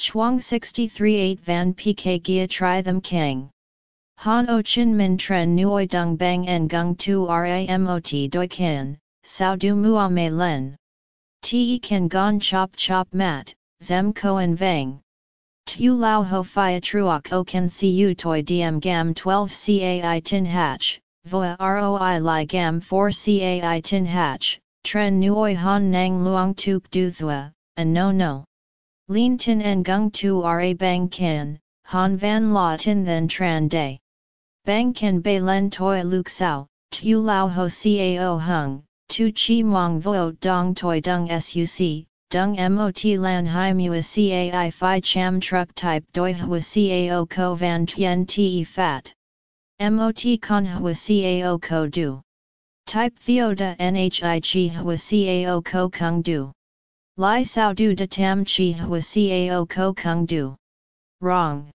Chuang 63 8 Van PK Gia Tri Them Kang. Han O Chin Min Tren Nuoi Dung Bang En Gung Tu Ramot Doi Kan, Sao Du Mua Me Len. Te Kan Gon Chop Chop Mat, Zem Koan Vang. Tu Lao Ho Phia Truok O Kan Cu Toi Diem Gam 12 Cai Tin Hatch, Voa Roi Lai Gam 4 Cai Tin Hatch, Tren Nuoi Han Nang Luang Tuk Du Thua, and No No. Lien Tin En Gung Tu Ra Bang Kan, Han Van La Tin Then Tran Day. Bang Kan Bei Len Toi Luk Sao, Tu Lao Ho Cao Hung, Tu Chi Mong Vo Dong Toi Dung Suc, Dung Mot Lan Hai Mua Cai Phi Cham Truck Type Doi Hua Cao Ko Van Tien Te Fat. Mot Con Hua Cao Ko Du. Type Theoda Nhi Chi Hua Cao Ko Kung Du. Lai Sao Du De Tam Chi Hua Cao Ko Kung Du. Wrong.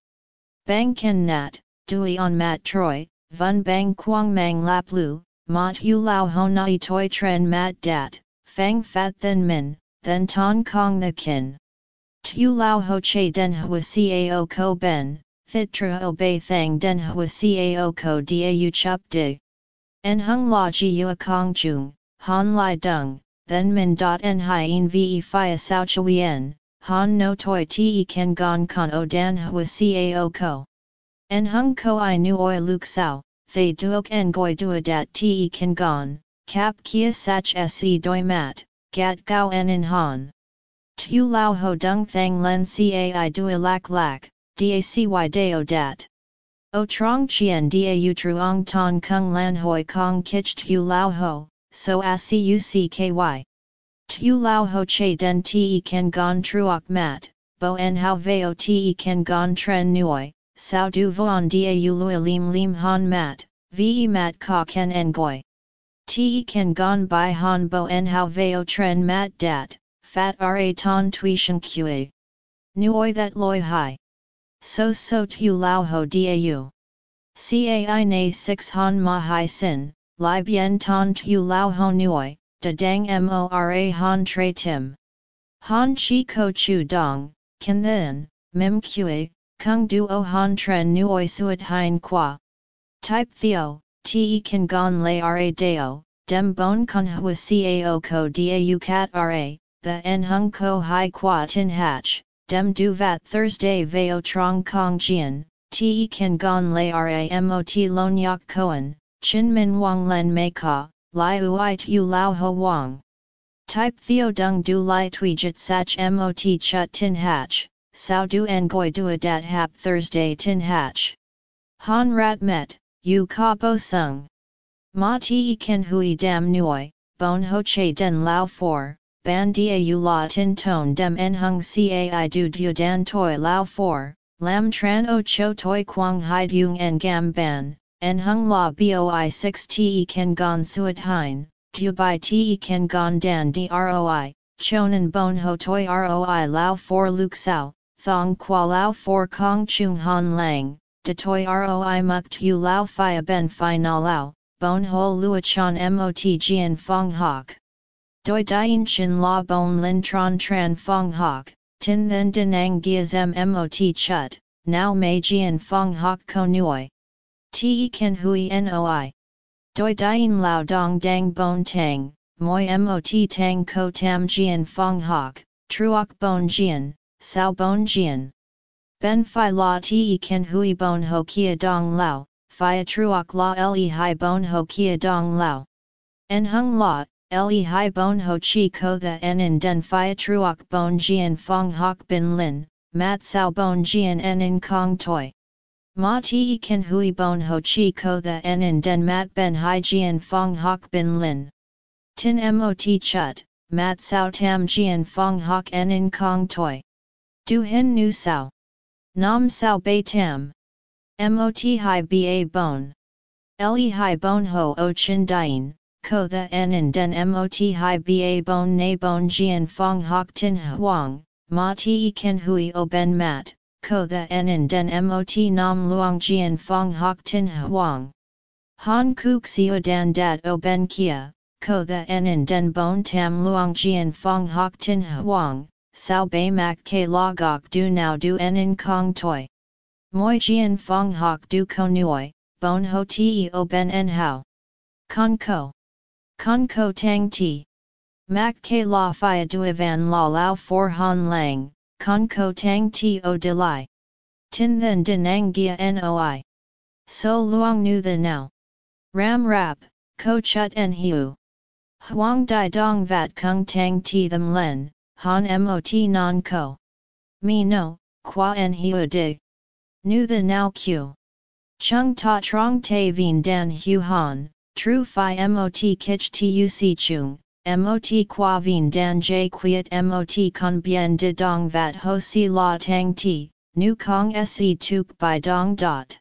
Bang Ken Nat, Dui On Mat Troy, Vun Bang Quang Mang Lap Lu, Mat Yu Lao Honai Toi Tren Mat Dat, Fang Fat Then Min, Then Ton Kong The Kin. Tu Lao Ho Che Den Hua Cao Ko Ben, Thit Tra Obey Thang Den Hua Cao Ko Dau Chup Dig. En Hung La Ji Yua Kong Chung, Han Lai Dung, Then Min Dot En Hien Ve Phia Sao Chuyen, Han No Toi Te Ken Gon Con O Dan Hua Cao Ko. En Hung Ko I Nu Oi Luk Sao thay duok en goi duadat te ken gon, kap kia sach se doi mat, gat gao en in han. Tu lao ho dung thang len cai dua lak lak, dacy dao dat. O trong chien da truong ton kung lan hoi kong kich tu lao ho, so a cucky. Tu lao ho che den te kan gon truok mat, bo en hao veo te kan gon tren nuoi, sao du voan da u lim lim han mat, ve mat ka ken en goi. Te ken gon by han bo en hao veo tren mat dat, fat ra ton tuition kue. Nuoi that loi hai. So so tu lao ho dau. Cai na 6 han ma hai sin, li bien ton tu lao ho nuoi, da dang mora han tre tim. Han chi ko chu dong, ken then, mem kue, kung duo han tren nuoi suet hein qua. Type Theo, te kan gon lay ra deo, dem bon con hua cao ko dau cat ra, the en hung ko hai qua tin hatch, dem du vat Thursday veo trong kong jian, te kan gon lay ra mot lon yak koan, chin min wang len mei ka, lai ui tu lao ho wang. Type Theo dung du lai tui jit sach mot chut tin hatch, sao du en goi du dat hap Thursday tin hatch. Han rat met, Yu ka bo sung. Ma ti ken hui dam Nui, bon ho che den lao for, ban dia yu la tin ton dem en hung cai du du dan toi lao for, lam tran o cho toi quang hai dung en gam ban, en hung la boi 6 te ken gon suet hein, du bai te ken gon dan droi, chonan bon ho toi roi lao for luk sao, thong qua lao for kong chung han lang de toi roi muk tu lao fia ben fi na lao, bon ho luachan mot jian fong hok. Doi dien chin la bon lin tron tran fong hok, tin then denang zem mot chut, now mei jian fong hok ko nuoi. Te ken hui noi. Doi dien lao dong dang bon tang, moi mot tang ko tam jian fong hok, truok bon jian, sao bon jian. Ben Phi La Te Ken Hui Bon Ho Kia Dong Lao, Phia Truok La Le Hai Bon Ho Kia Dong Lao. En Hung La, Le Hai Bon Ho Chi Ko The En In Den Phia Truok Bon Jian Fong Hok Bin Lin, Mat Sao Bon Jian En In Kong Toi. Ma Te Ken Hui Bon Ho Chi Ko The En Den Mat Ben Hai Jian Fong Hok Bin Lin. Tin Mot Chut, Mat Sao Tam Jian Fong Hok En In Kong Toi. Du Hin Nu Sao. Nam sao bei tam. Mot hai ba bon. Le hai bon ho o chin dien, ko the en in den mot hai ba bon na bon jian fong hok tin huang, ma ti ken hui o ben mat, ko the en den mot nam luang jian fong hok tin huang. Han kuk sio dan dat o ben kia, ko the en den bon tam luang jian fong hok tin huang, sao bei mak ke la gok du now du en in kong toi. Moi jian fong hok du ko nuoi, bon ho ti o ben en hao. Con ko. Con ko tang ti. Mak ke la fia du van la lao for han lang, con ko tang ti o de lai. Tin then din ang gia noi. So luang nu the now. Ram rap, ko chut en hiu. Huang dai dong vat kung tang ti them len, han mot non ko. Mi no, qua en hiu dig. Nu the now q. Chung ta trong te vien dan hu han, tru fi mot kich tuc chung, mot qua vien dan j quiet mot con bien de dong vat ho si la tang ti, nu kong se tuk by dong dot.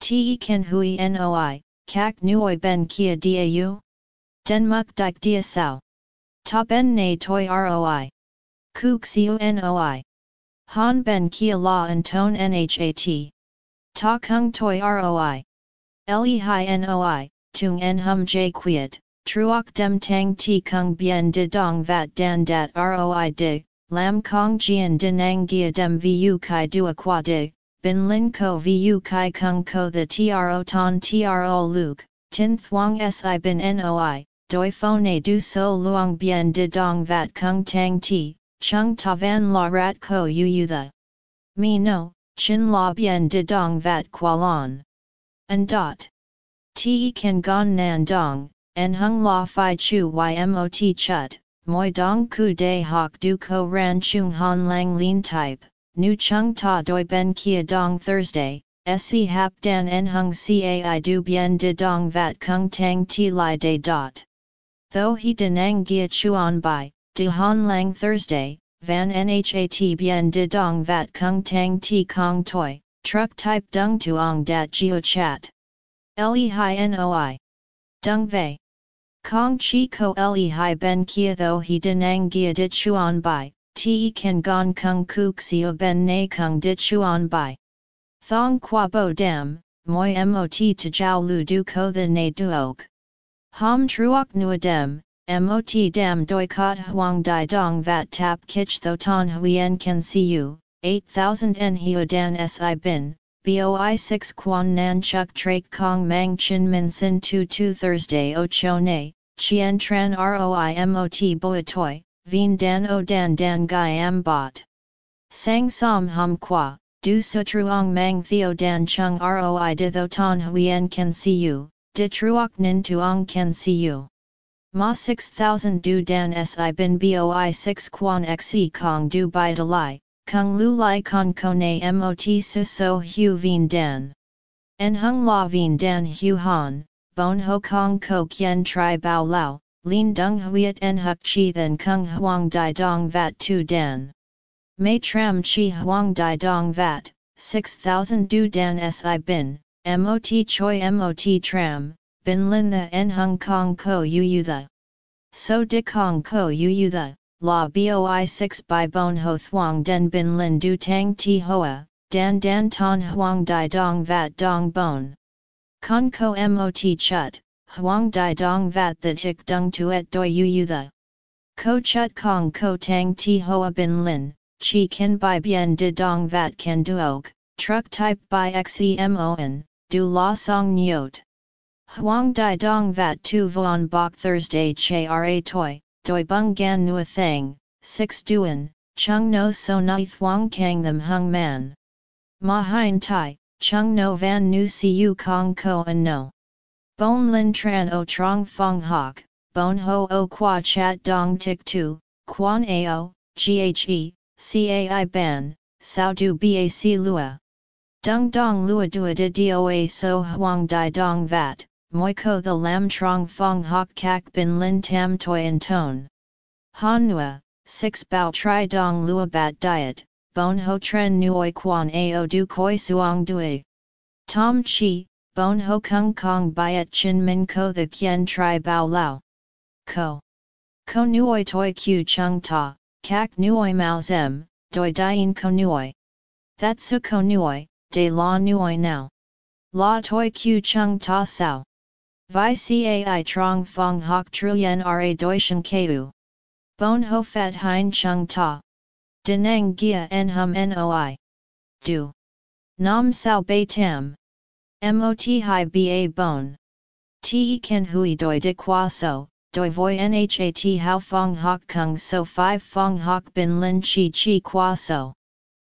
Te ken hui noi, kak nuoi ben kia dau? Den muk dik dia sao. Ta ben na toi roi. Kuk siu noi. Han ben kia la and tone nhat. Ta kung toi roi. Le hi noi, tung en hum j quiet, truok dem tang ti kung bien de dong vat dan dat roi dig, lam kong jian dinang gia dem vu kai dua qua dig, bin lin ko vu kai kung ko the tro ton tro luke, tin thuang si bin noi, doi phone du so luang bien de dong vat kung tang ti, chung ta van la rat ko yu yu the. Mi no, chin la bien de dong vat qualon. And dot. Te kan gon nan dong, en hung la fi chu ymot chut, moi dong ku de hok du ko ran chung han lang lin type, nu chung ta doi ben kia dong Thursday, se hap dan en hung cai du bien de dong vat kung tang ti li de dot. Though he denang gia chuan bai, de han lang Thursday, van nhat bien de dong vat kung tang ti kong toi, truck type dung tuong dat geo chat. Le hi noi. Dung vei. Kong chi ko le hi ben kia though he denang gia de chuan bai, te kan gon kung kuk xio ben na kung de chuan bai. Thong qua bo dam, moi mot to jiao lu du ko the na duok. Ham truok nuadem, mot dam doi kot huang dai dong vat tap kich tho ton huyen can see you, 8000 en hio dan si bin, boi 6 quan nan chuk trak kong mang chin min sin tu tu Thursday o cho ne, chien tran roi mot boi toi, vien dan o dan dan gai am bot. Sang som hum qua, du sutruong mang theo dan chung roi di tho ton huyen can see you, De truok nin tuong ken see you. Ma 6000 du dan si bin boi 6 quan xe kong du bai de kung lu lai con kone mot su so hu vien dan. En hung la vien dan hu han, bon ho kong ko kien tri bao lao, lin dung huiet en huk chi then kung huang dai dong vat tu dan. Mei tram chi huang dai dong vat, 6000 du dan si bin, mot choi mot tram, bin lin the en hung kong ko yu yu the. So di kong ko yu yu the, la boi 6 by bon ho thuang den bin lin du tang ti hoa, dan dan ton huang dai dong vat dong bon. Kong ko mot chut, huang dai dong vat the tik dung tuet doi yu yu the. Ko chut kong ko tang ti hoa bin lin, chi kin by bien di dong vat ken duok, truck type by xemon, du la song nyot. Huang Dai Dong Vat Tu Vuan Bok Thursday Che Ra Toi, Doi Bung Gan Nua Thang, 6 Duan, Chung No So Nai Thuang Kang Them Hung Man. Ma Hein Tai, Chung No Van Nu Siu Kong Ko An No. Bon Lin Tran O Trong Fong Hok, Bon Ho O Qua Chat Dong Tik Tu, Quan Ao, GHE, CAI Ban, Sao Du Bac Lua. Dung Dong Lua Dua De Doa So Huang Dai Dong Vat moi ko the lam trong fong hok kak bin lin tam toi en ton. Han 6 bao tri dong lua bat diet, bon ho tren nuoi quan ao du koi suong dui. Tom chi, bon ho kung kong byet chin min ko the kien tri bao lao. Ko. Ko nuoi toi q chung ta, kak nuoi mao zem, doi dien ko nuoi. That su ko nuoi, de la nuoi now. La toi q chung ta sao. Vi cai trong fong hok truyen ra doishan keu. Bon ho fat hein chung ta. Denang Gia En Hum Noi. Du. Nam Sao Bei Tam. Mot Hai Ba bon. Te Ken Hui Doi De Qua So, Doi Voi Nhat How Fong Hok Kung So 5 Fong Hok Bin Lin Chi Chi Qua So.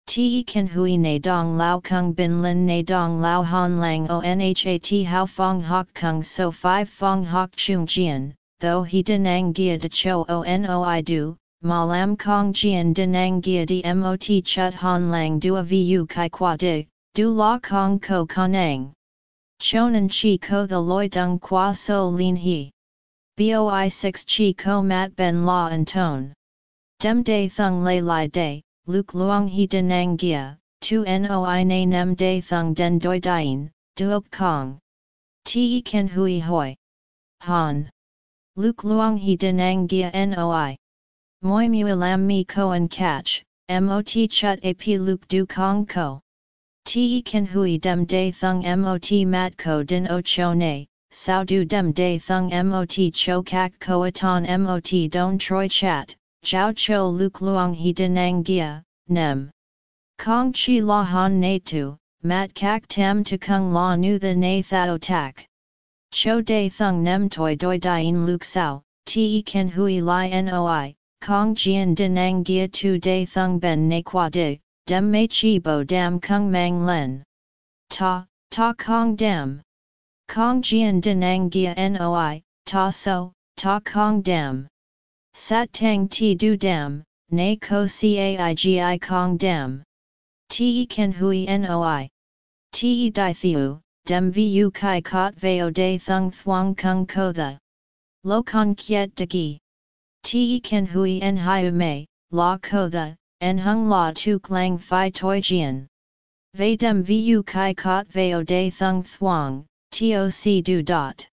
Te Ken Hui Ne Dong Lao Kung Bin Lin Ne Dong Lao Han Lang O Nhat How Fong Hok Kung So 5 Fong Hok Chung Jian, though he denang gia de cho o noi du, ma lam kong jian denang gia de mot chut han lang du a vu kai qua di, du la kong ko kanang. Chonan chi ko the loi dung qua so lin he. Boi 6 chi ko mat ben la and tone. Dem day thung lay lai day, luk luang he denang gia, tu noi na nem day thung den doi dien, duok kong. Te ken hui hoi. Han. Luk luang he denang gia noi. Moi mu lam mi ko and catch, mot chut ap luk du kong ko. Te kan hui dem de thung mot mat ko din o cho ne, sao du dem de thung mot cho kak ko aton mot don troi chat, jiao cho luk luang he denang gia, nem. Kong chi la han ne tu, mat kak tam Tu kung la nu the ne thao tak. Cho de thung nem toi doi dien luk sao, te kan hui li noi, kong jian denang gia tu de thung ben ne qua di, dem mei chi bo dam kung mang len. Ta, ta kong dam. Kong jian denang gia noi, ta so, ta kong dam. Sat tang ti du dam, ne ko caigi kong dam. Te ken hui noi. Te di thiu, dem vu kai kot veo de thung thuang kung ko the. Lo con kiet de gi. Te ken hui en hiu mei, la ko the, en hung la tu klang fi toi jian. Ve dem vu kai kot veo de thung thuang, toc du dot.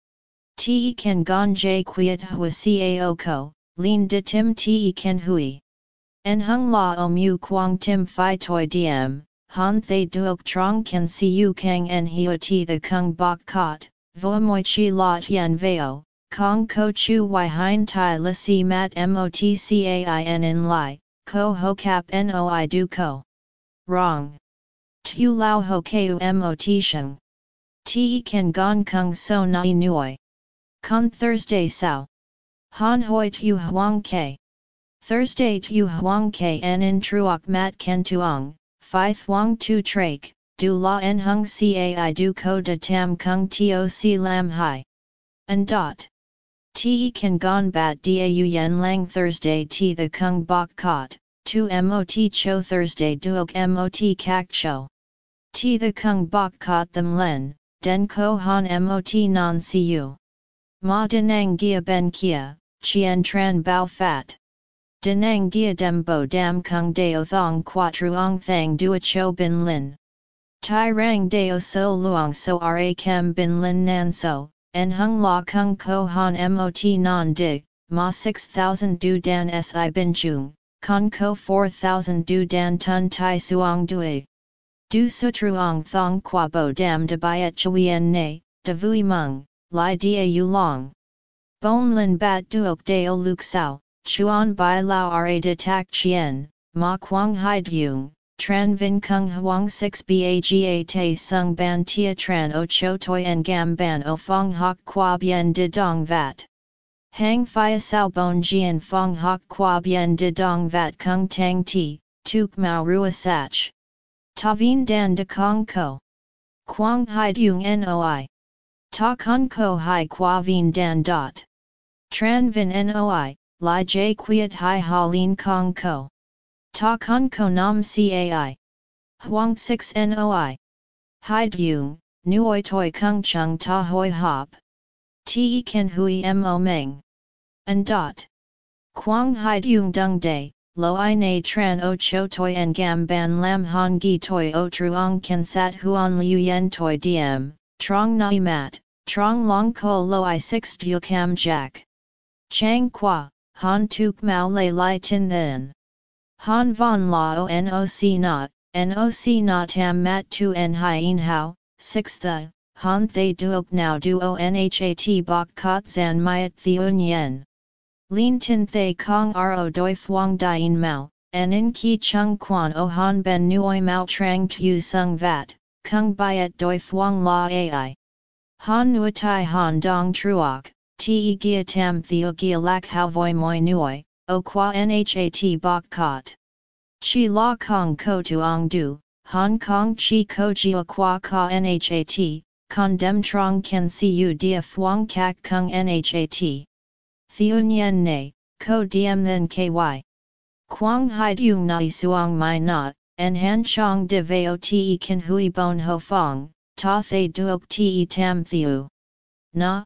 Te ken gon j quiet hua cao ko, lin de tim te ken hui. En hung la o mu quang tim fi toi diem, han thay duok trong kan siu kang en hio ti the kung bok kot, vo moi chi la tien veo, kong ko chu y hein tai la si mat motcain in lai, ko ho cap noi du ko. Wrong. Tu lao ho keu mot sheng. Ti kan gong kung so nai nuoi. Con Thursday sao. Han hoi tu huang ke. Thursday tu huang ke en in truok mat ken tuong, phi thuang tu trake, du la en hung cai du ko de tam kung toc lam hai. And dot. Te kan gon bat da yen lang Thursday ti the kung bok kot, tu mot cho Thursday duok mot kak cho. Ti the kung bok kot them len, den ko han mot non siu. Ma denang gia ben kia, chien tran bao fat. Denang gia dem bo dam kung deo thong qua truong thang dua cho bin lin. Tai rang deo so luong so ra kem bin lin nan so, en hung la kung ko han mot non dig, ma 6000 du dan si bin chung, con ko 4000 du dan tun tai suong dui. Du sutruong thong qua bo dam de byet chuyen ne, de vui mung, li dia yu long. Bon lin bat duok luk sao, chuan bai lao ra de tak chien, ma quang hai dung, Tran Vin Kung Huang 6 Baga Te Sung Ban Tia Tran O Cho Toi En Gam Ban O Fong Hok Qua Bien De Dong Vat. Hang Phia Sao Bon Jian Fong Hok Qua Bien De Dong Vat Kung Tang Ti, Tuk Mao Rua Sach. Ta Vien Dan De Kong Ko. Quang Hai Dung Noi. Ta Kung Ko Hai Qua Vien Dan Dot. Tran Vin Noi, Lai J Quiet Hai Ha Lin Kong Ko. Ta kun ko nam cai. Huang 6 noi. Hai dung, nuoi toi kung chung ta hoi hop. Te ken hui mo meng. And dot. Quang hai dung dung day, lo i na tran o cho toi en gam ban lam han gi toi o truong ken sat huan liu yen toi diem, trong nai mat, trong long ko lo i 6 du cam jack. Chang qua, han tuk mao lay lai tin then. Han von lao noc not, noc not tam mat tu en hien hao, 6 the, han thay duok now duo nhat bok kot zan myat theun yen. Lin tin thay kong ro doi fuang dien mao, an in ki chung quan o han ben nuoi mao trang tu sung vat, kung byet doi thuong la ai. Han nuatai han dong truok, te gia tam theo gia lak hao voi moi nuoi, o qua nhat bok kot. Chi la kong ko tuong du, Hong Kong chi ko jia qua ka nhat, condemn trong ken siu dia thuong kak kung nhat. Theo nyen ne, ko diem then ky. Quang hai dung nai suong mai not, en han chong de veo te kan hui bon ho fong, ta thay duok te tam thiu. Na?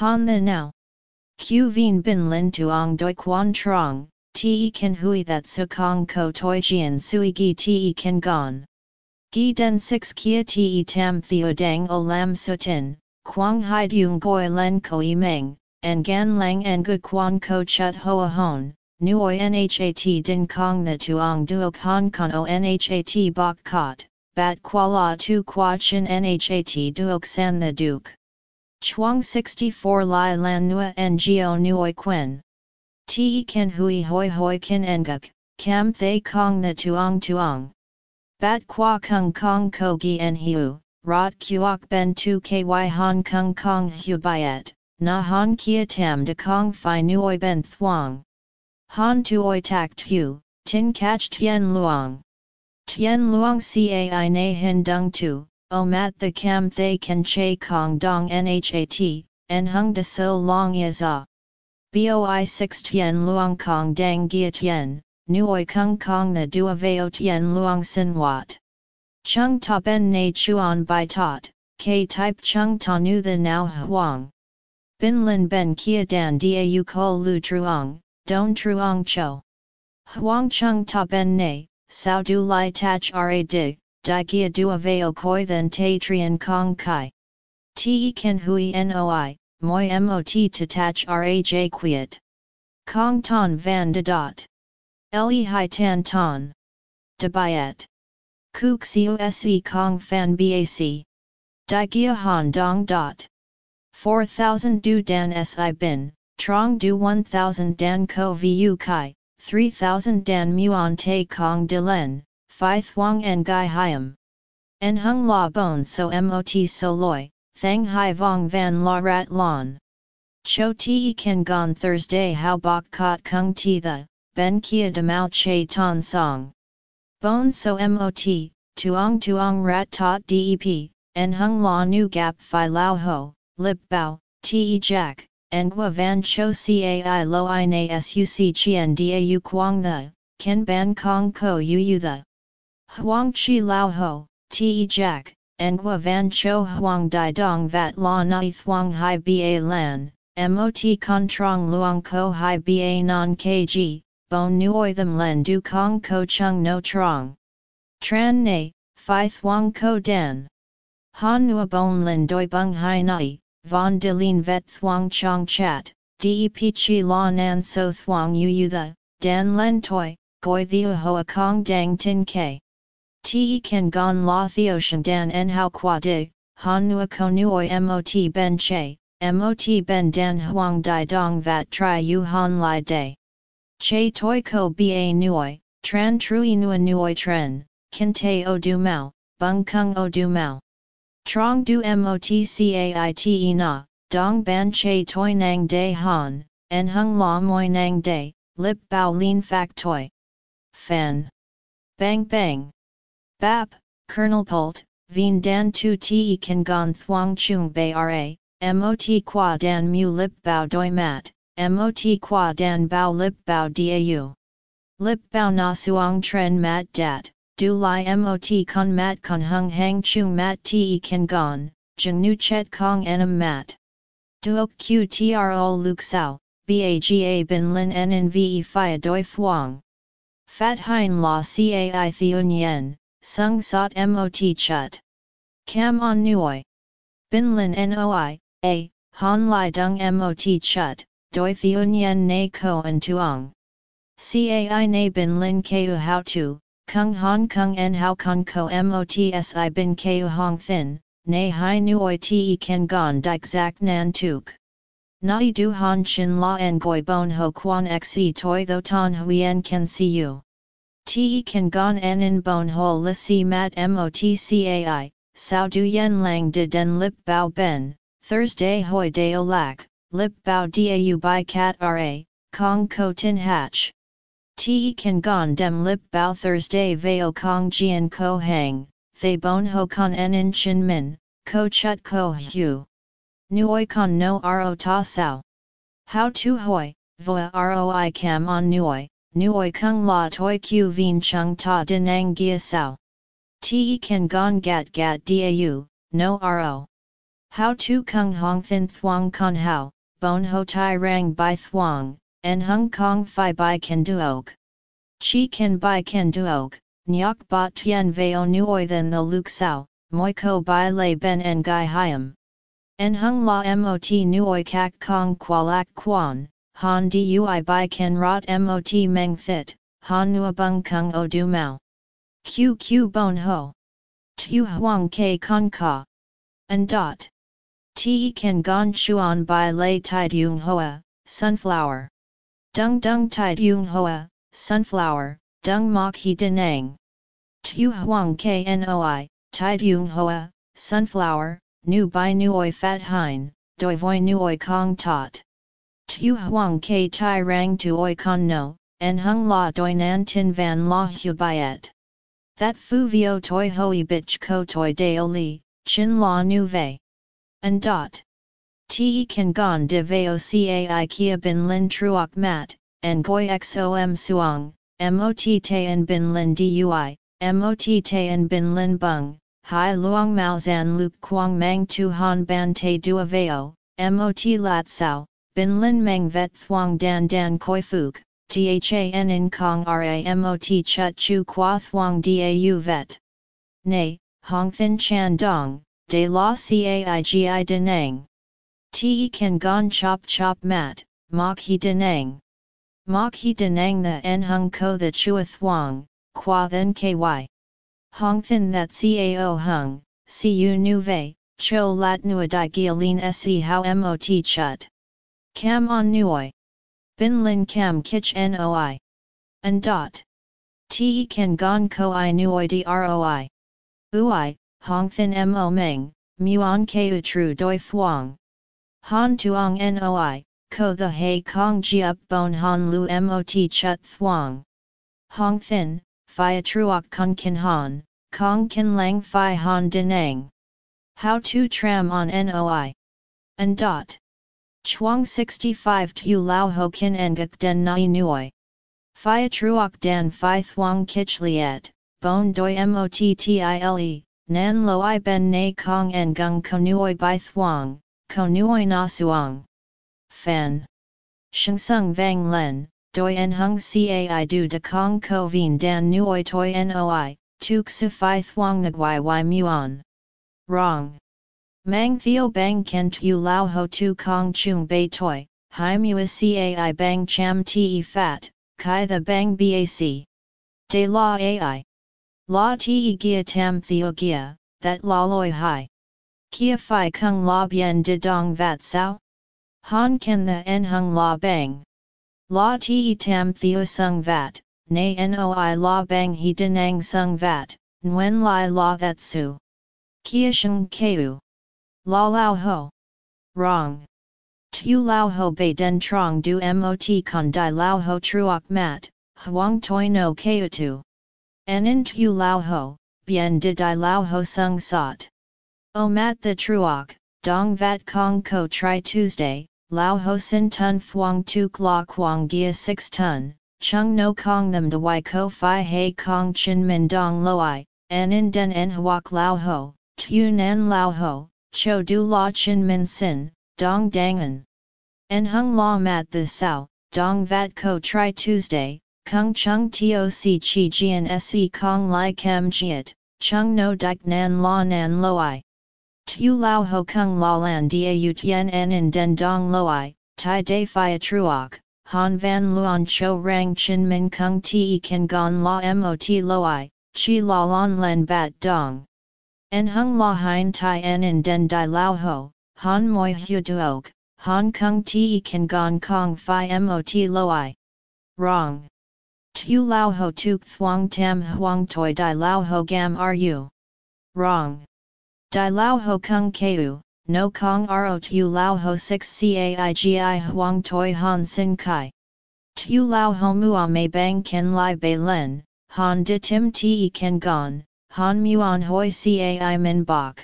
Han the now. Q vien bin lin tuong doi quan trong, te kan hui that su kong ko toi jian sui gi te kan gon. Gi den 6 kia te tam theo dang o lam sutin, quang hai dung goi len ko i meng, and gan lang en gu quan ko chut hoa hon, nuoi nhat din kong the tuong duok hong kon o nhat bok kot, bat qua la tu qua chin nhat duok san the duke. Chuang 64 Lai Lan Nua Ngo Nuoi Quen. Te Ken Hui Hoi Hoi Kin Enguk, Cam Thay Kong the Tuong Tuong. Bat Qua Kung Kong Ko Gi En Hiu, Rot Kuok Ben Tu Ky Hong Kong Kong Hu Biet, Na Han Kia Tam De Kong Phi Nuoi Ben Thuong. Han tuoi tak tu, tin catch tien luong. Tien luong cai na hin dung tu, o mat the cam thay kan che kong dong nhat, en hung de so long is a. Boi 6 tien luong kong dang gia tien, nuoi kung kong the dua veo tien luong sin wat. Chung ta ben na chuan by tot, k type chung ta nu the now huang. Bin lin ben kia dan da ko lu truong, Don Truong Cho. Huang Chung Ta Ben Ne, Sao Du Lai Tach Ra Dig, Di Gia Dua Veo Koi Then Te Trian Kong Kai. Te Ken Hui Noi, Moi Mot To Tach Ra J Quiet. Kong Ton Van De Dot. Le Hai Tan Ton. De Biet. Kuk Se Kong Fan Bac. Di Gia Han Dong Dot. 4000 Du Dan Si Bin, Trong du 1000 dan ko vu kai, 3000 dan muon te kong de len, phi thuong en gai hiam. En hung la bon so mot so loi, thang hai vong van la rat lon. Cho te kan gon Thursday how bok kot kung ti the, ben kia de mao che ton song. Bon so mot, tuong tuong rat tot dep, en hung la nu gap phi lao ho, lip bao, te jack, Ngua van cho cai lo i na suc chien dau quang the, ken ban kong ko yu yu the. Huang chi lao ho, te jack, Ngua van cho huang di dong vat la nai thuang hai ba lan, mot con trong luang ko hai ba non kg, bon nuoi them len du kong ko chung no trong. Tran ne, phi thuang ko dan. Han nua bon lin doi bung hai nai, von de lin vet thuang chong chat, dep chi la nan so thuang yu yu the, dan len toi, goi theo hoa kong dang tin ke. Te kan gon la shan dan en hao qua dig, han nua ko nuoi mot ben che, mot ben dan huang di dong vat tri yu han lai day. Che toi ko ba nuoi, tran trui nua nuoi tren, kin te o du mao, bung kung o du mao. Trong du mot motcaite na, dong ban che toi nang de han, en hung la moi nang de, lip bao lin fak toi. Fan. Bang bang. Bap, Colonel Pult, vien dan tu te kan gon thuang chung bay ra, mot qua dan mu lip bao doi mat, mot qua dan bao lip bao dau. Lip bao na suang tren mat dat, du lai mot con mat con hung hang chu mat te kan gon, jeng nu chet kong enam mat. Duok q tro luk sao, baga bin lin en ve fia doi fuang. Fat hein la cai theun yen, sung sot mot chut. Cam on nuoi. Bin lin noi, a, han lai dung mot chut, doi theun yen na ko en tuong. Cai na bin lin keu how to, Kung Hong Kung en hao kong ko mots i bin keu hong thin, na hai nuoi te ken gon dik zak nan tuk. Nai du han chin la en goi bon ho quan xe toi tho ton huyen ken si you. Te kan gon en in bon ho li si mat motcai, sao du yen lang de den lip bao ben, Thursday hoi deo lak, lip bao dau by cat ra, kong ko tin hatch. Te kan gon dem lip bao Thursday veo kong jian ko hang, thay bon ho con en in chin min, ko chut ko hu. Nuoi con no ro ta sao. How to hoi, voa roi cam on nuoi, nuoi kung la toi q vien chung ta dinang gia sao. Te kan gon gat gat dau, no ro. How to kung hong thin thuong con how, bon ho tai rang by thuong, en hung kong fi by kan duok. Chi kan by kan duok, nyok bot tien veo nuoi than the luk sao, moi ko by lay ben en gai hiam. En hung la mot nuoi kak kong kwalak quan, han dui by ken rot mot meng thit, han nua bung kung o du mau. Q q bon ho. Tu huang ke con ka. And dot. Te kan gon chuan by lay tai dung hoa, sunflower. Dung dung tai dung hoa, sunflower, dung mok he denang. Tu huang knoi, tai dung hoa, sunflower, nu by nuoi fat hein, doi voi nuoi kong tot. Tu huang ke tai rang tu oi no, en hung la doi nan tin van la hu byet. That fu vio toi hoi bich ko toi deo li, chin la nu vei. And dot. Te kan gon de veo cai kia bin lin truok mat, en goi xom suong, mot te en bin lin dui, mot te en bin lin bung, Hai luong mao zan luke quang mang tu han ban te dua veo, mot lat sao, bin lin meng vet thuang dan dan koi fuk, than in kong ramot chut chu qua thuang dau vet. Nay, hong thin chan dong, de la caigi denang. Te kan gon chop chop mat, mok he denang. Mok he denang the en hung ko the chua thuang, qua then ky. Hong Thin that cao hung, cu nu vei, cho lat nua di gialin se how mot chut. Cam on nuoi. Bin lin cam kich noi. And dot. Te kan gon ko i nuoi droi. Ui, hong thin mo meng, muon keu tru doi thuong. Han tuong noi, ko the hei kong ji up bon han lu mot chut thuong. Hong thin, Phia truok kun kin han, kong kin lang phi han dinang. How to tram on noi. And dot. Chuang 65 tu lao ho kin engak den nai nuoi. Phia truok dan phi thuang kich liet, bon doi mottile, nan lo i ben na kong en gung konuoi by thuang, konuoi na suang. Fan. Sheng sung vang len, doi en hung cai du de kong ko vien dan nuoi toi noi, tuk su fi thuang nguai y muon. Wrong. Mang theo bang ken tu lao ho tu kong chung bei toi, hai mua cai bang cham te fat, kai the bang bac. De la ai. La te gia tam theo gia, that la loi hai. Kia fi kung la bien de dong vat sao? Han ken the en hung la bang. La ti tam theo sung vat, nay noi la bang he denang sung vat, nguen lai la that su. Kia sheng keu. La lao ho. Wrong. Tu lao ho bei den trong du mot con di lao ho truok mat, huang toi no keu tu. En in tu lao ho, bien di di lao ho sung sot. O mat the truok, dong vat kong ko tri Tuesday, Lao ho sin tun fuang tu kla quang gia 6 tun, chung no kong them de y ko fi hei kong chin min dong loi, an in den en huak lao ho, tu nan lao ho, cho du la chin min sin, dong dangan. En hung la mat the sao, dong vat ko tri Tuesday, kung chung toc chi jian se kong lai kem jiet, chung no dik nan la nan loi. Tu lao ho kung la lan da tien en in den dong loi, tai de fia truok, han van luon cho rang chin min kung ti kan gon la mot loi, chi la lon len bat dong. En hung la hein tai en in den di lao ho, han moi hu duok, han kung ti kan gon kong fi mot loi. Wrong. Tu lao ho tuk thuang tam huang toi di lao ho gam ru. Wrong. Di lao ho kung keu, no kong ro tu lao ho 6 caigi huang toi han sin kai. Tu lao ho mua mei bang ken lai bei len, han de tim te ken gon, han muon hoi cai min bok.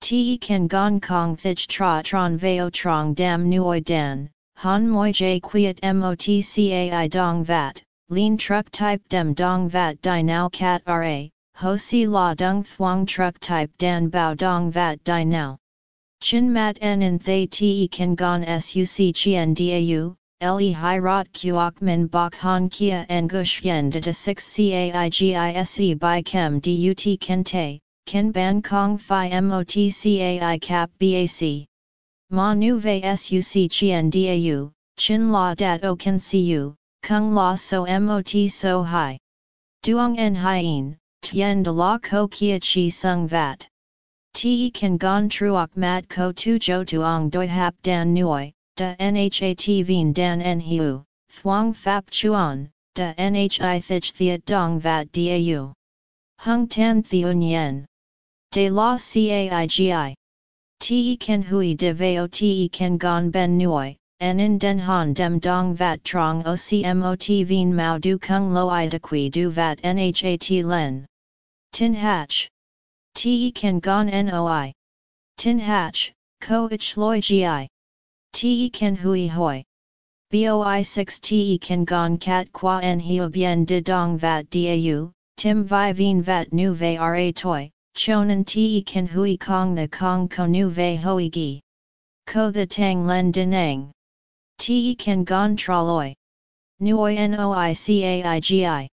Te ken gong kong thich tra tron veo trong dam nuoi dan, han moi jay quiet mot cai dong vat, lean truck type dem dong vat di now cat ra, ho si la dung thuang truck type dan bao dong vat di now. Chin mat en in thay te kan gong suc chien dau, le hai rot kuok min bok han kia en gush yen de 6 caigise by kem dut kente, ken ban kong fi mot cai cap bac. Ma nu ve suc chien dau, chin la dat o kan siu, kung la so mot so hai. Duong en hien, tien de la ko kia chi sung vat. Te kan gon truok mat ko tu jo tuong doi hap dan nuoi, da nhat vien dan en thuong fap chuan, da nhi thich thiat dong vat dau. Hung tan thiun yen. De la caigi. Te kan hui de veo te kan gon ben nuoi, en in den han dem dong vat trong ocmot vien mao du kung lo i de qui du vat nhat len. Tin hatch. Te kan gon noi. Tin hatch, ko ich loi gi. Te kan hui hoi. Boi 6 te kan gon kat qua en hio bien de dong vat dau, tim vi vien vat nu ve ra toi, chonan te kan hui kong the kong ko nu ve hoi gi. Ko the tang len denang. Te kan gon traloi. Nuoi noi caigi.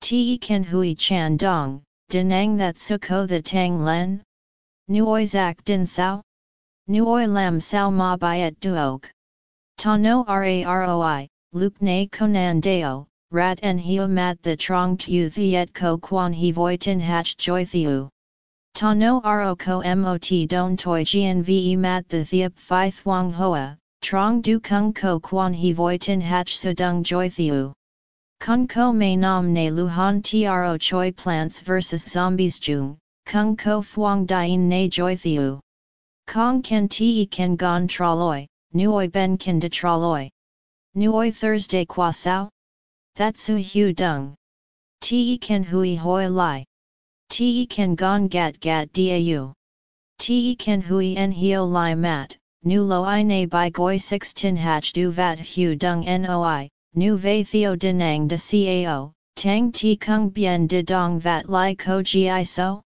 Te kan hui chan dong, denang that suko the tang len? Nuoi zak din sao? Nuoi lam sao ma byet duok. Ta no raroi, luke ne konan deo, rat en hio mat the trong tu thiet ko quan he voi tin hach joy thiu. Ta no ro ko mot don toi gien ve mat the thiep phi thuang hoa, Trong du kung ko quan he voi tin hach sudung joy thiu. Kung ko may nam ne luhan tro choi plants versus zombies jung, kung ko fuang dien ne joy thiu. Kong ken te ken gon traloi, nuoi ben ken de traloi. Nuoi Thursday qua sao? That su hu dung. Te ken hui hoi lai. Te ken gon gat gat dau. Te ken hui en hio lai mat, nu lo i ne by goi 6 tin hach du vat hu dung noi, nu ve theo denang de cao, tang ti kung bien de dong vat lai ko gi so?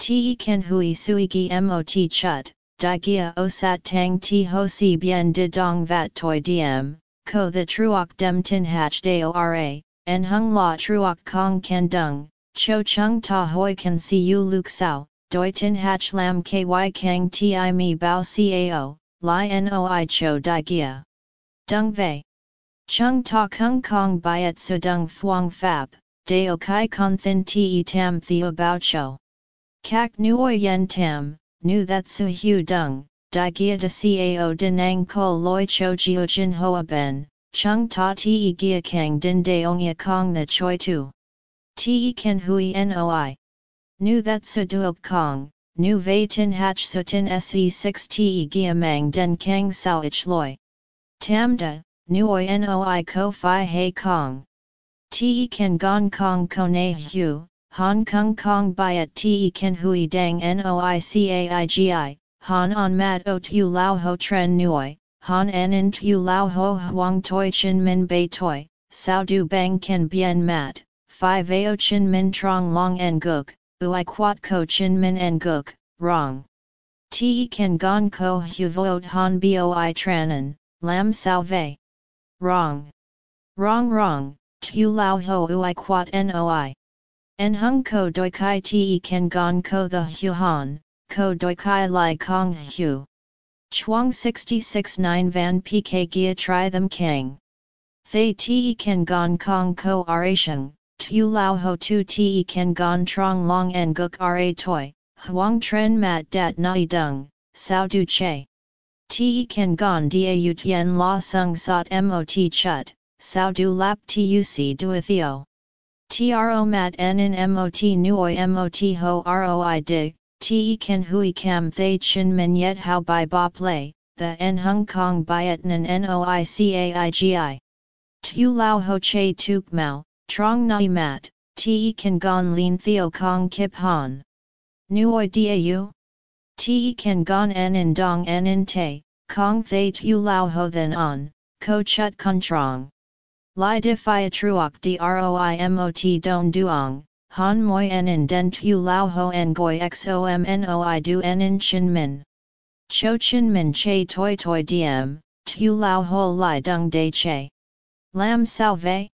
Ti ken hui sui gi mot chut, di gia o sat tang ti ho si bien de dong vat toi diem, ko the truok dem tin hach de ora, en hung la truok kong ken dung, cho chung ta hoi kan si u luk sao, doi tin hach lam ky kang ti mi bao cao, Lai Noi Cho Dai Gia. Dung Vei. Chung Ta Kung Kong Biat Sudung Phuong Fab, Deo Kai Con Thin Te Tam Theo Bao Cho. Kak Nuoi Yen Tam, Nu That Su Hu Dung, Dai Gia De Cao Denang Ko Loi Cho Jio Jin Hoa Ben, Chung Ta Te Gia Kang Din Deongya Kong The Choi Tu. Te Ken Hui Noi. Nu That Su Duok Kong, nu vei tin hach su tin se 6 te gia mang den kang sao ich loi. Tamda, nuoi noi ko fi hei kong. Te kan gong kong ko ne hu, Hong Kong Kong byet te kan hui dang noi caigi, han on mat o tu lao ho tren nuoi, han en in tu lao ho huang toi chin min bei toi, sao du bang ken bien mat, fi veo chin min trong long en guk, ui quat ko chin min en guk, wrong. Te kan gon ko hu voot han boi tranen, lam sao vei. Wrong. Wrong wrong, tu lao ho ui quat noi. En hung ko doi kai te ken gon ko the hu han, ko doi kai lai kong hu. Chuang 66 9 van pk gia tri them kang. Thay te ken gon kong ko arasheng, Tu lao ho tu te ken gon trong long en guk ra toi, huang tren mat dat nai dung, sao du che. Te ken gon da u tien la sung sot mot chut, sao du lap tuc duethio. Tro mat en in mot nuoi mot ho roi dig, te kan hui cam thay chin min yet how by bop lay, the en hong kong byet nan noi caigi. Tu lao ho che tuk mau, trong nai mat, te kan gon lin theo kong kip han. Nuoi dau? Te kan gon en in dong en in te, kong thay tu lao ho then on, ko chut con trong. Lai di phia truok droimot don duong, han moi en in den tu lao ho en goi xomnoi du en in chin min. Cho chin min che toi toi diem, tu lao ho lai dung de che. Lam salve?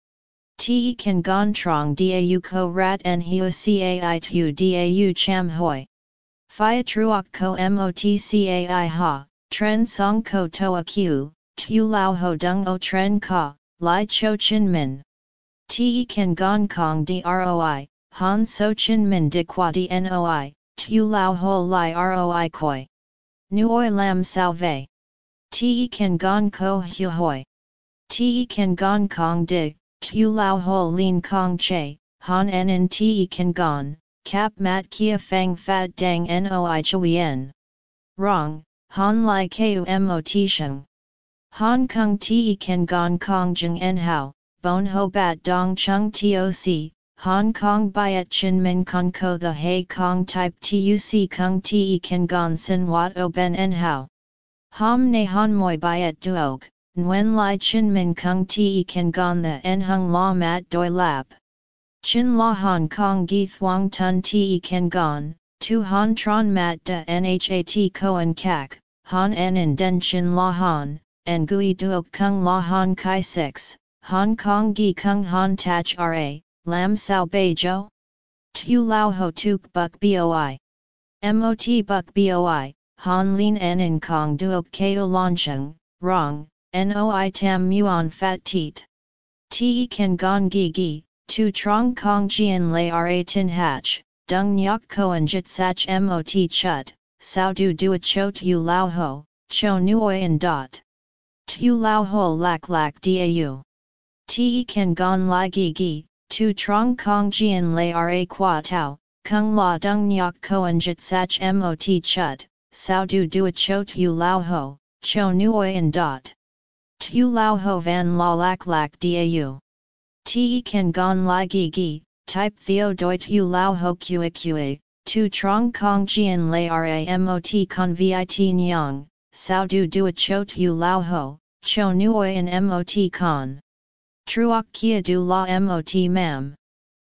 Te kan gon trong dau ko rat en hiu cai tu dau cham hoi. Phia truok ko mot cai ha, tren song ko toa q, tu lao ho dung o tren ka. Lai Cho Chin Min. Te kan gong kong droi, han so chin min di qua di noi, tu lao ho lai roi koi. Nuoi lam salve. Te kan gong ko hu hoi. Te kan gong kong di, tu lao ho lin kong che, han en en te kan gong, kap mat kia fang fat dang noi chuyen. Wrong, han lai ku mot sheng. Hong Kong te kan gong kong jeng en hao, bon ho bat dong chung toc, Hong Kong byet chin min kong ko the hay kong type tuc kung te kan gong sin wat o ben en hao. Hom ne han moi byet duok, Nguyen Lai Chin Min Kung Te Kan Gon The En Hung La Mat Doi Lap. Chin La Hong Kong Gi Thuong Tun Te Kan Gon, Tu Han Tron Mat De Nhat Koan Kak, Han En In Den Chin La Han, and Gui Duok Kung La Han Kai 6, Hong Kong Gi Kung Han Tach Ra, Lam Sao Bei Jo? Tu Lao Ho Tuk Buk Boi. Mot Buk Boi, Han Lin En In Kong Duok Ko Lancheng, Wrong, Noi Tam Muon Fat Teet. Te Kan Gon Gi Gi, Tu Trong Kong Jian Lay Ra Tin Hatch, Dung Nyok Koan Jit Sach Mot Chut, Sao Du Duat Cho Tu Lao Ho, Cho and Dot. Tu lao ho lak lak dau. Te kan gon lai gi gi, tu trong kong jian lay ra qua tau, kung la dung nyok koan jit sach mot chut, sao du dua cho tu lao ho, cho nuoi and dot. Tu lao ho van la lak lak dau. Te kan gon lai gi gi, type theo doi tu lao ho qa qa, tu trong kong jian lay ra mot con vit nyang, sao du dua cho tu lao ho, cho nuoi in mot con. Truok kia du la mot mam.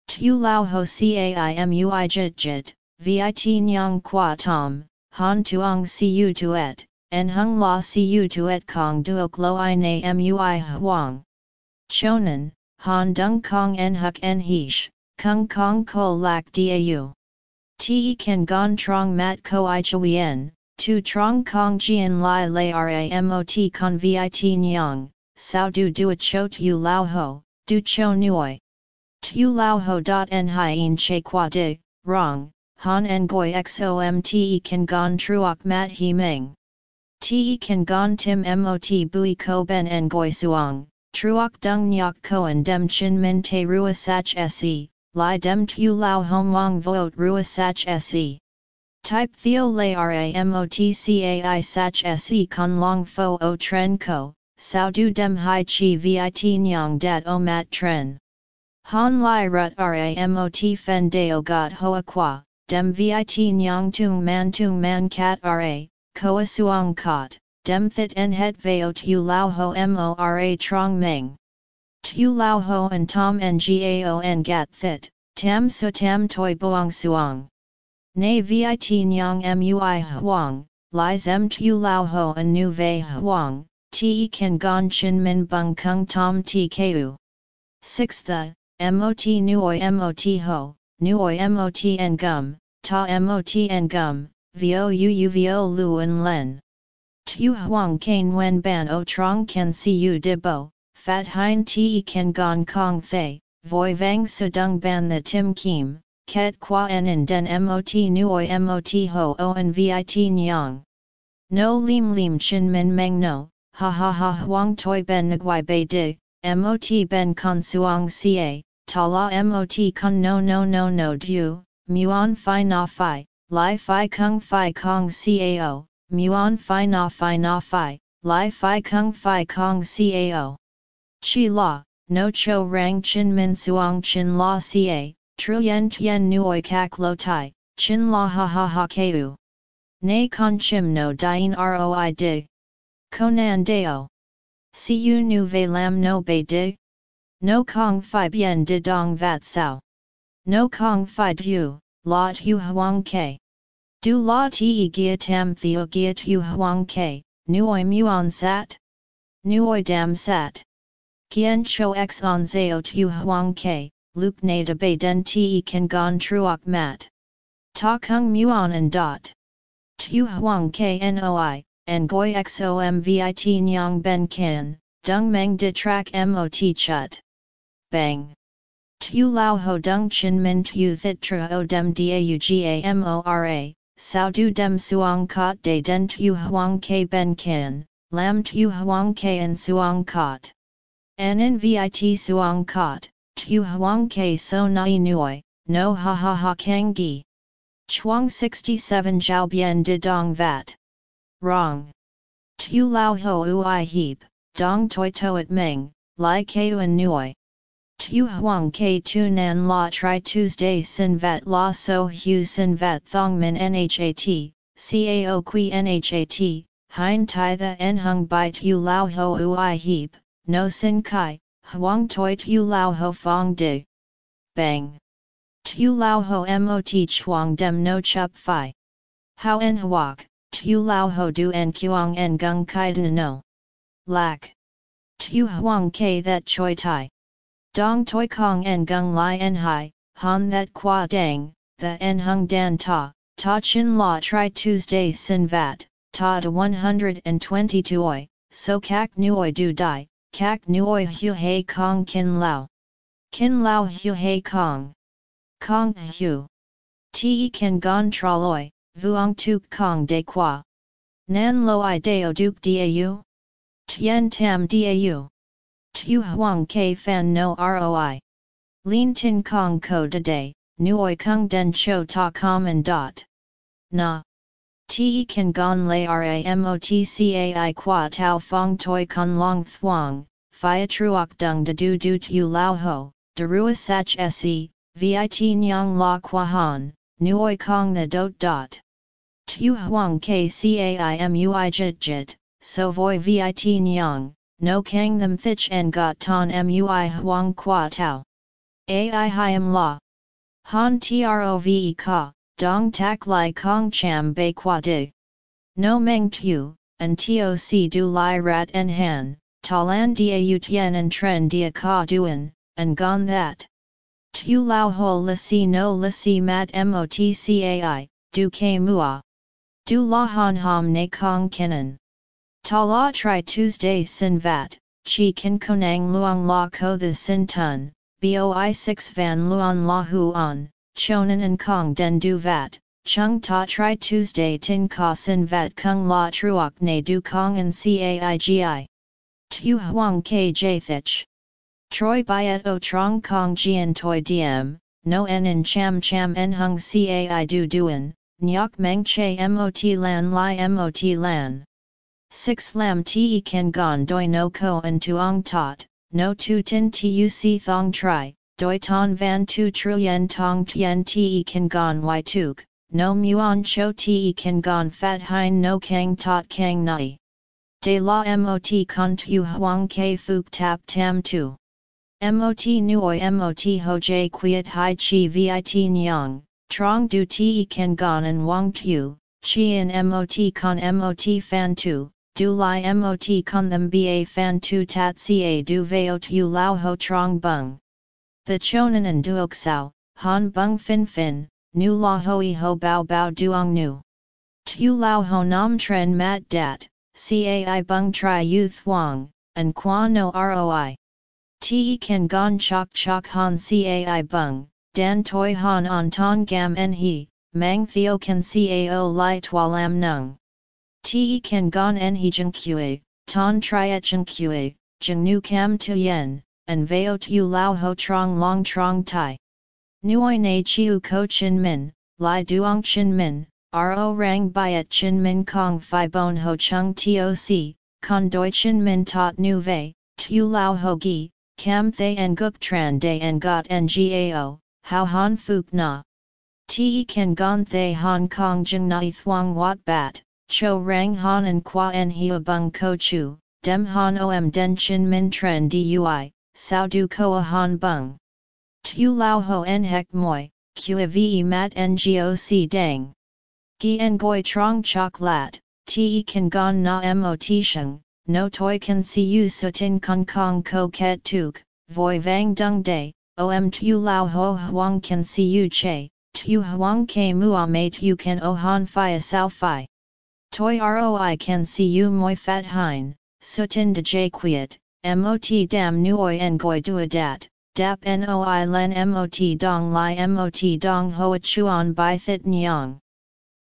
Tu lao ho cai mui jit jit, vit nyang qua tom, han tuong siu tuet, en hung la siu tuet kong duok lo i na mui huang. Chonan, han dung kong en huk en hish, kung kong ko lak dau. Te kan gon trong mat ko i chuyen, Tu trong kong jian lai lai ramot con vit nyang, sao du dua cho tu lao ho, du cho nuoi. Tu lao ho dot en hien che qua di, wrong, han en goi xom te kan gon truok mat he meng. Te kan gon tim mot bui ko ben en goi suong, truok dung nyok koan dem chin min te rua sach se, lai dem tu lao hom wang vote rua sach se. Type Theo Lay Ramotcai Sach Se Con Long Fo O Tren Ko, Sao Du Dem Hai Chi Vit Nyang Dat O Mat Tren. Han Lai Rut Ramot Fen Deo Got Hoa Qua, Dem Vit Nyang Tung Man Tung Man Cat Ra, Koa Suong Kot, Dem Thit En Het Veo Tu Lao Ho Mora Trong Meng. Tu Lao Ho and Tom Ngao En Gat Thit, Tam Su Tam Toi Boang Suong. Nay vit nyang mui huang, li zem tu lao ho a nu vei huang, te kan gon chin min bung kung tom ti ku. 6 the, mot nuoi mot ho, nuoi mot en gum, ta mot en gum, vo uu vo luan len. Tu huang kane wen ban o trong kan siu di bo, fat hein te kan gon kong thay, voi vang dung ban the tim kim, ket qua en den mot nuoi mot ho o en vit nyang. No lim lim chin min meng no, ha ha ha huang toi ben nguai bei di, mot ben con suang ca, ta la mot con no no no no du, muon fi na fi, li fi kung fi kong cao, muon fi na fi na fi, li fi kung fi kong cao. Chi la, no cho rang chin min suang chin la ca, truyen tien nuoi kak lo tai, chin la ha ha ha keu. Nay con chim no dien roi dig. Conan deo. Siu nu ve lam no bei dig. No kong fi bien de dong vat sao. No kong fi du, la tu huang ke. Du la ti gia tam theo gia tu huang ke, nuoi muon sat. Nuoi dam sat. Kien cho x on zao tu huang ke, luk na de bei den te kan gon truok mat. Ta kung muon and dot. Tu huang knoi, and goi xomvit nyang ben kan, dung meng de trak mot chut. Bang. Tu lao ho dung chin min tu thit tra o dem dauga mora, sao du dem suang kot de den tu huang ke ben kan, lam tu huang ke en suang kot. Anin vit suang kot, tu huang ke so nai nuoi, no ha ha ha kang gi. Chuang 67 Zhao Bian de Dong Vat. Wrong. Tu Lao Ho Ui Heap, Dong Toi Toat Meng, Lai Kuan Nui. Tu Huang K Tu Nan La Tri Tuesday Sin Vat La So Hu Sin Vat Thong Min Nhat, Cao Qui Nhat, Hein Tai The En Hung Bai Tu Lao Ho Ui Heap, No Sin Kai, Huang Toi Tu Lao Ho Fong di. Bang. Tu lao ho mot chuang dem no chup fi. How en huok, tu lao ho du en kuang en gung kai no. Lack. Tu huang ke that choi tai. Dong toi kong en gung lai en hai, han that qua dang, the en hung dan ta, ta chin la tri Tuesday sin vat, ta de 122 oi, so kak nuoi du dai, kak nuoi hu hei kong kin lao. Kin lao hu hei kong. Kong Hu. Te kan gon traloi, vuong tuk kong de qua. Nan lo i deo duke dau? Tien tam dau. Tu huang ke fan no roi. Lin tin kong ko de day, nuoi kung den cho ta common dot. Na. Te kan gon lay ramotcai qua tau fong toi con long thuong, phia truok dung de du du tu lao ho, de rua sach se, Vit Nyang La qua Kwahan, Nuoi Kong the Dot Dot. Tu Huang Kcaimui Jit Jit, So Voi Vit Nyang, No Kang Them Thich En Got Ton Mui Huang Kwa Tao. Ai Hiam La. Han Trove Ka, Dong Tak Lai Kong Cham Bei Kwa Dig. No Meng Tu, and Toc Du Lai Rat En Han, Talan Dia Utien and Tren Dia Ka Duan, and Gone That. Tu lao ho la si no la si mat motcai, du ke mua. Du la han ham ne kong kenan. Ta la tri Tuesday sin vat, chi kin konang luang la ko the sin tun, boi 6 van luang la huan, chonan and kong den du vat, chung ta tri Tuesday tin ka sin vat kung la truok ne du kong and caigi. Tu huang ke jathich. Troy byet o trong kong jian toi diem, no en in cham cham en hung cai du duan, nyok meng che mot lan li mot lan. 6 lam te kan gon doi no ko en tuong tot, no tu tin tuc thong tri, doi ton van tu truyen tong tien te kan gon y tuk, no muon cho te kan gon fat hein no kang tot kang nai. De la mot con tu huang ke fuk tap tam tu. Mot nuoi mot ho jay quiet hai chi vit nyang, trong du te kan gon and wang tu, chi in mot con mot fan tu, du li mot con them ba fan tu tat ca du veo tu lao ho trong bung. The chonan and duok han bung fin fin, nu la hoi ho bao bao duong nu. Tu lao ho nam tren mat dat, cai bung tri youth wang, and qua no roi. Te kan gon chok chok han cai bung, dan toi han on ton gam en he, mang theo kan cao li lam nung. Te kan gon en he jung ton triet jung jeng nu cam tu yen, and veo tu lao ho trong long trong tai. Nuoi na chiu ko chin min, lai duong chin min, ro rang byet chin min kong fi bon ho chung toc, con doi chin min tot nu vei, tu lao ho gi, cam thay en guk tran day en got ngao, how han fuk na. Te kan gon thay Hong Kong jeng na thuang wat bat, cho rang han en qua en hia bung ko chu, dem han om den chin min tren dui, sao du koa han bung. Tu lao ho en hek moi, qa ve mat ngoc dang. Gi en goi trong chok lat, te kan gon na mot sheng, no toi kan si u sutin kong kong ko ket tuk, voi vang dung day, om tu lao ho huang kan si u che, tu huang ke mua me tu kan o han fi sao fi. Toi roi kan si u moi fat hein, sutin de j quiet, mot dam nuoi en goi dat dap noi len mot dong li mot dong hoa chuan by thit nyang.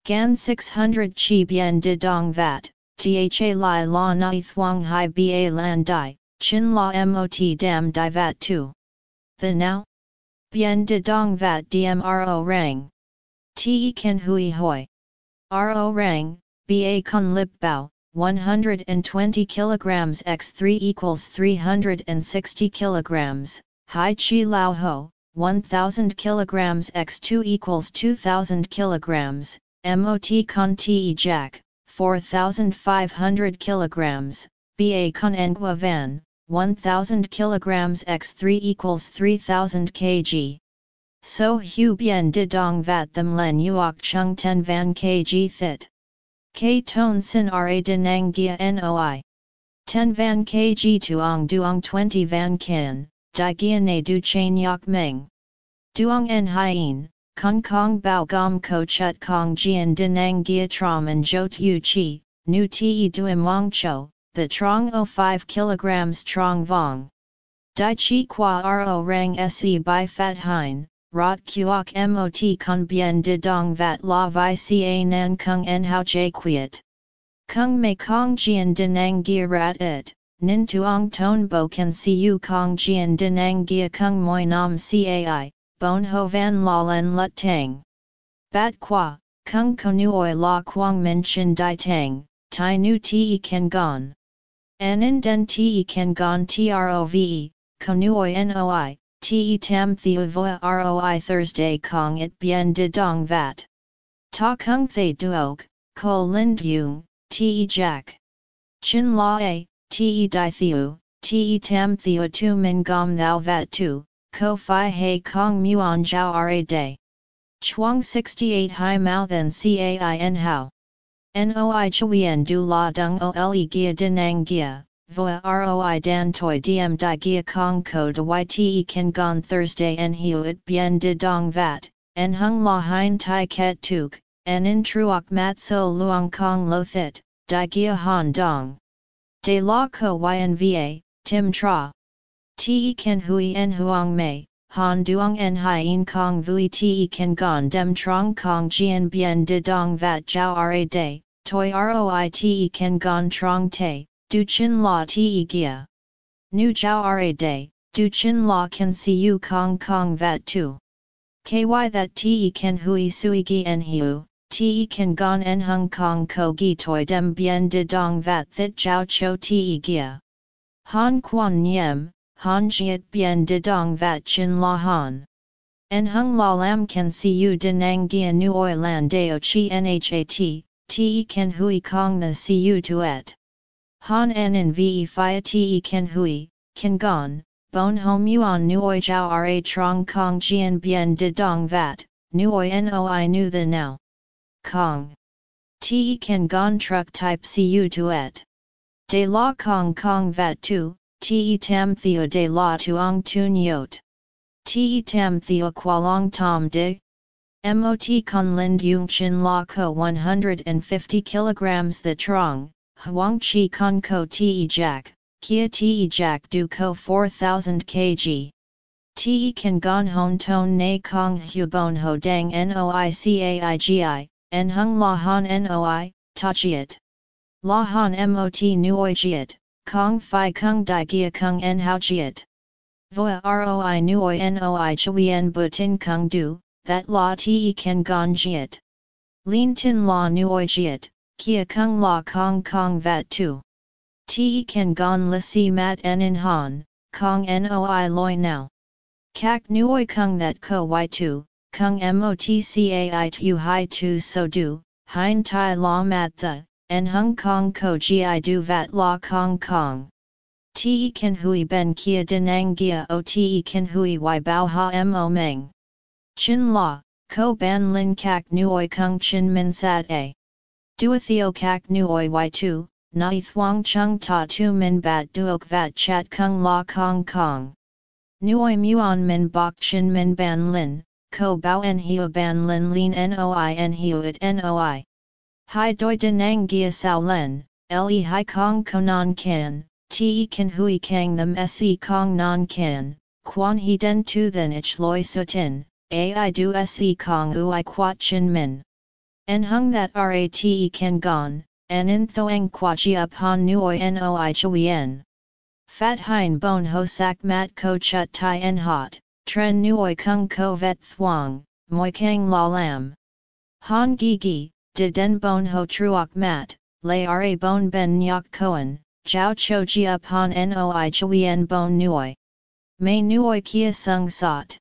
Gan 600 chi bien de dong vat, tha lai la nai thuang hai ba lan dai, chin la mot dam di vat tu. The now? Bien de dong vat dmro rang. Te ken hui hoi. Ro rang, ba con lip bao, 120 kilograms x 3 equals 360 kilograms, Hai Chi Lao Ho, 1000 kilograms x 2 equals 2000 kilograms, MOT Con Te Jack, 4500 kilograms, Ba Con Ngua Van, 1000 kilograms x 3 equals 3000 kg. So hu bien de dong vat them len uok chung ten van kg thit. K ton sin ra denang gia noi. 10 van kg tuong duong 20 van kin, di gia ne du chain yak meng. Duong en hien, Kong Kong Bao Gom Ko Chut Kong Jian Dinang Gia Trom and Jot Yu Chi, Nu Te Duim Wang Cho, the Trong O 5 kg Trong Vong. Dai Chi Qua Ro Rang Se Bai Fat Hein, Rot Kuok Mot Con Bien De Dong Vat La Vi Ca Nan Kung En Hao Jai Quiet. Kung Mei Kong Jian Dinang Gia Rat It. Nin tuong ton bo can see you kong jian dinang gia kung moi nam cai, bon ho van la len lut tang. Bat qua, kung konuoi la quang min chin dai tang, tai nu te ken gon. Anin den te ken gon trove, konuoi noi, te tam theo voa roi Thursday kong it bien de dong vat. Ta kung thay duok, ko lind yung, te jack. Chin la a, te di theo, te tam theo tu min gom thou vat tu, ko fi hei kong muon jiao ra day. Chuang 68 hai mao then cain hao. Noi chuyen du la dung ole gia dinang gia, voa roi dan toi diem di gia kong ko de yte gon Thursday en it bien de dong vat, en hung la hein tai ket tuk, en in truok mat so luong kong lo thit, di gia han dong. De la ko ynva, tim tra. Te ken hui en huang mei, han duong en hien kong vui te ken gon dem trong kong jian bien de dong vat jiao ra de, toi roi te ken gon trong te, du chin la te gia. Nu jiao ra de, du chin la can see you kong kong vat tu. Ky that te can hui sui gi en hiu, te can gon en hung kong ko gi toi dem bien de dong vat thit jiao cho te gia. Han quan niem, han jiet bien de dong vat chin la han. En hung la lam kan si u denang gia nu oi lan deo chi nhat, te can hui kong the si u tuet. Han en ve fia te kan hui, kan gon, bon hom yuan nuoi jiao ra trong kong jian bien de dong vat, nuoi noi nu the now. Kong. Te kan gon truck type cu tuet. De la kong kong vat tu, te tam theo de la tuong tun yot. Te tam theo qualong tom de. Mot con lind yung chin la ko 150 kilograms the trong, huang chi con ko te jack, kia te jack du ko 4000 kg. Te kan gon hon ton na kong hu bon ho dang noi caigi, en hung la han noi, tachiet. La han mot nuoi jiet, kong fi kung di gia kung en hao jiet. Voa roi nuoi noi chuyen butin kung du, that la te kan gon jiet. Lin tin la nuoi jiet, kia kung la kong kong vat tu. Te kan gon la si mat en in han, kong noi loi now. Kak nuoi kung that ko y tu, kung motcai tu hai tu so du, hein tai la mat the, en hung kong ko gi du vat la kong kong. Te kan hui ben kia denang gia o te kan hui y bao ha mo meng. Chin la, ko ban lin kak nuoi kung chin min sat a. Duathio kak nuoi y tu, nai thuang chung ta tu min bat duok vat chat kung la kong kong. Nuoi muon min bok chin min ban lin, ko bao en hiu ban lin lin noi en hiu at noi. Hai doi denang gia sao len, le hai kong konan kan, te kan hui kang them se kong non kan, quan he den tu then ich loi sutin, ai du se kong ui quat chin min. En hung that rate kan gon, en in thoang qua ji upon nuoi noi chuyen. Fat hein bon ho sak mat ko chut tai en hot, tren nuoi kung ko vet thuang, moi kang la lam. Han gi gi, de den bon ho truok mat, lay ra bon ben nyok koan, Jiao cho ji upon noi chuyen bon nuoi. May nuoi kia sung sot.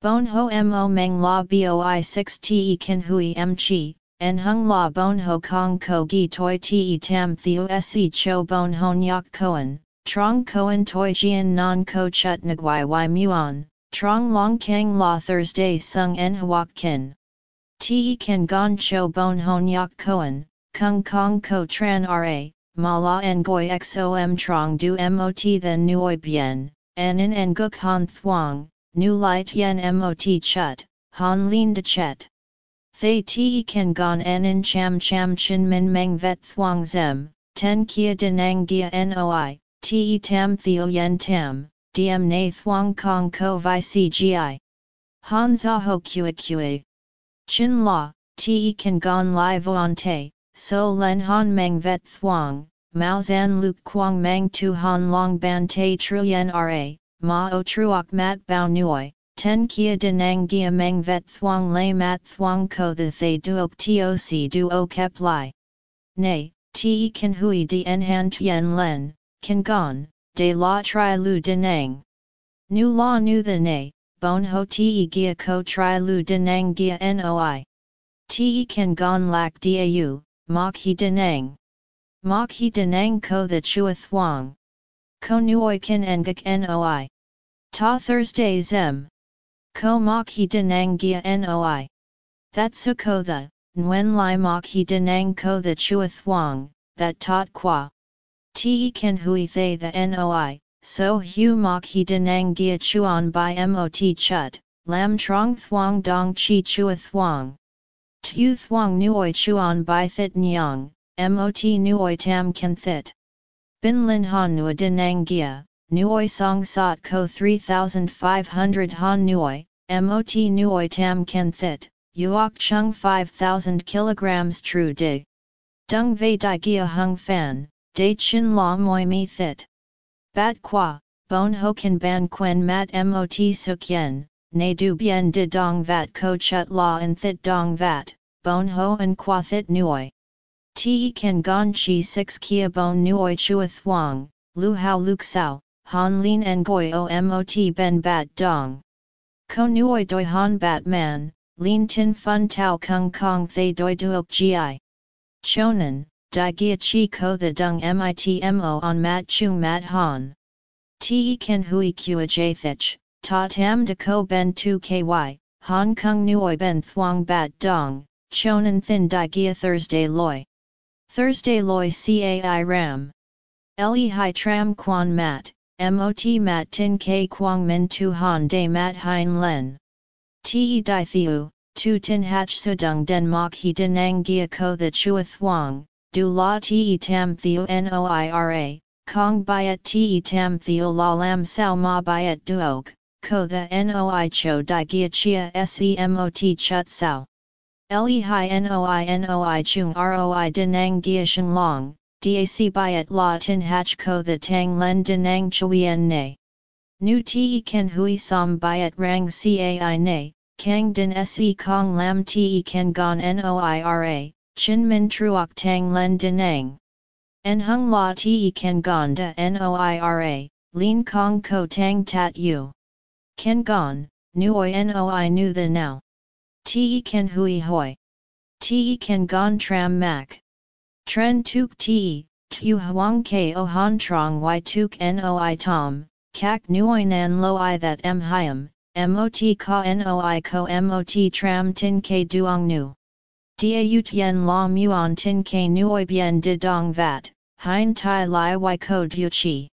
Bon ho mo meng la boi 6 te kin hui m chi, en hung la bon ho kong ko gi toi te tam theo se cho bon ho nyok koan, trong koan toi jian non ko chut nagwai y muon, trong long kang la Thursday sung en huok kin. Te kan gon cho bon ho nyok koan, kung kong ko tran ra, ma la goi xom trong du mot then nuoi bien, en in en guk han thuang, nu light yen mot chut, han lin de chet. Thay te kan gon en in cham cham chin min meng vet thuang zem, ten kia denang gia noi, te tam theo yen tam, diem na thuang kong ko vi cgi. Han za ho kua kua. Chin la, te kan gon lai voan te, so len han meng vet thuang, mao zan luk quang mang tu han long ban te truyen ra, ma o truok mat bao nuoi, ten kia denang gia meng vet thuang lay mat thuang ko the thay duok toc duo kep lai. Nay, te kan hui di en han tien len, kan gon, de la tri lu denang. Nu la nu the nay, bon ho te gia ko tri lu denang gia noi. Te kan gon lak dau, mok he denang. Mok he denang ko the chua thuang. Ko nuoi kin engak noi. Ta Thursday zem. Ko mok he denang gia noi. That su ko the, nguen lai mok he denang ko the chua thuang, that tot qua. Te kin hui thay the noi, so hu mok he denang gia chuan by mot chut, lam trong thuang dong chi chua thuang. Tu thuang nuoi chuan by thit nyang, mot nuoi tam kan thit. Bin lin han nua denang gia, nuoi song sot ko 3500 han nuoi, mot nuoi tam kan thit, uok chung 5000 kilograms true dig. Dung vei di gia hung fan, de chin la moi mi thit. Bat qua, bon ho kan ban quen mat mot suk yen, ne du bien de dong vat ko chut la and thit dong vat, bon ho and qua thit nuoi. Te kan gon chi 6 kia bon nuoi chua thuang, lu hao luk sao, han lin en goi o mot ben bat dong. Ko nuoi doi han bat man, lin tin fun tau kung kong thay doi duok gi. Chonan, di gia chi ko the dung mitmo on mat chung mat han. Te kan hui kua jathich, ta tam de ko ben tu ky, han kung nuoi ben thuang bat dong, chonan thin di gia Thursday loi. Thursday loi cai ram. Le hai tram quan mat, mot mat tin k quang min tu han de mat hein len. Te di thiu, tu tin hach sudung den mok he denang gia ko the chua thuang, du la te tam thiu noira, kong byet te tam thiu la lam sao ma byet duog, ko the noi cho di gia chia semot chut sao. Le hi noi noi chung roi denang gia sheng long, dac byet la tin hach ko the tang len denang chuyen ne. Nu te ken hui som byet rang cai ne, kang din se kong lam te ken gon noira, chin min truok tang len denang. En hung la te ken gon da noira, lin kong ko tang tat u. Ken gon, nuoi noi nu the now. Te ken hui hoi. Te ken gon tram mak. Tren tuk te, tu huang ko han trong y tuk noi tom, kak nuoi nan lo i that m hiam, mot ka noi ko mot tram tin ke duong nu. Dia ut yen la muon tin ke nuoi bien de dong vat, hein tai lai y ko du chi.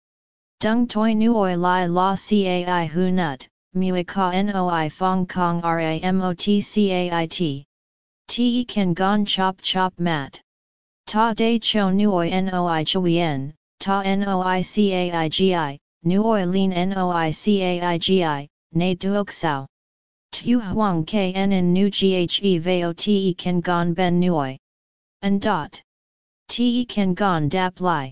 Dung toi nuoi lai la cai hu nut, mui ka noi fong kong ramotcait. Te kan gon chop chop mat. Ta de cho nuoi noi chuyen, ta noi caigi, nuoi lin noi caigi, ne duok sao. Tu huang kn in nu ghe veo te kan gon ben nuoi. And dot. Te kan gon dap lai.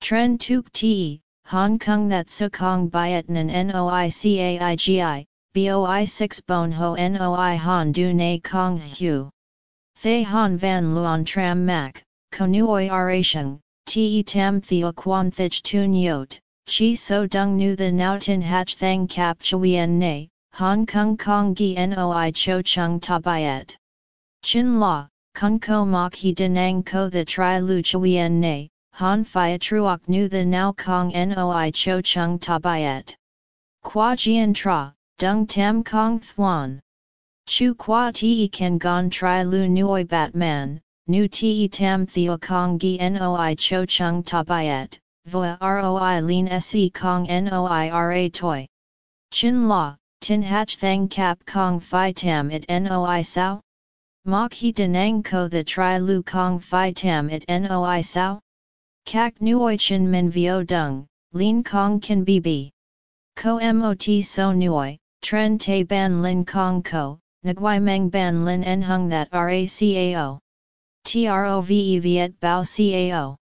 Tren tuk te, Hong Kong that sukong bietnan noi boi 6 bon ho noi han du na kong hu. Thay han van luon tram mak, konuoi arasheng, te tam theo quan thich tun yot, chi so dung nu the nao tin hach thang kap chuyen ne, Hong Kong kong gi noi cho chung tabayet. Chin la, kung ko mok he denang ko the tri lu chuyen ne, Han Phia Truoc Nu The Now Kong Noi Cho Chung Tabayet. Qua Jian Tra, Dung Tam Kong Thuan. Chu Qua Te Kan Gon Tri Lu Nuoi Batman, Nu Te Tam Theo Kong Gi Noi Cho Chung Tabayet, Voa Roi Lin Se Kong Noi Ra Toi. Chin La, Tin Hach Thang Kap Kong Phi Tam It Noi Sao? Mok He Denang Ko The Tri Lu Kong Phi Tam It Noi Sao? Kak nuoi chin min vio dung, lin kong kan bb. Ko mot so nuoi, tren te ban lin kong ko, nguai meng ban lin en hung that racao. Trove viet bao cao.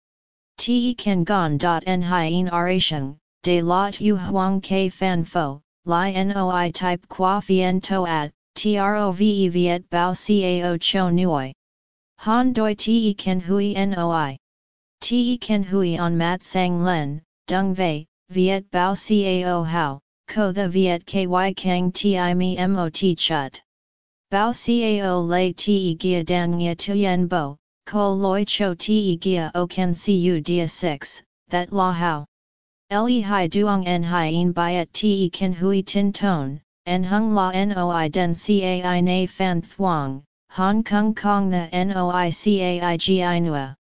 Te kan gon dot en hien arasheng, de lot yu huang ke fan fo, li noi type qua fien to ad, trove viet bao cao cho nuoi. Han doi te kan hui noi. Te ken hui on mat sang len, dung vei, viet bao cao hao, ko the viet ky kang ti mi mot chut. Bao cao lay te gia dan ngia tuyen bo, ko loi cho te gia o ken cu dia 6, that la hao. Le hai duong en hai in byet te ken hui tin ton, en hung la noi den cai na fan thuong, hong kong kong the noi cai gi nua.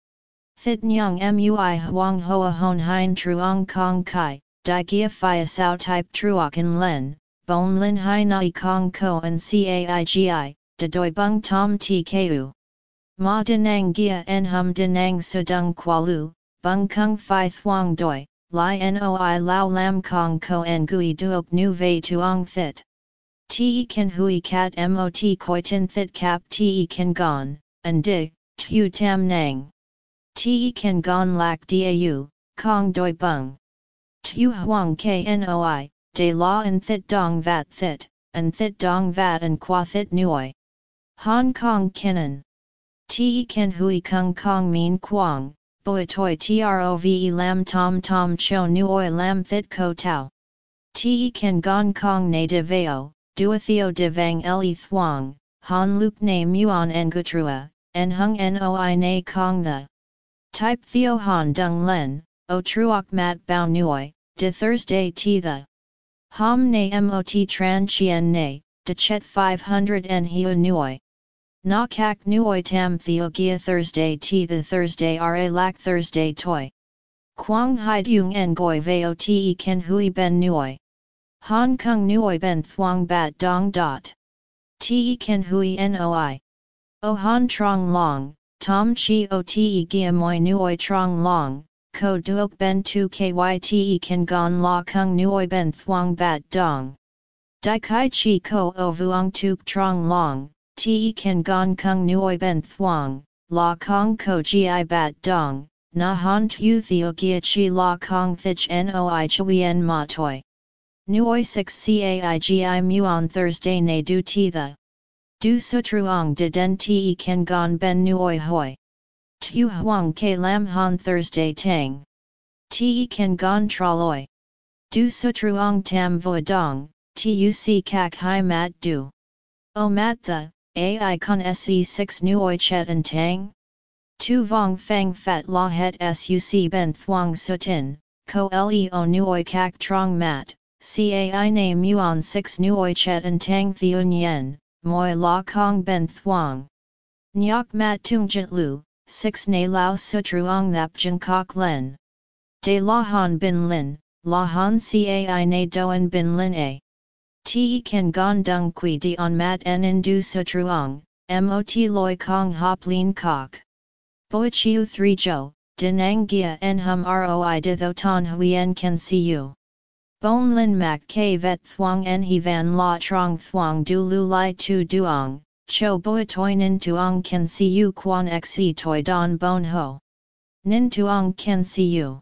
Thit nyang mui huang hoa hon hein truong kong kai, di gia phia sao type truokan len, bon lin hai nai kong ko and caigi, de doi bung tom tku. Ma denang gia en hum denang sudung kualu, bung kung phi thuong doi, li noi lao lam kong ko en gui duok nu vei tuong thit. Te kan hui kat mot koi tin thit kap te kan gon, and dig, tu tam nang. Te kan gon lak dau, kong doi bung. Tu huang knoi, de la en thit dong vat thit, en thit dong vat en qua thit nuoi. Hong Kong kinan. Te kan hui kung kong min quang, boi toi trove lam tom tom cho nuoi lam thit ko tau. Te kan gon kong ne de veo, duatheo de vang le thuang, han luk ne muon en gutrua, en hung noi ne kong the. Type Theo Han Dung Len, O Truoc Mat Bao Nuoi, De Thursday T The. Hom Ne Mot Tran Chien Ne, De Chet 500 En Hiu Nuoi. Na Kak Nuoi Tam Theo Gia Thursday T The Thursday Ra Lak Thursday Toi. Quang Hai Dung En Goi Veo Te Ken Hui Ben Nuoi. Hong Kong Nuoi Ben Thuong Bat Dong Dot. Te Ken Hui Noi. O Han Trong Long, Tom chi o te gia trong long, ko duok ben tu kyte kan gon la kung nuoi ben thuang bat dong. Dai kai chi ko o vuong trong long, te kan gon kung nuoi ben thuang, la kong ko gi bat dong, na han tu theo gia chi la kong thich noi chui ma toi. Nuoi 6 caigi muon Thursday ne du ti the. Du sutruong de den te ken gon ben nuoi hoi. Tu huang ke lam han Thursday tang. Te ken gon traloi. Du sutruong tam vo dong, tuc kak hai mat du. O mat the, ai con se6 nuoi chet and tang? Tu vong fang fat la het suc ben thuang sutin, ko leo nuoi kak trong mat, cai na muon 6 nuoi chet and tang theun yen, moi la kong ben thuang. Nyok mat tung jit lu, 6 na lao sutruong thap jeng kok len. De la han bin lin, la han cai na doen bin lin a. Te kan gong dung qui di on mat en in du sutruong, mot loi kong hop lin kok. Boi chiu 3 jo, dinang gia en hum roi di tho ton huyen can see you. Bon lin mak k vet en he van la trong thuang du lu lai tu duong, cho boi toi nin tuong can see you quan xe toi don bon ho. Nin tuong can see you.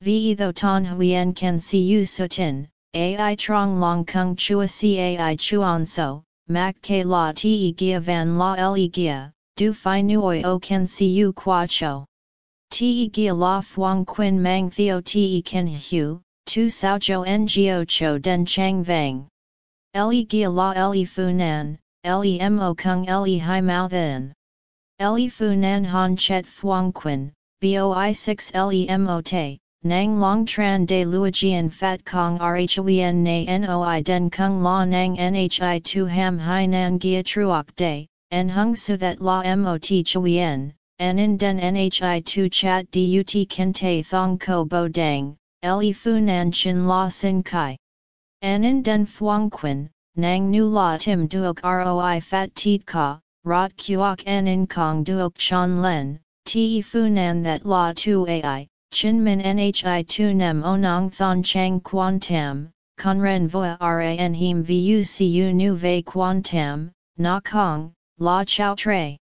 Ve tho ton huyen can see you sutin, ai trong long kung chua cai chuan so, mak ke la te gia van la le gia, du fi nuoi o ken siu qua cho. Te gia la fuang quin mang theo te ken hu, tu sao jo ngo cho den chang vang. Le gia la le fu nan, le mo kung le hai mao then. Le fu nan han chet fuang quin, boi 6 le mo te, Nang long tran de luojian fat kong rhuyen na noi den kung la nang nhi tu ham hai nan gia truok de, en hung su that la mot chuyen, en in den nhi tu chat dut kente thong ko bo dang, le fu nan chin la sin kai. En in den fuang quin, nang nu la tim duok roi fat teet ka, rot kuok en in kong duok chan len, te fu nan that la tu ai Chin min nhi tu nem onong thon chang quan tam, conren voa ran him vu cu nu ve quan tam, na kong, la chao tre.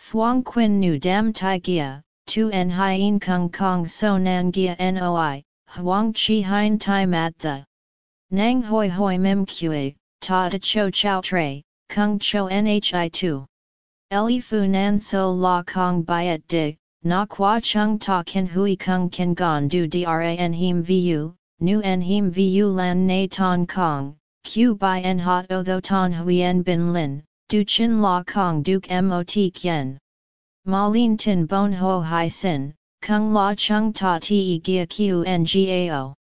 Thuong quin nu dam tai gia, tu en hien kung kong so nan gia noi, huang chi hein tai mat the. Nang hoi hoi mem kue, ta de cho chao tre, kung cho nhi tu. Eli fu nan so la kong byet dig, Na qua chung ta ken hui kung ken gon du dran him vu, nu en him vu lan na ton kong, q by en hot o tho ton huyen bin lin, du chin la kong duk mot kien. Ma lin tin bon ho hai sin, kung la chung ta ti gia q n gao.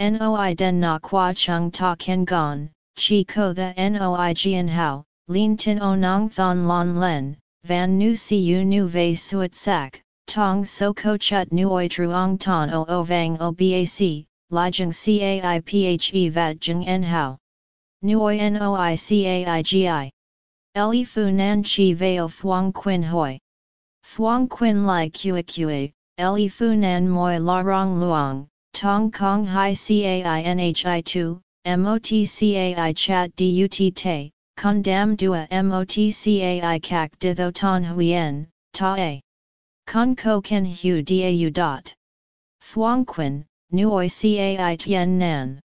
Noi den na qua chung ta ken gon, chi ko the noi gian hao, lin tin o nong thon lon len, van nu si u nu ve suet sak tong so ko chut nuoi truong ton o o vang o bac, lijeng cai phe vat jeng en hao. Nuoi noi cai gi. Le fu nan chi veo fuang quin hoi. Fuang quin lai kua kua, le nan moi la rong luong, tong kong hai cai nhi tu, motcai chat dut te, condam dua motcai kak ditho ton huyen, ta a. Con ko ken hu dau dot. Thuong quin, nuoi cai tien nan.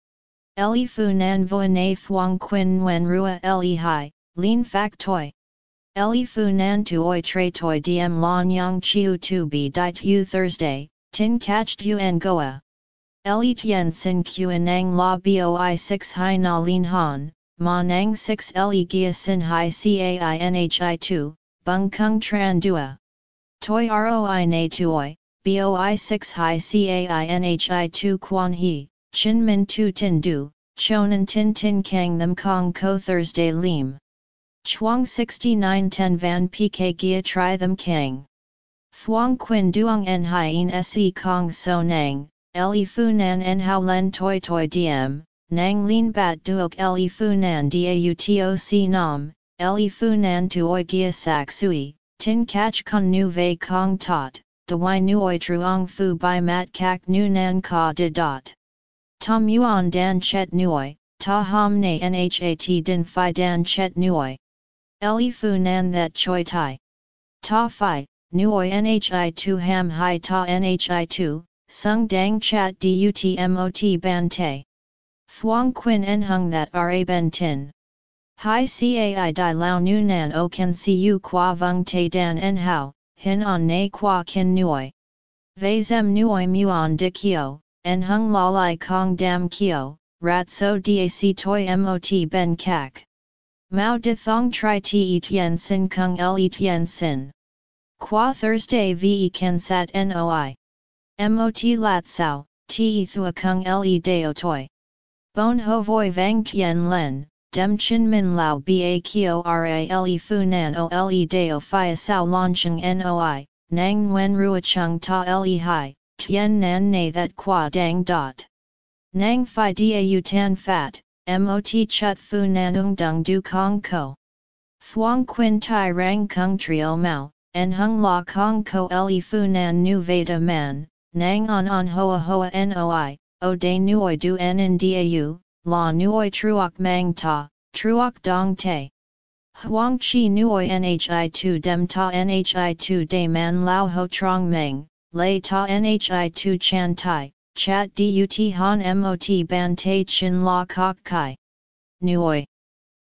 Eli fu nan vo na thuong quin wen rua eli hai, lin fak toi. Eli fu nan tuoi tre toi diem la nyang chiu tu bi dit u Thursday, tin catched u en goa. Eli tien sin nang la boi 6 hai na lin han, ma nang 6 eli gia sin hai cai nhi 2, bung kung tran dua. Toi roi na tuoi, boi 6 hi cainhi 2 quan he, chin min tu tin du, chonan tin tin kang them kong ko Thursday lim. Chuang 69 10 van pk gia tri them kang. Thuong quin duong en hien se kong so nang, le fu nan en hao len toi toi diem, nang lin bat duok le fu nan dautoc nam, le fu nan tuoi gia sak sui, Tin kach kun nu Ve kong tot, de y nuoi truong fu by mat kak nu nan ka de dot. Tom yuan dan chet nuoi, ta ham Ne nhat din fi dan chet nuoi. Eli fu nan that choi tai. Ta fi, nuoi nhi 2 ham hai ta nhi 2, sung dang chat dutmot ban te. Thuong quin en hung that ra ben tin. Hai cai di lao nu nan o can siu qua vung te dan en hao, hin on na qua kin nuoi. Vei zem nuoi muon di kio, en hung la lai kong dam kio, rat so dac toi mot ben kak. Mao de thong tri ti tien sin kung le tien sin. Qua Thursday ve ken sat noi. Mot lat sao, ti thua kung le deo toi. Bon ho voi vang tien len, dem chin min lao ba kio fu nan o le deo fia sao launching noi, nang wen rua chung ta le hai, tien nan ne that qua dang dot. Nang fi u tan fat, mot chut fu nanung dung du kong ko. Thuong quin tai rang kung trio mao, en hung la kong ko le fu nan nu veda man, nang on on hoa hoa noi, o de nuoi du en in dau, la nuoi truok mang ta, truok dong te. Huang chi nuoi nhi tu dem ta nhi tu de man lao ho trong meng, lay ta nhi tu chan tai, chat dut han mot ban te chin la kok kai. Nuoi.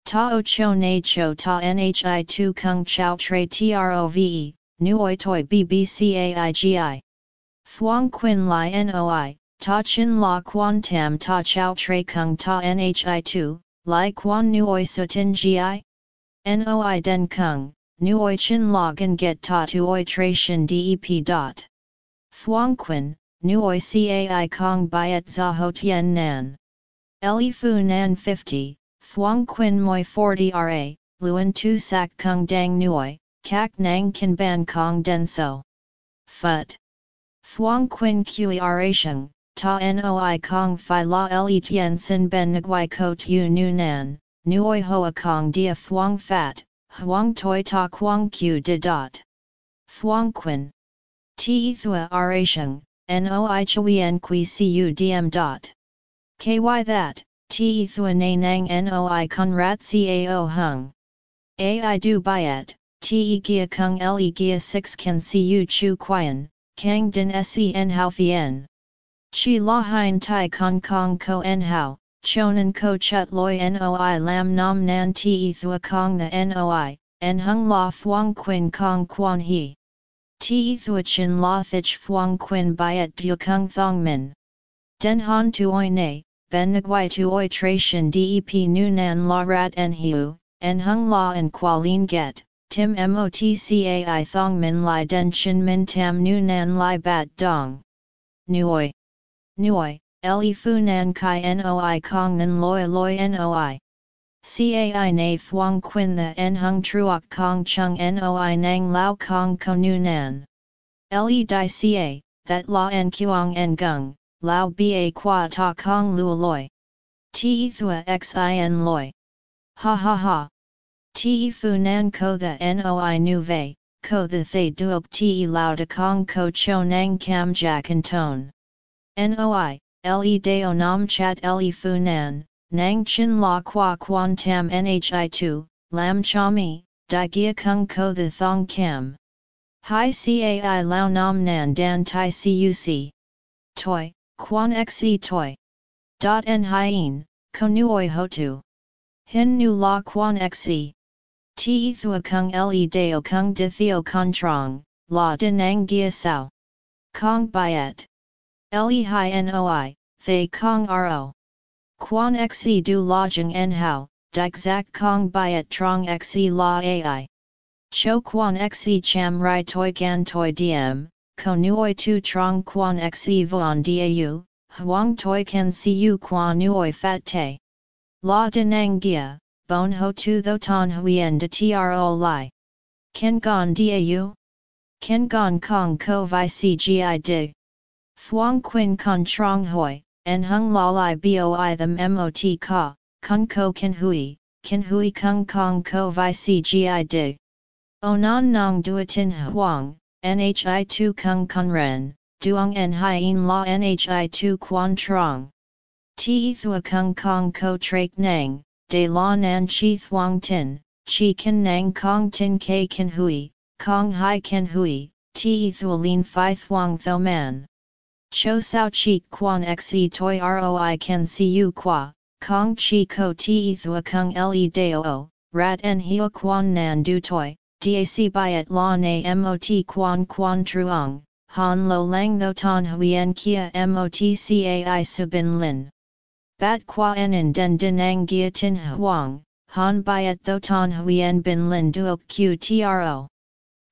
Ta o cho na cho ta nhi tu kung chao tre trove, nuoi toi bbcaigi. Thuong quin li noi, ta chin la quan tam ta chao tre kung ta nhi tu, li quan nuoi sutin gi? Noi den kung, nuoi chin la gan get ta tuoi tre shin dep dot. Thuong quin, nuoi cai kong byet za ho tien nan. Li fu nan 50, thuong quin moi 40 ra, luen tu sak kung dang nuoi, kak nang kan ban kong den so. Phut. Thuong quin kui sheng, ta noi kong fi la le tien sin ben nguai ko tu nu nan, nuoi hoa kong dia thuong fat, huang toi ta quang q de dot. Thuong quin. Ti thua Ra sheng, noi chuyen qui cu dm dot. Ky that, ti thua na nang noi kun rat cao hung. Ai du byet, ti gia kung le gia 6 can cu chu quian, kang din sen hao fien. Chi la hein tai kong kong ko en hao, chonan ko chut loi noi lam nam nan ti thua kong the noi, en hung la fuang quin kong quan he. Ti thua chin la thich fuang quin byet du kung thong min. Den han tuoi ne, ben nguai tuoi tration dep nu nan la rat en hiu, en hung la en qualin get, Tim motcai thong min lai den chin min tam nu nan lai bat dong. Nuoi. Nuoi, le fu nan kai noi kong nan loi loi noi. Cai na thuong quin the en hung truok kong chung noi nang lao kong ko nu nan. Le di ca, that la en kuang en gung, lao ba qua ta kong lu loi. Ti thua xin loi. Ha ha ha. Ti fu nan ko the noi nu vei, ko the thay duok ti lao de kong ko cho nang cam jack and tone. Noi, le deo nam chat le fu nan, nang chin la qua quan tam nhi tu, lam cha mi, di gia kung ko the thong cam. Hi cai lao nam nan dan tai cuc. Toi, quan xe toi. Dot en hien, ho tu. Hin nu la quan xe. Ti thua kung le deo kung de theo trong, la de nang gia sao. Kong byet. Le hi noi, thay kong ro. Quan xe du lodging en hao, dik zak kong byet trong xe la ai. Cho quan xe cham rai toi gan toi diem, ko nuoi tu trong quan xe vuan dau, huang toi can siu quan nuoi fat te. La de nang gia, bon ho tu tho ton huyen de tro li. Ken gon dau? Ken gon kong ko vi cgi dig. Thuong quin con trong hoi, en hung la li boi them mot ka, kun ko kin hui, kin hui kung kong ko vi cgi dig. O non nong duatin huang, nhi tu kung kun ren, duong en hien la nhi tu quan trong. Ti thua kung kong ko trak nang, de la nan chi thuang tin, chi kin nang kong tin ke kin hui, kong hai kin hui, te thualin phi thuang tho man. Cho sao chi quan xe toi roi can see you qua, kong chi ko te thua kung le dao, rat en hio quan nan du toi, dac byet la na mot quan quan truong, han lo lang tho ton huyen kia mot cai subin lin. Bat qua en in den denang gia tin huang, han byet tho ton huyen bin lin duok qtro.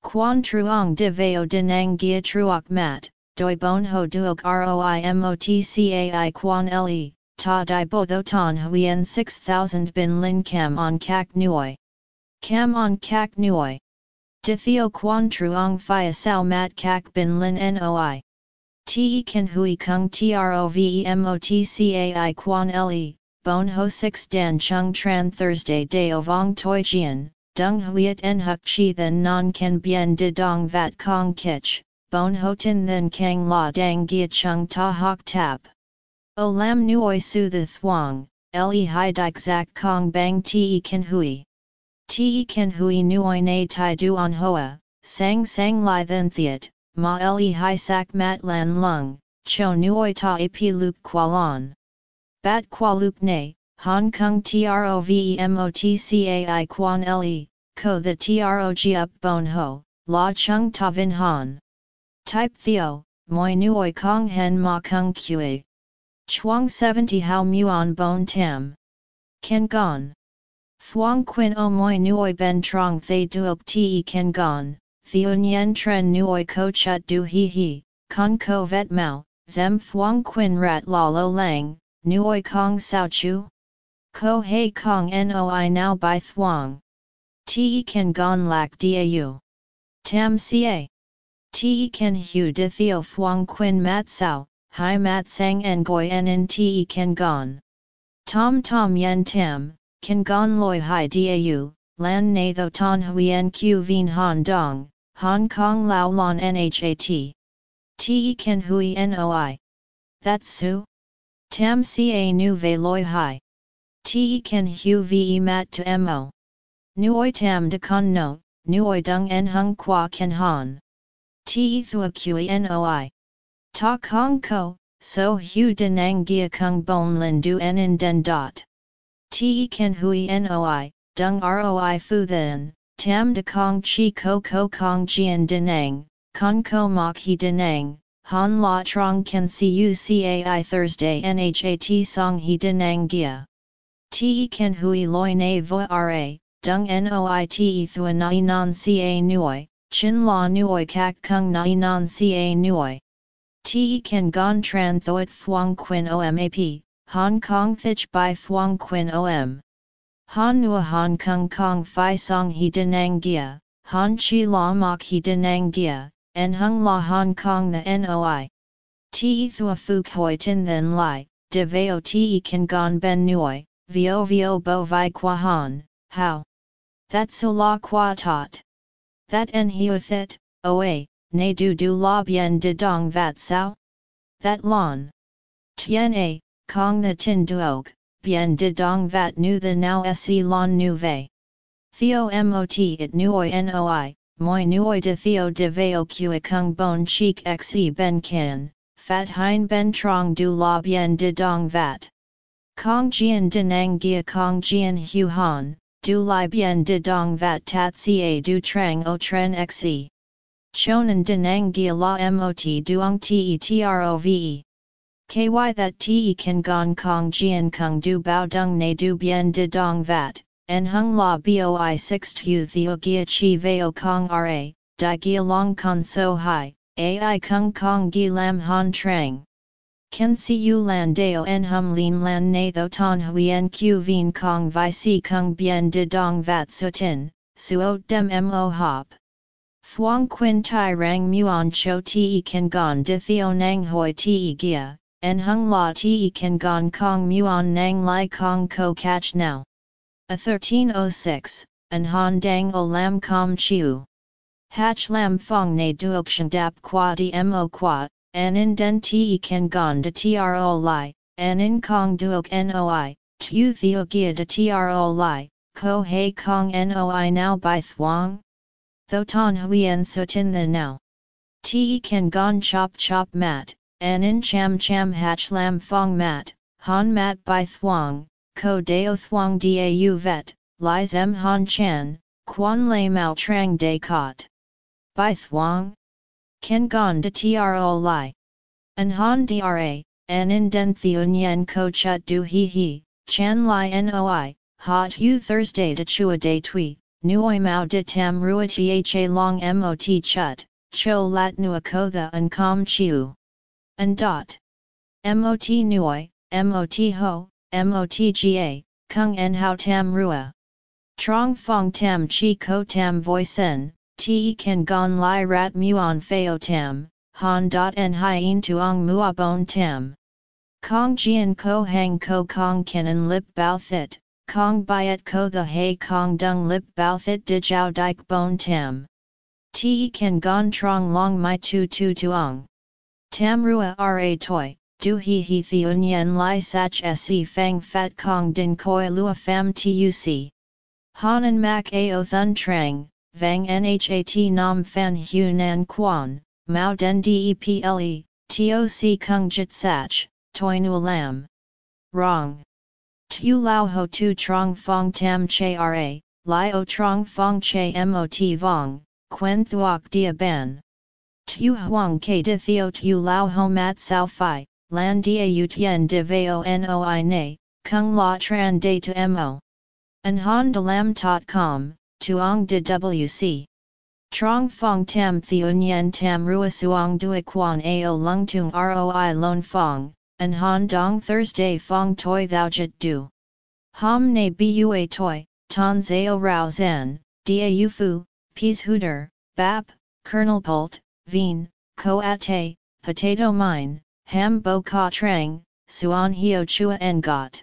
Quan truong de veo denang gia truok mat, doi bon ho duok roi motcai quan le, ta di bo tho ton huyen 6000 bin lin cam on kak nuoi. Cam on kak nuoi. De theo quan truong phia sao mat kak bin lin noi. Te kan hui kung trovemotcai quan le, bon ho 6 dan chung tran Thursday day ovong toi jian, dung huiet en huk chi then non kan bien de dong vat kong kich, bon ho tin then kang la dang gia chung ta hok tap. O lam nuoi su the thuang, le hai dik zak kong bang te kan hui. Te kan hui nuoi na tai du on hoa, sang sang li then thiet, ma le hai sak mat lan lung, cho nuoi ta ap luk qualon. Bat qua luk ne, Hong Kong TROVEMOTCAI quan le, ko the TROG up bon ho, la chung ta vin han. Type theo, moi nuoi kong hen ma kung kui. Chuang 70 how muon bon tam. Ken gon. Thuong quin o moi nuoi ben trong thay duok te ken gon, theo nyen tren nuoi ko chut du hi hi, con ko vet mau, zem thuong quin rat la lo lang, nuoi kong sao chu? Ko hei kong noi now by thuong. Te ken gon lak dau. Tam ca. Te ken hu de theo thuong quin mat sao, hai mat sang en goi en in te ken gon. Tom tom yen tam, Kan gon loi hai dau, lan na tho ton huyen q vien han dong, Hong Kong lao lon nhat. Te kan hui noi. That's su? Tam ca nu ve loi hai. Te kan hu ve mat to mo. Nuoi tam de con no, nuoi dung en hung qua kan han. Te thua qi noi. Ta kong ko, so hu denang gia kung bon lin du en den dot. Te kan hui noi, dung roi fu then, tam de kong chi ko ko kong jian denang, kong ko mok he denang, han la trong kan cucai Thursday nhat song he denang gia. Te kan hui loi na vo ra, dung noi te thua nai non ca nuoi, chin la nuoi kak kung nai non ca nuoi. Te kan gon tran thoit thuang quin omap, Hong Kong Thich by Thuong Quin Om. Han Nua Hong Kong Kong Phi Song He Denang Gia, Han Chi La Mok He Denang Gia, En Hung La Hong Kong the Noi. Te Thua fuk Hoi Tin Then Lai, De Veo Te Kan Gon Ben Nuoi, Vio Vio Bo Vi Qua Han, How? That So La Qua Tot. That En Hiu Thit, Oa, Ne Du Du La Bien De Dong Vat Sao? That Lon. Tien A, Kong the tin duog, bien de dong vat nu the now se lon nu ve. Theo mot it nuoi noi, moi nuoi de theo de veo kua kung bon cheek xe ben kan, fat hein ben trong du la bien de dong vat. Kong jian denang gia kong jian hu han, du lai bien de dong vat tat ca du trang o tren xe. Chonan denang gia la mot duong te trove. Ky that te kan gong kong jian kung du bao dung ne du bien de dong vat, en hung la boi 6 tu theo gia chi veo kong ra, di gia long con so hai, ai kung kong gi lam han trang. Ken si u lan deo en hum lin lan na tho ton huyen q vien kong vi si kung bien de dong vat sutin, suot dem mo hop. Thuong quin tai rang muon cho te kan gon de theo nang hoi te gia, en hung la ti kan gong kong muon nang lai kong ko catch now. A 1306, an han dang o lam kom chiu. Hach lam fong ne duokshan dap qua di mo qua, an in den ti kan gon de tro lai, an in kong duok noi, tu theo gia de tro lai, ko hei kong noi now by thuang? Tho ton huyen sutin the now. Te kan gon chop chop mat, an in cham cham hach lam fong mat, han mat by thuang, ko deo thuang dau vet, li zem han chan, quan lay mao trang de cot. By thuang? Ken gon de tro li. An han dra, an in den theun yen ko chut du hi hi, chan li noi, hot you Thursday de chua de tui, nuoi mao de tam rua tha long mot chut, cho lat nua ko the an com chiu. An dot. Mot nuoi, mot ho, mot ga, kung en hao tam rua. Trong fong tam chi ko tam voi sen, te kan gon lai rat muon feo tam, han dot en hien tuong mua bon tam. Kong jian ko hang ko kong kenan lip bao thit, kong byet ko the hay kong dung lip bao thit di jiao dike bon tam. Te kan gon trong long mai tu tu tuong. Tam rua ra toi, du he hi theun yen lai sach se fang fat kong din koi lua fam tuc. Hanan mak ao thun trang, vang nhat nam Phan hu nan quan, mao den deple, toc kung jit sach, toi nu lam. Wrong. Tu lao ho tu trong fong tam che ra, li o trong fong che mot vong, quen Thuoc dia ban. Tu huang ke de theo tu lao ho mat sao fi, lan dia u tien de veo noi ne, kung la tran de to mo. An han de lam tot com, tuong de wc. Trong fong tam theun yen tam rua suong dua quan ao lung tung roi lon fong, and han dong Thursday fong toi thou jit du. Ham ne bua toi, ton zao rao zan, dia fu, peas hooter, bap, kernel pult, veen, ko ate, potato mine, ham bo ka trang, suan hio chua en got.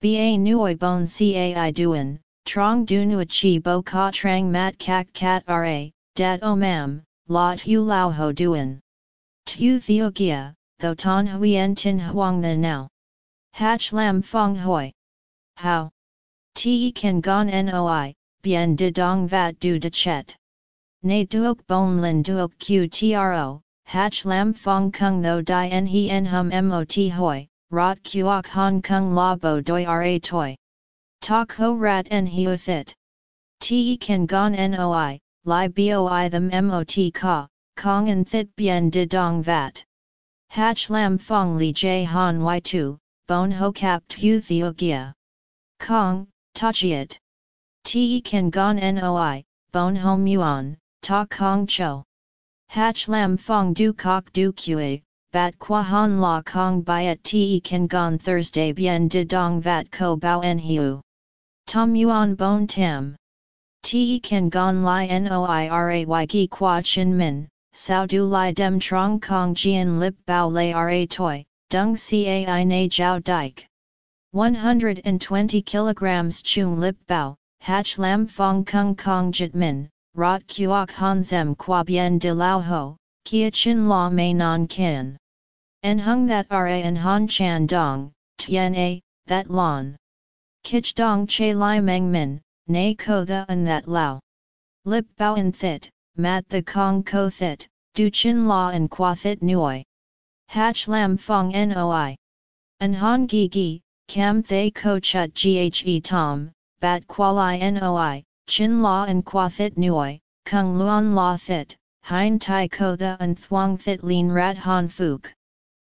Ba nuoi bon cai duan, trong du nua chi bo ka trang mat kak kat ra, dat o mam, la tu lao ho duan. Tu theo gia, tho ton huyen tin huang the now. Hach lam fong hoi. How? Te kan gon noi, bien de dong vat du de chet. Ne duok bon lin duok qtro, hach lam fong kung tho di en he en hum mot hoi, rot kuok hong kong la bo doi ra toi. Tak ho rat en hiu thit. Te kan gon noi, li boi them mot ka, kong en thit bien de dong vat. Hach lam fong li j han y tu, bon ho kap tu theo gia. Kong, tachiet. Te kan gon noi, bon ho muon, ta kong cho. Hach lam fong du kok du kue, bat qua han la kong byet te kan gon Thursday bien de dong vat ko bao en hiu. Tom yuan bon tam. Te kan gon Lai noi ray gi qua chin min, sao du Lai dem trong kong jian lip bao Lai ra toi, dung cai na jiao dike. 120 kilograms chung lip bao, hach lam fong kung kong jit min, rot kuok han zem qua bien de lao ho, kia chin la may non kin. En hung that ra en han chan dong, tien a, that lon. Kich dong che li meng min, nay ko the and that lao. Lip bao en thit, mat the kong ko thit, du chin la en qua thit nuoi. Hach lam fong noi. An han gi gi, cam thay ko chut ghe tom, bat quali noi, Chin la and qua thit nuoi, kung luon la thit, hein tai ko the and thuong thit lin rat han fuk.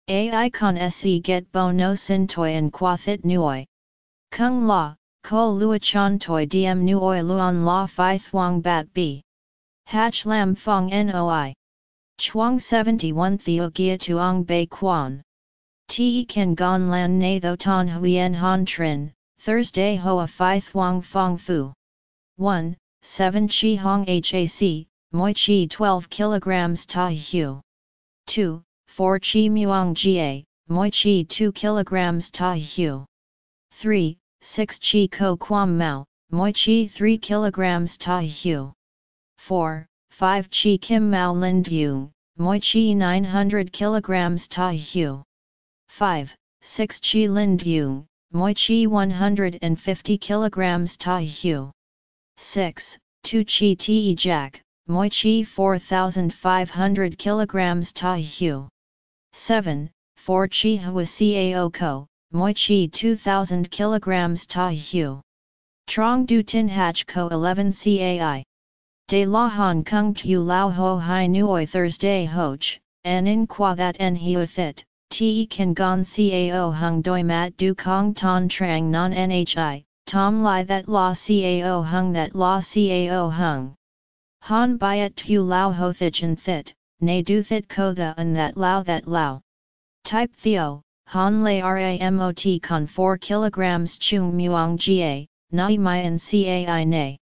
Ai con se get bo no sin toi and qua thit nuoi. Kung la, ko lua chan toi diem nuoi luon la fi thuong bat b. Hach lam fong noi. Chuang 71 Theo Gia Tuong Bei Quan. Te kan gon lan na tho ton huyen han trin, Thursday hoa fi thuong fong fu. 1. 7 Chi Hong HAC, Moi Chi 12 kg Ta Hu. 2. 4 Chi Muang Ga, Moi Chi 2 kg Ta Hu. 3. 6 Chi Ko Quam Mao, Moi Chi 3 kg Ta Hu. 4. 5 Chi Kim Mao lin Yung, Moi Chi 900 kg Ta Hu. 5. 6 Chi lin Yung, Moi Chi 150 kg Ta Hu. 6. 2 Chi Te Jack, moi chi 4500 kilograms ta hu. 7. 4 chi hua cao ko, moi chi 2000 kilograms ta hu. Trong du tin hach ko 11 cai. De la hong kong tu lao ho hai nuoi Thursday hoch, en in qua that en hiu thit, te kan gon cao hung doi mat du kong ton trang non nhi, tom lai that la cao hung that la cao hung. Han byet tu lao ho thich and thit, ne du thit ko the and that lao that lao. Type theo, Han lay ramot con 4 kilograms chung muang ga, nai mayan cai ne.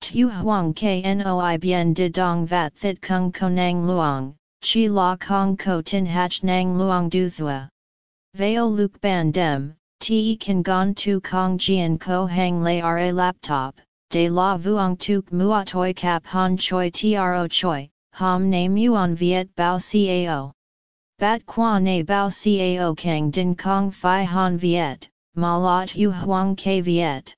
Tu huang knoi bien de dong vat thit kung konang luang, chi la kong ko tin hach nang luang du thua. Veo luk ban dem, te kan gon tu kong jian ko hang lay ra laptop, de la vuong tuk mua toi kap han choi tro choi, ham ne muon viet bao cao. Bat qua ne bao cao kang din kong fi han viet, ma la tu huang ke viet.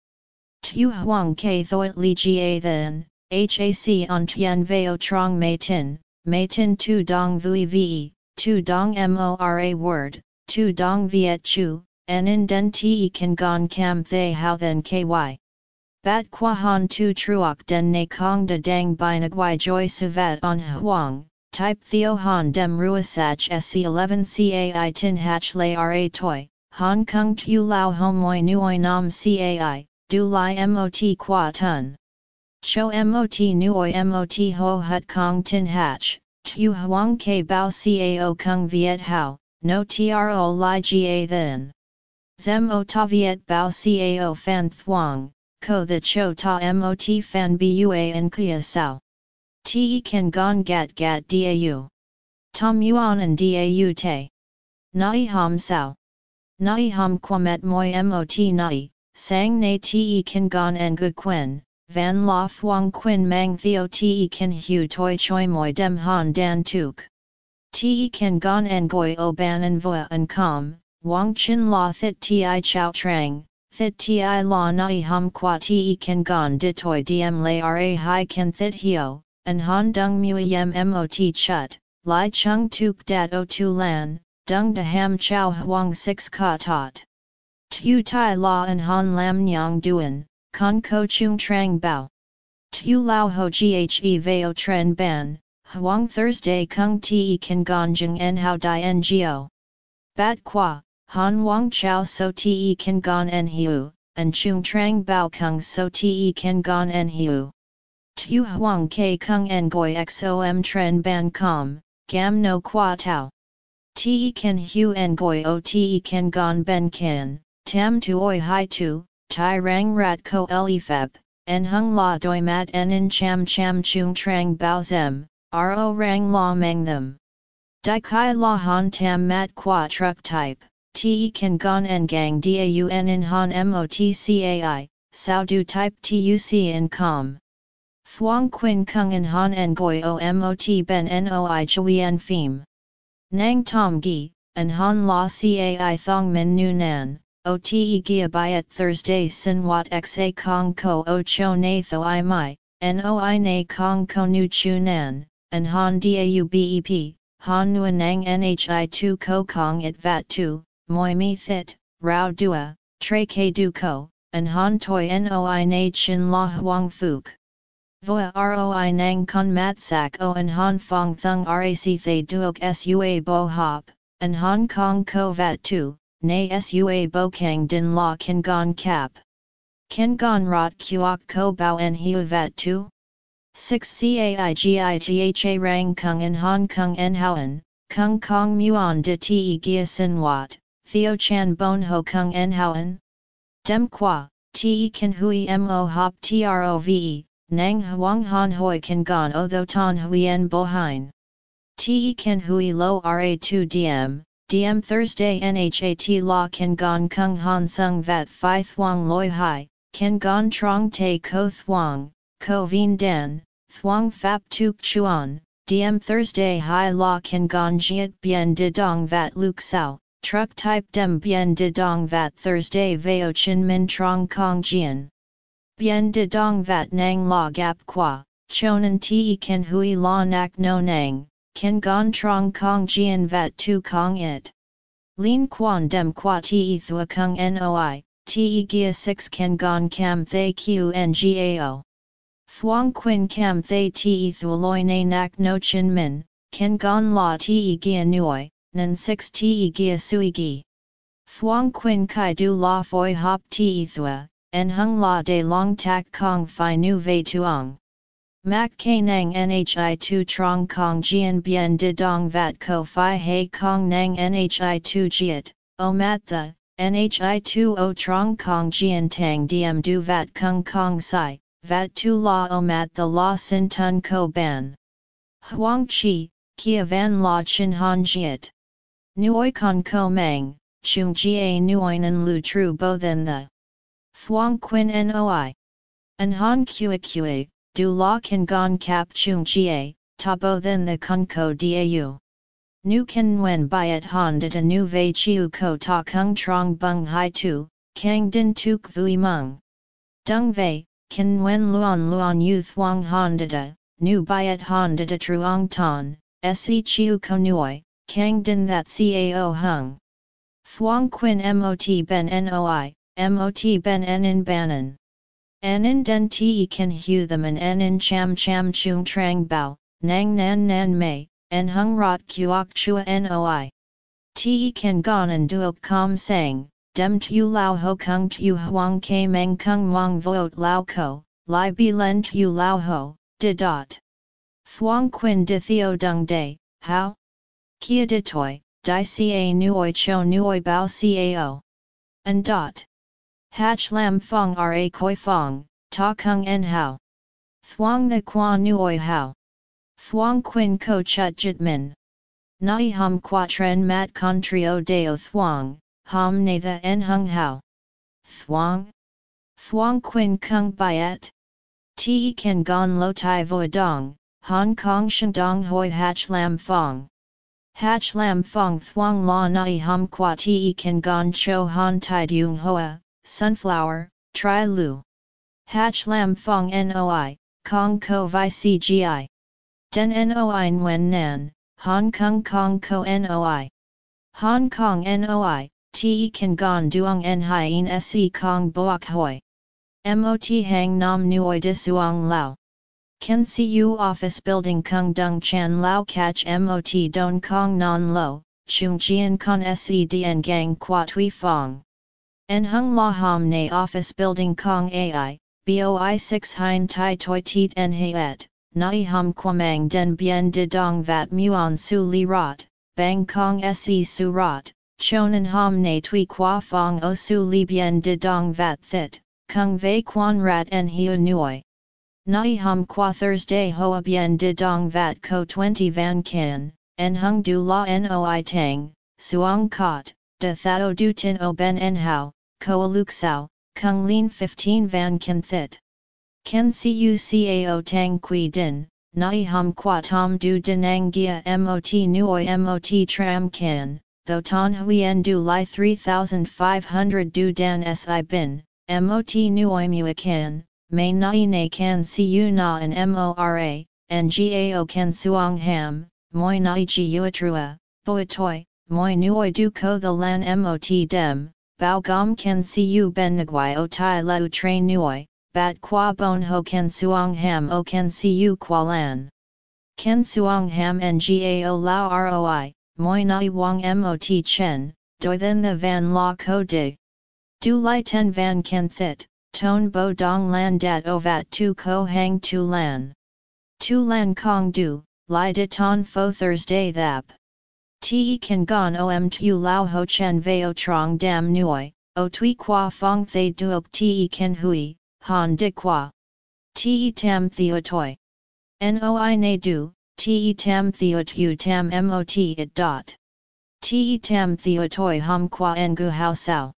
Tu huang ke thoit li ga then, hac on tien veo trong mei tin, mei tin tu dong vui ve, tu dong mora word, tu dong viet chu, en in den te kan gon cam thay how then ky. Bat qua han tu truok den ne kong de dang by nagwai joy suvat on huang, type theo han dem ruasach sc11 cai tin hach lay ra toi, Hong Kong tu lao homoi nuoi nam cai, du lai mot qua tun. Cho mot nuoi mot ho hut kong tin hach, tu huang ke bao cao kung viet hao, no tro li ga then. Zem o ta viet bao cao fan thuang, ko the cho ta mot fan bua en kia sao. Te kan gon gat gat dau. Tom yuan and dau te. Nai ham sao. Nai ham kwamet moi mot nai, sang na te kan gon en gu quen, van la phuong quin mang theo te kan hu toi choi moi dem han dan tuk. Te kan gon en goi o ban en voa en com, wang chin la thit ti chao trang, thit ti la nai hum qua te kan gon di toi diem lay ra hai kan thit hio, en han dung mui yem mot chut, lai chung tuk dat o tu lan, dung de ham chow huang six ka tot. Tu tai la en han lam nyang duen, con ko chung trang bao. Tu lao ho ghe veo tren ban, huang Thursday kung te kan gong en hao di ngo. Bat qua, han wang chow so te kan gong en hiu, and chung trang bao kung so te kan gong en hiu. Tu huang ke kung en goi xom tren ban com, gam no qua tau. Te kan hu en goi o te kan gong ben kan, tam tu oi hai tu, tai rang rat ko feb en hung la doi mat en in cham cham chung trang bao zem, ro rang la meng them. Dai kai la han tam mat qua truck type, te kan gon en gang daun in han mot cai, sao du type tuc in com. Thuong quin kung in han en goi o mot ben noi chui en phim. Nang tom gi, and han la cai thong min nu nan, OTE Gia Byet Thursday Sin Wat Xa Kong Ko O Cho Na Tho I Mai, Noi Na Kong Ko Nu Chu Nan, and Han Dau Bep, Han Nuanang Nhi Tu Ko Kong It Vat Tu, Moi Mi Thit, Rao Dua, Tre K Du Ko, and Han Toi Noi Na Chin La Huang Phuc. Voa Roi Nang Kon Mat Sak O and Han Fong Thung Rac Thay Duok Sua Bo Hop, and Hong Kong Ko Vat Tu nay sua bo kang din la kan gon cap. Kan gon rot kuok ko bao en hiu vat tu? 6 caigitha rang kung en hong kong en houen, kung kong muon de te gia sin wat, theo chan bon ho kung en houen? Dem qua, te kan hui mo hop trove, nang huang han hoi kan gon o tho ton huyen bo hein. Te kan hui lo ra2 dm, DM Thursday NHAT La Ken Gon Kung Han Sung Vat Phi Thuong Loi Hai, Ken Gon Trong Te Ko Thuong, Ko Vien Dan, Thuong Fap Tuk Chuan, DM Thursday Hai La Ken Gon Jiet Bien De Dong Vat Luk Sao, Truck Type Dem Bien De Dong Vat Thursday Veo Chin Min Trong Kong Jian. Bien De Dong Vat Nang La Gap Qua, chonan te ken hui la nak no nang, ken gon trong kong jian vat tu kong it. Lin quan dem qua te thua kung noi, te gia 6 ken gon cam thay qngao. Thuong quin cam thay te thua loi na nak no chin min, ken gon la te gia nuoi, nan 6 te gia sui gi. Thuong quin kai du la foi hop te thua, en hung la de long tak kong fi nu ve tuong. Mak ke nang nhi tu trong kong jian bien de dong vat ko fi he kong nang nhi tu jiet, o mat the, nhi tu o trong kong jian tang diem du vat kung kong sai, vat tu la o mat the la sin tun ko ban. Huang chi, kia van la chin han jiet. Nuoi con ko mang, chung jia nuoinen lu tru bo then the. Thuong quin noi. An han kua kua, du la kan gon kap chung jie, tabo then the kun ko dau. Nu kan wen byet han de nu vei chiu ko ta kung trong bung hai tu, kang din tuk vui mung. Dung vei, kan wen luan luan yu thuong han de de, nu byet han de de truong ton, se chiu ko nuoi, kang din that cao hung. Thuong quin mot ben noi, mot ben en in banan. Anin den te kan hu them an anin cham cham chung trang bao, nang nan nan mei, en hung rot kuok chua noi. Te kan gon and duok com sang, dem tu lao ho kung tu huang ke meng kung wang voot lao ko, li bi len tu lao ho, de dot. Thuong quin de theo dung day, how? Kia de toi, di ca nuoi cho nuoi bao cao. And dot. Hach lam fong ra koi fong, ta kung en hao. Thuong the qua nuoi hao. Thuong quin ko chut jit min. Nai hum qua tren mat contrio deo thuong, hum ne the en hung hao. Thuong? Thuong quin kung byet? Ti kan gon lo tai vo dong, Hong Kong dong hoi hach lam fong. Hach lam fong thuong la nai hum qua ti kan gon cho han tai dung hoa, sunflower, tri lu. Hach lam fong noi, kong ko vi cgi. Den noi nguyen nan, Hong Kong kong ko noi. Hong Kong noi, te kan gon duong en hien se kong boak hoi. Mot hang nam nuoi disuong lao. Ken Cu office building kung dung chan lao catch mot don kong non lo, chung jian con sedn gang qua tui fong. En hung la ham ne office building kong ai, boi 6 hein tai toi tit en et, nai hum quamang den bien de dong vat muon su li rot, bang kong se su rot, chonan ham ne tui qua fong o su li bien de dong vat thit, kung vei quan rat en hiu nuoi. Nai hum qua Thursday hoa bien de dong vat ko 20 van kan, en hung du la noi tang, suong kot, de thao du tin o ben en hao, ko Luksao, Kung Lin 15 Van Ken Thit. Ken Cu Cao Tang Qui Din, Nai Hum Qua Tom Du Dinang Gia Mot Nuoi Mot Tram Kan, Tho Ton Huyen Du Lai 3500 Du Dan Si Bin, Mot Nuoi Mua Kan, May Nai Na Kan Cu Na and Mora, Ngao Ken Suong Ham, Moi Nai Ji Uatrua, Boatoi, Moi Nuoi Du Ko The Lan Mot Dem, bao gom ken siu ben nguai o tai lau tre nuoi, bat qua bon ho ken suong ham o ken siu qua lan. Ken suong ham ngao lao roi, moi nai wang mot chen, doi then the van la ko dig. Du lai ten van ken thit, ton bo dong lan dat o vat tu ko hang tu lan. Tu lan kong du, lai de ton fo Thursday thap. Te kan gon om tu lao ho chen veo trong dam nuoi, o tui qua fong thay duok te kan hui, han de qua. Te tam theo toi. Noi na du, te tam theo tu tam mot it dot. Te tam theo toi hum qua ngu hao sao.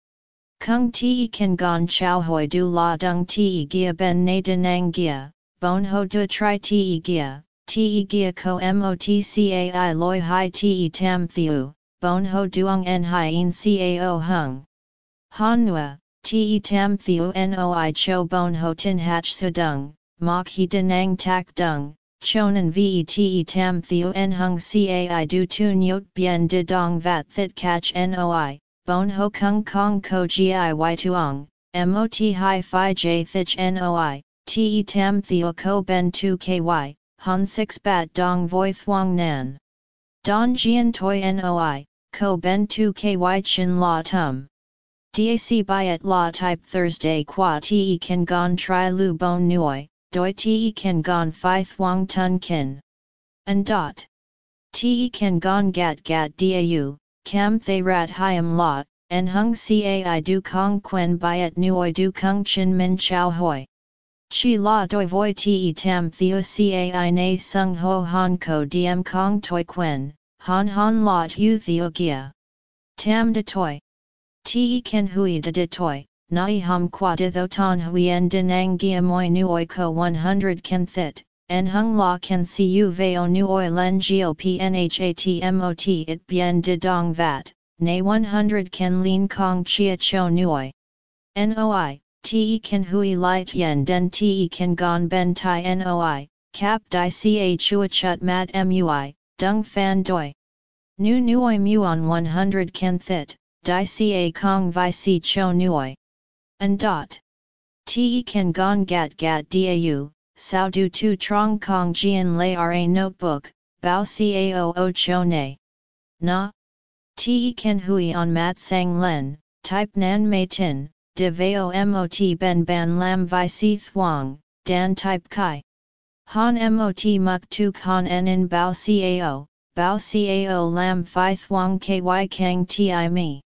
Kung te kan gon chow hoi du la dung te gia ben na denang gia, bon ho du tri te gia, te gia ko motcai loi hai te tam thiu, bon ho duong en hien cao hung. Han nua, te tam thiu noi cho bon ho tin hach sudung, mok he denang tak dung, chonan vet tam theo en hung cai du tu yot bien de dong vat thit catch noi, bon ho kung kong ko gi y tuong, mot hi fi j thich noi, te tam theo ko ben tu ky, han 6 bat dong voi thuong nan. Don jian toi noi, ko ben tu ky chin la tum. DAC Byet La Type Thursday Qua Te Kan Gon Tri Lu Bon Nuoi, Doi Te Kan Gon Phi Thuong Tun Kin. And dot. Te Kan Gon Gat Gat Dau, Cam Thay Rat Hiam La, En Hung Cai Du Kong Quen Byet Nuoi Du Kung Chin Min Chow Hoi. Chi La Doi Voi Te Tam Theo Cai Na Sung Ho Han Ko Diem Kong Toi Quen, Han Han La Tu Theo Gia. Tam De Toi. Te ken hui de de toi, nai hum qua de tho ton huyen dinang gia moi nuoi ko 100 ken thit, en hung la ken siu veo nuoi len pnhatmot it bien de dong vat, na 100 ken lin kong chia cho nuoi. Noi, te ken hui light yen den te ken gon ben tai noi, cap di ca chua chut mat mui, dung fan doi. Nu nuoi muon 100 ken thit, Di ca kong vi si cho nuoi. And dot. Te kan gong gat gat dau, sao du tu trong kong jian lay ra notebook, bao cao o cho ne. Na. Te kan hui on mat sang len, type nan mei tin, de veo mot ben ban lam vi si thuong, dan type kai. Han mot muk tu kan en bao cao, bao cao lam phi thuong ky kang ti mi.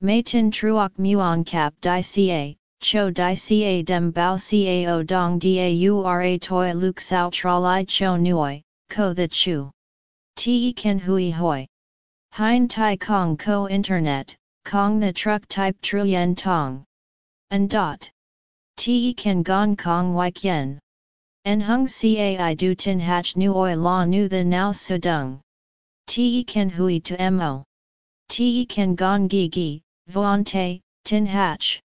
Mei tin truok muon cap di ca, cho di ca dem bao cao dong daura toi luk sao tralai cho nuoi, ko the chu. Te ken hui hoi. Hein tai kong ko internet, kong the truck type truyen tong. And dot. Te ken gong kong wik kien. En hung cai du tin hach nuoi la nu the now sudung. Te ken hui to mo. Te ken gong gi gi, Vuante, Tin Hatch.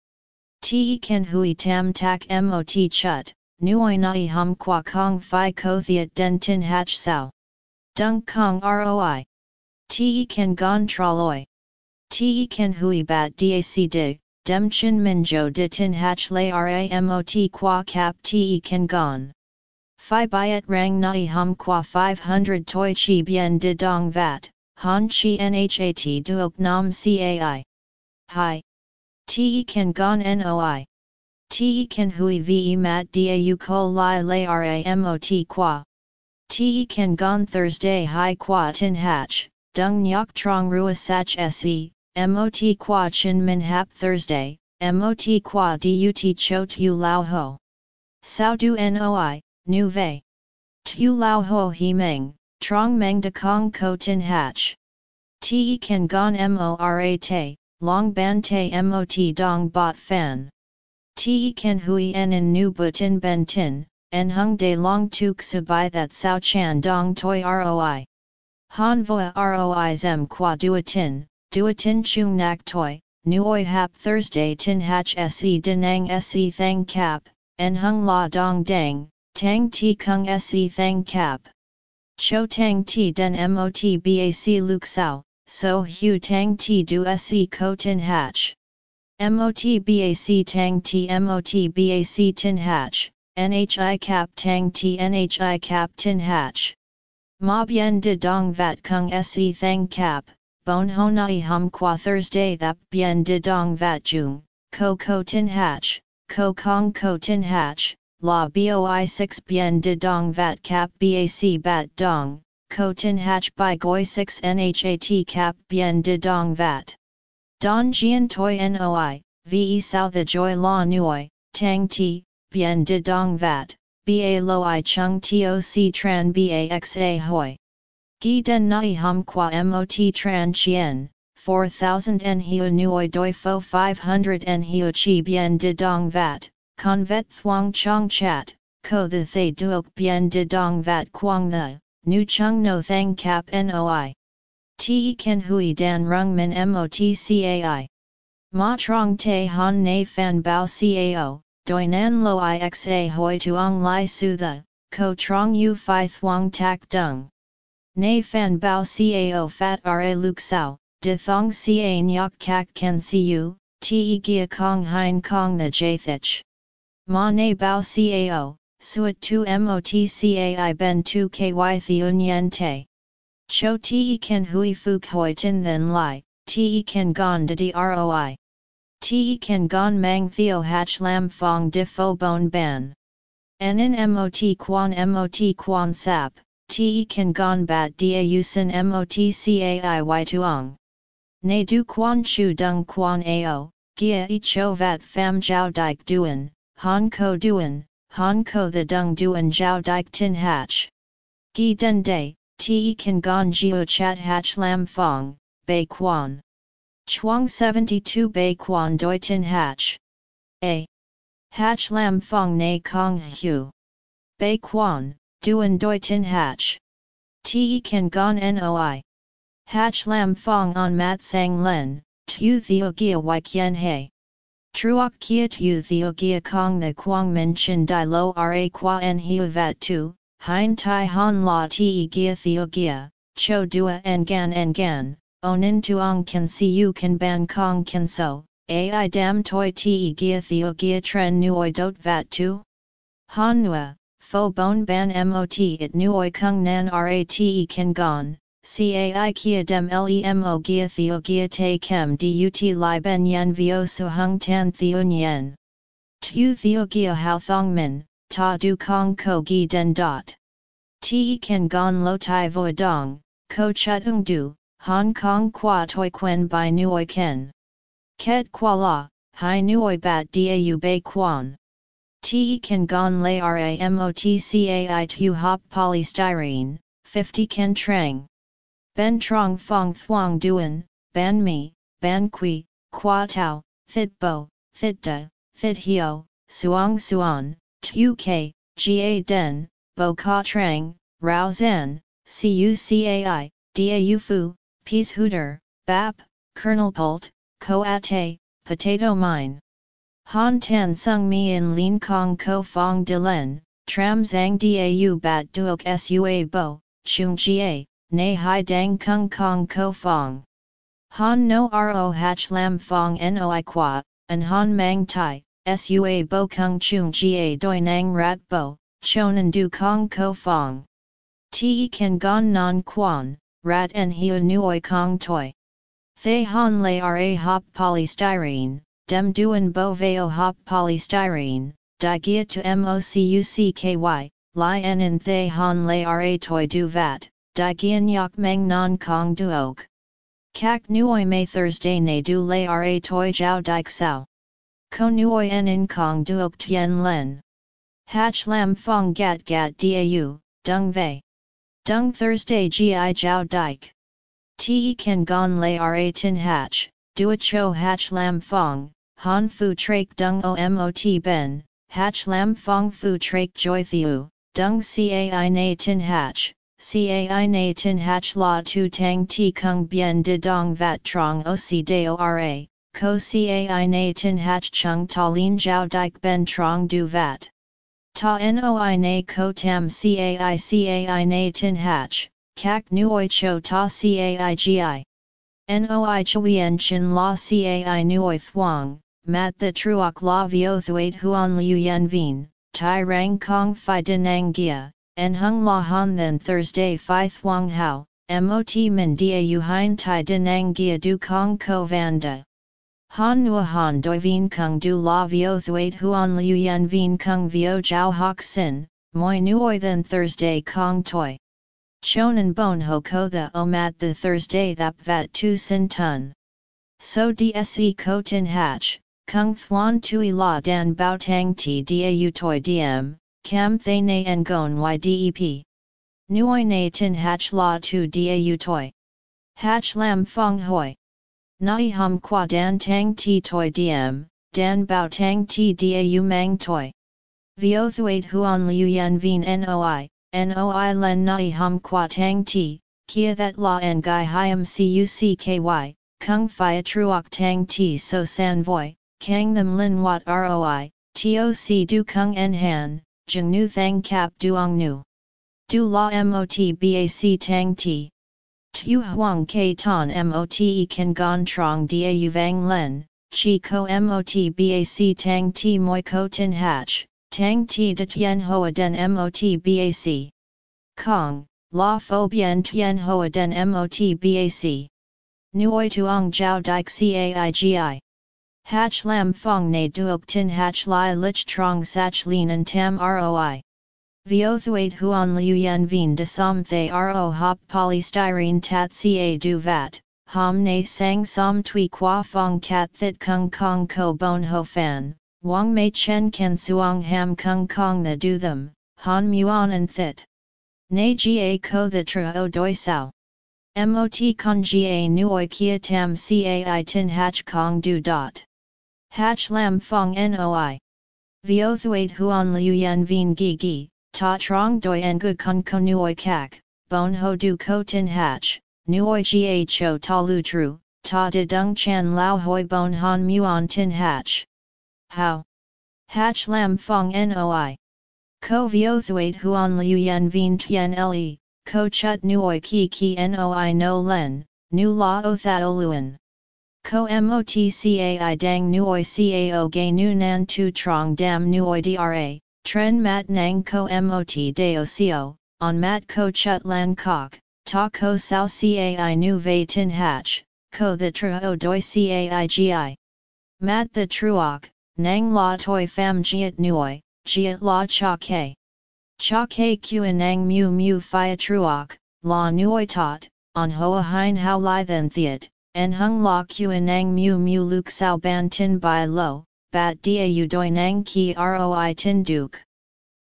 Te ken hui tam tak mot chut, nuoi nai hum qua kong fi ko thiat den tin hatch sao. Dung kong roi. Te ken gon traloi. Te ken hui bat dac dig, dem chin minjo de tin hatch lay ramot qua cap te ken gon. Phi byet rang nai hum qua 500 toi chi bien de dong vat, han chi nhat duok nam cai. Hi. Te kan gon noi. Te kan hui ve mat dau ko li lay ramot qua. Te kan gon Thursday hi qua tin Hach, dung nyok trong rua sach se, mot qua chin min hap Thursday, mot qua dut cho tu lao ho. Sao du noi, nu ve. Tu lao ho he meng, trong meng de kong ko tin hatch. Te kan gon mora te, long ban te mot dong bot fan. Te ken hui en in nu butin ben tin, en hung de long tuk sabai that sao chan dong toi roi. Han voa roi zem qua duatin, duatin chung nak toi, nuoi hap Thursday tin hach se denang se thang cap, en hung la dong dang, tang ti kung se thang cap. Cho tang ti den mot bac luk sao, so hu tang ti du se ko tin hatch. Mot bac tang ti mot bac tin hatch, nhi cap tang ti nhi cap tin hatch. Ma bien de dong vat kung se thang cap, bon honai hum qua Thursday that bien de dong vat jung, ko ko tin hatch, ko kong ko tin hatch, la boi 6 bien de dong vat cap bac bat dong, ko tin hach by goi 6 nhat cap bien de dong vat. Don jian toi noi, ve sao the joy la nuoi, tang ti, bien de dong vat, ba lo i chung toc tran ba xa hoi. Gi den nai hum qua mot tran chien, 4000 en hiu nuoi doi fo 500 en hiu chi bien de dong vat, con vet thuong chong chat, ko the thay duok bien de dong vat quang the nu chung no thang cap noi. Te ken hui dan rung min mot cai. Ma trong te han na fan bao cao, doi nan lo ixa hoi tuong lai su the, ko trong u fi thuong tak dung. Nay fan bao cao fat ra luk sao, de thong ca nyok kak ken siu, te gia kong hein kong the jathich. Ma nay bao cao, suat tu motcai ben tu ky theun yen te. Cho te ken hui fuk hoi tin then lai, te ken gon de droi. Te ken gon mang theo hach lam fong di fo bon ban. Nen mot quan mot quan sap, te ken gon bat da cai y tuong. Ne du quan chu dung quan ao, gia i cho vat fam jiao dike duen, han ko duen, han ko the dung duen jiao dike tin hatch. Gi den day, te ken gon geo chat hatch lam fong, bei quan. Chuang 72 Bei Quan Doi Tin Hatch. A. Hatch Lam Fong Na Kong Hu. Bei Quan, Duan Doi Tin Hatch. Te Kan Gon Noi. Hatch Lam Fong on Mat Sang Len, Tu Theo Gia Wai Kien He. Truok Kia Tu Theo Gia Kong the Quang Min Chin Dai Lo Ra Qua En Hiu Vat Tu, Hein Tai Han La Te Gia Theo Gia, Cho Dua En Gan En Gan onin tuong kan siu kan ban kong kan so, ai dam toi te gia theo gia tren nuoi dot vat tu? Han nua, fo bon ban mot it nuoi kung nan rat kan gon, cai kia dem lemo gia theo gia te kem dut li ben yen vio su hung tan theo yen. Tu theo gia hao thong min, ta du kong ko gi den dot. Te kan gon lo tai voi dong, ko chut ung du, Hong Kong qua toi quen by nuoi ken. Ket qua la, hai nuoi bat dau bei quan. Te kan gon lay ramotcai tu hop polystyrene, 50 ken trang. Ben trong fong thuong duen, ban mi, ban qui, qua tau, thit bo, thit da, thit hio, suong suan, tu ke, ga den, bo ka trang, rao zen, cucai, dau fu, peas hooter, bap, kernel pult, ko-ate, potato mine. Han tan sung mi in lin kong ko fong de len, tram zang dau bat duok sua bo, chung jia, nei hai dang kung kong ko fong. Han no ro hach lam fong noi qua, and han mang tai, sua bo kung chung jia doi nang rat bo, chonan du kong ko fong. Ti kan gon non quan, rat en hiu nuoi kong toi. Thay han lay ra hop polystyrene, dem duen bo veo hop polystyrene, di gia to mocucky, li en in thay han lay ra toi du vat, di gian yok meng non kong duok. Kak nuoi may Thursday ne du lay ra toi jiao dik sao. Ko nuoi en in kong duok tien len. Hatch lam fong gat gat dau, dung vei. Dung Thursday gi jiao dike. Te kan gon lay ra tin hatch, dua cho hatch lam fong, han fu trake dung o mot ben, hatch lam fong fu trake joy thiu, dung cai na tin hatch, cai na tin hatch la tu tang ti kung bien de dong vat trong o si deo ra, ko cai na tin hatch chung ta lin jiao dike ben trong du vat. Ta noi na ko tam cai cai na tin hatch, kak nuoi cho ta cai gi. Noi chuyen chin la cai nuoi thuang, mat the truok la vio thuat huan liu yen vien, tai rang kong fi dinang gia, en hung la han then Thursday fi thuang hao, mot min dia u hein tai dinang gia du kong ko vanda. Han Nua Han Doi Vien Kung Du La Vio Thuat Huan Liu Yen Vien Kung Vio Jiao Hoc Sin, Moi Nuoi Then Thursday Kong Toi. Chonan Bon Ho Ko The O Mat The Thursday Thap Vat Tu Sin Tun. So DSE Ko Tin Hatch, Kung Thuan Tui La Dan Bao Tang Ti Dau Toi Diem, Cam Thay Na Ngon YDEP. Nui Na Tin Hatch La Tu Dau Toi. Hatch Lam Fong Hoi. Nai hum qua dan tang ti toi diem, dan bao tang ti dau mang toi. Vio thuat huan liu yan vien noi, noi len nai hum qua tang ti, kia that la en gai hiam cucky, kung fia truok tang ti so san voi, kang them lin wat roi, toc du kung en han, jeng nu thang kap duong nu. Du la mot bac tang ti. Tu huang ke ton mote kan gon trong da vang len, chi ko mot bac tang ti moi ko tin hach, tang ti de tien hoa den mot bac. Kong, la fo bien tien hoa den mot bac. Nuoi tuong jiao dik caigi. Hach lam fong ne duok tin hach lai lich trong sach lin and tam roi. Vio thuat huan liu yen vien de som thay ro hop polystyrene tat ca du vat, hom ne sang som tui qua fong cat thit kung kong ko bon ho fan, wang mei chen ken suong ham kung kong the do them, han muon and thit. Ne ga ko the tra o doi sao. Mot con ga nuoi kia tam cai tin hach kong du dot. Hach lam fong noi. Vio thuat huan liu yen vien gi gi, ta trong doi en kun ko nuoi kak, bon ho du ko tin hach, nuoi ga cho ta lu tru, ta de dung chan lao hoi bon han muon tin hach. How? Hach lam fong noi. Ko vio thuat huan liu yen vien tien le, ko chut nuoi ki ki noi no len, nu la o thao luen. Ko motcai dang nuoi cao gay nu nan tu trong dam nuoi dra, Tren mat nang ko mot deo co, on mat ko chut lan kok, ta ko sao cai nu vei tin hach, ko the truo doi cai gi. Mat the truok, nang la toi fam jiet nuoi, jiet la cha ke. Cha ke kuen nang mu mu fia truok, la nuoi tot, on hoa hein how li then theat, en hung la kuen nang mu mu luk sao ban tin bai lo, bat da u doi nang ki roi tin duke.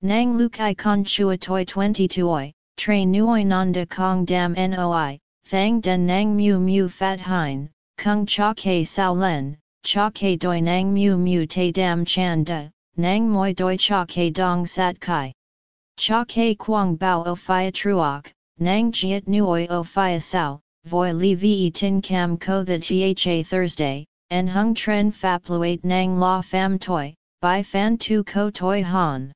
Nang luk i con chua toi 22 oi, tre nuoi nanda kong dam noi, thang den nang mu mu fat hein, kung cha ke sao len, cha ke doi nang mu mu te dam chan da, nang moi doi cha ke dong sat kai. Cha ke quang bao o fia truok, nang jiet nuoi o fia sao, voi li ve tin cam ko the tha Thursday, en hung tren fapluate nang la fam toi, by fan tu ko toi han.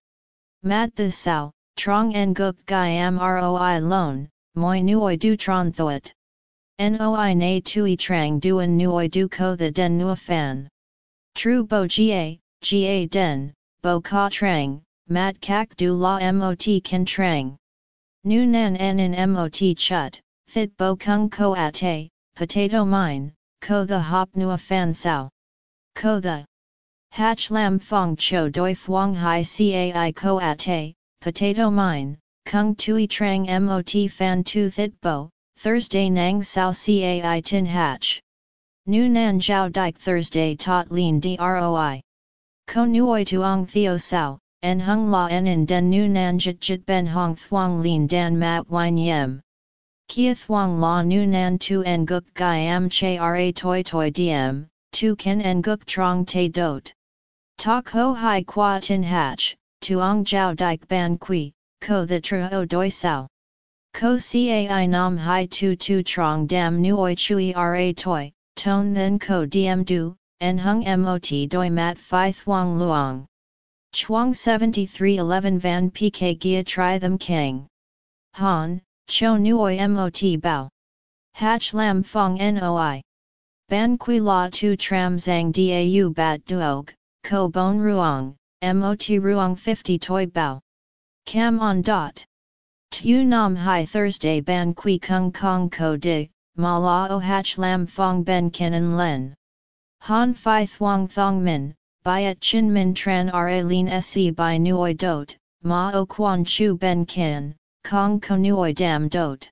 Mat the sao, trong en guk gai am roi lon, moi nuoi du tron thoat. Noi na tui trang duan nuoi du ko the den nua fan. True bo ga, ga den, bo ka trang, mat kak du la mot ken trang. Nu nan en in mot chut, thit bo kung ko ate, potato mine, ko the hop nua fan sao. Ko the Hach lam fong cho doi fuang hai cai ko ate, potato mine, kung tui trang mot fan tu thit bo, Thursday nang sao cai tin hatch. Nu nan jiao dike Thursday tot lin droi. Ko nuoi tuong theo sao, en hung la en in den nu nan jit jit ben hong thuang lin dan mat wine yem. Kia thuang la nu nan tu en guk gai am che ra toi toi diem, tu ken en guk trong te dot. Ta ko hai qua tin hach, tuong jiao dike ban qui, ko the truo doi sao. Ko cai nam hai tu tu trong dam nuoi chui ra toi, ton then ko diem du, en hung mot doi mat phi thuang luong. Chuang 7311 van pk gia tri them kang. Han, cho nuoi mot bao. Hach lam fong noi. Ban qui la tu tram zang dau bat duog, ko bon Ruong, mot Ruong 50 toi bao. Cam on dot. Tu nam hai Thursday ban qui kung kong ko dig, ma la o hach lam fong ben kenan len. Han fi thuang thong min, byet chin min tran ra lin se by nuoi dot, ma o quan chu ben ken, kong ko nuoi dam dot.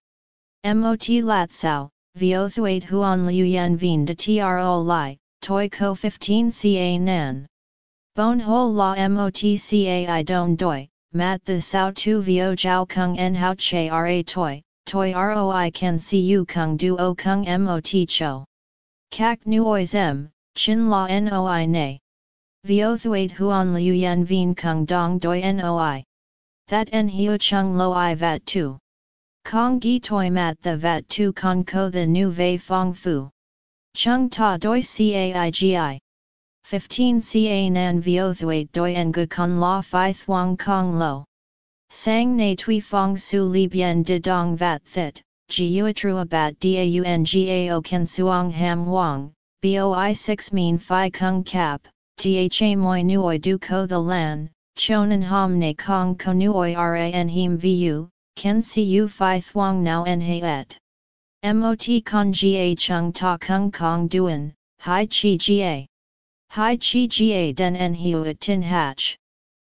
Mot lat sao, vio thuat huan liu yan vien de tro li, toi ko 15 ca nan. Bon ho la motcai don doi, mat the sao tu vio jiao kung en hao che ra toi, toi roi can see you kung du o kung mot cho. Kak nuoi zem, chin la noi ne. Vio thuat huan liu yan vien kung dong doi noi. That en hiu chung lo i vat tu. Kong gi toi mat the vat tu con ko the nu vei fong fu. Chung ta doi caigi. 15 ca nan vio thuet doi en gu con la phi thuang kong lo. Sang na tui fong su li bien de dong vat thit, ji trua bat daungao ken suong ham wang, boi 6 mean phi kung cap, tha moi nuoi du ko the lan, chonan ham ne kong ko nuoi ran him vu, ken siu phi thuang now en he et. Mot con ga chung ta kung kong duen, hi chi ga. Hi chi ga den en hiu tin hatch.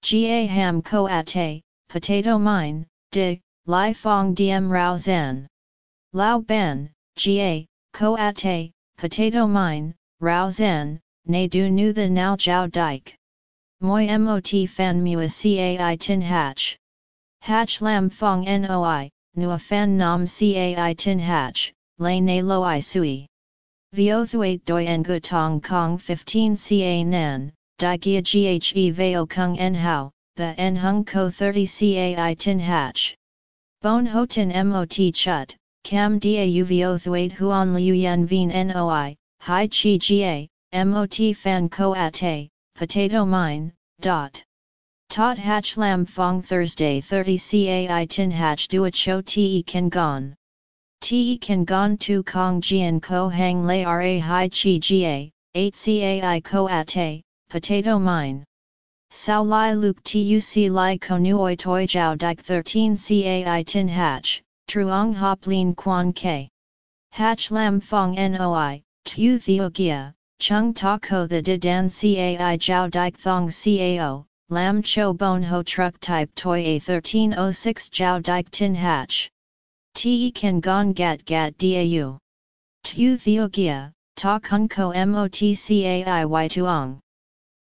Ga ham ko ate, potato mine, dig, lai fong diem rao zan. Lao ban, ga, ko ate, potato mine, rao zan, ne du nu the now jiao dike. Moi mot fan mua cai tin hatch. Hatch lam fong noi, nua fan nam cai tin hatch, lay lo i sui. Vio thuate doi en gu tong kong 15 ca nan, di gia ghe veo kung en hao, the en hung ko 30 cai tin hatch. Bon ho tin mot chut, cam da uvio thuate huan liu yan vien noi, hi chi ga, mot fan ko ate, potato mine, dot. Tot hatch lam fong Thursday 30 cai tin hatch dua cho te kan gon. Te kan gon tu kong jian ko hang lay ra hi chi ga, 8 cai ko ate, potato mine. Sao Lai Luke Tuc Lai Konuoi Toi Jiao Dik 13 Cai Tin Hatch, Truong Hop Lin Quan K. Hatch Lam Fong Noi, Tu Theo Gia, Chung Ta Ko The De Dan Cai Jiao Dik Thong Cao, Lam Cho Bon Ho Truck Type toy A 1306 Jiao Dik Tin Hatch. Te Kan Gon Gat Gat Dau. Tu Theo Gia, Ta Kun Ko Motcai Tuong.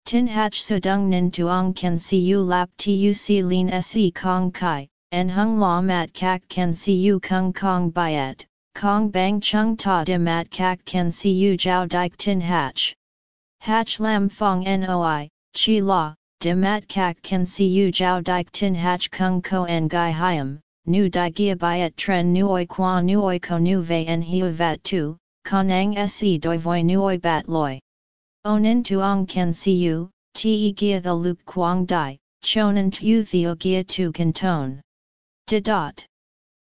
Tin hach sudung nin tuong see you lap tuc lin se kong kai, en hung la mat kak see you kung kong byet, kong bang chung ta de mat kak can see you jiao dik tin hach. Hach lam fong noi, chi la, de mat kak can see you jiao dik tin hach kung ko en gai hiam, nu di gia byet tren nuoi qua nuoi ko nu ve en hiu vat tu, konang se doi voi nuoi bat loi. Onin tuong kan siu, te gia the luke quang dai, chonan tu theo gia tu canton. De dot.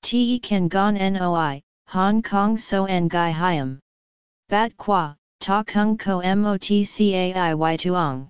Te kan gon noi, Hong Kong so en gai hiam. Bat qua, ta kung ko motcai tuong.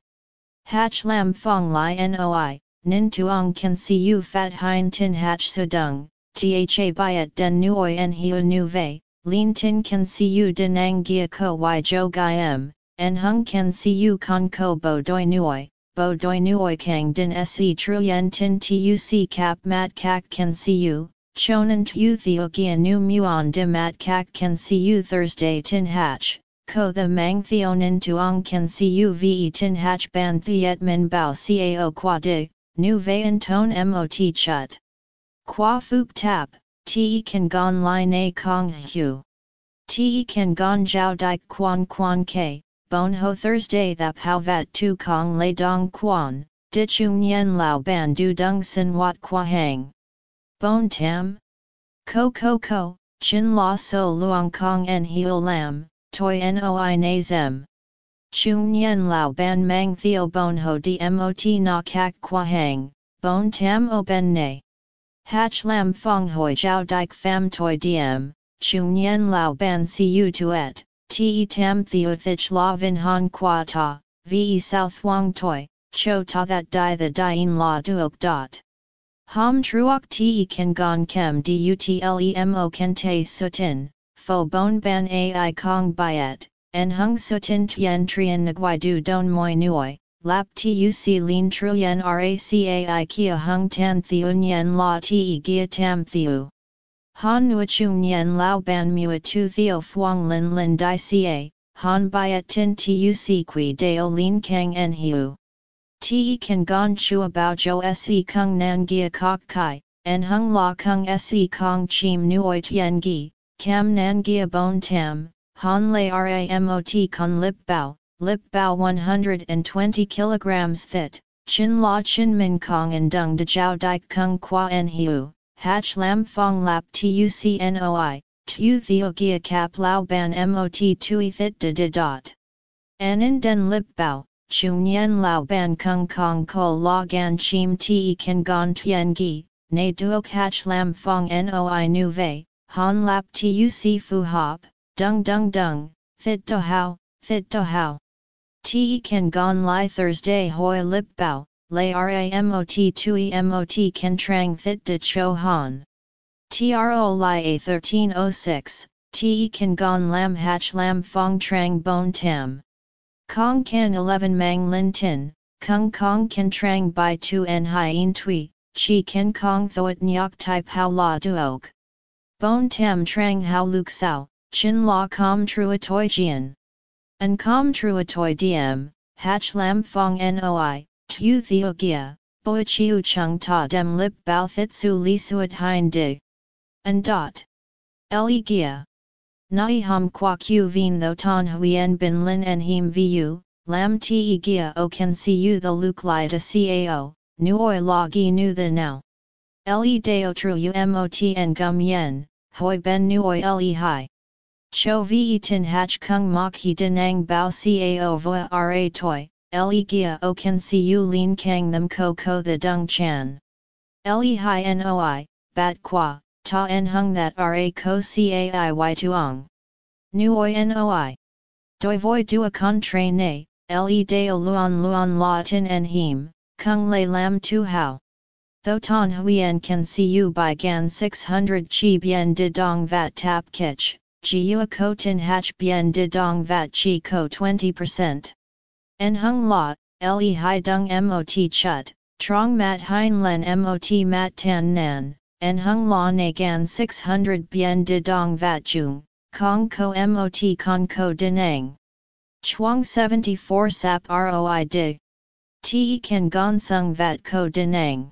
Hatch lam fong li noi, nin tuong kan siu fat hein tin hatch sudung, tha byet den nuoi en hiu nu Ve, lin tin kan siu denang gia ko y jo gai em en hung can see you con ko bo doi nuoi, bo doi nuoi kang din se truyen tin tuc cap mat kak can see you, chonan tu theo gia nu muon de mat kak can see you Thursday tin hatch. Ko the mang theonin tuong can see you ve tin hatch ban thiet min bao cao qua di, nu vayan ton mot chut. Qua fuk tap, te kan gon line a kong hu. Te kan gon jiao dik quan quan ke, bon ho Thursday thap how vat tu kong lay dong quan, di chung yen lao ban du dung sin wat qua hang. Bon tam? Ko ko ko, chin la so luang kong en hiu lam, toi noi na zem. Chung yen lao ban mang theo bon ho di mot na kak qua hang, bon tam o ben ne. Hatch lam fong hoi jiao dik fam toi diem, chung yen lao ban si u tuet, te tam theothich la vin han qua ta, ve south wang toi, cho ta that die the dien la duok dot. Ham truok te kan gon kem dutlemo kente sutin, fo bon ban ai kong byet, en hung sutin tien trien nguai du don moi nuoi, lap tuc lin truyen racai kia hung tan theun yen la te gia tam theu. Han Nua Chung Yen Lao Ban Mua Tu Theo Phuong Lin Lin Dai Ca, Han Biat Tin Tu Qui Deo Lin Kang En Hiu. Te Kan Gon Chua Bao Jo Se Kung Nan Gia Kok Kai, En Hung La Kung Se Kong Chim Nuoi Tien Gi, Cam Nan Gia Bon Tam, Han Lei Ramot Kun Lip Bao, Lip Bao 120 kg thit, Chin La Chin Min Kong and Dung De Jiao Dik Kung Qua En Hiu. Hatch lam fong lap tucnoi, tu theo gia cap lao ban mot tui thit de de dot. Anin den lip bao, chung yen lao ban kung kong ko la gan chim te kan gon tien gi, ne duok hach lam fong noi nu vei, han lap tuc fu hop, dung dung dung, fit to how, fit to how. Te kan gon li Thursday hoi lip bao, lay ramot tui mot kan trang fit de cho han. Tro li a 1306, te kan gon lam hach lam fong trang bon tam. Kong kan 11 mang lin tin, kung kong kan trang by tu en hien tui, chi kan kong thoat nyok type how la duok. Bon tam trang how luk sao, chin la com trua toi jian. An com trua toi diem, hach lam fong noi, tu theo gia, boi chiu chung ta dem lip bao thit su li suat hein dig. An dot. Le gia. Nai hum qua q vien tho ton huyen bin lin en him vu, lam te e gia o can see the luke li to cao, nu oi la gi nu the now. Le deo tru umot en gum yen, hoi ben nu oi le hi. Cho vi tin hach kung mok hi denang bao cao voa ra toi, le gia o can see lin kang them ko ko the dung chan. Le hi noi, bat qua, ta en hung that ra ko cai y tuong. Nuoi noi. Doi voi dua contre ne, le deo luon luon la tin en him, kung le lam tu hao. Tho ton huyen can see you by gan 600 chi bien de dong vat tap kich, ji ua ko tin hach bien de dong vat chi ko 20%. En hung la, le hai dung mot chut, trong mat hein len mot mat tan nan, en hung la ne gan 600 bien de dong vat jung, kong ko mot kong ko denang. Chuang 74 sap roi dig. Te kan gong sung vat ko denang.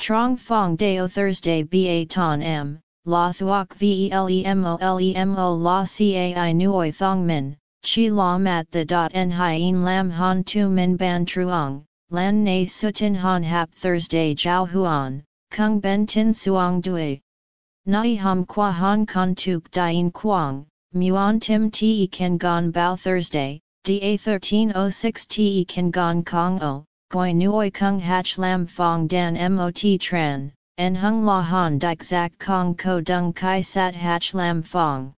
Trong fong deo Thursday ba ton m, la thuok velemo lemo la cai nuoi thong min, chi la mat the dot en hien lam han tu min ban truong, lan ne sutin han hap Thursday jiao huan, kung ben tin suong dui. Nai hum qua han con tuk dien quang, muon tim te kan gon bao Thursday, da 1306 te kan gon kong o, goi nuoi kung hach lam fong dan mot tran, en hung la han dik zak kong ko dung kai sat hach lam fong.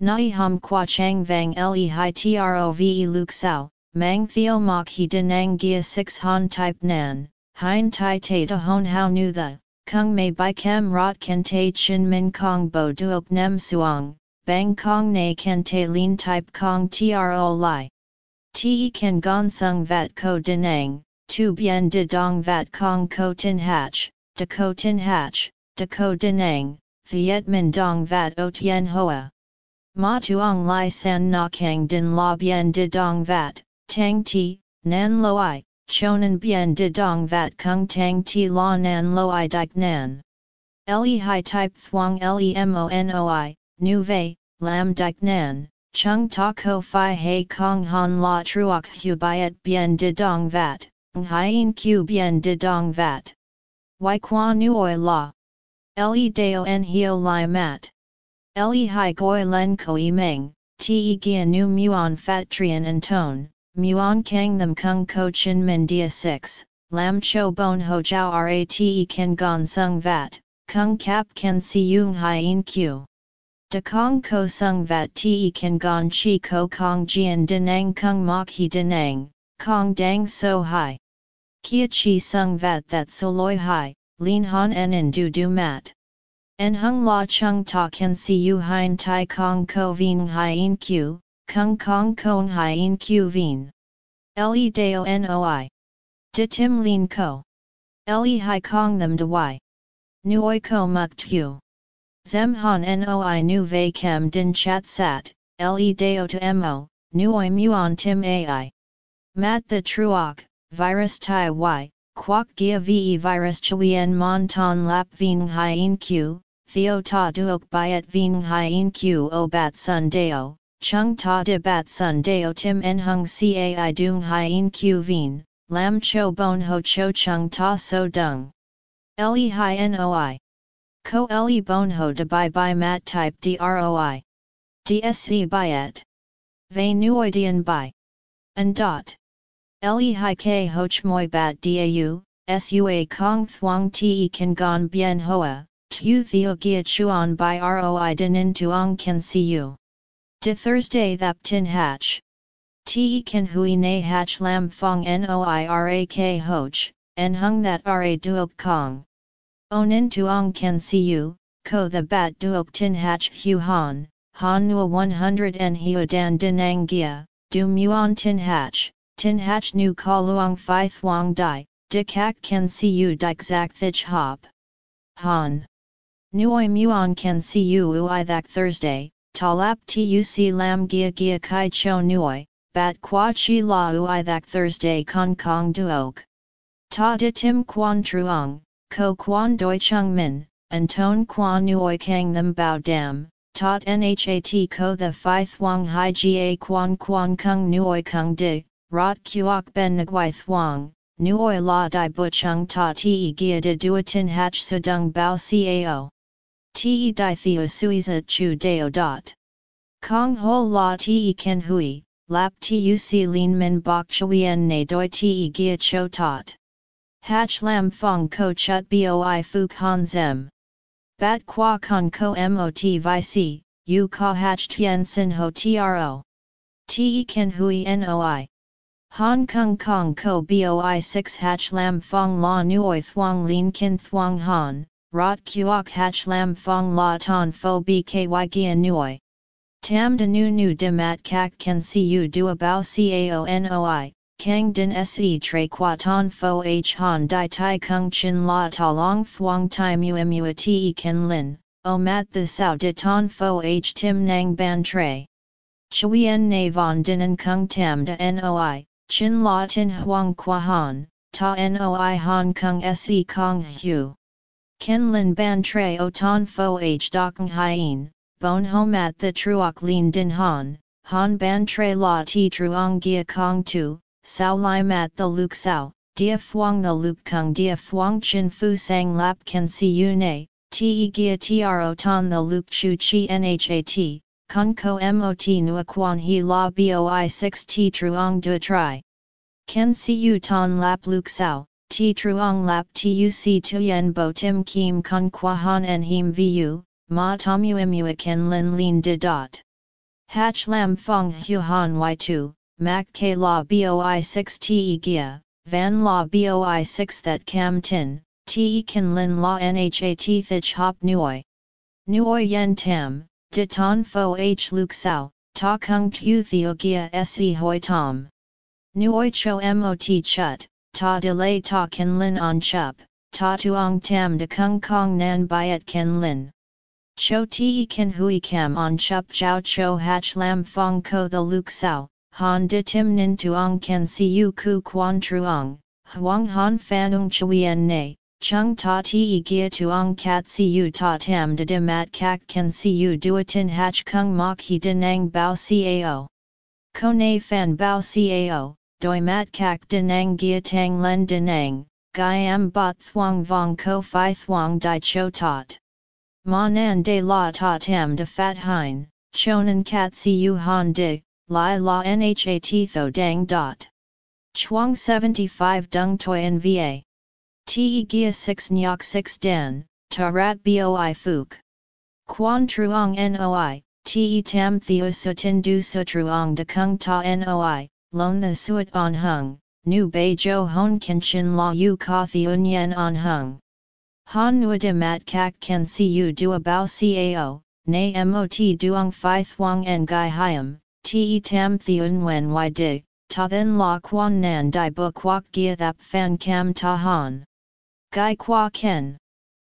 Nai hum qua chang vang le hi trove luk sao, mang theo mok he denang gia 6 han type nan, hein tai te to hon how nu the, kung mei bai kem rot kan te chin min kong bo duok nem suang, bang kong ne kan te lin type kong tro li. Te kan gon sung vat ko denang, tu bien de dong vat kong ko tin hach, de ko tin hach, de ko denang, thiet min dong vat o tien hoa. Ma tuong lai san na kang din la bien de dong vat, tang ti, nan lo i, chonan bien de dong vat kung tang ti la nan lo i dik nan. Le hi type thuong le mo noi, nu vei, lam dik nan, chung ta ko fi hei kong han la truok hu byet bien de dong vat, hien q bien de dong vat. Wai qua nuoi la. Le deo en hio li mat. Le hai goi len koi meng, te gia nu muon fat trian and tone, muon kang them kung ko chin min dia 6, lam cho bon ho jiao rate ken gon sung vat, kung kap ken si yung hien q. De kong ko sung vat te ken gon chi ko kong jian denang kung mok he denang, kong dang so hai. Kia chi sung vat that so loi hai, lin han en in du du mat. En hung la chung ta ken si u hein tai kong ko vien in q, kung kong kong hien q vien. Le deo noi. De tim lin ko. Le hai kong them de y. Nuoi ko muk tu. Zem han noi nu vei kem din chat sat, le deo to mo, nuoi muon tim ai. Mat the truok, virus tai y, quoc gia ve virus chuyen mon ton lap vien hien q, theo ta duok byet vien hien q o bat sun deo, chung ta de bat sun deo tim en hung cai dung hien q vien, lam cho bon ho cho chung ta so dung. Le hi noi. Ko le bon ho de bai bai mat type droi. DSC byet. Ve nuoidian bai. and dot. Le hai ke hoch moi bat dau, sua kong thuang te kan gon bien hoa, tu theo gia chuan by roi in tuong kan see you. De Thursday thap tin hatch. Te kan hui na hatch lam fong noirak hoch, en hung that ra duok kong. Onin tuong kan you, ko the bat duok tin hatch hu han, han nua 100 en hiu dan dinang gia, du muon tin hatch, tin hatch nu ka luong phi thuong dai, de kak kan you dik zak thich hop. Han. Nuoi muon see you ui that Thursday, talap tuc lam gia gia kai cho nuoi, bat qua chi la ui that Thursday kong kong duok. Ta de tim quan truong, ko quan doi chung min, and ton quan nuoi kang them bao dam, tot nhat ko the phi thuong hai ga quan quan kung nuoi kung di, rot kuok ben nguai thuong, nuoi la di buchung ta te gia de duatin hach sudung bao cao. Te di theo suiza chu deo dot. Kong ho la te ken hui, lap tuc lin min bok chuyen ne doi te gia cho tot. Hach lam fong ko chut boi fu kan zem. Bat qua con ko mot vi si, u ka hach tien sin ho tro. Te ken hui noi. Hong Kong Kong Ko Boi 6 Hach Lam Fong La Nuoi Thuong Lin Kin Thuong Han, Rot Kuok Hach Lam Fong La Ton Fo Bky Gia Nuoi. Tam de Nu Nu de Mat Kak Can See You Do Bao Cao Noi, Kang Din Se Tre Qua Ton Fo H Han Dai Tai Kung Chin La Ta Long Thuong Tai Mu Mu Te Ken Lin, O Mat The Sao De Ton Fo H Tim Nang Ban Tre. Chui Chuyen Na Von Dinan Kung Tam De Noi, Chin La Tin Huang Qua Han, Ta Noi Hong Kong Se Kong Hu. Ken Lin Ban Tre O Ton Fo H Dokeng Hien, Bon Hom at the Truok Lin Din Han, Han Ban Tre La Ti Truong Gia Kong Tu, Sao Lai Mat the Luke Sao, Dia Phuong the Luke Kung Dia Phuong Chin Fu Sang Lap Can You Nay, Te Gia Tro Ton the Luke Chu Chi Nhat, Con ko mot nua quan he la boi 6 ti truong du tri. Ken si u ton lap luk sao, t truong lap tuc tuyen bo tim kim con qua han en him vu, ma tomu emu ken lin lin de dot. Hach lam fong hu han y2, mac k la boi 6 te gia, van la boi 6 that cam tin, te ken lin la nhat thich hop nuoi. Nuoi yen tam, De ton fo h luk sao, ta kung tu theo gia se hoi tom. Nuoi cho mot chut, ta de lay ta ken lin on chup, ta tuong tam de kung kong nan byet ken lin. Cho te ken hui kam on chup jiao cho hach lam fong ko the luk sao, han de tim nin tuong ken si u ku quan truong, huang han fanung chuyen ne, Chung ta ti gia tuong kat si u ta tam de de mat kak ken si u duatin hach kung mok he denang bao cao. ko Kone fan bao cao, doi mat kak denang gia tang len denang, gaiam bot thuong vong ko fi thuong di cho tot. Ma nan de la ta tam de fat hein, chonan kat si u han di, lai la nhat tho dang dot. Chuang 75 dung toi nva. Te Gia 6 Nyok 6 Dan, Tarat Boi Phuc. Quan Truong Noi, Te Tam Theo Sutin Du Sutruong De Kung Ta Noi, Lon the Suat On Hung, Nu Bei Jo Hon Chin La U Ka Theun Yen On Hung. Han Nua De Mat Kak Can See You Do Bao Cao, Na Mot Duong Phi Thuong En Gai Hiam, Te Tam Theun Wen Y Dig, Ta Then La Quan Nan Dai Bu Quoc Gia Thap Fan Cam Ta Han. Gai qua ken.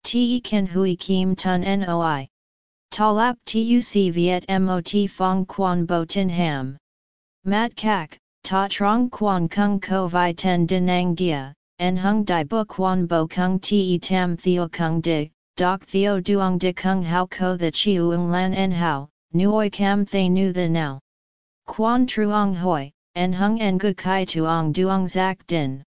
Te ken hui kim tun noi. Talap tuc viet mot fong quan bo tin ham. Mat kak, ta trong quan kung ko vi ten dinang gia, en hung di bu quan bo kung te tam theo kung di, doc theo duong di kung hao ko the chiung lan en hao, nuoi cam thay nu the now. Quan truong hoi, en hung en gu kai tuong duong zak din.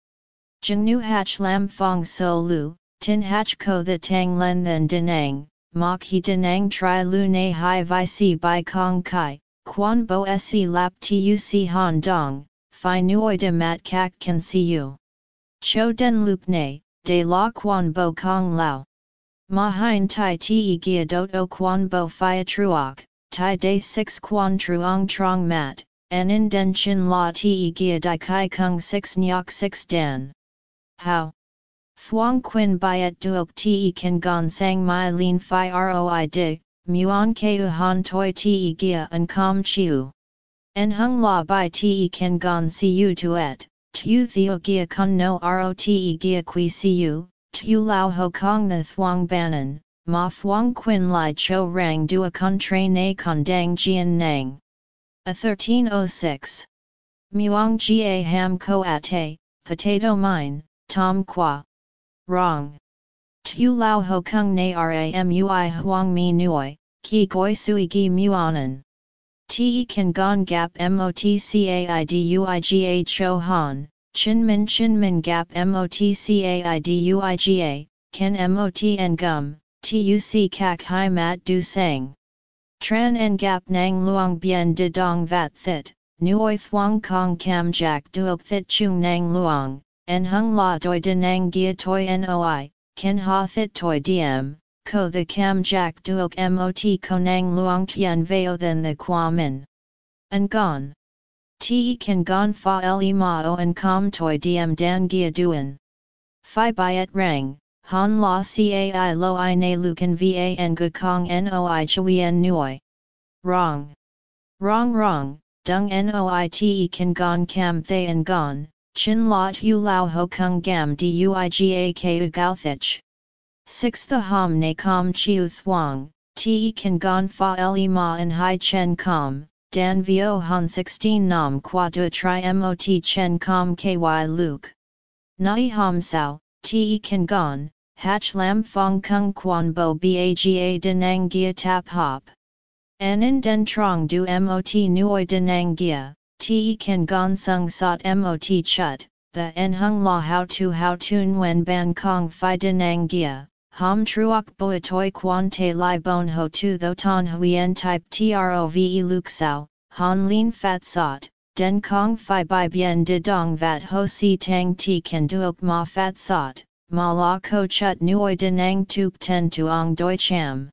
Jung nu hach lam fong so lu, tin hach ko the tang len then denang, mok he denang tri lu ne hai vi si by kong kai, quan bo se lap tu si han dong, Phi nuoi de mat kak can see you. Cho den luk ne, de la quan bo kong lao. Ma hein tai ti gia dot o quan bo phi truok, tai de six quan truong trong mat, en in den chin la ti gia di kai kung six nyok six dan. How? Thuong quin byet duok te kan gon sang mai lin phi roi di, muon keu han toi te gia and com chiu. En hung la by te kan gon siu tuet, tu theo gia kun no rote gia qui siu, tu lao ho kong the thuong banan, ma thuong quin lai cho rang dua kun tre na con dang jian nang. A 1306. Muong ga ham ko ate, potato mine, tom qua. Wrong. Tu lao ho kung na ramui huang mi nuoi, ki goi sui gi muanan. Te kan gon gap motcaiduiga cho han, chin min chin min gap motcaiduiga, ken mot en gum, tuc kak hai mat du sang. Tran en gap nang luang bien de dong vat thit, nuoi thuang kong kam jack duok thit chung nang luang, en hung la doi de nang gia toi noi, ken ha thit toi diem, ko the kam jack duok mot nang luang tian veo than the qua min. An gon. Te kan gon fa le ma o en com toi diem dan gia duan. Phi byet rang, Han la cai lo i na lucan va en gu kong noi chuyen nuoi. Wrong. Wrong wrong, dung noi te kan gon cam thay en gon, chin lot tu lao ho kung gam duiga ku gauthich. 6 the ham na Kam chiu thuang, te kan gon fa le ma en hai chen Kam, dan vio han 16 nam qua du tri mot chen Kam ky luke. Nai ham sao, te kan gon, Hach lam fong kung quan bo baga denang gia tap hop. Anin den trong du mot nuoi denang gia, te kan gon sung sot mot chut, the en hung la how to how tun when ban kong fi denang. Ham truok boi toi quan te lai bon ho tu tho ton huyen type trove luk sao, han lin fat sot, den kong fi bai bien de dong vat ho si tang ti kan duok ma fat sot, ma la ko chut nuoi denang tuk ten tuong doi cham.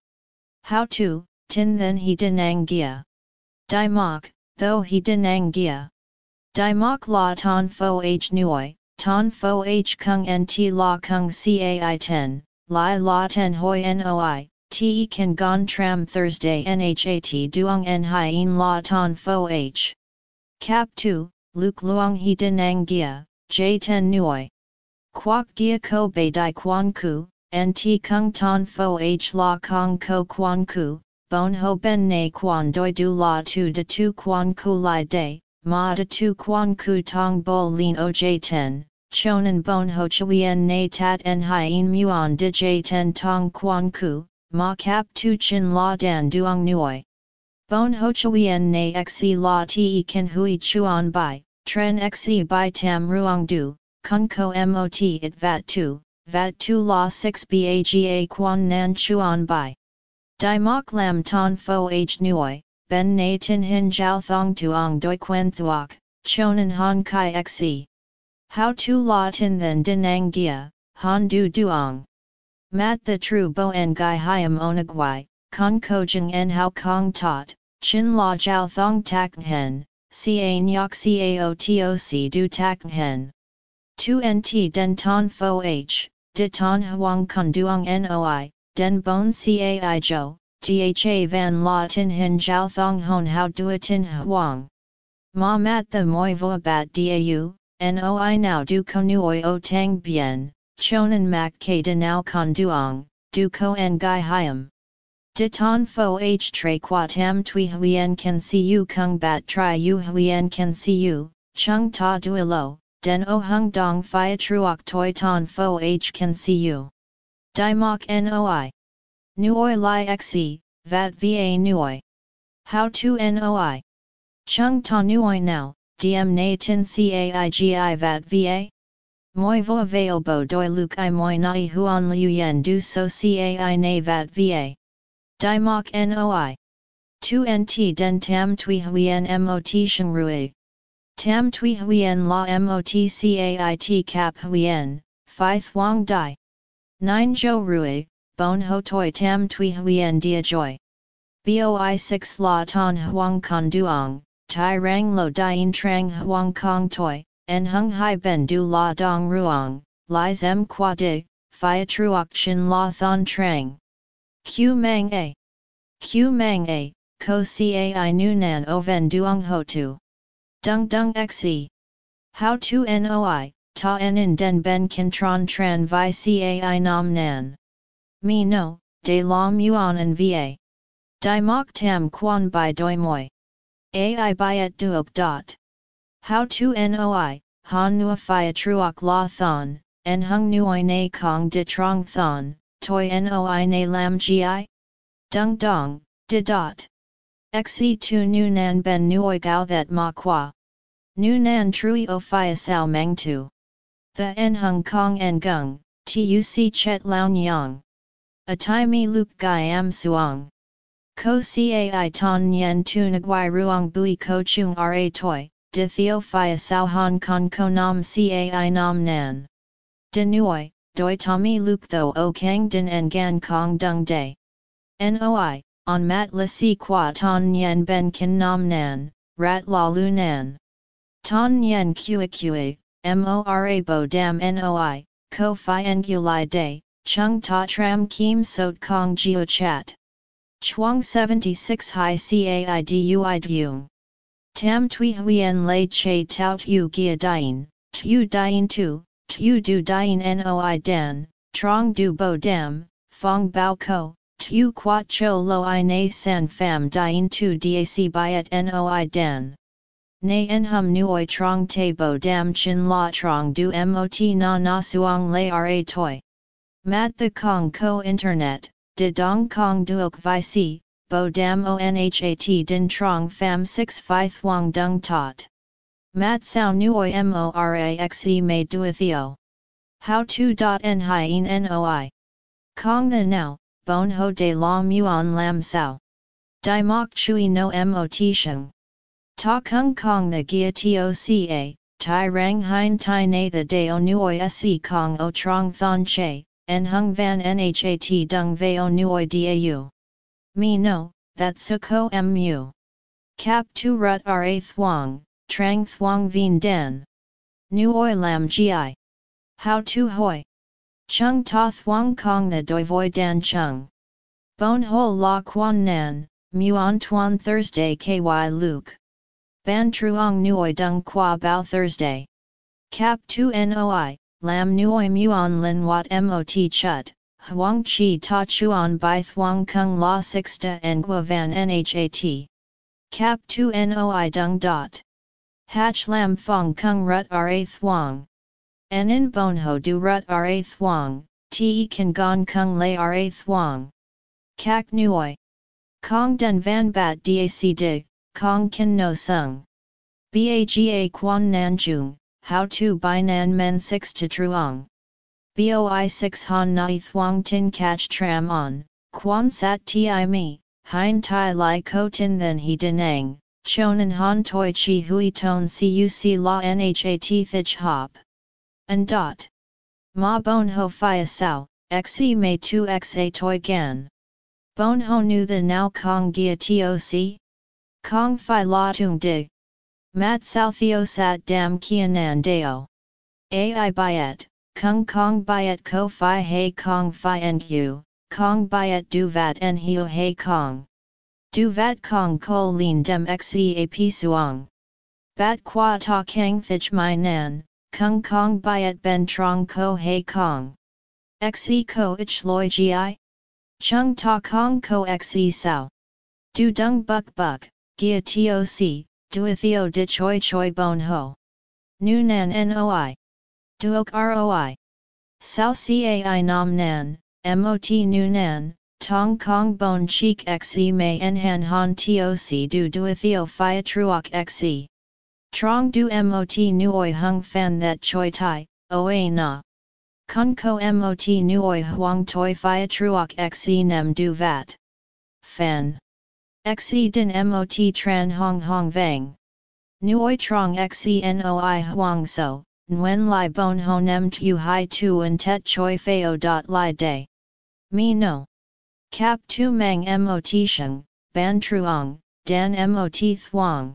How to, tin then he denang gia. Dai mok, though he denang gia. Dai mok la ton fo h nuoi, ton fo h kung nt la kung cai ten, lai la ten hoi noi, te kan gon tram Thursday nhat duong en hien la ton fo h. Cap 2, Luke luong he denang gia, j ten nuoi. Quoc gia ko bei dai quan ku, nt kung ton fo h la kong ko quan ku, bon ho ben Ne quan doi du la tu de tu quan ku lai day, ma de tu quan ku tong bo lin o j ten, chonan bon ho chuyen na tat en hien muon de j ten tong quan ku, ma cap tu chin la dan duong nuoi. Bon ho chuyen na xe la te kan hui chuan bai, tren xe bai tam ruong du, Kun ko mot it vat 2, vat 2 la 6 baga quan nan chuan bai. Dai mok lam ton fo h nuoi, ben na tin hin jiao thong tuong doi quen thuok, chonan han kai xe. How tu la tin then dinang gia, han du duong. Mat the true bo en gai hiam onagwai, con ko jing en how kong tot, chin la jiao thong tak hen, ca nyok caotoc du tak hen. 2 nt den ton fo h, de ton huang kun duong noi, den bon cai jo, tha van la tin hin jiao thong hon how dua tin huang. Ma mat the moi vo bat dau, noi now du konuoi o tang bien, chonan mak ke de now con duong, du ko en gai hiam. De ton fo h tre qua tam tui huyen can see you kung bat tri you huyen can see you, chung ta duilo, den o hung dong fia truok toi ton fo h can see you. Dai mok noi. Nuoi li xe, vat va nuoi. How to noi? Chung ta nuoi now, dm na tin caigi vat va? Moi vo veo bo doi luk i moi nai huan liu yen du so cai na vat va. Dai mok noi. 2 nt den tam tui huyen mot shen rui. Tam tui huyen la motcait cap huyen, phi thuang dai. Nine jo rui, bon ho toi tam tui huyen dia joy. Boi 6 la ton huang con duong, tai rang lo dien trang huang kong toi, en hung hai ben du la dong ruong, Lai zem qua dig, phia truok shin la thon trang. Q mang a. Q mang a, ko cai nu nan o ven duong ho tu. Dung dung xe. How to noi, ta en in den ben kin tron tran vi cai nam nan. Me no, de la muon en va. Di mok tam quan by doi moi. Ai byet duok dot. How to noi, han nua phia truok la thon, en hung nuoi na kong de trong thon, toi noi na lam gi? Dung dong, de dot. Xe tu nu nan ben nuoi gao that ma qua. Nu nan trui o phia sao mang tu. The en hung kong en gung, tuc chet lao nyang. A tai mi luk gai am suang. Ko cai ton nyen tu nguai ruang bui ko chung ra toi, de theo phia sao han con ko nam cai nam nan. De nuoi, doi tommy luk tho o kang din en gan kong dung day. Noi, on mat la si qua ton yen ben kin nam nan, rat la lu nan. Ton Nyen Kua Kua, Mora Bo Dam Noi, Ko Phi Ngulai Day, Chung Ta Tram Kim Sot Kong Geo Chat. Chuang 76 Hai Cai Dui Dung. Tam Tui Huyen Lei Che Tao Tu Gia Dien, Tu Dien Tu, Tu Du Dien Noi Dan, Trong Du Bo Dam, Fong Bao Ko, Tu Quat Cho Lo I Na San Pham Dien Tu Dac Byet Noi Dan. Nay en hum nuoi trong te bo dam chin la trong du mot na na lay ra toi. Mat the kong ko internet, de dong kong duok vi si, bo dam onhat din trong fam 6 phi thuang dung tot. Mat sao nuoi moraxe may duethio. How to dot en hien noi. Kong the now, bon ho de la muon lam sao. Di mok chui no mot sheng. Ta kung kong the gia toca, tai rang hein tai na the deo nuoi se kong o trong thon che, en hung van nhat dung veo nuoi dau. Me no, that suko mu. Cap tu rut ra thuang, trang thuang vien den. Nuoi lam gi. How tu hoi. Chung ta thuang kong the doi voi dan chung. Bon ho la quan nan, muon tuan Thursday ky luke. Ban truong nuoi dung qua bao Thursday. Cap tu noi, lam nuoi muon lin wat mot chut, huang chi ta chuan bai thuang kung la sixta en gua van nhat. Cap 2 noi dung dot. Hatch lam fong kung rut ra thuang. En in bon ho du rut ra thuang, te kan gon kung lay ra thuang. Kak nuoi. Kong den van bat dac dig, Kong Kin No Sung. Baga Quan Nan Jung, How to buy Nan Men 6 to Truong. Boi 6 Han Nai Thuong Tin Catch Tram On, Quan Sat Ti Mi, Hein Tai Lai Ko Tin Then He Denang, Chonan Han Toi Chi Hui Ton Cuc La Nhat Thich Hop. And dot. Ma Bon Ho Phia Sao, Xe Mei 2 Xa Toi Gan. Bon Ho Nu The Now Kong Gia Toc? Kong Phi La Tung Dig. Mat sao Southio Sat Dam Kianan Deo. Ai Byet, Kung Kong Byet Ko Phi He Kong Phi Nq, Kong Byet Du Vat En Hio He Kong. Du Vat Kong Ko Lin Dem Xeap Suang. Bat Qua Ta Kang Thich Mai Nan, Kung Kong Byet Ben Trong Ko He Kong. Xe Ko Ich Loi Gi? Chung Ta Kong Ko Xe Sao. Du Dung Buk Buk. Gia Toc, Duethio de Choi Choi Bon Ho. Nu Nan Noi. Duok Roi. Sao Cai Nam Nan, Mot Nu Nan, Tong Kong Bon Cheek Xe May En Han Toc Du Duethio Phia Truok Xe. Trong Du Mot Nuoi Hung Fan That Choi Tai, Oa Na. Kun Ko Mot Nuoi Huang Toi Phia Truok Xe Nem Du Vat. Fan. Xe din mot tran hong hong vang. Nuoi trong xenoi huang so, Nguyen Lai Bon Ho Nem Tu Hai Tu and Tet Choi Feo Dot Lai Day. Me No. Cap Tu Mang Mot Sheng, Ban Truong, Dan Mot Thuong.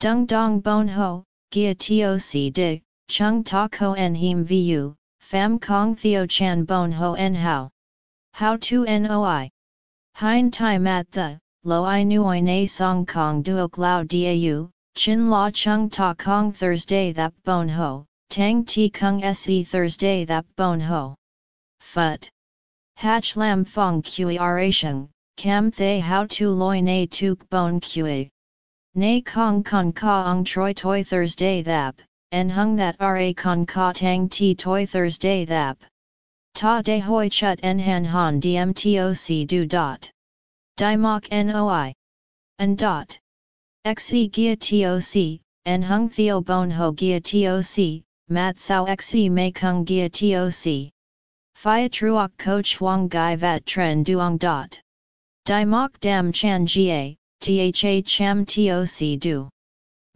Dung Dong Bon Ho, Gia Toc Dig, Chung Ta Ko En Him Vu, Pham Kong Theo Chan Bon Ho En How. How Tu Noi. Hein Tai Mat The, Lo I Nuoi Na Song Kong Duok Lao Dau, Chin La Chung Ta Kong Thursday Thap Bon Ho, Tang Ti Kung Se Thursday Thap Bon Ho. Phut. Hach Lam Fong Kui Aration, Cam Thay How Tu Loi Na Tuk Bon Kui. Na Kong Kon Ka Ong Troi Toi Thursday Thap, En Hung That Ra Kon Ka Tang Ti Toi Thursday Thap. Ta De Hoi Chut En Han Han DMTOC Do Dot. Dai Mok Noi. And Dot. Xe Gia Toc, En Hung Theo Bon Ho Gia Toc, Mat Sao Xe Mei Kung Gia Toc. Phia Truoc Ko Chuang Gai Vat Tren Duong Dot. Dai Mok Dam Chan Gia, Tha Cham Toc Du.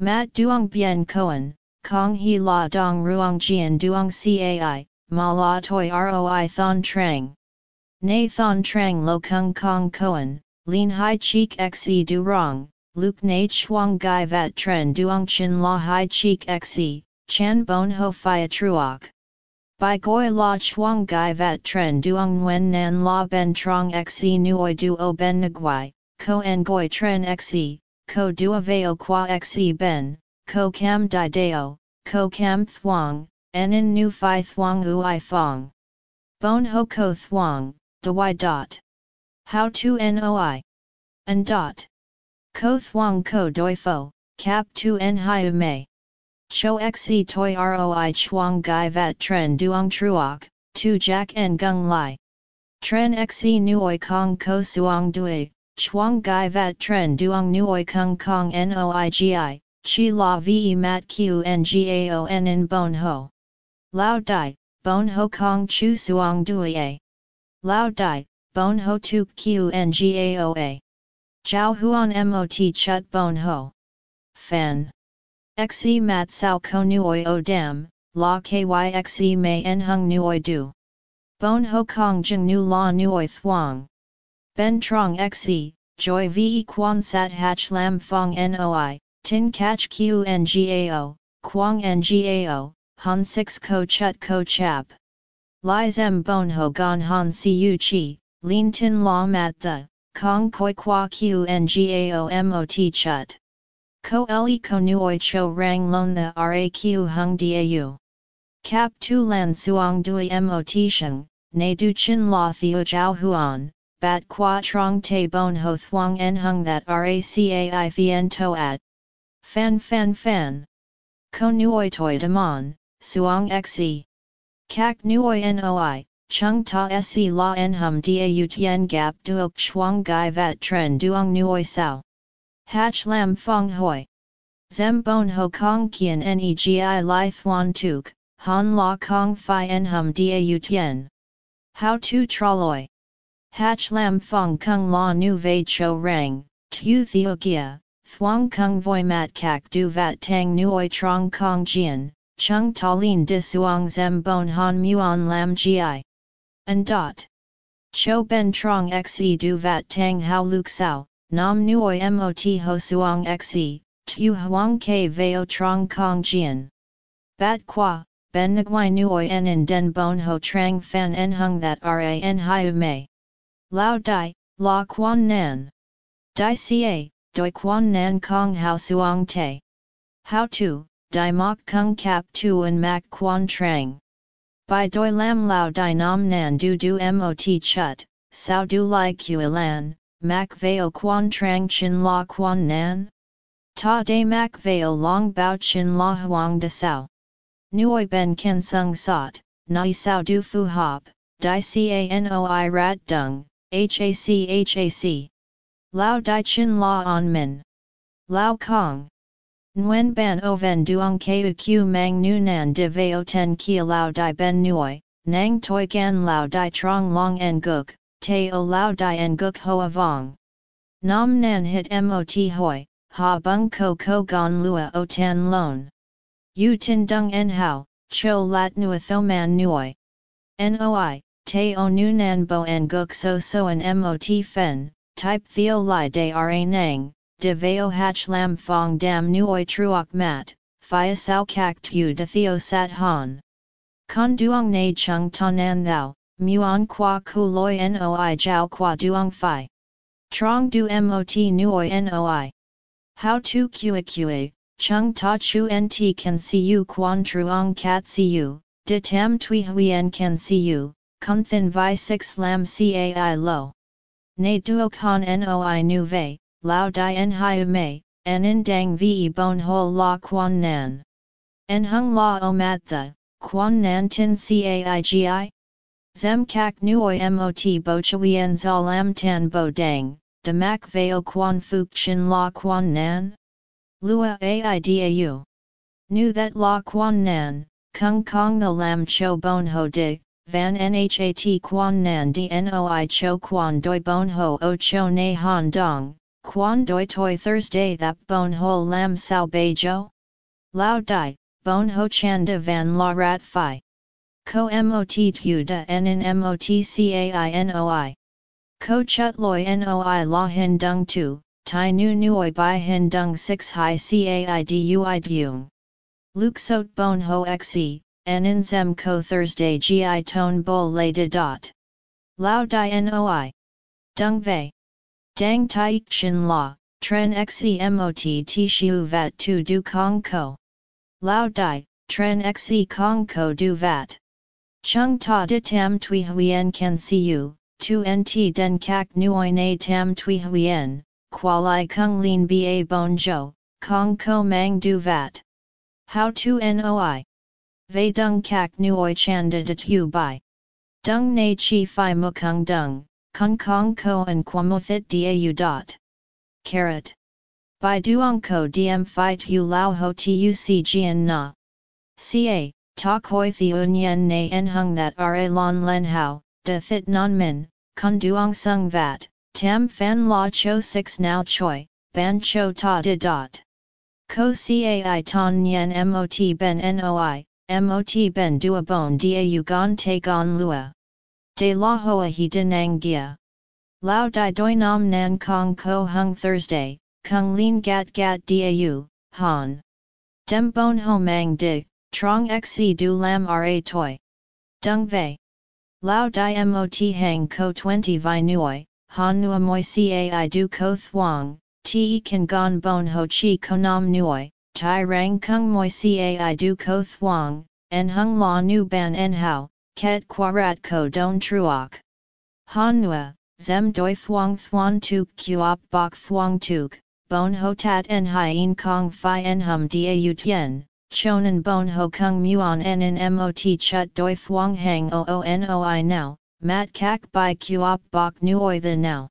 Mat Duong Bien Koan, Kong He La Dong Ruong Jian Duong Cai, Ma La Toi Roi Thon Trang. Nay Thon Trang Lo Kung Kong Koan, Lin Hai Cheek Xe Du Rong, Luke Na Chuang Gai Vat Tren Duong Chin La Hai Cheek Xe, Chan Bon Ho Phia Truoc. By Goi La Chuang Gai Vat Tren Duong Nguyen Nan La Ben Trong Xe Nuoi Duo Ben Nguai, Ko En Goi Tren Xe, Ko Dua Veo Qua Xe Ben, Ko Cam Di Deo, Ko Cam Thuong, En Nu Phi Thuong Ui Fong. Bon Ho Ko Thuong, Doi Dot. How to Noi. And Dot. Ko Thuong Ko Doi Fo, Cap Tu En Hai Mei. Cho Xe Toi Roi Chuang Gai Vat Tren Duong Truoc, Tu Jack En Gung Lai. Tren Xe Nuoi Kong Ko Suong Dui, Chuang Gai Vat Tren Duong Nuoi Kung Kong Noi Gi, Chi La Ve Mat Q Ngao N in Bon Ho. Lao Dai, Bon Ho Kong Chu Suong Dui A. Lao Dai, Bon Ho Tuk Q Ngao A. Jiao Huan Mot Chut Bon Ho. Fan. Xe Mat Sao Ko Nuoi O Dam, La Ky Xe Mei En Hung Nuoi Du. Bon Ho Kong Jing Nu La Nuoi Thuong. Ben Trong Xe, Joy Ve Quan Sat Hach Lam Fong Noi, Tin Catch Q Ngao, Quang Ngao, Han 6 Ko Chut Ko Chap. Lai Zem Bon Ho Gon Han Si Siu Chi, Lin Tin La Mat The, Kong Koi Kwa Q Ngao Mot Chut. Ko Le Ko Nuoi Cho Rang Lon The Raq Hung Dau. Cap Tu Lan Suong Dui Mot Sheng, Ne Du Chin La Theo Jiao Huan, Bat Qua Trong Te Bon Ho Thuong En Hung That Racai Fien Toat. Fan Fan Fan. Ko Nuoi Toi Damon, Suong Xe. Kak Nuoi Noi, Chung Ta Se La En Hum Dau Tien Gap Duok Chuang Gai Vat Tren Duong Nuoi Sao. Hach Lam Fong Hoi. Zem Bon Ho Kong Kian Negi Lai Thuan Tuk, Han La Kong Phi En Hum Dau Tien. How to Troloi. Hach Lam Fong Kung La Nu Ve Cho Rang, Tu Theo Gia, Thuong Kung Voi Mat Kak Du Vat Tang Nuoi Trong Kong Jian, Chung Ta Lin Di Suong Zem Bon Han Muon Lam Gi. And Dot. Cho Ben Trong Xe Du Vat Tang How Luk Sao, Nam Nuoi Mot Ho Suong Xe, Tu Huang Ke Veo Trong Kong Jian. Bat Qua, Ben Nguai Nuoi En In Den Bon Ho Trang Fan En Hung That Ran Hiu Mei. Lao Dai, La Quan Nan. Dai Ca, Doi Quan Nan Kong How Suong Te. How to, Dai Mok Kung Cap Tu and Mak Quan Trang. By Doi Lam Lao Dai Nam Nan Du Du Mot Chut, Sao Du Lai Lan, Mak Veo Quan Trang Chin La Quan Nan. Ta De Mak Veo Long Bao Chin La Huang De Sao. Nuoi Ben Ken Sung Sot, Nai Sao Du Fu Hop, Dai Canoi Rat Dung, HAC HAC. Lao Dai Chin La On Min. Lao Kong. Nguyen Ban O Ven Duong Keu Q Mang Nu Nan De Veo Ten Kia Lao Dai Ben Nuoi, Nang Toi Gan Lao Dai Trong Long En Guk, Te O Lao Dai En Guk Hoa Vong. Nam Nan Hit Mot Hoi, ha bung ko ko gon lua o tan lon. U tin dung en hao, cho lat tho man nuoi. Noi, te o nu nan bo en guk so so an mot fen, type theo li de ra nang, de veo hach lam fong dam nuoi truok mat, phia sao kak tu de theo sat han. Con duong na chung tonan thou, muon qua ku loi noi jiao qua duong phi. Trong du mot nuoi noi. How to qa qa, chung ta chu nt can see you quan truong cat see you, de tam tui huyen can see you, kun thin vi 6 lam cai lo. Ne duo con noi nu ve, lao di en hiu mei, en in dang ve bon ho la quan nan. En hung la o mat the, quan nan tin caigi? Zem kak nuoi mot bo chuyen za lam tan bo dang, de mak veo quan fuk chin la quan nan? Lua aidau. Nu that la quan nan, kung kong the lam cho bon ho di, van nhat quan nan dnoi cho quan doi bon ho o cho ne han dong, quan doi toi Thursday that bon ho lam sao bei jo? Lao dai, bon ho chanda van la rat fi. Ko mot tu da en in mot cai noi. Ko chut loi noi la hin dung tu, tai nu nuoi bai hin dung 6 hi cai dui dung. Luke sot bon ho xe, en in zem ko Thursday gi ton bol le de dot. Lao di noi. Dung vei. Dang tai chin la, tren ti shiu vat tu du kong ko. Lao dai, tren xe kong ko du vat. Chung ta de tam tui huyen can see you, tu nt den kak nuoi na tam tui huyen, quali kung lin ba bon jo, kong ko mang du vat. How to noi? Ve dung kak nuoi chanda de tu bai. Dung na chi fi mukung dung, kung kong ko and quamothit Dau. dot. Carrot. By duong ko diem fi tu lao ho tu si na. Ca, ta koi thiun yen na en hung that ra lon len hao, de thit non min, kun duong sung vat, tam fan la cho 6 now choi, ban cho ta de dot. Ko cai ton yen mot ben noi, mot ben dua bon Dau gon te gon lua. De la hoa he denang gia. Lao di doi nam nan kong ko hung Thursday, kung lin gat gat dau, han. Dem bon ho mang dig, trong xe du lam ra toi. Dung vei. Lao di mot hang ko 20 vi nuoi, han nua moi cai du ko thuang, te kan gon bon ho chi konam nuoi, tai rang kung moi cai du ko thuang, en hung la nu ban en hao, ket quarat ko don truok. Han nua, zem doi thuang thuan tuk kuop bok thuang tuk, bon ho tat en hien kong fi en hum da tien, chonan bon ho kung muon en in mot chut doi thuang hang o o noi now, mat kak by kuop bok nuoi the now.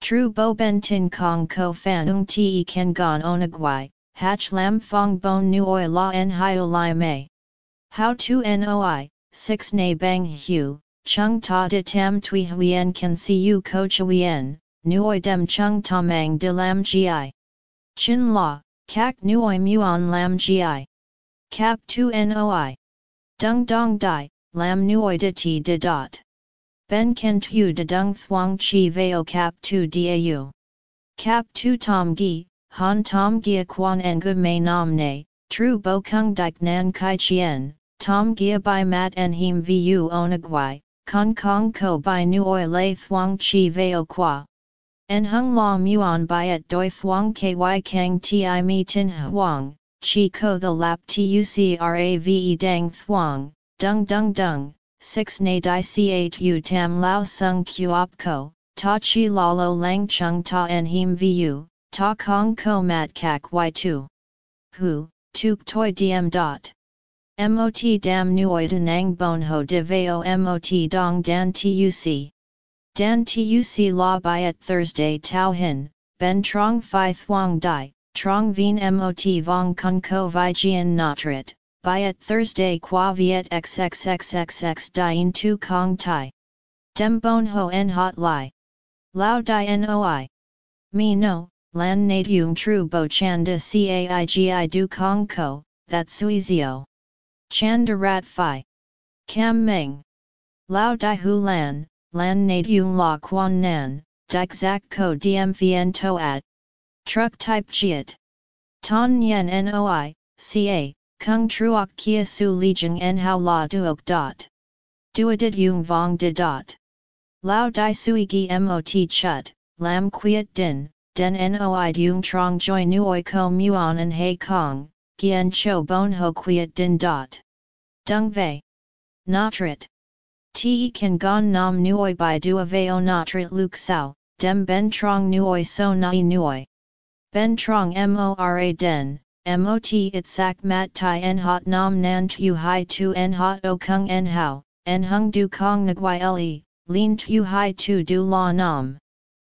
True bo ben tin kong ko fan ung te ken gon onagwai, hach lam fong bon nuoi la en hio lai mei. How to noi, 6 na bang hu, chung ta de tam tui huyen can see you ko chuyen, nuoi dem chung ta mang de lam gi. Chin la, kak nuoi muon lam gi. Cap 2 noi. Dung dong dai, lam nuoi de ti de dot. Ben ken tu de dung thuang chi veo cap 2 dau. Cap 2 tom gi, han tom gia quan en gu mei nam ne, tru bo kung dik nan kai chien, Tom Gia by Mat En Him Vu Onagwai, Kong Kong Ko by Nuoi Lei Thuong Chi Veo Qua. En Hung La Muon by at Doi Thuong Ky Kang Ti Mi Tin Huang, Chi Ko the Lap Tucrave Dang Thuong, Dung Dung Dung, 6 Na Di C8 U Tam Lao Sung Kuop Ko, Ta Chi Lalo Lang Chung Ta En Him Vu, Ta Kong Ko Mat Kak Y2. Hu, Tuk Toi Diem Dot. Mot dam nuoi denang bon ho de veo mot dong dan tuc. Dan tuc la byet Thursday tau hin, ben trong phi thuang dai, trong vien mot vong kun ko vi jian natrit, byet Thursday qua viet xxxxx dien tu kong tai. Dem bon ho en hot lai. Lao di noi. Me no, lan yung tru bo chanda caigi du kong ko, that sui zio. Chanda rat fi. Cam meng. Lao Dai hu lan, lan nate yung la quan nan, dik zak ko diem vien toat. Truck type jiet. Ton yen noi, ca, kung truok kia su lijeng en hao la duok dot. Duadid yung vong de dot. Lao Dai sui gi mot chut, lam quiet din, den noi dung trong joy nuoi ko muon and hei kong, gien cho bon ho quiet din dot. Dung vei. Natrit. Te kan gon nam nuoi by dua veo natrit luk sao, dem ben trong nuoi so nai nuoi. Ben trong mora den, mot it sak mat tai en hot nam nan tu hai tu en hot o kung en hao, en hung du kong nguai le, lin tu hai tu du la nam.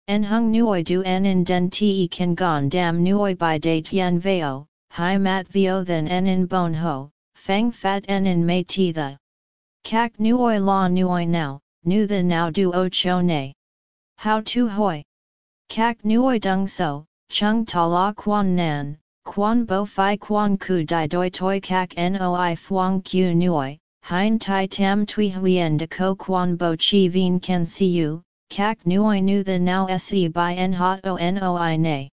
En hung nuoi du en in den te kan gon dam nuoi by de tien veo, hai mat veo then en in bon ho, fang fat en in mei ti the. Kak nuoi la nuoi now, nu the now du o cho ne. How tu hoi? Kak nuoi dung so, chung ta la quan nan, quan bo fi quan ku di doi toi kak noi fuang q nuoi, hein tai tam tui huyen de ko quan bo chi vien can see you, kak nuoi nu the now se by en hot o noi ne.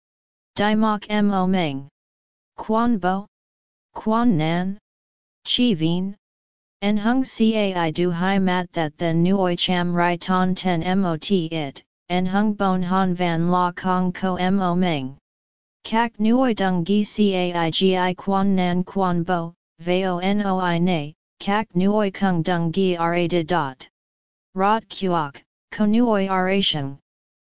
Dai mok mo meng. Quan bo? Quan nan? Chi vien? En hung cai du hai mat that then nuoi cham rai ton ten mot it, en hung bon han van la kong ko mo meng. Kak nuoi dung gi cai gi quan nan quan bo, veo noi ne, kak nuoi kung dung gi ra de dot. Rot kuok, Konuoi Arasheng.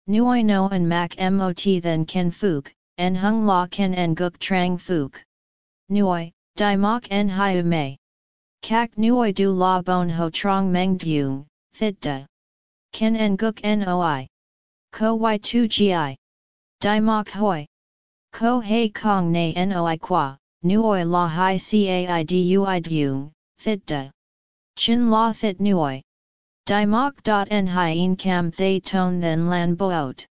Nuoi no and mak mot then ken fuk, en hung la ken en guk trang fuk. Nuoi, di mok en hiu mei. Kak nuoi du la bon ho trong meng dung, thit da. Ken en guk noi. Ko y tu gi. Di mok hoi. Ko hei kong ne noi qua, nuoi la hi cai dui dung, thit da. Chin la thit nuoi. Di mok dot en hien cam thay ton then lan boot.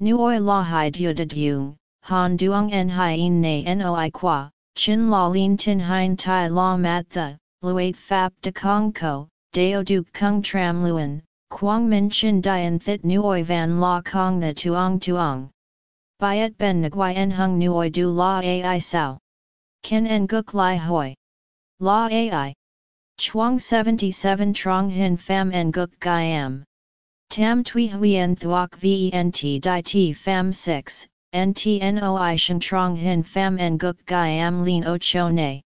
Nuoi la hai duong, han duong en hien ne noi qua, chin la lin tin hien tai la mat the, luat fap de kong ko, deo du kung tram luen, quang min chin dian thit nuoi van la kong the tuong tuong. Byet ben nguai en hung nuoi du la ai sao. Ken en guk lai hoi. La ai. Chuang 77 Trong Hin Pham En Guk Gaiam. Tam Tui Huyen Thuok Vent Dai T Pham 6, NTNOI Shan Trong Hin Pham En Guk Gaiam Lin O Cho Ne.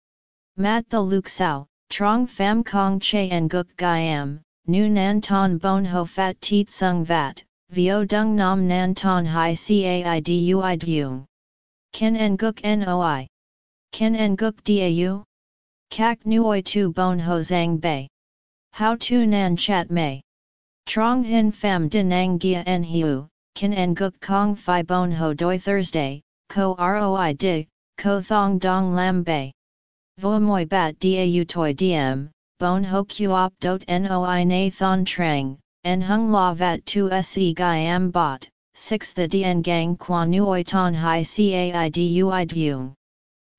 Mat the Luk Sao, Trong Pham Kong Che En Guk Gaiam, Nu Nan Ton Bon Ho Fat Teet Sung Vat, Vio Dung Nam Nan Ton Hai Cai Dui Dung. Ken En Guk Noi. Ken En Guk Dau? Kak nuoi tu bon ho zang bei. How tu nan chat mei. Trong hin fam dinang gia en hiu, kan en guk kong fi bon ho doi Thursday, ko roi dig, ko thong dong lam bei. Vo moi bat u toi diem, bon ho kuop dot noi na thon trang, en hung la vat tu se gai am bot, 6 the dien gang quan nuoi ton hai cai dui dung.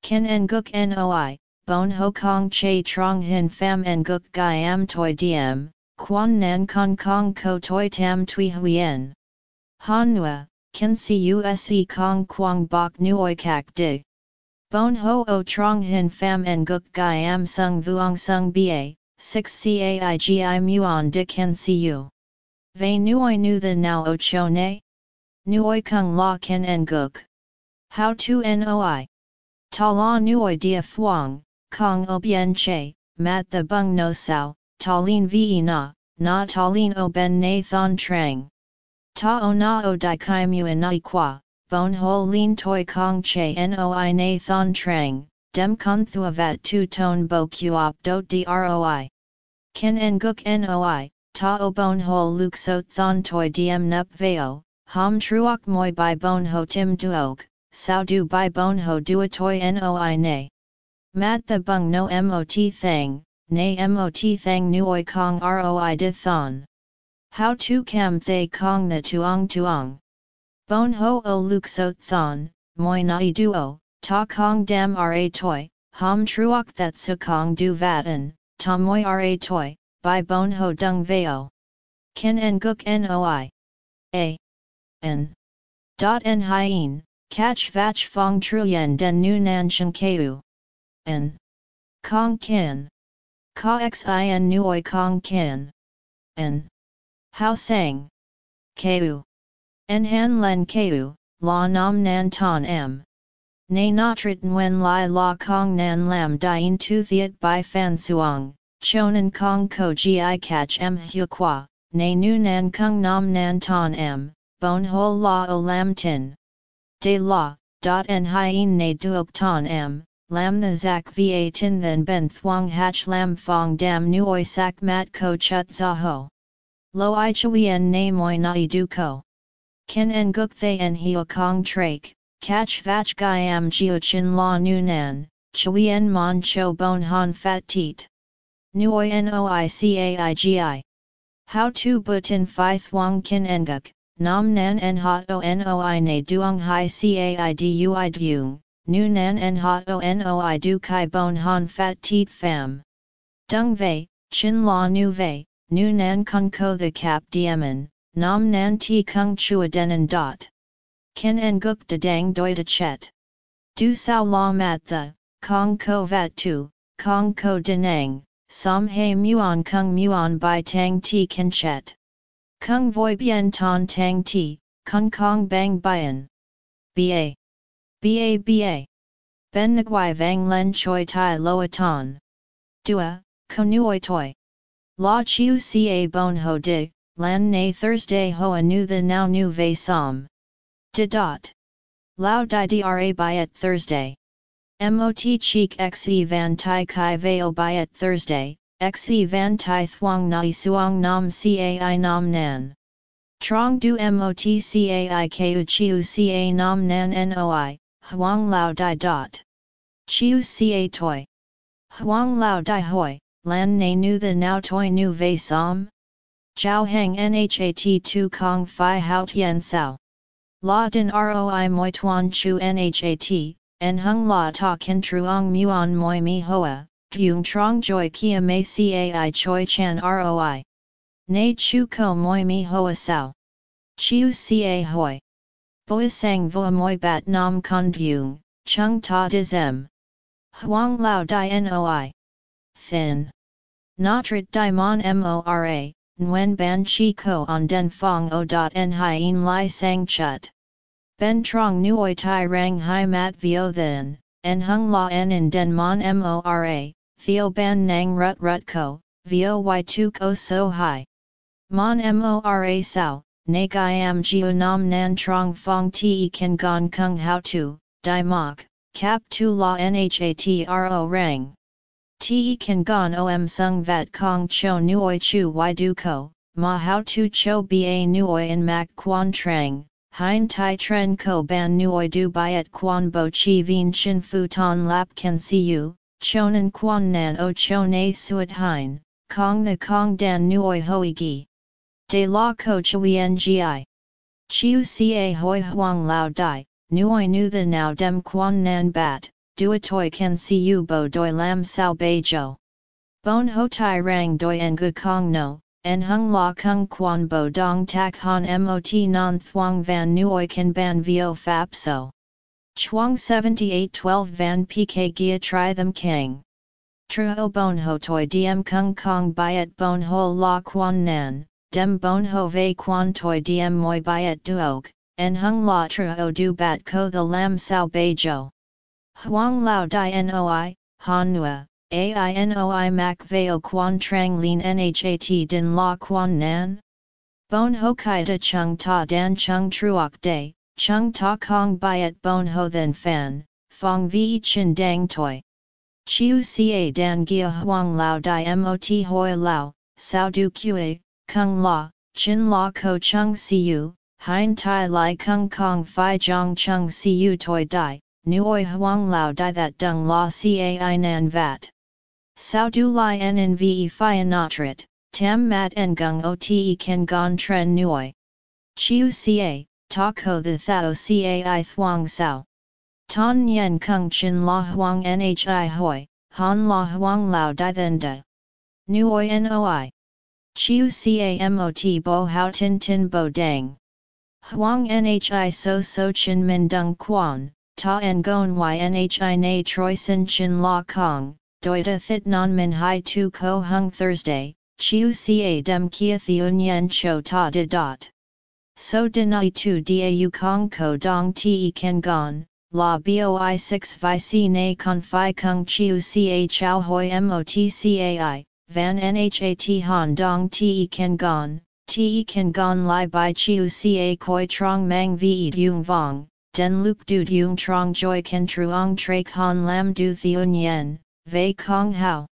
Ken en guk noi, bon ho kong che trong hin fam en guk gai am toi diem, quan nan kong kong ko toi tam tui huyen. Han nua, kin si use kong quang bok nuoi kak dig. Bon ho o trong hin fam en guk gai am sung vuong sung ba, 6 caigi muon di ken si u. Ve nuoi nu the now o cho ne? Nuoi kung la ken en guk. How to noi? Ta la nuoi dia fuang, Kong o bien che, mat the bung no sao, ta lin vi na, na ta lin o ben na thon trang. Ta o na o di kai mu na qua, bon ho lin toi kong che noi na thon trang, dem con thua vat tu ton bo kuop do droi. Ken en guk ta o bon ho luk so thon toi diem nup veo, ham truok moi by bon ho tim duok, sao du by bon ho dua toi noi ne. Mat the bung no mot thang, na mot thang nuoi kong roi di thon. How tu kam thay kong the tuong tuong. Bon ho o luk sot thon, moi nai duo, ta kong dam ra toi, ham truok that su kong du vatan, ta moi ra toi, by bon ho dung veo. Ken en guk noi. A. N. Dot en hien, catch vach fong truyen den nu nan shen keu. N. Kong kin. Ka xin nuoi kong kin. N. How sang. Keu. En han len keu, la nam nan ton m. Nay notrit nguen lai la kong nan lam dien tu thiet by fan suong, chonan kong ko gi catch m hu qua, nay nu nan kung nam nan ton m, bon ho la o lam tin. De la, dot en hien nay duok ton m, lam the zak va tin then ben thuong hach lam fong dam nuoi sak mat ko chut za ho. Lo i chui en nay moi nai du ko. Ken en guk thay en hio kong trake, catch vach am gio chin la nu nan, chui en mon cho bon han fat teet. Nuoi noi caigi. How to but butin phi thuong kin enguk, nam nan en hot o noi na duong hai caidui dung, nu nan en hot o du kai bon han fat teet fam. Dung vei, chin la nu vei, nu nan kun ko the cap diemen, nam nan ti kung chua denan dot. Ken en guk de dang doi de chet. Du sao la mat the, kong ko vat tu, kong ko denang, som he muon kung muon by tang ti ken chet. Kung voi bien ton tang ti, kung kong bang bien. Ba. Ba ba. Ben nguai vang len choi tai loa ton. Dua, konuoi toi. La chiu ca bon ho dig, lan na Thursday hoa nu the now nu ve som. De dot. Lao di dra byet Thursday. Mot cheek xe van tai kai veo byet Thursday, xe van tai thuong nai suong nam cai nam nan. Trong du mot cai ku chiu ca nam nan noi, huang lao di dot. Chiu ca toi. Huang lao di hoi, lan na nu the now toi nu ve som? Zhao Heng Nhat Tu Kong Phi Hao Tien Sao. La Din Roi Moi Tuan Chu Nhat, En Hung La Ta Kin Truong Muon Moi Mi Hoa, Dung Trong Joy Kia Mei Cai Choi Chan Roi. Nei Chu Ko Moi Mi Hoa Sao. Chiu Ca Hoi. Boi Sang Voa Moi Bat Nam Con Dung, Chung Ta Dizem. Huang Lao Di Noi. Thin. Notrit Di Mon Mora, Nguyen ban chi ko on den fong o en hien lai sang chut. Ben trong nuoi tai rang hai mat vio then, en hung la en in den mon mora, theo ban nang rut rut ko, vio y tu ko so hai. Mon mora sao, nak am gio nam nan trong fong te kan gon kung how tu, Dai mok, cap tu la nhatro rang. Te kan gon om sung vat kong cho nuoi chu y du ko, ma how tu cho ba nuoi in mak quan trang, hein tai tren ko ban nuoi du byet quan bo chi vin chin fu ton lap can see you, chonan quan nan o cho na suet hein, kong the kong dan nuoi hoi gi. De la ko chui ngi. Chiu ca hoi huang lao dai, nuoi nu the now dem quan nan bat, dua toi see you bo doi lam sao bei jo. Bon ho tai rang doi en gu kong no, en hung la kung quan bo dong tak han mot non thuang van nuoi can ban vio fap so. Chuang 7812 van pk gia tri them king. Truo bon ho toi diem kung kong byet bon ho la quan nan, dem bon ho ve quan toi diem moi byet duok, en hung la truo du bat ko the lam sao bei jo. Huang Lao Di Noi, Han Nua, Ai Mak Veo Quan Trang Lin Nhat Din La Quan Nan? Bon Ho Kai Da Chung Ta Dan Chung Truok Day, Chung Ta Kong Byet Bon Ho Then Fan, Fong Vi Chin Dang Toi. Chiu Ca Dan Gia Huang Lao Di Mot Hoi Lao, Sao Du Kue, Kung La, Chin La Ko Chung Siu, Hein Tai Lai Kung Kong Phi Jong Chung Siu Toi Dai nuoi huang lao di that dung la cai nan vat. Sao du li en ve fi notrit, tam mat en gung o te ken gon tren nuoi. Chiu ca, ta ko the thao cai thuang sao. Ton yen kung chin la huang nhi hoi, han la huang lao di then da. Nuoi noi. Chiu camot bo hao tin tin bo dang. Huang nhi so so chin min dung quan, ta en gon ynhi na troi sin chin la kong, doida thit non min hai tu ko hung Thursday, chiu ca dem kia theun yen cho ta de dot. So denai tu dau kong ko dong te ken gon, la boi 6 vi si na con fi kung chiu ca chow hoi mot cai, van nhat han dong te ken gon, te ken gon li by chiu ca koi trong mang vi yung vong, den luk du yung trong joy ken truong tre con lam du theun yen, vei kong hao.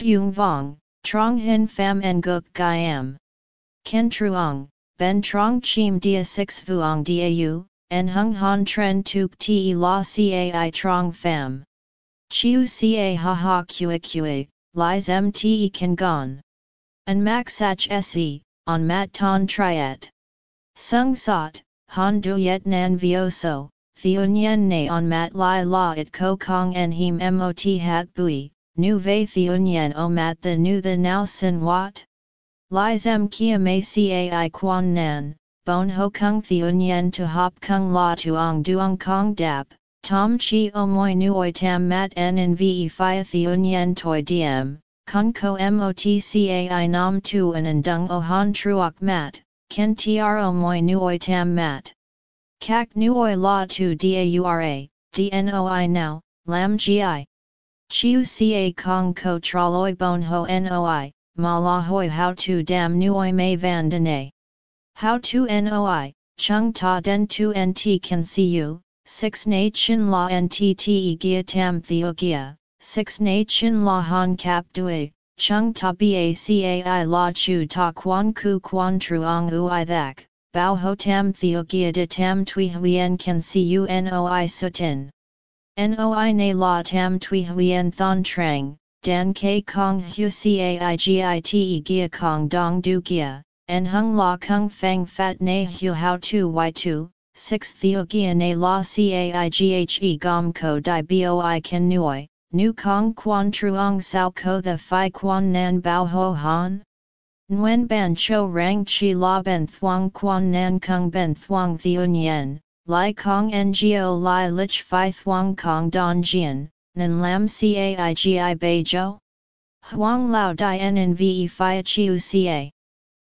Yung vong, trong hin fam en guk gaiam. Ken truong, ben trong chim dia 6 vuong dau, en hung han tren tuk te la cai trong fam. Chiu ca ha ha qa qa, lies mte kan gon. An mak sach se, on mat ton triet. Sung sot, han yet nan vioso, theun yen ne on mat lai la it ko kong en him mot hat bui, nu ve theun yen o mat the nu the now sin wat. Lies m kia mei cai quan nan, bon ho kung theun yen to hop kung la tuong duong kong dap, tom chi o moi nuoi tam mat en in ve fia theun yen toi diem, kung ko mot cai nam tu an and dung o han truok mat, ken tro moi nuoi tam mat. Kak nuoi la tu daura, dnoi now, lam gi. Chiu ca kong ko traloi bon ho noi, ma la hoi how to dam nuoi mei van dene. How to noi, chung ta den tu nt can see you, 6 na chin la ntt gia tam theo gia, 6 na chin la han cap dui, chung ta bacai la chu ta quan ku quan truong ui thak, bao ho tam theo gia de tam tui huyen can you noi sutin. Noi na la tam tui huyen thon trang, dan ke kong hu cai gite gia kong dong du gia, en hung la kung fang fat na hu how tu y tu, 6 theogia na la caighe gom ko di boi ken nuoi, nu kong quan truong sao ko the fi quan nan bao ho han? Nguyen ban cho rang chi la ben thuang quan nan kung ben thuang theun yen, lai kong ngo lai lich fi thuang kong don jian, nan lam caigi bei jo? Huang lao di en ve fi chiu ca.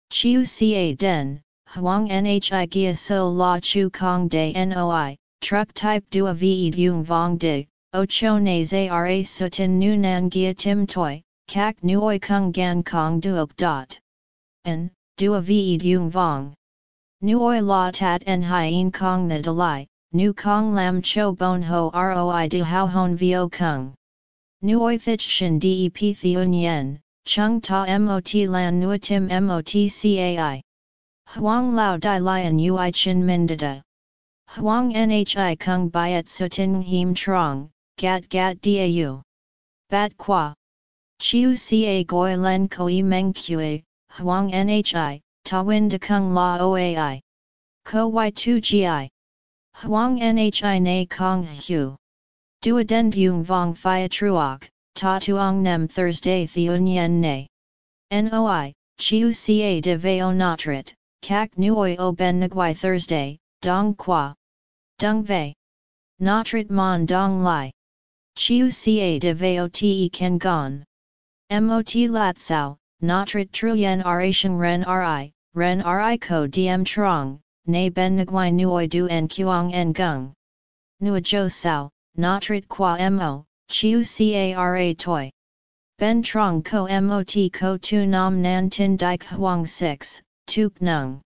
Chiu ca den, huang nhi gia so la chu kong de noi, truck type dua ve dung vong dig, o cho ne zara sutin nu nan gia tim toi, kak nuoi kung gan kong duok dot. En, dua ve dung vong. Nuoi la tat en hien kong the delai, nu kong lam cho bon ho roi du hao hon vio kung. Nuoi fich shin dep theun yen, Chung ta mot lan nuatim mot cai. Huang lao di lian ui chin mindada. Huang nhi kung byet sutin him trong, gat gat dau. Bat qua. Chiu ca goi len koi meng kue, huang nhi, ta win de kung la oai. Ko y2 gi. Huang nhi na kong hu. Dua den vuong vong fia truok ta tuong nem Thursday theun yen ne. Noi, chiu ca de veo notrit, kak nuoi o ben nguai Thursday, dong qua. Dung vei. Notrit mon dong lai. Chiu ca de veo te ken gon. Mot lat sao, notrit truyen ration ren ri, ren ri ko diem trong, ne ben nguai nuoi du en kuang en gung. Nua jo sao, notrit qua mo, Chiu Cara Toi. Ben Trong Ko Mot Ko Tu Nam Nan Tin Dik Huang 6, Tuk Nung.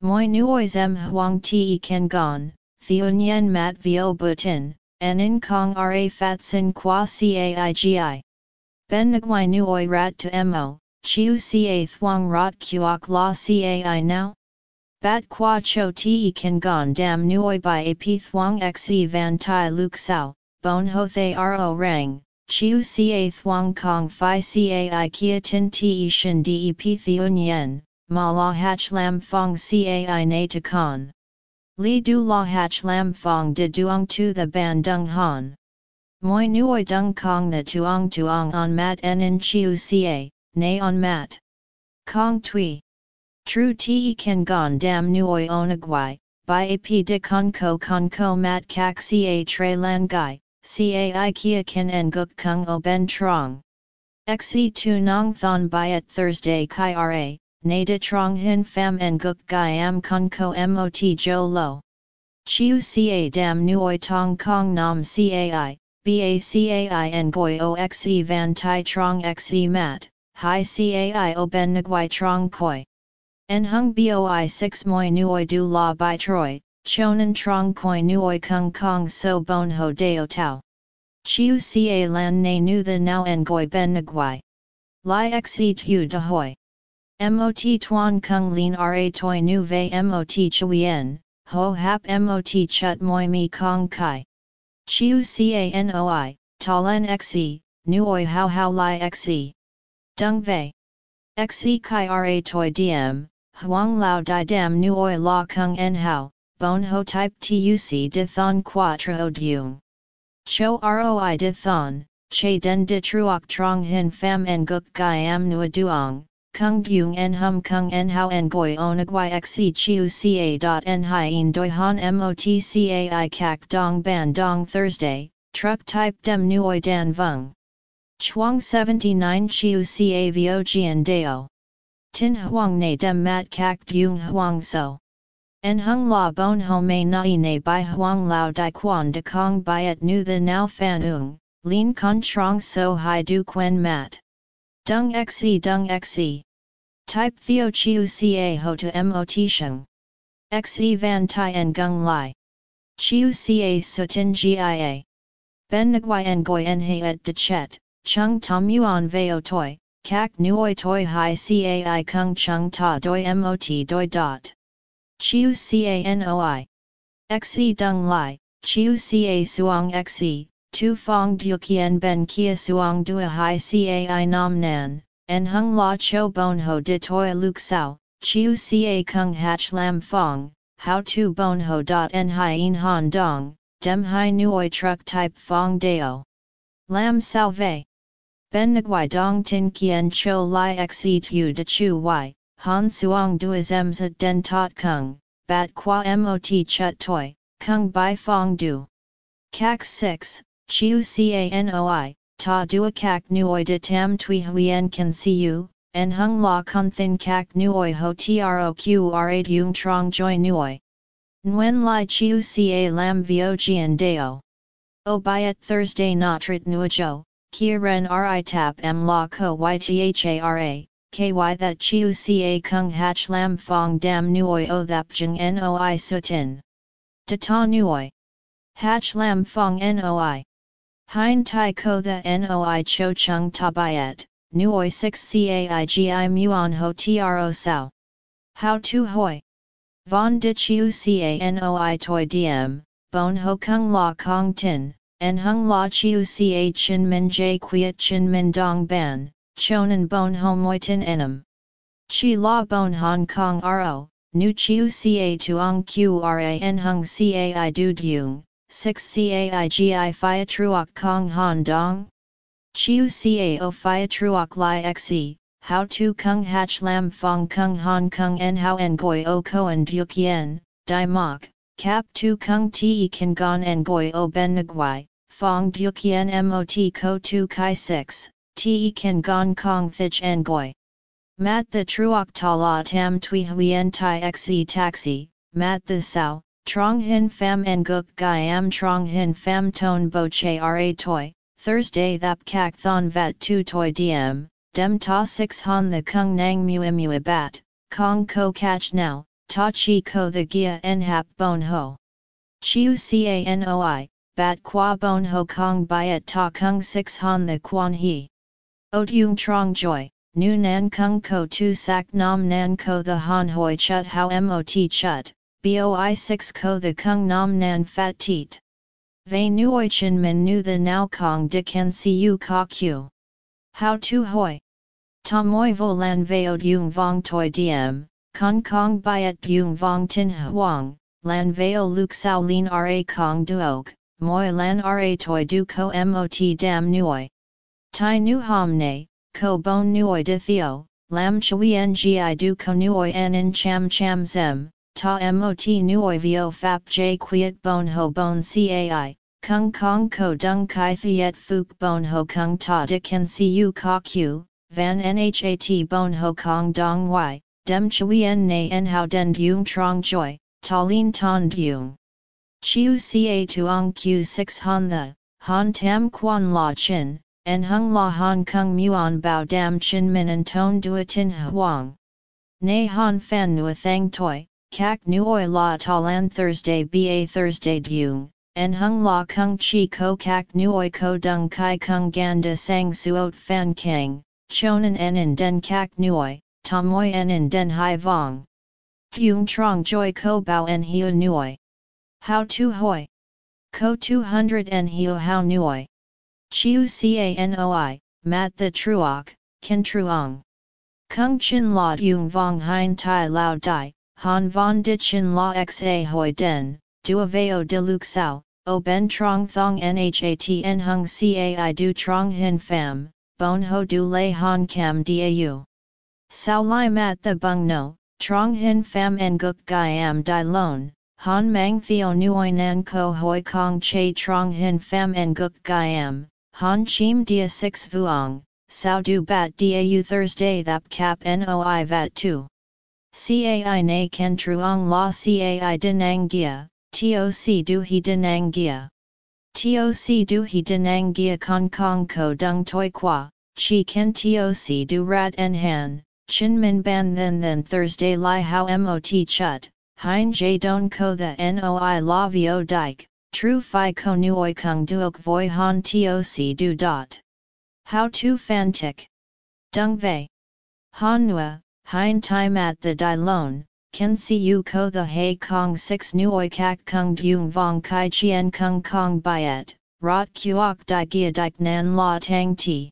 Moi Nuois M Huang Te Ken Gon, Theun Yen Mat Vio Butin, En In Kong Ra Fat Sin Qua Caigi. Ben Nguai Nuoi Rat to Mo, Chiu Ca Thuang Rot Kuok La Cai Now? Bat Qua Cho Te Ken Gon Dam Nuoi by A P Thuang Xe Van Tai Luk Sao bon ho thay ro rang, chiu ca thuang kong fi cai kia tin te shin dep theun yen, ma la hach lam fong cai na ta con. Li du la hach lam fong de duong tu the ban dung han. Moi nuoi dung kong the tuong tuong on mat en in chiu ca, nay on mat. Kong tui. True te kan gon dam nuoi onagwai, by ap de con ko con ko mat kak ca tre lan gai, cai kia kin en guk kung o ben trong. Xe tu nong thon byet Thursday kai ra, na de trong hin fam en guk gai am con ko mot jo lo. Chiu ca dam nuoi tong kong nam cai, BACAI en goi oxe van tai trong xe mat, hi cai o ben nguai trong koi. En hung boi 6 moi nuoi du la by troi, chonan trong koi nuoi kung kong so bon ho deo tau. Chiu ca lan ne nu the now en goi ben nguai. Li xe tu de hoi. Mot tuan kung lin ra toi nu ve mot chuyen, ho hap mot chut moi mi kong kai. Chiu canoi, talen xe, nuoi how how li xe. Dung ve. Xe kai ra toi diem, huang lao di dam nuoi la kung en hao, bon ho type tuc de thon quatra o dung. Cho roi de thon, che den de trong hin fam en guk gai am nua duong, kung dung en hum kung en hao en goi onagwai xe chiu ca en hien doi han motcai kak dong ban dong Thursday, truck type dem nuoi dan vung. Chuang 79 chiu ca vo jian deo. Tin huang ne dem mat kak dung huang so. En hung la bon ho mei nai ne bai huang lao di quan de kong byet nu the now fan ung, lin con trong so hai du quen mat. Dung xe dung xe. Type theo chiu ca ho to mot sheng. Xe van tai en gung lai. Chiu ca sutin gia. Ben nguai en goi en he et de chet, chung tom yuan veo toi, kak nuoi toi hai cai kung chung ta doi mot doi dot. Chiu Canoi. Xe Dung Lai, Chiu Ca Suang Xe, Tu Fong Duqian Ben Kia Suang Dua Hai Cai Nam Nan, En Hung La Cho Bon Ho De Toi Luk Sao, Chiu Ca Kung Hach Lam Fong, How Tu Bon Ho Dot En Hien Han Dong, Dem Hai Nuoi Truck Type Fong Deo. Lam Sao Vei. Ben Nguai Dong Tin Kien Cho Lai Xe Tu De Chu Y, Han suang suong duazem zat den tot kung, bat qua mot chut toi, kung bai fong du. Kak 6, chiu canoi, ta dua kak nuoi de tam tui huyen kan siu, en hung la kun thin kak nuoi ho troq dung trong joy nuoi. Nguyen lai chiu ca lam vio jian deo. O byet Thursday notrit nuajo, kia ren ri tap m la ko ythara, ky that chiu ca kung hach lam fong dam nuoi o thap jeng noi sutin. Ta nuoi. Hach lam fong noi. Hein tai ko the noi cho chung tabayet, nuoi 6 caigi muon ho tro sao. How tu hoi. Von de chiu ca noi toi diem, bon ho kung la kong tin, en hung la chiu ca chin min jay quiet chin min dong ban, chonan bon moi tin. Chi la bon Hong Kong ro, nu chiu ca tuong en hung cai du dung, 6 cai gi phia truok kong han dong. Chiu cao phia truok li xe, how tu kung hach lam fong kung han kung en how en goi o koan dukien, di mok, cap tu kung te kan gon en goi o ben nguai, fong dukien mot ko tu kai 6, te kan gong kong thich ngoi. Mat the truok ta la tam tui huyen tai xe taxi, mat the sao, trong hin fam nguk gai am trong hin fam ton bo che ra toi, Thursday thap kak thon vat tu toi diem, dem ta six han the kung nang mua mua bat, kong ko catch now, ta chi ko the gia en hap bon ho. Chiu ca noi, bat qua bon ho kong byet ta kung six han the quan he. Ot yung trong joy, nu nan kung ko tu sak nam nan ko the han hoi chut how mot chut, boi 6 ko the kung nam nan fat teet. Ve nuoi chin min nu the now kong de can see you ka q. How tu hoi. Ta moi vo lan veod yung vong toi diem, kong kong byet yung vong tin huang, lan veo luk sao lin ra kong duok, moi lan ra toi du ko mot dam nuoi. Tai nu hom ne, ko bon nuoi de theo, lam chui ngi du ko nuoi en in cham cham zem, ta mot nuoi vio fap j quiet bon ho bon cai, kung kong ko dung kai thiet fuk bon ho kung ta de can you ka q, van nhat bon ho kong dong y, dem chui en na en how den dung trong joy, ta lin ton dung. Chiu ca tuong q6 han the, han tam quan la chin, en hung la han kung muon bao dam chin min and ton duatin huang. Nay han fan nua thang toi, kak nuoi la talan Thursday ba Thursday dung, en hung la kung chi ko kak nuoi ko dung kai kung ganda sang suot fan kang, chonan en in den kak nuoi, tamoi en in den hai vong. Yung trong joy ko bao en hiu nuoi. How tu hoi? Ko 200 en hiu how nuoi. Chiu canoi, mat the truok, ken truong. Kung chin la yung vong hein tai lao dai, han von di chin la xa hoi den, dua veo de luk sao, o ben trong thong nhat en hung cai du trong hin fam, bon ho du lay han cam dau. Sao lai mat the bung no, trong hin fam en guk am di lon, han mang theo nuoi nan ko hoi kong che trong hin fam en guk am, han chim dia 6 vuong, sao du bat dau Thursday thap cap noi vat 2. Cai na ken truong la cai dinang gia, toc du he dinang gia. Toc du he dinang gia kong kong ko dung toi qua, chi ken toc du rat en han, chin min ban then then Thursday li how mot chut, hein j don ko the noi la vio dike, true fi ko nuoi kung duok voi han toc du dot. How to fan tick. Dung vei. Han nua, hein time at the Dai Lon, Ken si u ko the Hai Kong 6 Nuoi Kak Kung Dung Vong Kai Chien Kung Kong Biet, Rot Kuok Dai Gia Dik Nan La Tang Ti.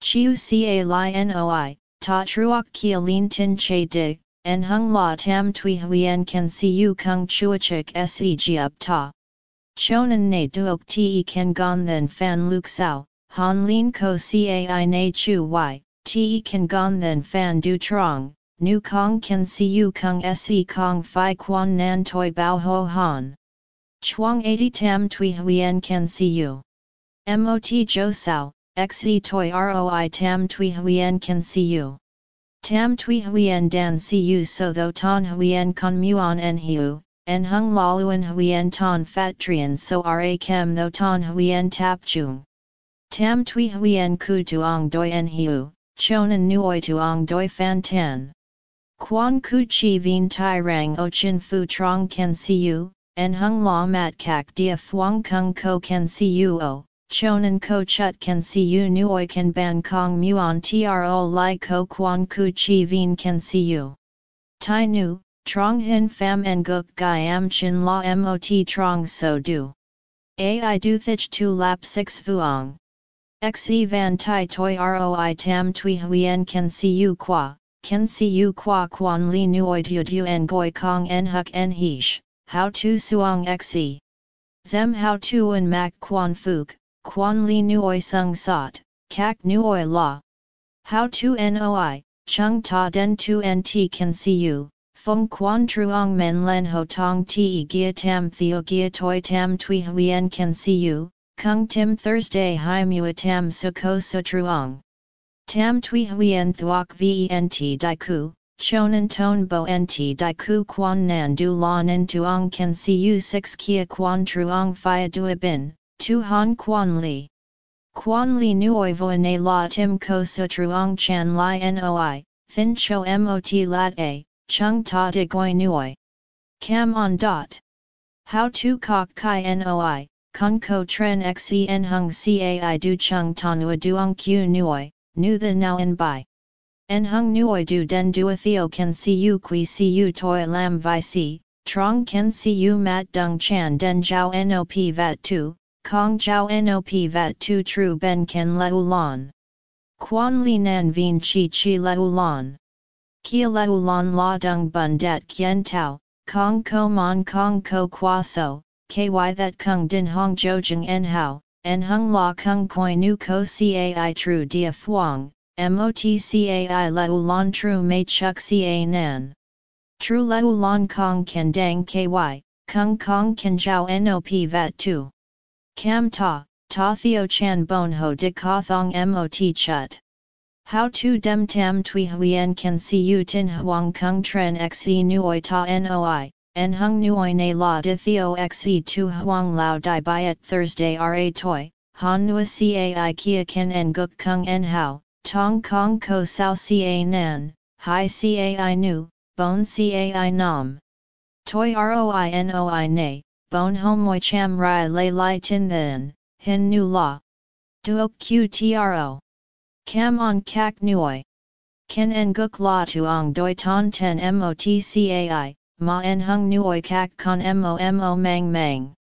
Chiu Ca Li Noi, Ta Truok Kia Lin Tin Che Dig, En Hung La Tam Tui Huyen Ken si u Kung Chuachik Seg Up Ta. Chonan Ne Duok Te Ken Gon Then Fan Luk Sao, Han Lin Ko Cai Na Chu Y. Te kan gon then fan du trong, nu kong kan siu kung se kong fi quan nan toi bao ho han. Chuang 80 tam tui huyen kan siu. Mot jo sao, xe toi roi tam tui huyen kan siu. Tam tui huyen dan siu so tho ton huyen con muon en hiu, en hung laluan huyen ton fat trian so ra kem tho ton huyen tap chung. Tam tui huyen ku tuong doi en hiu, chonan nuoi tuong doi fan tan. Quan ku chi vien tai rang o chin fu trong can siu, en hung la mat kak dia fuang kung ko can siu o, chonan ko chut can siu nuoi can ban kong muon tro li ko quan ku chi vien can siu. Tai nu, trong hin fam en guk gai am chin la mot trong so du. Ai du thich tu lap 6 vuong. Xe van tai toi roi tam tui huyen see you qua, can see you qua quan li nuoi du du en goi kong en huk en hish, how to suong xe. Zem how to en mak quan fuk, quan li nuoi sung sot, kak nuoi la. How to noi, chung ta den tu nt can see you, fung quan truong men len ho tong ti gia tam theo gia toi tam tui huyen see you, Kung Tim Thursday Hai Mua Tam Suko Sutruong. Tam Tui Huyen Thuok Vent Daiku, Chonan Ton Bo Nt Daiku Quan Nan Du Lon En Tuong Can See You 6 Kia Quan Truong Phia Dua Bin, Tu Han Quan Li. Quan Li Nuoi Voine La Tim Ko Sutruong Chan Lai Noi, Thin Cho Mot Lat A, Chung Ta De Goi Nuoi. Cam on dot. How to Kok Kai Noi, Con ko tren xen hung cai du chung tonua duong q nuoi, nu the now en bai. En hung nuoi du den dua theo can see you qui see you toi lam vi si, trong can see you mat dung chan den jiao nop vat tu, kong jiao nop vat tu tru ben ken leu lon. Quan li nan vien chi chi leu lon. Kia leu lon la dung bun dat kien tau, Kong ko mon kong ko kwa so, ky that kung din hong jojeng en hao, en hung la kung koi nu ko cai tru dia fuang, motcai la ulan tru mei chuk ca nan. Tru la ulan kong ken dang ky, kung kong ken jiao nop vat tu. Cam ta, ta theo chan bon ho de ka thong mot chut. How to dem tam tui huyen can see you tin huang kung tren xe nuoi ta noi, en hung nuoi na la di theo xe tu huang lao di byet Thursday ra toi, han nua cai kia ken en guk kung en hao, tong kong ko sao ca nan, hi cai nu, bon cai nam. Toi roi noi na, bon homoi cham rai lay lai tin then, hin nu la. Duok qtro. Cam on kak nuoi. Ken en guk la tuong doi ton ten motcai, ma en hung nuoi kak con mo mang mang.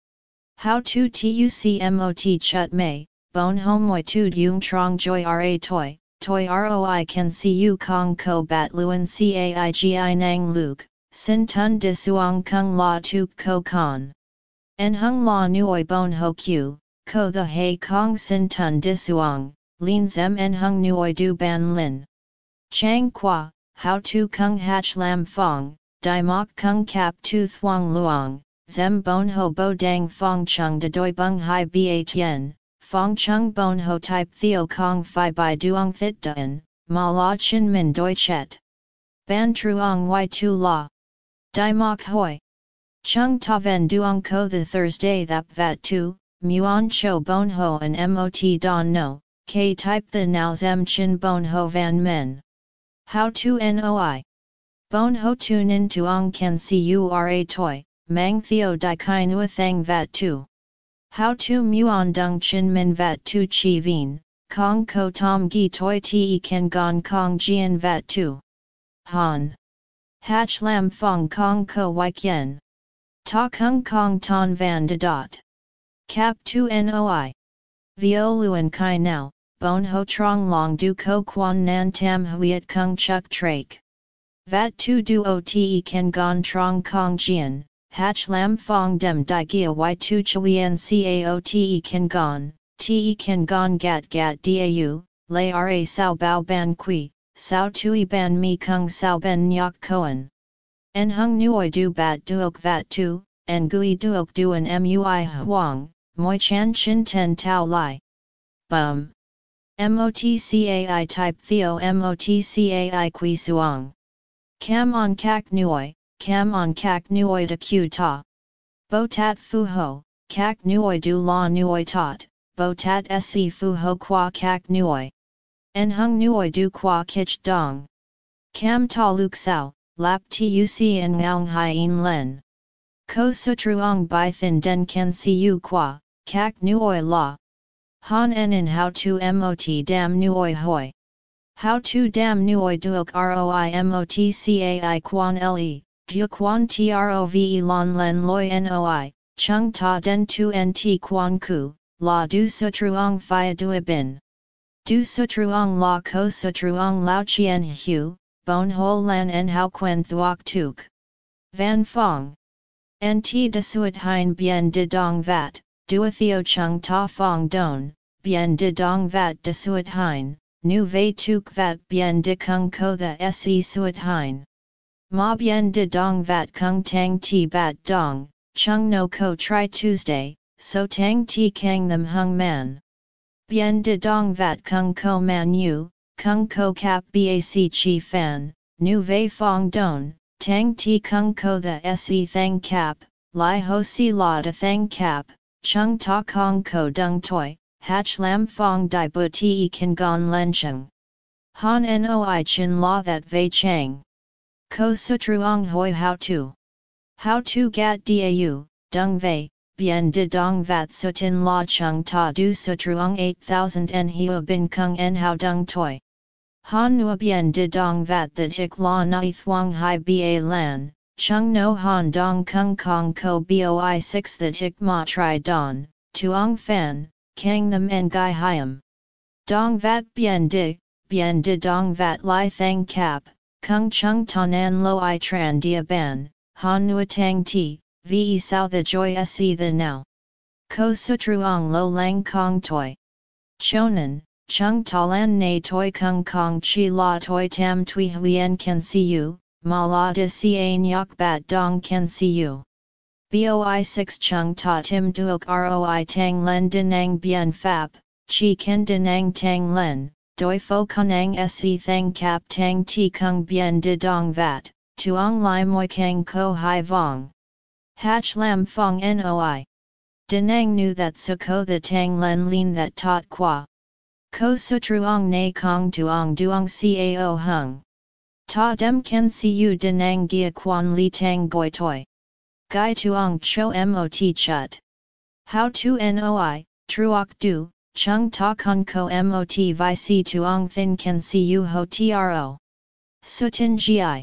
How to tuc mot chut mei, bon homoi tu yung trong joy ra toi, toi roi can see you kong ko bat luen cai gi nang luke, sin tun disuong kung la tu ko con. En hung la nuoi bon ho q, ko the hei kong sin tun disuong, lin zem en hung nuoi du ban lin. Chang qua, how to kung hach lam fong, di mok kung kap tu thuang luong, zem bon ho bo dang fong chung de doi bung hai ba tien, fong chung bon ho type theo kong fi by duong fit duen, ma la chin min doi chet. Ban truong y tu la. Di mok hoi. Chung ta ven duong ko the Thursday that vat tu, muon cho bon ho and mot don no, K type the now zem chin bon ho van men. How to noi? Bon ho tune in tuong can see you are a toy, mang theo di kai nua thang vat tu. How to muon dung chin min vat tu chi vien, kong ko tom gi toi te kan gon kong jian vat tu. Han. Hach lam fong kong ko wikien. Ta kung kong ton van de dot. Cap tu noi. Violuan kai now, bon ho trong long du ko quan nan tam huiet kung chuk trake. Vat tu du o te ken gon trong kong jian, hach lam fong dem di gia y tu chuyen cao te ken gon, te ken gon gat gat dau, lay ra sao bao ban qui, sao tui ban mi kung sao ben nyok koan. En hung nuoi du bat duok vat tu, en gui duok duan mui huang, moi chan chin ten tau lai. Bum. MOTCAI type Theo MOTCAI Qui Suong. Cam on kak nuoi, cam on kak nuoi de q ta. Bo tat fu ho, kak nuoi du la nuoi tot, bo tat se fu ho qua kak nuoi. En hung nuoi du qua kich dong. Cam ta luk sao, lap tuc en ngaung hai in len. Ko sutruong bai thin den can see you qua, kak nuoi la. Han en in how to mot dam nuoi hoi. How to dam nuoi duok roi mot cai quan le, du quan trove lon len loi noi, chung ta den tu nt quan ku, la du sutruong phia dua bin. Du sutruong la ko sutruong lao chien hu, bon ho lan en how quen thuok tuk. Van Fong. Nt de suet hein bien de dong vat, dua theo chung ta fong don, bien de dong vat de suet hein, nu ve tuk vat bien de kung ko the se suet hein. Ma bien de dong vat kung tang ti bat dong, chung no ko tri Tuesday, so tang ti kang them hung man. Bien de dong vat kung ko man yu, kung ko kap bac chi fan, nu ve fong don, tang ti kung ko the se thang cap, li ho si la de thang cap, chung ta kong ko dung toi, hach lam fong di bu ti kan gon lencheng. Han noi chin la that vei chang. Ko sutruong hoi how to. How to gat dau, dung vei, bien de dong vat sutin la chung ta du sutruong 8000 en hiu bin kung en how dung toi. Han nua bien de dong vat the tik la nai thuang hai ba lan, chung no han dong kung kong ko boi 6 the tik ma tri don, tuong fan, kang them en gai hiam. Dong vat bien di, bien di dong vat li thang cap, kung chung tonan lo i tran dia ban, han nua tang ti, ve sao the joy se the now. Ko sutruong lo lang kong toi. Chonan, chung talan na toi kung kong chi la toi tam tui huyen can see you, ma la de si nyok bat dong can see you. Boi 6 chung ta tim duok roi tang len dinang bien fap, chi ken dinang tang len, doi fo kanang se thang kap tang ti kung bien de dong vat, tuong lai moi kang ko hai vong. Hatch lam fong noi. Denang knew that suko the tang len lin that taught qua. Ko sutruong na kong tuong duong cao hung. Ta dem ken siu denang gia quan li tang goi toi. Gai tuong cho mot chut. How to noi, truok du, chung ta con ko mot vi si tuong thin can see you ho tro. Sutin gi.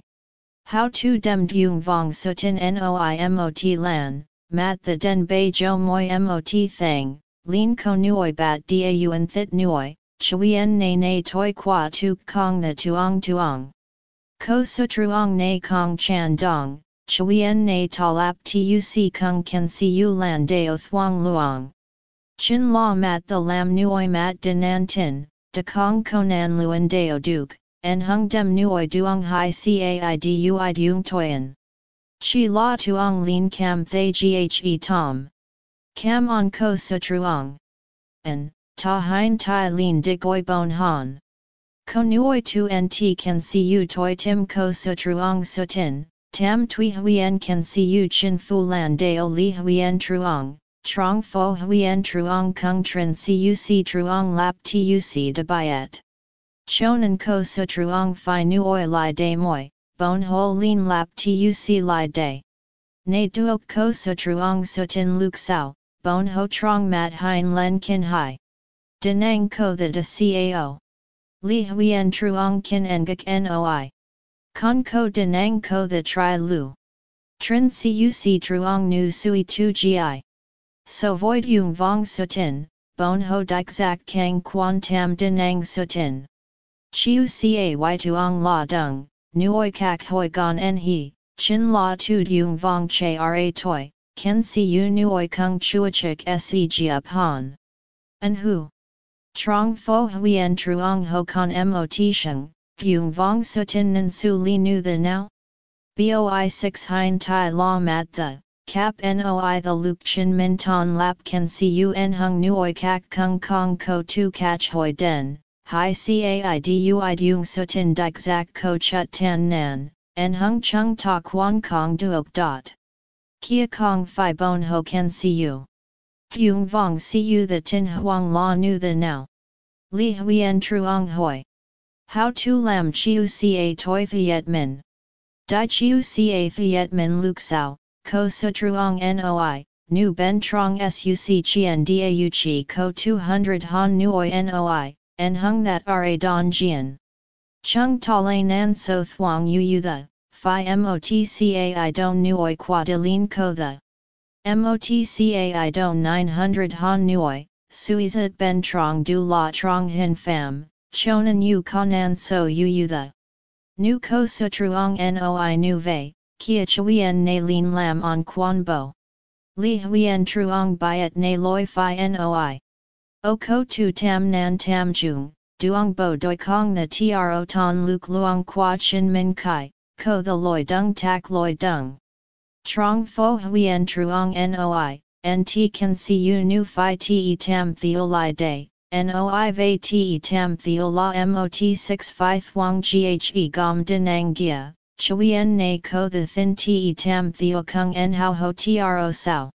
How to dem dung vong sutin noi mot lan, mat the den bei jo moi mot thang, lin ko nuoi bat dau and thit nuoi, chuyen na na toi qua tu kong the tuong tuong. Ko sutruong na kong chan dong, chuyen na talap tuc kung see you lan deo thuong luong. Chin la mat the lam nuoi mat nan tin, de kong konan luan deo duke, en hung dem nuoi duong hai cai dui duong toyen. Chi la tuong lin cam thay ghe tom. Cam on ko sutruong. En, ta hein tai lin de goi bon han. Ko nuoi tu nt can see you toi tim ko sutruong sutin, tam tui huyen can see you chin fu lan deo li huyen truong, Trong fo huyen truong kung trin cuc truong lap tuc de byet. Chonan ko su truong fi nuoi li de moi, bon ho lin lap tuc li de. Ne duok ko su truong su tin luk sao, bon ho trong mat hein len kin hai. Denang ko the de cao. Li huyen truong kin engak noi. Con ko denang ko the tri lu. Trin cuc truong nu sui tu gi. So void yung vong sutin, bon ho dik zak kang quan tam dinang sutin. Chiu cay tuong la dung, nuoi kak hoi gon en he, chin la tu yung vong che ra toi, ken si yu nuoi kung chuachik seg up han. An hu? Trong fo huyen truong ho con mot sheng, yung vong sutin nan su li nu the now? Boi 6 hein tai la mat the, Cap noi the luk chin min ton lap can see un hung nuoi kak kung kong ko tu catch hoi den, hi cai dui dung sutin dik zak ko chut tan nan, en hung chung ta quan kong duok dot. Kia kong fi bon ho can see you. Dung vong see you the tin huang la nu the now. Li huyen truong hoi. How to lam chiu ca toi thiet min. Di chiu ca thiet min luk sao ko sutruong noi, nu ben trong suc chien dau chi ko 200 han nuoi noi, en hung that ra don jian. Chung ta lay nan so thuong yu yu the, phi motcai don nuoi qua de lin ko the. Motcai don 900 han nuoi, suizat ben trong du la trong hin fam, chonan yu kanan so yu yu the. Nu ko sutruong noi nu vei, kia chuyen na lin lam on quan bo. Li huyen truong byet na loi fi noi. O ko tu tam nan tam jung, duong bo doi kong the tro ton luk luong qua chin min kai, ko the loi dung tak loi dung. Trong fo huyen truong noi, nt can see you nu fi te tam theoli day. Noi ve te tam theola mot 6 fi thuong ghe gom dinang gia, Chuyen na ko the thin te tam theo kung en hao ho tro sao.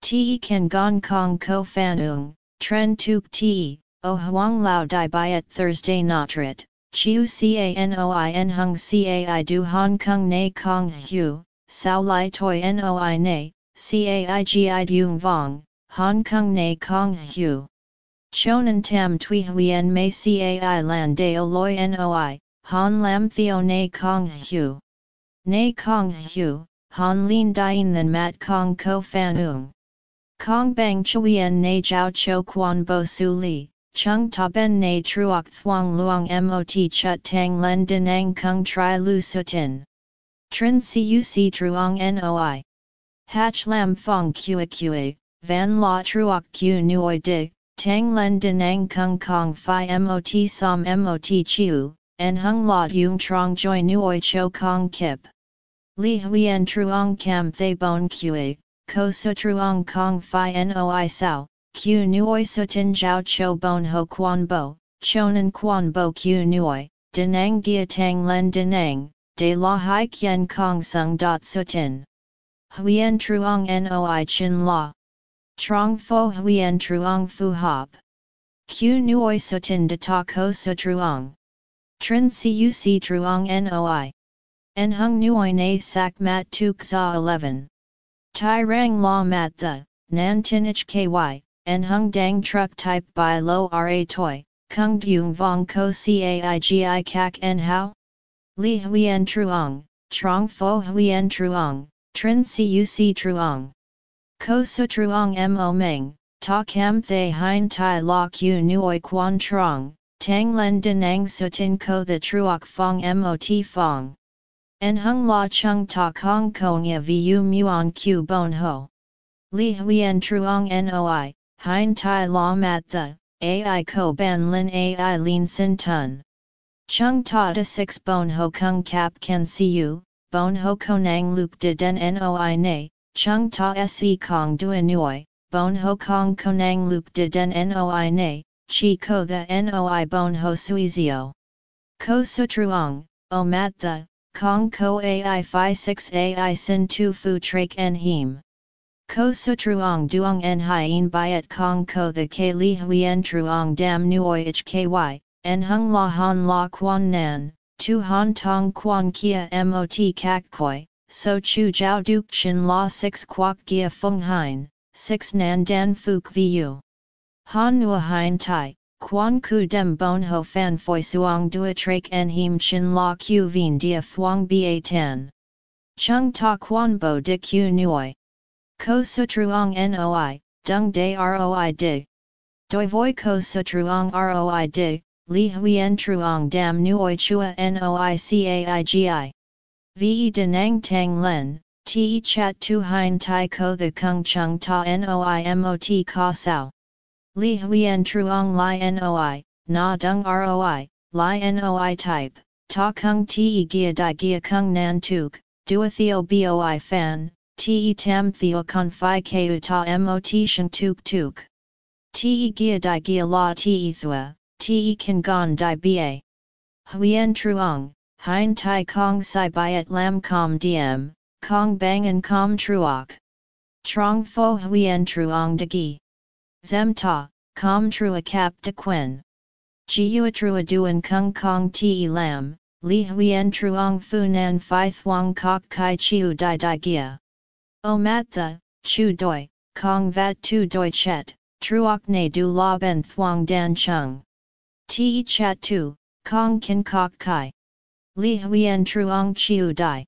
Te kan gong kong ko fanung, tren tuk te, o huang lao di byet Thursday notrit, chiu canoi en hung cai du hong kong na kong hu, sao lai toi noi na, cai gi dung vong, hong kong na kong hu. Chonan tam tui hui huyen mei cai lan deo loi noi, Han lam theo na kong hu. Na kong hu, han lin dien than mat kong ko fan ung. Kong bang chuyen na jiao cho quan bo su li, chung ta ben na truok thuang luang mot chut tang len dinang kung tri lu sutin. Trin cuc truong noi. Hach lam fong kua kua, van la truok q nuoi di, tang len denang kung kong fi mot som mot chiu, en hung la yung trong joy nuoi cho kong kip. Li huyen truong cam thay bon kue, ko su truong kong fi noi sao, q nuoi su tin jiao cho bon ho quan bo, chonan quan bo q nuoi, denang gia tang len denang, de la hai kien kong sung dot tin. Huyen truong noi chin la. Trong fo huyen truong fu hop. Q nuoi su tin de ta ko su truong. Trin cuc truong noi. En hung nuoi na sak mat tuk za 11. Tai rang la mat the, nan tin ich ky, en hung dang truck type by lo ra toi, kung dung vong ko caigi kak en hao? Li huyen truong, trong fo huyen truong, trin cuc truong. Ko su truong mo meng, ta cam thay hein tai la q nuoi quan trong, Tang len denang sutin ko the truok fong mot fong. En hung la chung ta kong kong ya vu muon q bon ho. Li huyen truong noi, hein tai la mat the, ai ko ban lin ai lin sin tun. Chung ta de six bon ho kung kap can see you, bon ho konang luk de den noi ne, chung ta se kong dua nuoi, bon ho kong konang luk de den noi ne, chi ko the noi bon ho suizio. Ko sutruong, o mat the, kong ko ai fi 6 ai sin tu fu trak en him. Ko sutruong duong en hien byet kong ko the ke li huyen truong dam nuoi ich ky, en hung la han la quan nan, tu han tong quan kia mot kak koi, so chu jiao duk chin la 6 kwak gia fung hein, 6 nan dan fuk vu. Han Nua Hein Tai, Quan Ku Dem Bon Ho Fan Foi Suong Dua Trak En Him Chin La Q Vien Dia Phuong Ba Tan. Chung Ta Quan Bo Di Q Nuoi. Ko Sutruong Noi, Dung De Roi Dig. Doi Voi Ko Sutruong Roi Dig, Li Huyen Truong Dam Nuoi Chua Noi Caigi. Ve Denang Tang Len, Te Chat Tu Hein Tai Ko The Kung Chung Ta Noi Mot Ka Sao. Li Huyen Truong Li Noi, Na Dung Roi, Li Noi Type, Ta Kung Te Gia Di Gia Kung Nan Tuk, Dua Theo Boi Fan, Te Tam Theo Con Phi Ku Ta Mot Shan Tuk Tuk. Te Gia Di Gia La Te Thua, Te Kan Gon Di Ba. Huyen Truong, Hein Tai Kong Sai Biat Lam Com Diem, Kong Bang and Com Truok. Trong Pho Huyen Truong De Gi. Zem ta, com trua cap de quen. Jiua trua duan kung kong ti lam, li huyen truong fu nan fi thuong kok kai chiu di di gia. O mat the, chu doi, kong vat tu doi chet, truok ne du la ben thuong dan chung. Ti chat tu, kong kin kok kai. Li huyen truong chiu di.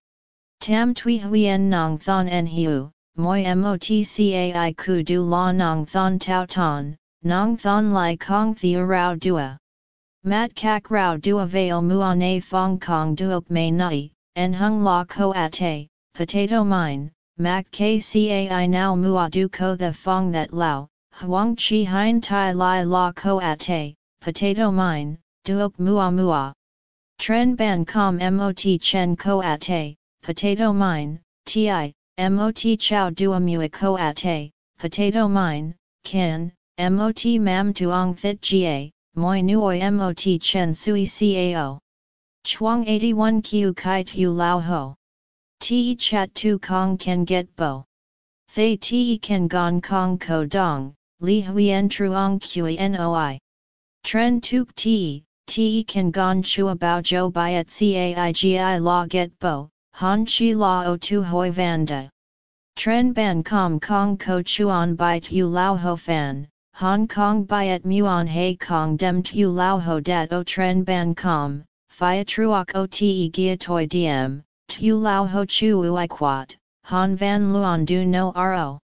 Tam tui huyen nong thon en hiu, moi motcai ku du la nong thon tau ton, nong thon lai kong thea rao dua. Mat kak rao dua veo muane fong kong duok may nai, en hung la ko ate, potato mine, mak kcai now mua du ko the fong that lao, huang chi hein tai lai la ko ate, potato mine, duok mua mua. Tren ban com mot chen ko ate, potato mine, ti, mot chow dua mua ko ate, potato mine, can, mot mam tuong thit ga, moi nuoi mot chen sui cao. Chuang 81 q kai tu lao ho. Te chat tu kong can get bo. Thay te can gon kong ko dong, li huyen truong kui noi. Tren tuk te, te can gon chua bao jo byet caigi la get bo, Han chi la o tu hoi vanda. Tren ban com kong ko chuan bai tu lao ho fan, Hong Kong byet muon hai kong dem tu lao ho dat o tren ban com, phia truok o te gia toi diem, tu lao ho chu ui quat, han van luon du no ro.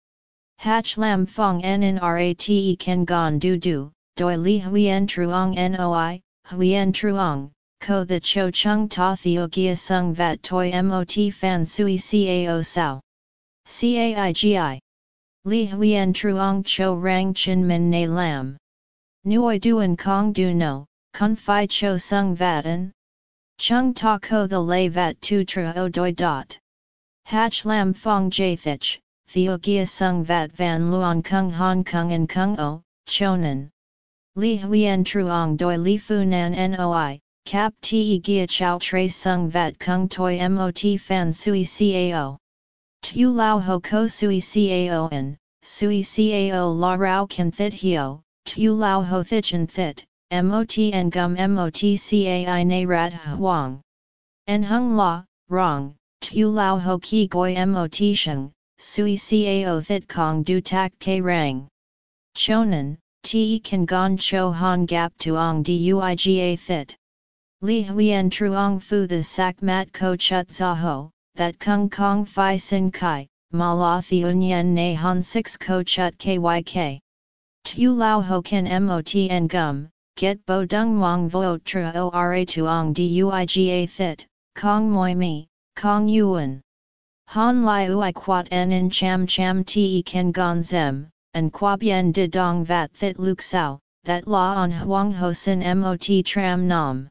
Hach lam fong en in rate ken gon du du, doi li huyen truong noi, huyen truong, ko the cho chung ta theogia sung vat toi mot fan sui cao sao. Caigi. Li huyen truong cho rang chin min ne lam. Nuoi duan kong du no, kun fi cho sung vatan. Chung ta ko the lay vat tu tra o doi dot. Hach lam fong jathich, theogia sung vat van luon kung hong kong and kung o, chonan. Li huyen truong doi li fu nan noi, cap te gia chow tre sung vat kung toi mot fan sui cao. Tu lao ho ko sui cao en, sui cao la rao kan thit hio, tu lao ho thichin thit, mot en gum mot cai na rat huang. En hung la, wrong, tu lao ho ki goi mot sheng, sui cao thit kong du tak ke rang. Chonan, te kan gon cho han gap tuong duiga thit. Li huyen truong fu the sak mat ko chut za ho, that kung kong fi sin kai, ma la thiunyen na han 6 ko chut kyk. Tu lao ho ken mot en gum, get bo dung wang vo tra o ra tuong duiga thit, kong moi mi, kong yuan. Han lai ui quat en in cham cham te ken gon zem, and qua bien de dong vat thit luk sao, that la on huang ho sin mot tram nam.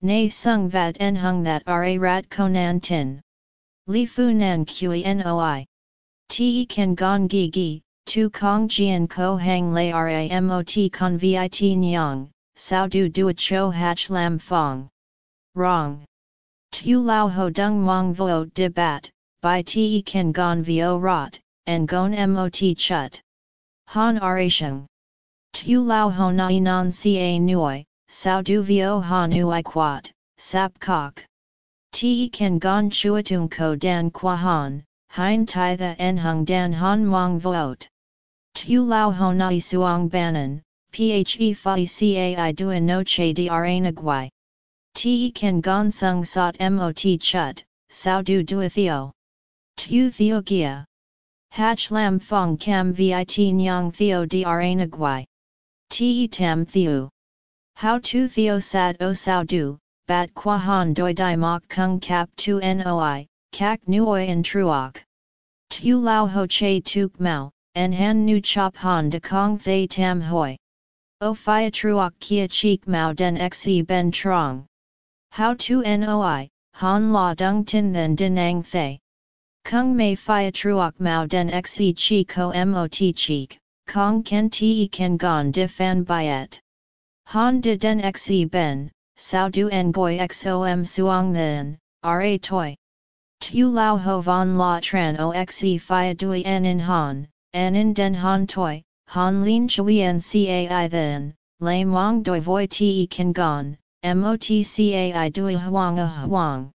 Nay sung vat en hung that ra rat konan tin. Li fu nan kui noi. Te kan gon gi gi, tu kong jian ko hang lay ra mot con vit nyang, sao du duat cho hach lam fong. Wrong. Tu lao ho dung mong vo de bat, by te kan gon vo rot, and gon mot chut. Han arasheng. Tu lao ho nai non ca nuoi, sao du vio han ui quat, sap kok. Te kan gon chuatung ko dan qua han, hein tai the en hung dan han mong vote. Tu lao ho nai suang banan, phe fi cai duan no che dra nagwai. Te kan sung sot mot chut, sao du duathio. Tu theo gia. Hach lam fong cam vit nyang theo dra nagwai. Te tam theo. How tu theo sad o sao du, bat qua han doi di mok kung cap tu noi, kak nuoi en truok. Tu lao ho che tuk mau, en han nu chop han de kong thay tam hoi. O phia truok kia cheek mau den xe ben trong. How tu noi, han la dung tin then dinang thay. Kung mei phia truok mau den xe chi ko mot cheek, kong ken te ken gon di fan byet. Han de den xe ben, sao du en goi xom suong then, ra toi. Tu lao ho von la tran o xe phia dui en in han, en in den han toi, han lin chui en cai then, lay mong doi voi te kan gon, mot cai dui huang a huang.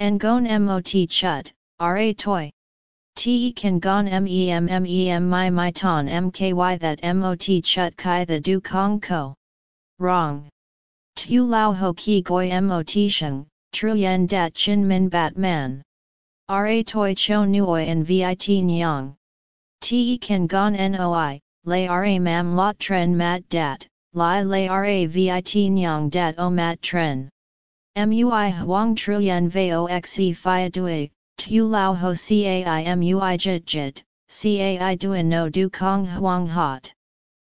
En gon mot chut, ra toi. Te kan gon mem my my ton mky that mot chut kai the du kong ko. Wrong. Tu lao ho ki goi mot sheng, truyen dat chin min bat man. Ra toi cho nuoi en vit nyang. Te kan gon noi, lay ra mam lot tren mat dat, lai lay ra vit nyang dat o mat tren. Mui huang truyen veo xe fia dui, tu lao ho cai mui jit jit, cai duin no du kong huang hot.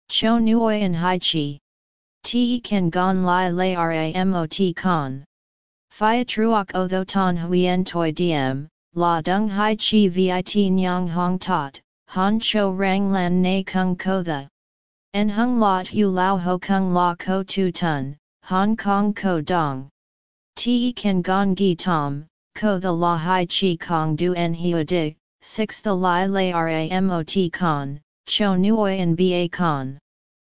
Cho nuoi en hai chi. Te kan gon lai lai ra mot con. Phia truok o tho ton huyen toi diem, la dung hai chi vit nyang hong tot, han cho rang lan na kung ko the. En hung la tu lao ho kung la ko tu tun, Hong Kong ko dong. Te kan gon gi tom, ko the la hai chi kong du en hiu dig, 6 the lai lai ra mot con, cho nuoi en ba con.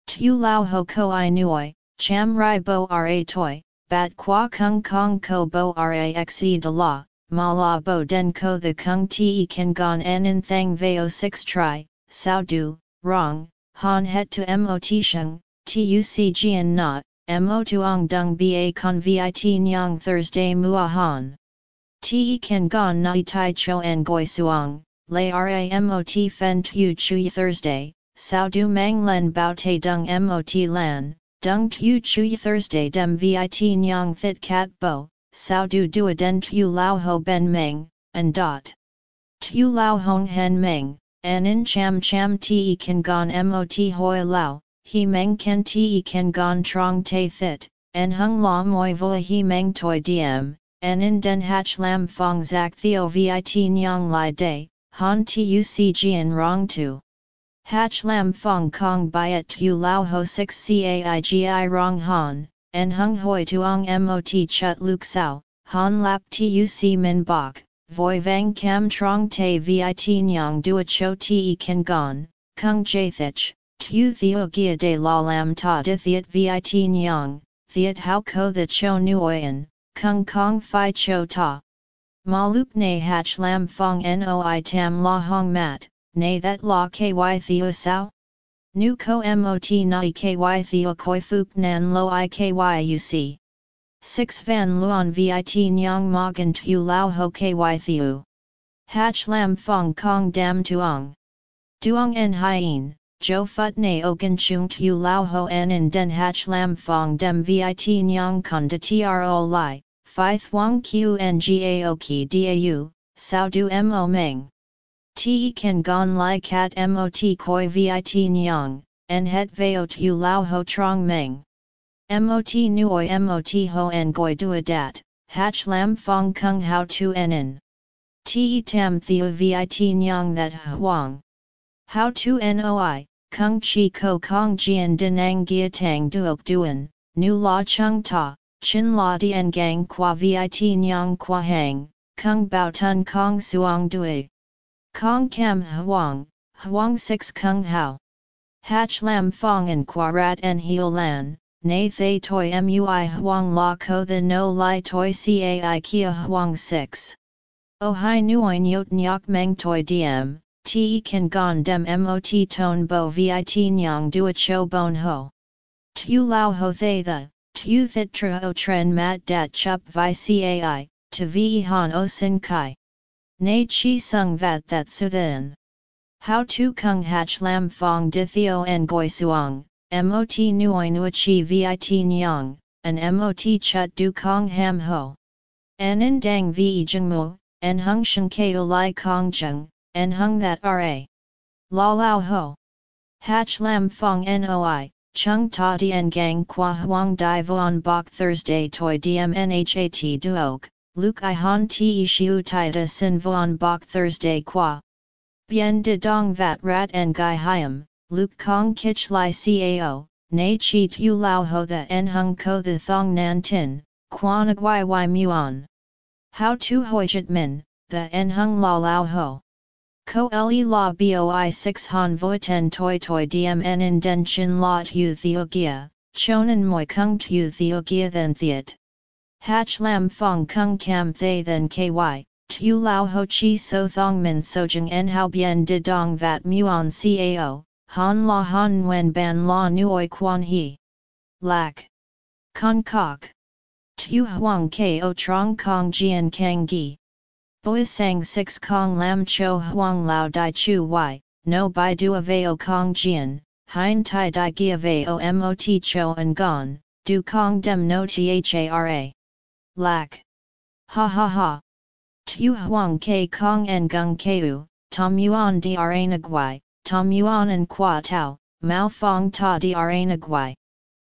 Tu lao ho ko i nuoi, cham rai bo ra toi, bat qua kung kong ko bo ra xe de la, ma la bo den ko the kung te kan gon en in thang veo 6 tri, sao du, wrong, han het to mot sheng, tuc jian not, mo tuong dung ba con vit nyang Thursday mua han. Te kan gon nai tai cho en goi suang, lay ra mot fen tu chui Thursday, sao du mang len bao te dung mot lan, Dung tu chui Thursday dem vit nyang fit cat bo, sao du dua den tu lao ho ben meng, and dot. Tu lao hong hen meng, an in cham cham te kan gon mot hoi lao, he meng ken te kan gon trong te fit, en hung la moi voi he meng toi diem, en in den hach lam fong zak theo vit nyang lai day, han tu cgian rong tu. Hach lam fong kong byet tu lao ho 6 caigi rong han, en hung hoi tuong mot chut luk sao, han lap tuc min bok, voi vang cam trong te vit nyang dua cho te kan gon, kung jathich, tu theo gia de la lam ta di thiet vit nyang, thiet hao ko the cho nuoyen, kung kong fi cho ta. Maluk ne hach lam fong noi tam la hong mat, ne that la ky theo sao? Nu ko mot nai ky theo koi fuk nan lo i ky uc. 6 van luon vit nyang mogan tu lao ho ky theo. Hach lam fong kong dam tuong. Duong en hien, jo phut ne ogan chung tu lao ho en in den hach lam fong dem vit nyang con de tro li, Phi Thuong Qngao Ki Dau, Sao Du Mo Meng. Te kan gon lai cat mot koi vit nyang, en het veo tu lao ho trong meng. Mot nuoi mot ho en goi dua dat, hach lam fong kung hao tu enen. Te tam theo vit nyang that huang. How tu noi, kung chi ko kong jian denang gia tang duok duan, nu la chung ta, Chin la dien gang qua vit nyang qua hang, kung bao tun kong suong dui. Kong kam huang, huang six kung hao. Hach lam fong and qua rat en heo lan, na thay toi mui huang la ko the no li toi cai kia huang six. O hai nuoi nyot nyok meng toi diem, te kan gon dem mot ton bo vit nyang dua cho bon ho. Tu lao ho thay the, Tu thit tro tren mat dat chup vi cai, to vi han o sin kai. Nay chi sung vat that su then. How tu kung hach lam fong di theo en goi suang, mot nuoi nua chi vit nyang, an mot chut du kong ham ho. En in dang vi jung mu, en hung sheng keo lai kong jung, en hung that ra. La lao ho. Hach lam fong noi, Chung ta dien gang qua huang dai vuan bok Thursday toi diem nhat duok, luk i han ti shiu tai da sin vuan bok Thursday qua. Bien de dong vat rat en gai hiam, Luke kong kich li cao, na chi tu lao ho the en hung ko the thong nan tin, quan agui Wai muon. How tu hoijit min, the en hung la lao ho. Ko le la boi 6 han voiten toi toi dmn in den chin la tu theogia, chonan moi kung tu theogia then theat. Hach lam fong kung cam thay then ky, tu lao ho chi so thong min sojung en hao bien de dong vat muon cao, han la han nguen ban la nuoi quan he. Lac. Con kok. Tu huang ko trong kong jian kang gi. Boi sang six kong lam cho huang lao dai chu y, no bai du veo kong jian, hein tai dai gia veo mot cho and gon, du kong dem no thara. Lack. Ha ha ha. Tu huang ke kong en gung keu, tom yuan dra nagui, tom yuan en qua tau, mao fong ta dra nagui.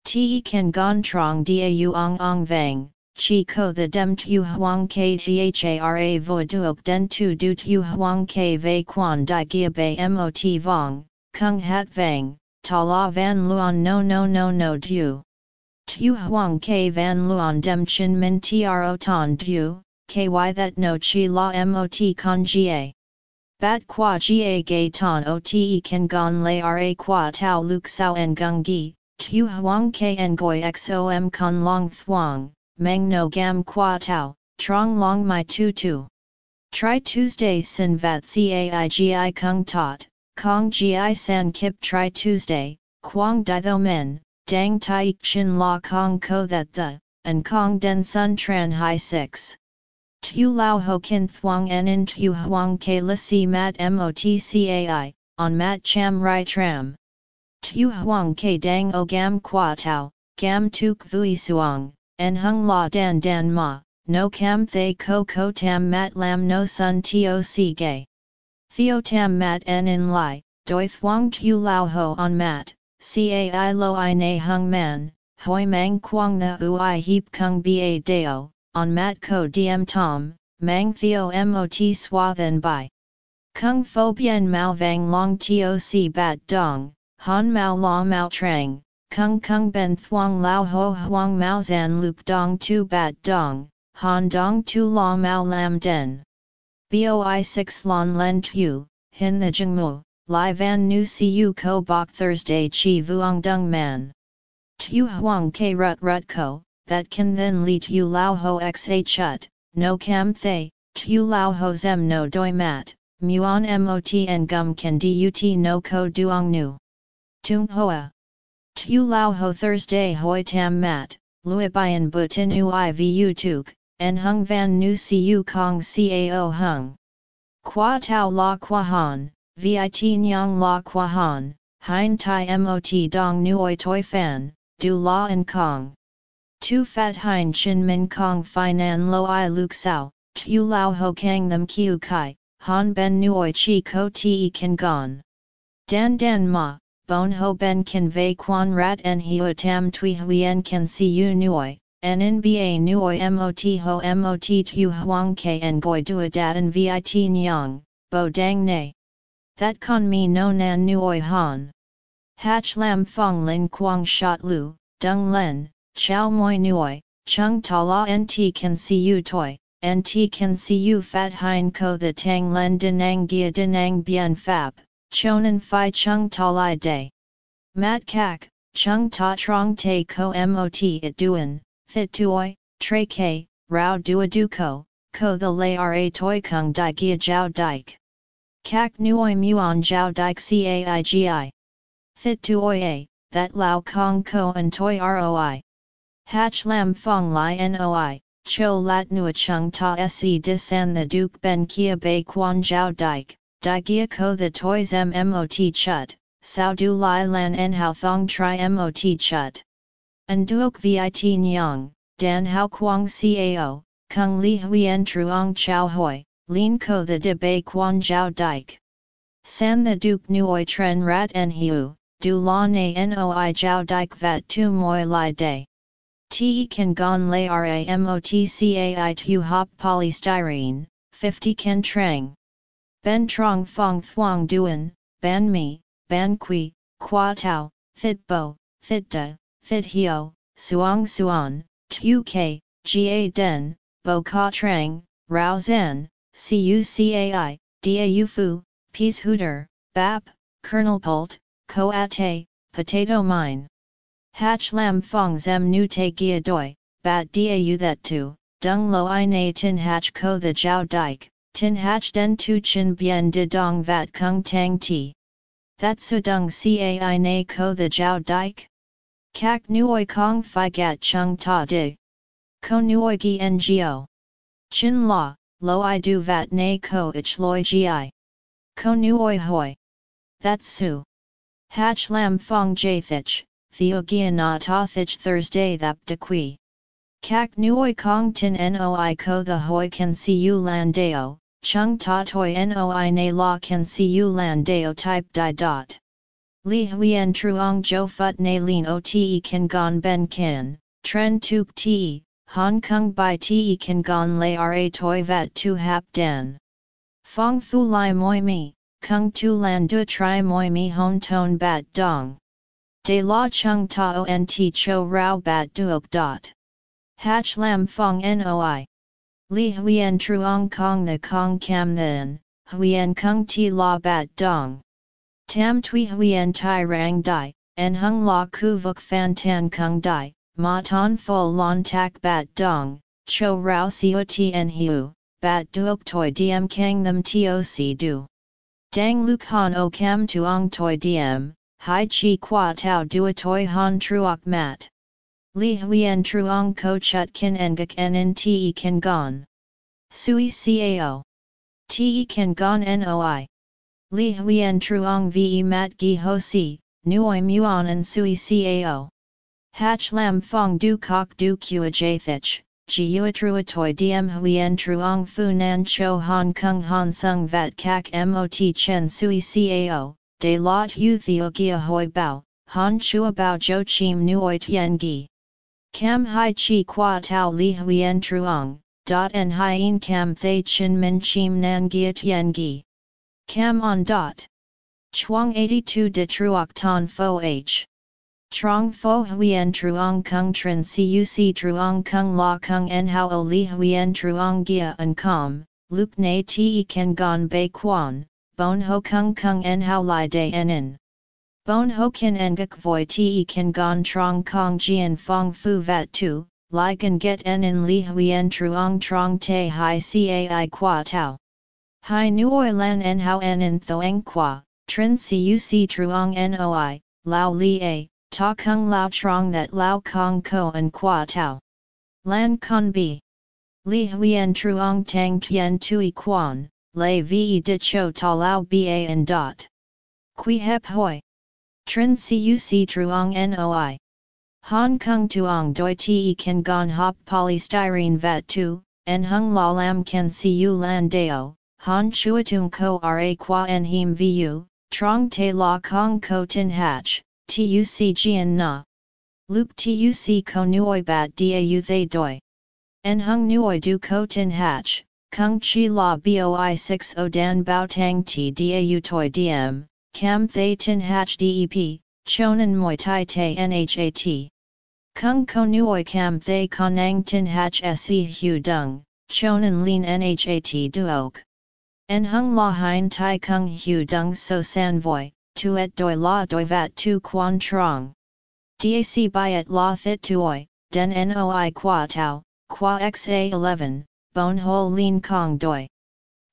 Te kan gon trong da yuang ong vang, chi ko the dem tu huang k thara vo duok den tu du tu huang k ve quan di gia bei mot vong, kung hat vang, ta la van luan no no no no du. Tu huang k van luan dem chin min tro ton du, ky that no chi la mot con ga. Bat qua ga gay ton o te kan gon lay ra qua tau luk sao en gung gi, tu huang k en goi xom con long thuang meng no gam qua tau, trong long my tu tu. Try Tuesday sin vat cai caigi kung tot, kong gi san kip try Tuesday, quang di tho men, dang tai chin la kong ko that the, and kong den sun tran hai 6. Tu lao ho kin thuang en in tu huang ke la si mat motcai, on mat cham rai tram. Tu huang ke dang o gam qua tau, gam tuk vui suang, en hung la dan dan ma, no cam thay ko ko tam mat lam no sun toc gay. Theo tam mat en in lai, doi thuang tu lao ho on mat, cai lo i na hung man, hoi mang quang the ui heap kung ba deo, on mat ko diem tom, mang theo mot swathen by. Kung fo bien mao vang long toc bat dong, han mao la mao trang, kung kung ben thuang lao ho huang mao zan luk dong tu bat dong, han dong tu la mao lam den. Boi 6 lon len tu, hin the jingmu, Lai van nu siu ko bok Thursday chi vuong dung man. Tu huang ke rut rut ko, that can then li tu lao ho xa chut, no cam thay, tu lao ho zem no doi mat, muon mot en gum can dut no ko duong nu. Tung hoa. Tu lao ho Thursday hoi tam mat, lui bian butin ui vu tuk, en hung van nu siu kong cao hung. Qua tau la qua han, vit nyang la qua han, hein tai mot dong nuoi toi fan, du la en kong. Tu fat hein chin min kong fi nan lo i luk sao, tu lao ho kang them kiu kai, han ben nuoi chi ko ti kan gon. Dan dan ma, bon ho ben kan vei quan rat en hiu tam tui huyen kan si u nuoi, nba nuoi mot ho mot tu huang ke en goi dua datan vit nyang, bo dang ne. That con mi no nan nuoi han. Hach lam fong lin quang shot lu, dung len, chow moi nuoi, chung ta la can see you toy, nt can see you fat hein ko the tang len denang gia denang bien fap, chonan fi chung ta lai day. Mat kak, chung ta trong te ko mot it duan, thit tuoi, tre ke, rao dua du ko, ko the lay ra toi kung di gia jiao dike. Kak nuoi muon jiao dike caigi. Thit tuoi a, that lao kong ko and toi roi. Hach lam fong li noi, cho lat nua chung ta se disan the duke ben kia bei quan jiao dike, di gia ko the toys mmot chut, sao du lai lan en hao thong tri mot chut. And duok vit nyang, dan hao quang cao, kung li huyen truong chow hoi, lin ko the de bei quan jiao dike. San the duke nuoi tren rat en hiu, du la na noi jiao dike vat tu moi lai day. Te kan gon lay ramotcai tu hop polystyrene, 50 ken trang. Ben trong fong thuong duan, ban mi, ban qui, qua tau, thit bo, thit da, thit hio, suong suan, tu ke, ga den, bo ka trang, rao zen, CUCAI, DAU Fu, Peace Hooter, BAP, Kernel Pult, Ko Ate, Potato Mine. Hach Lam Fong Zem Nu Te Gia Doi, Bat da Dau That Tu, Dung Lo I Na Tin Hach Ko The Jiao Dike, Tin Hach Den Tu Chin Bien De Dong Vat Kung Tang Ti. That Su Dung Cai Na Ko The Jiao Dike? Kak Nuoi Kong Phi Gat Chung Ta Di. Ko Nuoi Gi Ngo. Chin La lo i du vat na ko ich loi gi. Ko nu oi hoi. That su. Hach lam fong jathich, theo gia na ta thich Thursday thap de qui. Kak nuoi kong tin noi ko the hoi can see you lan deo, chung ta toi noi na la can see you lan deo type di dot. Li huyen truong jo phut na lin o te kan gon ben kin, tren tuk te, Hong Kong by te kan gon lay ra toi vat tu hap dan. Fong fu lai moi mi, kung tu lan du tri moi mi hon ton bat dong. De la chung ta o n t cho rao bat duok dot. Hach lam fong noi. Li huyen truong kong the kong cam then, huyen kung ti la bat dong. Tam tui huyen tai rang dai, en hung la ku vuk fan tan kung dai, ma ton fo lon tak bat dong, cho rao tien hiu, bat duok toi diem kang them toc du. Dang Lu han o cam tuong toi diem, hai chi qua tau dua toi han truok mat. Li huyen truong ko chut kin engak en in te kan gon. Sui cao. Te kan gon noi. Li huyen truong ve mat gi ho si, nuoi muon and sui cao. Hach lam fong du kok du kua jathich, ji uatrua toi diem huyen truong fu nan cho hong kong han sung vat kak mot chen sui cao, de lot yu theo gia hoi bao, han chua bao jo chim nuoi tien gi. Cam hai chi qua tau li huyen truong, dot en hien cam thay chin min chim nan gia tien gi. Cam on dot. Chuang 82 de truoc ton fo h. Trong fo huyen truong kung trin cuc truong kung la kung en hao o li huyen truong gia en com, luk na te ken gon bei quan, bon ho kung kung en hao li de en in. Bon ho kin en gak voi te ken gon trong kong jian fong fu vat tu, li gan get en in li huyen truong trong te hai cai qua tau. Hai nuoi lan en hao en in thoang qua, Trin cuc truong noi, lao li a, ta kung lao trong that lao kong ko and qua tau. Lan con bi. Li huyen truong tang tien tui quan, lei ve de cho ta lao ba and dot. Qui hep hoi. Trin cuc truong noi. Hong Kong tuong doi te kan gon hop polystyrene vat tu, en hung la lam kan cu lan deo, han chuatung ko ra qua en him vu, Trong te la kong ko tin hach, tuc jian na. Luke tuc ko nuoi bat dau thay doi. En hung nuoi du ko tin hach, kung chi la boi 6 o dan bao tang ti dau toi diem, cam thay tin hach dep, chonan moi tai te nhat. Kung ko nuoi cam thay konang tin hach se hu dung, chonan lin nhat duok. En hung la hein tai kung hu dung so san voi, tuet doi la doi vat tu quan trong. Dac byet la thit tuoi, den noi qua tau, qua xa 11, bon ho lin kong doi.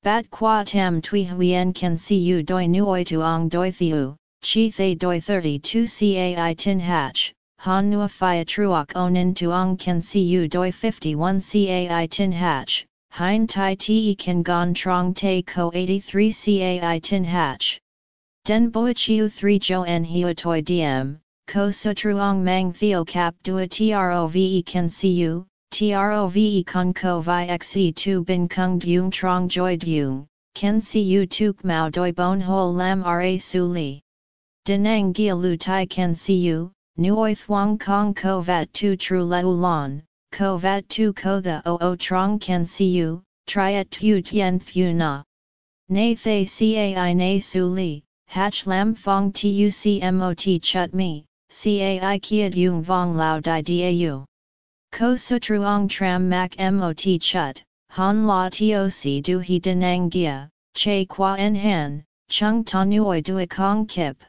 Bat qua tam tui huyen can see you doi nuoi tuong doi thiu, chi thay doi 32 cai tin hatch, han nua phia truok onin tuong can see you doi 51 cai tin hatch, Hein Tai Te Kan Gon Trong Te Ko 83 Cai Tin Hatch. Den Boichiu 3 Jo En Hiu Toi Diem, Ko Sutruong Mang Theo Cap Dua Trove Kan Siu, Trove Con Ko Vi Xe Tu Bin Kung Dung Trong Joy Dung, Kan Siu Tuk Mao Doi Bon Ho Lam Ra Su Li. Denang Gia Lu Tai Kan Siu, Nuoi Thuong Kong Ko Vat Tu Tru Leu Lon ko vat tu ko the o o trong can see you, triet tu tien thu na. Nay thay cai nay su li, hach lam fong tucmot chut mi, cai kiat yung vong lao di dau. Ko sutruong tram mak mot chut, han la toc du he denang gia, che qua en han, chung ta nuoi du kong kip.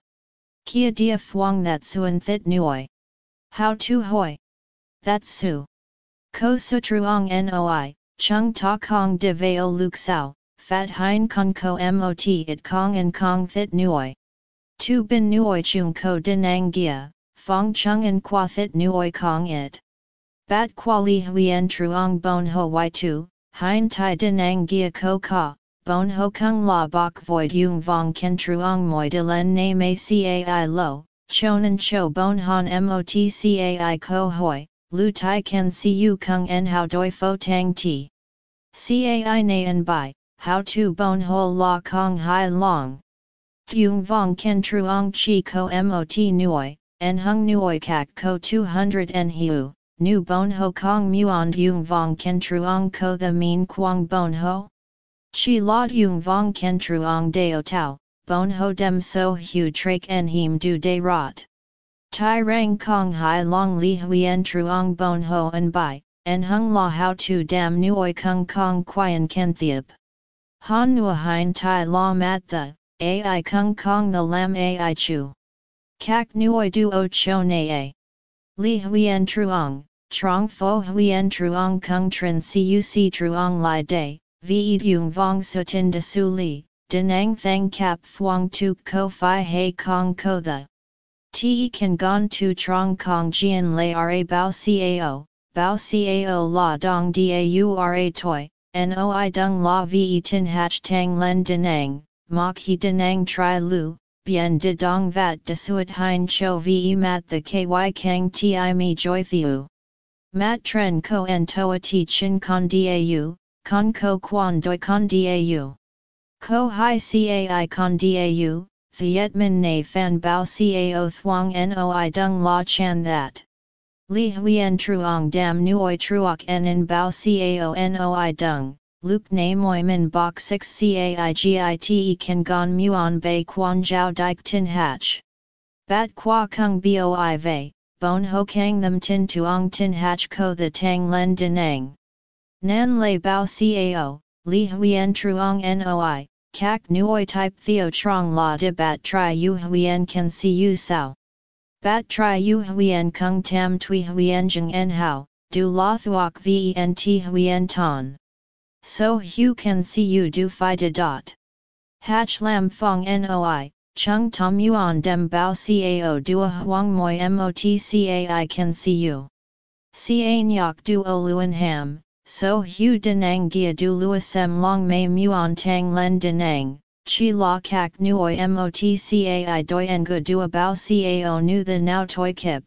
Kia dia fuang that suan thit nuoi. How tu hoi? That su. Ko sutruong noi, chung ta kong de veo luk sao, fat hein kong ko mot it kong and kong thit nuoi. Tu bin nuoi chung ko dinang gia, fong chung and qua thit nuoi kong it. Bat qua li huyen truong bon ho y tu, hein tai dinang gia ko ka, bon ho kung la bok void yung vong ken truong moi de len na me cai lo, chonan cho bon han mot cai ko hoi, Lu Tai Ken Siu Kung En How Doi Fo Tang Ti. Cai Na En Bai, How Tu Bon Ho La Kong Hai Long. Thuong Vong Ken Truong Chi Ko Mot Nuoi, En Hung Nuoi Kak Ko 200 En Hiu, Nu Bon Ho Kong Muon Thuong Vong Ken Truong Ko The Mean Quang Bon Ho. Chi La Thuong Vong Ken Truong Deo Tao, Bon Ho Dem So Hu Trake En Him Du De Rot. Tai rang kong hai long li huyen truong bon ho and bai, and hung la how tu dam nuoi kung kong quian ken thiep. Han nua hein tai la mat the, ai kung kong the lam ai chu. Kak nuoi du o cho na a. Li huyen truong, trong pho huyen truong kung trin cuc truong li day, vi yung vong sutin de su li, denang thang kap fuang tu ko fi hei kong ko the. Te kan gon tu trong kong jian lei ra bao cao, bao cao la dong dau ra toi, noi dung la ve tin hach tang len denang, mok he denang tri lu, bien de dong vat de suet hein cho ve mat the ky kang ti mi joy thiu. Mat tren ko en toa ti chin con dau, con ko quan doi con dau. Ko hai cai con dau, Thiet min na fan bao cao thuang noi dung la chan that. Li huyen truong dam nuoi truok en in bao cao noi dung, Luke na moi min bok 6 cai gite kan gon muon bei quan jiao dik tin hatch. Bat qua kung boi vei, bon ho kang them tin tuong tin hatch ko the tang len dinang. Nan lei bao cao, li huyen truong noi, kak nuoi type theo trong la de bat tri huyen can see you sao. Bat tri u huyen kung tam tui huyen jeng en hao, du la thuok ven t huyen ton. So hu can see you do fi de dot. Hatch lam fong noi, chung tom yuan dem bao cao dua huang moi mot cai can see you. Ca nyok du o luen ham, so hu denang gia du luasem long mei muon tang len denang, chi la kak nuoi mot cai doi en gu du bao cao nu the now toi kip.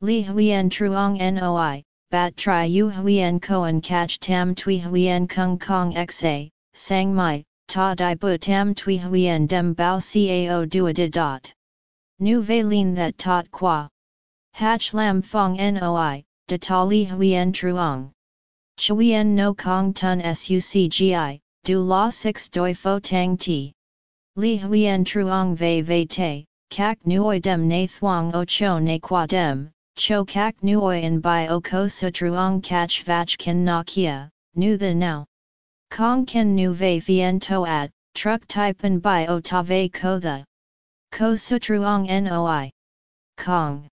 Li huyen truong noi, bat tri u huyen koan catch tam tui huyen kung kong xa, sang mai, ta di bu tam tui huyen dem bao cao dua de dot. Nu ve lin that tot qua. Hach lam fong noi, de ta li huyen truong. Chuyen no kong tun sucgi, du la 6 doi fo tang ti. Li huyen truong ve ve te, kak nuoi dem na thuang o cho na qua dem, cho kak nuoi en bai o ko su truong kach vach ken na kia, nu the now. Kong ken nu ve vien to at, truck type en bai o ta ko the. Ko su truong noi. Kong.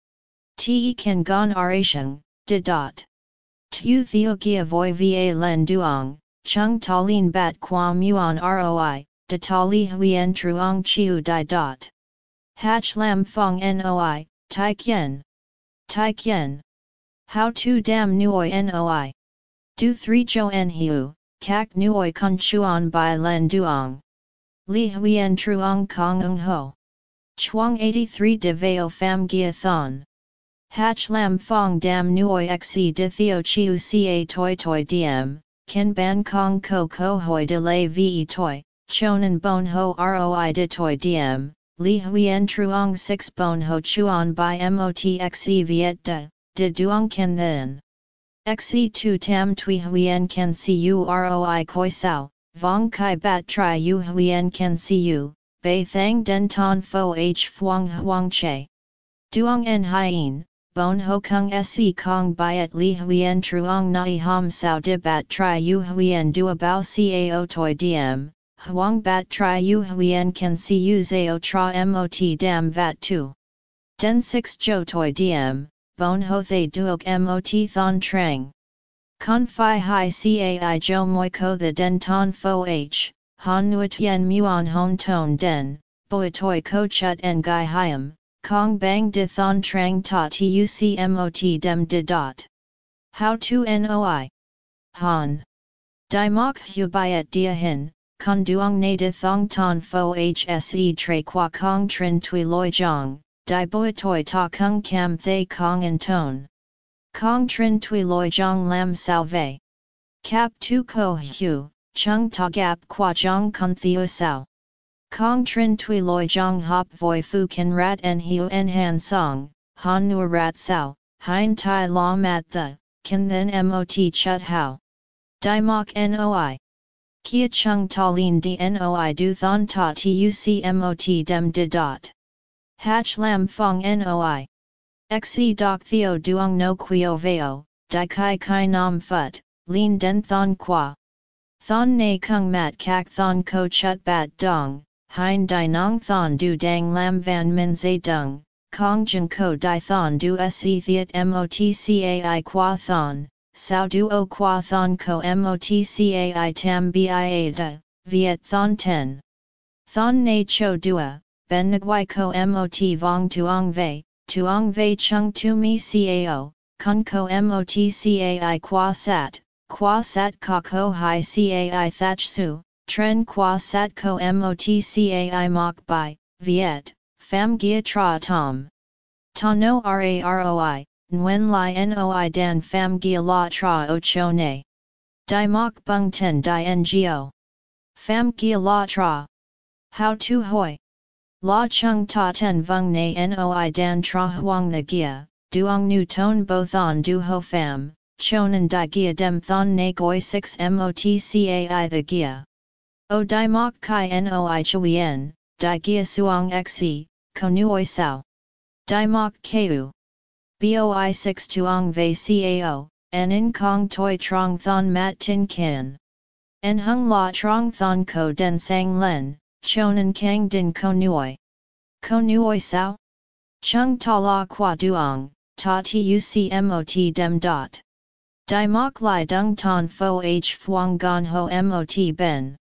Te kan gon arasheng, de dot. Tu theo gia voi va len duong, chung ta lin bat qua muon roi, de ta li huyen truong chiu di dot. Hatch lam fong noi, tai kien. Tai Kien. How to dam nuoi noi. Du 3 jo en hiu, kak nuoi kun chuan bai len duong. Li huyen truong kong ung ho. Chuang 83 de veo fam gia thon. Hatch lam fong dam nuoi xe de theo chiu ca toi toi diem, ken ban kong ko ko hoi de lay ve toi, chonan bon ho roi de toi diem, Li Huyen Truong 6 Bon Ho Chuan by MOTXE Viet De, De Duong Ken Then. XE2 Tam Tui Huyen Ken Cu Roi Koi Sao, Vong Kai Bat Tri U Huyen Ken Cu, Bei Thang Den Ton Fo H Phuong Huang Che. Duong En Hien, Bon Ho Kung Se Kong Biat Li Huyen Truong Nai Ham Sao di Bat Tri U Huyen Dua Bao Cao Toi Diem. Huang bat tri u huyen can see u zao tra mot dam vat tu. Den 6 jo toi diem, bon ho thay duok mot thon trang. Con fi hai cai jo moi ko the den ton fo h, han nuet yen muon hon ton den, boi toi ko chut en gai hiam, kong bang de thon trang ta tuc mot dem de dot. How to noi? Han. Di mok hu byet dia hin, con duong na de thong ton fo hse tre qua kong trin tui loi jong, di boi toi ta kung cam thay kong en ton. Kong trin tui loi jong lam salve. Cap tu ko hu, chung ta gap qua jong kun theo sao. Kong trin tui loi jong hop voi fu kin rat en hiu en han song, han nu rat sao, hein tai la mat the, kin then mot chut hao. Di mok noi. Kia chung ta lin dnoi du thon ta tucmot dem de dot. Hatch lam fong noi. Xe doc theo duong no quio veo, di kai kai nam phut, lin den thon qua. Thon na kung mat kak thon ko chut bat dong, hein di nong thon du dang lam van min zay dung, kong jeng ko di thon du se mot cai qua thon, sao duo qua thon ko motcai tam bia da, viet thon ten. Thon na cho dua, ben nguai ko mot vong tuong vei, tuong vei chung tu mi cao, kun ko motcai qua sat, qua sat ka ko hai cai thatch su, tren qua sat ko motcai mok bai, Viet, fam Gia Tra Tom. Ta no Raroi, Nguyen Lai Noi Dan fam Gia La Tra O Cho Ne. Dai Mok Bung Ten Dai Ngo. Fam Gia La Tra. How Tu Hoi. La Chung Ta Ten Vung Ne Noi Dan Tra Huang The Gia, Duong Nu Ton Bo Thon Du Ho Pham, Chonan Dai Gia Dem Thon Ne Goi 6 Motcai The Gia. O Dai Mok Kai Noi Chuyen, Dai Gia Suong Xe, Konuoi Sao. Dai Mok Keu. Boi 6 Tuong Ve Cao, En In Kong Toi Trong Thon Mat Tin Kin. En Hung La Trong Thon Ko Den Sang Len, Chonan Kang Din Konuoi. Konuoi Sao? Chung Ta La Qua Duong, Ta Tuc Dem Dot. Dai Mok Lai Dung Ton Fo H Phuong Gon Ho Mot Ben.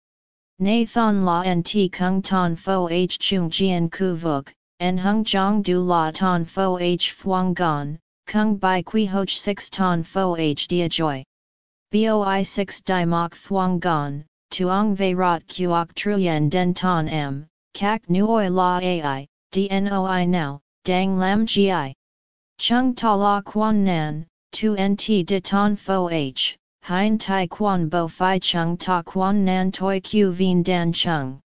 Nathan La Nt Kung Ton Fo H Chung Jian Ku Vuk, En hung jong du la ton fo h phuong gon, kung bai qui hoch 6 ton fo h dia joy. Boi 6 di mok phuong gon, tuong ve rot kuok truyen den ton m, kak nuoi la ai, dnoi now, dang lam gi. Chung ta la quan nan, tu nt de ton fo h, hein tai quan bo fi chung ta quan nan toi q vien dan chung.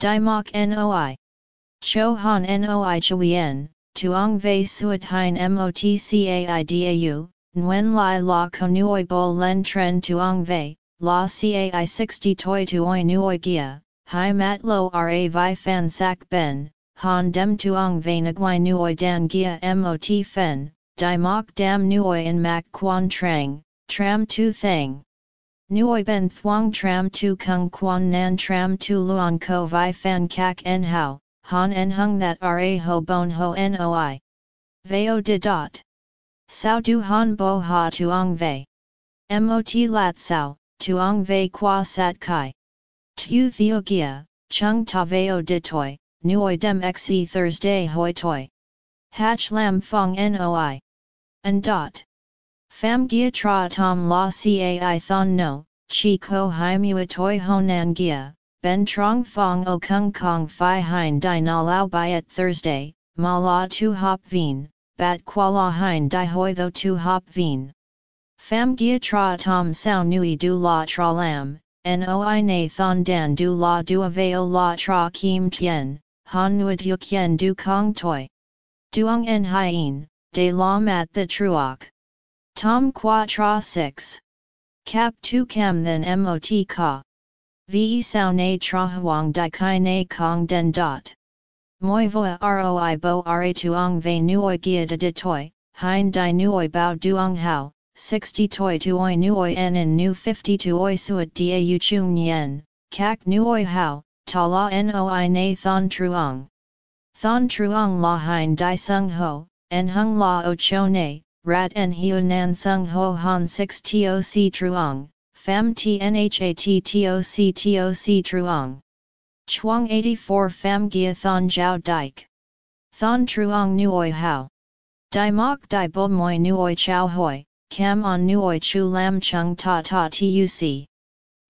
Di mok noi. Cho han noi chuyen, tuong vei suat hein motcaidau, nguen lai la konuoi bol len tren tuong vei, la cai 60 toi tuoi nuoi gia, hai mat lo ra vi fan sak ben, han dem tuong vei nguai nuoi dan gia mot fen, di mok dam nuoi in mak quan trang, tram tu thang. Nuoi ben thuong tram tu kung quan nan tram tu luon ko vi fan kak en hao, han en hung that ra ho bon ho noi. Veo de dot. Sao du han bo ha tuong vei. Mot lat sao, tuong vei qua sat kai. Tu theo gia, chung ta veo de toi, nuoi dem xe Thursday hoi toi. Hatch lam fong noi. And dot. Pham gia tra tom la cai thon no, chi ko hai mua toi honan gia, Ben Trong Fong O Kung Kong Phi Hein Dai Na Lao Biat Thursday, Ma La Tu Hop Vien, Bat Qua La Hein Dai Hoi Tho Tu Hop Vien. Pham Gia Tra Tom Sao Nui Du La Tra Lam, Noi Na Thon Dan Du La Du Aveo La Tra Kim Tien, Han Nuat Yuk Yen Du Kong Toi. Duong En Hien, De La Mat The Truoc. Tom Qua Tra 6. Cap 2 Cam Then Mot Ka. Ve sao na tra huang di kai na kong den dot. Moi voa roi bo ra tuong ve nuoi gia de de toi, hein di nuoi bao duong hao, 60 toi tuoi nuoi en in nu 50 tuoi suat da chung yen, kak nuoi hao, ta la noi na thon truong. Thon truong la hein di sung ho, en hung la o cho ne, rat en hiu nan sung ho han 6 toc truong, Pham TNHAT TOC TOC Truong. Chuang 84 fam Gia Thon Jiao Dike. Thon Truong Nuoi Hao. Dai Mok Dai Bo Moi Nuoi Chow Hoi, Cam On Nuoi Chu Lam Chung Ta Ta TUC.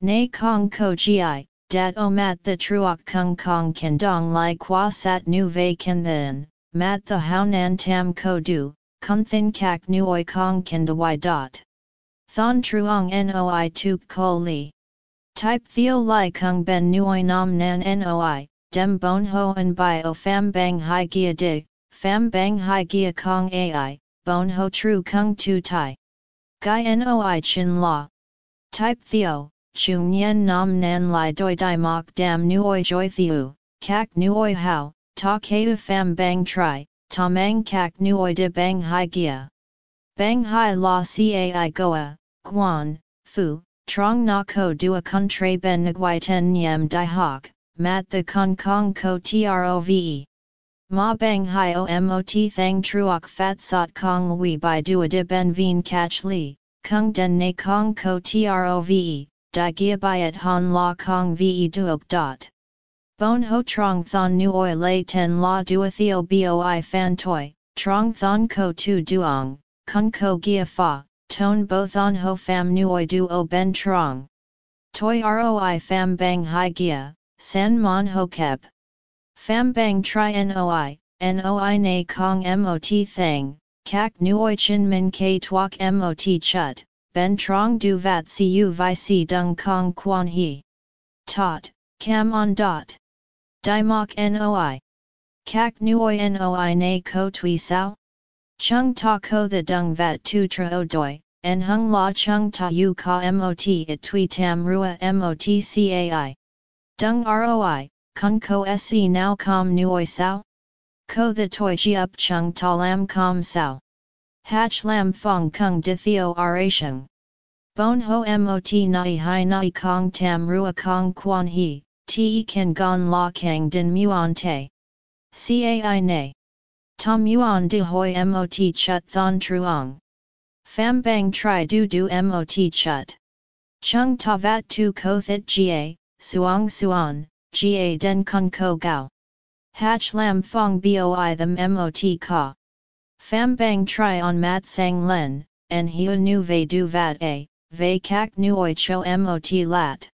Nei Kong Ko Gi, Dat O Mat The Truok Kung Kong Ken Dong Lai Qua Sat Nu Ve Ken Then, Mat The Hao Nan Tam Ko Du, Kun Thin Kak Nuoi Kong Ken Doi Dot. Thon truong noi tuk ko li. Type theo li kung ben nuoi nam nan noi, dem bon ho en o fam bang hai gia dig, fam bang hai gia kong ai, bon ho tru kung tu tai. Gai noi chin la. Type theo, chung yen nam nan li doi di mok dam nuoi joy thiu, kak nuoi hao, ta keu fam bang tri, ta mang kak nuoi de bang hai gia. Bang hai la cai goa, Guan, Fu, Trong Na Ko Dua Kun Tre Ben Nguai Ten Nyam Dai Hok, Mat The Kong Kong Ko Trove. Ma Bang Hai O Mot Thang Truok Fat Sot Kong Wei Bai Dua De Ben veen Catch Li, Kung Den Na Kong Ko Trove, Dai Gia Biat Han La Kong Ve Duok Dot. Bon Ho Trong Thon Nuoi Lay Ten La Dua Theo Boi Fan Toi, Trong Thon Ko Tu Duong, Kun Ko Gia Fa tone both on ho fam nuoi duo ben trong. Toi roi fam bang hai gia, san mon ho kep. Pham bang tri noi, noi na kong mot thang, kak nuoi chin min k tuok mot chut, ben trong du vat siu vi si dung kong quan he. Tot, cam on dot. Di mok noi. Kak nuoi noi na ko tui sao? Chung ta ko the dung vat tu tra o doi, en hung la chung ta yu ka mot it tui tam rua mot cai. Dung roi, kun ko se now com nuoi sao? Ko the toi chi up chung ta lam com sao? Hach lam fong kung di theo ration. Bon ho mot nai hai nai kong tam rua kong quan he, te kan gon la kang din muon te. Cai ne. Tom muon de hoi mot chut thon truong. Pham bang tri du du mot chut. Chung ta vat tu ko thit ga, suong suon, ga den kun ko gao. Hach lam fong boi them mot ka. Pham bang tri on mat sang len, en hiu nu ve du vat a, ve kak nuoi cho mot lat.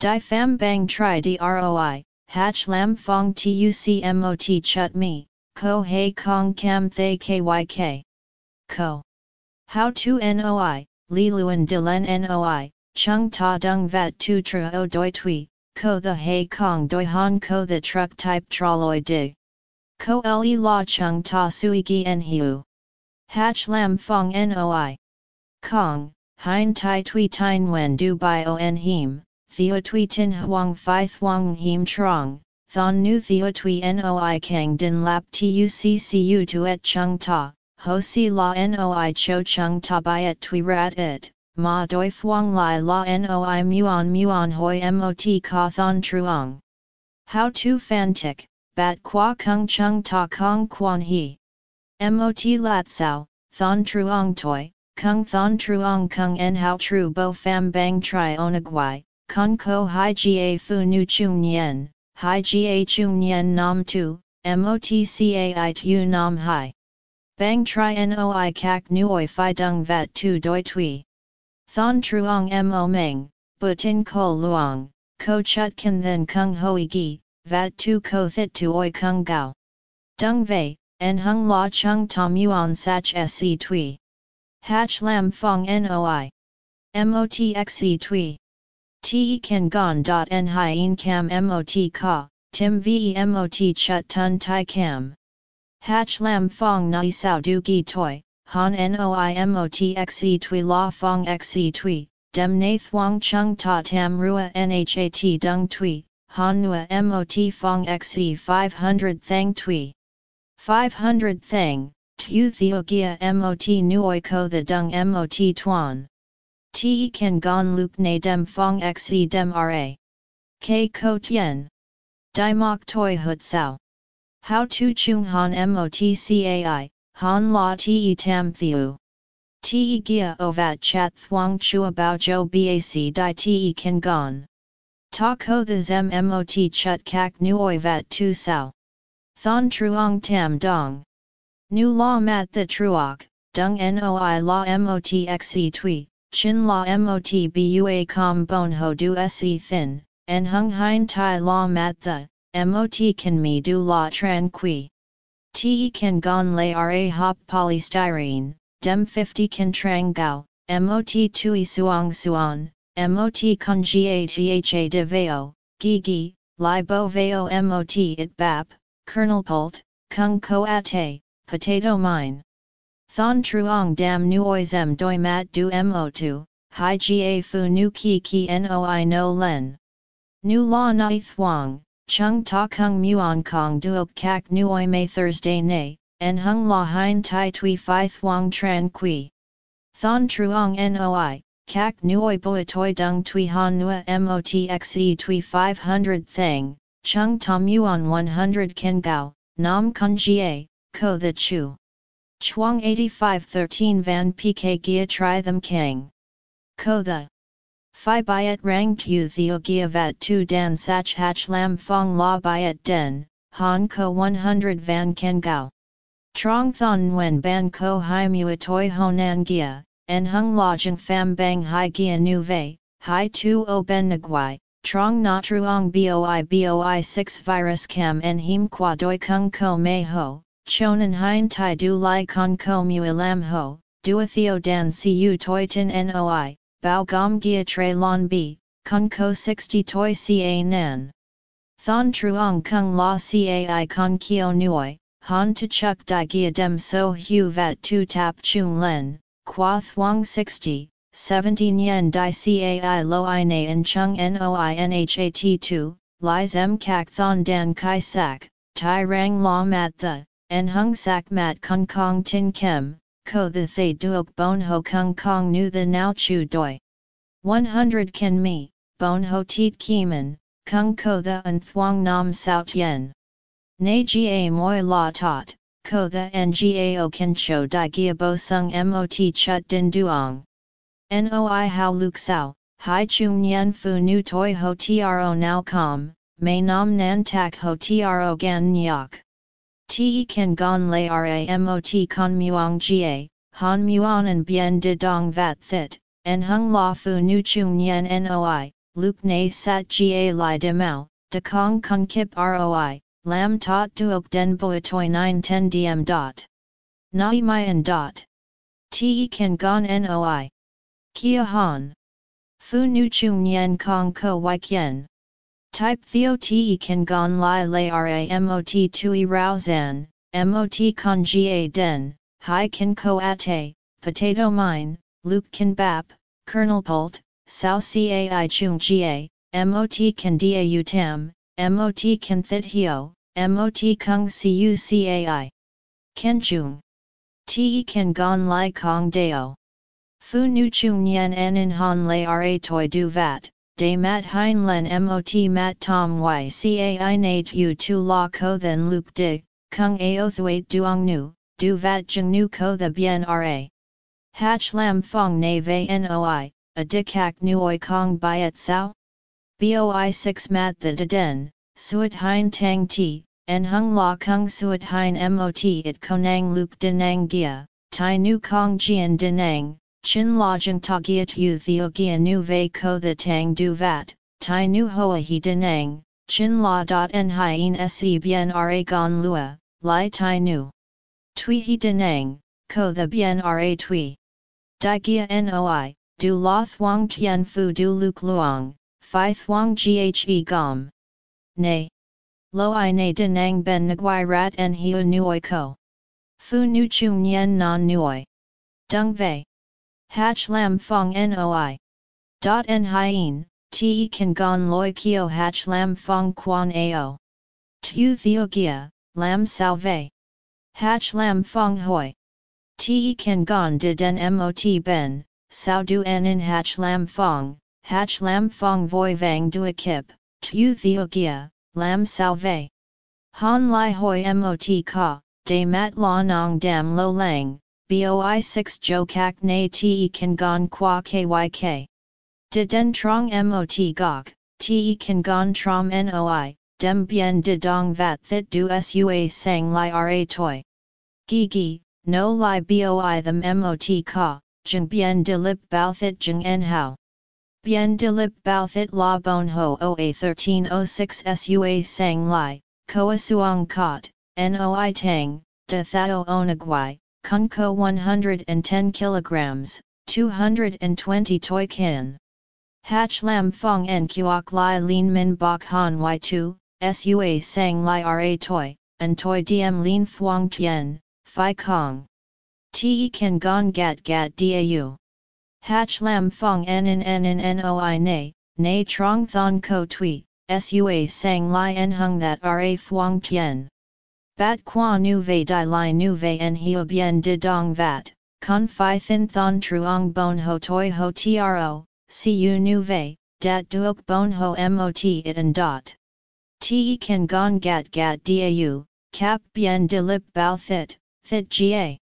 Di pham bang tri droi, hach lam fong tuc mot chut me, ko he kong kam thay kyk. Ko. How to noi, li luan de len noi, chung ta dung vat tu tra o doi tui, ko the he kong doi han ko the truck type traloi dig. Ko le la chung ta sui gi en hiu. Hach lam fong noi. Kong, hein tai tui tine wen du bai o en him, theo tui tin huang fi thuang him trong, thon nu theo tui noi kang din lap tuccu tu et chung ta, ho si la noi cho chung ta bai et tui rat it, ma doi phuong lai la noi muon muon hoi mot ka thon truong. How to fan tik, bat qua kung chung ta kong quan he. Mot lat sao, thon truong toi, kung thon truong kung en how tru bo fam bang tri onagwai, kong ko hai ga fu nu chung yen, hai ga chung yen nam tu, mot ca motcai tu nam hai. Bang tri noi kak nuoi fi dung vat tu doi tui. Thon truong mo meng, butin ko luong, ko chut kan then kung hoi gi, vat tu ko thit tu oi kung gao. Dung vei, en hung la chung tom yuan sach se tui. Hach lam fong noi. Motxe tui. Te kan gon dot en hien cam mot ka, tim ve mot chut tun tai cam. Hach lam fong nai sao du gi toi, han noi motxe tui la fong xe tui, dem na thuang chung ta tam rua nhat dung tui, han nua mot fong xe 500 thang tui. 500 thang, tu theogia mot nuoi ko the dung mot tuan. Te kan gon luk na dem fong xe dem ra. K ko tien. Di mok toi hut sao. How to chung han motcai, Han la te tam thiu. Te gia ovat chat thuang chua bao jo bac di te kan gon. Ta ko the zem mot chut kak nuoi vat tu sao. Thon truong tam dong. Nu la mat the truok, dung noi la mot xe tui, chin la mot bua com bon ho du se thin, en hung hein tai la mat the, mot kan mi du la tran qui. Te kan gon lay ra hop polystyrene, dem 50 kan trang gao, mot tui suang suan, mot con ga tha de veo, gi gi, li bo veo mot it bap, kernel pult, kung ko ate, potato mine. Thon truong dam nuoi zem doi mat du mo2, hi ga fu nu ki ki noi no len. Nu la nai thuong, Chung ta kung muon kong duok kak nuoi may Thursday nay, en hung la hein tai tui fi thuong tran kui. Thon truong noi, kak nuoi boi toi dung tui han nua motxe tui 500 thang, chung ta muon 100 ken gao, nam kun jie, ko the chu. Chuang 8513 van pk gia tri them kang. Ko the. Phi byet rang tu theo gia vat tu dan sach hach lam fong la byet den, han ko 100 van ken gao. Trong thon wen ban ko hai mua toi honan gia, en hung la jeng fam bang hai gia nu vei, hai tu o ben nguai, trong na truong boi boi 6 virus cam en him qua doi kung ko mei ho, chonan hein tai du lai con ko mu lam ho, duathio dan cu toi tin noi, bao gom gia tre lon bi, kung ko 60 toi ca nan. Thon truong kung la cai con kio nuoi, han to chuk di gia dem so hu vat tu tap chung len, qua thuong 60, 17 yen di cai lo i na en chung noi nhat 2, li zem kak thon dan kai sak, tai rang la mat the, en hung sak mat kung kong tin kem, ko the thay duok bon ho kung kong nu the now chu doi. 100 ken mi, bon ho teet kieman, kung ko the and thuong nam sao tien. Na ga moi la tot, ko the ngao ken cho di gia bo sung mot chut din duong. Noi hao luk sao, hai chung nyen fu nu toi ho tro now com, may nam nan tak ho tro gan nyok. Te kan gon lay ramot con muang ga, han muon and bien de dong vat thit, en hung la fu nu chung nyen noi, luk na sat ga li de mao, de kong con kip roi, lam tot duok den boi toi 910 dm dot. Nai mayan dot. Te kan gon noi. Kia Han. Fu Nu Chung Yen Kong Ko Wai Kien. Type Theo Te Kan Gon Lai Lai Ramot Tui Rao Zan, Mot Con Ga Den, Hai Kan Ko Ate, Potato Mine, Luke Kan Bap, Colonel Pult, Sao Cai Chung Ga, Mot Kan Dau Tam, Mot Kan Thit Hio, Mot Kung Cu Cai. Ken Chung. Te Kan Gon Lai Kong Deo. Fu nu chung yen en in han lay ra toi du vat, de mat hein len mot mat tom y cai nate u tu la ko then luke dig, kung ao thuate duong nu, du vat jung nu ko the bien ra. Hatch lam fong na ve noi, a dikak nuoi kong byet sao? Boi 6 mat the de den, suet hein tang ti, en hung la kung suet hein mot it konang luke denang gia, tai nu kong jian denang, Chin giat yu theo gia nu ve ko the tang du vat, tai nu hoa he denang, chin la dot en hien se bien ra gon lua, li tai nu. Tui he denang, ko the bien ra tui. Di gia noi, du la thuang tien fu du luk luang, fi thuang ghe gom. Nay. Lo i na denang ben nguai rat en hiu nuoi ko. Fu nu chung yen non nuoi. Dung vei. Hatch lam fong noi. Dot en hien, te kan gon loi kio hatch lam fong quan ao. Tu theo gia, lam salve. Hatch lam fong hoi. Te kan gon de den mot ben, sao du en in hatch lam fong, hatch lam fong voi vang du kip, tu theo gia, lam salve. Han lai hoi mot ka, de mat la nong dam lo lang, boi 6 jo kak na te kan gon qua kyk. De den trong mot gok, te kan gon trom noi, dem bien de dong vat thit du sua sang li ra toi. Gi gi, no li boi them mot ka, jeng bien de lip bao thit jeng en hao. Bien de lip bao thit la bon ho oa 1306 sua sang li, koa suong kot, noi tang, de thao onagwai, Kunko 110 kg, 220 toy kin. Hatch lam fong en kuok lai lin min bok han y2, sua sang lai ra toy, and toy diem lin thuong tien, phi kong. Te kan gon gat gat dau. Hatch lam fong en en en en noi na, na trong thon ko tui, sua sang lai en hung that ra thuong tien. Bat qua nu ve di li nu ve en hio bien de dong vat, con fi thin thon truong bon ho toi ho tro, cu nu ve, dat duok bon ho mot it and dot. Te kan gon gat gat dau, cap bien de lip bao thit, thit ga.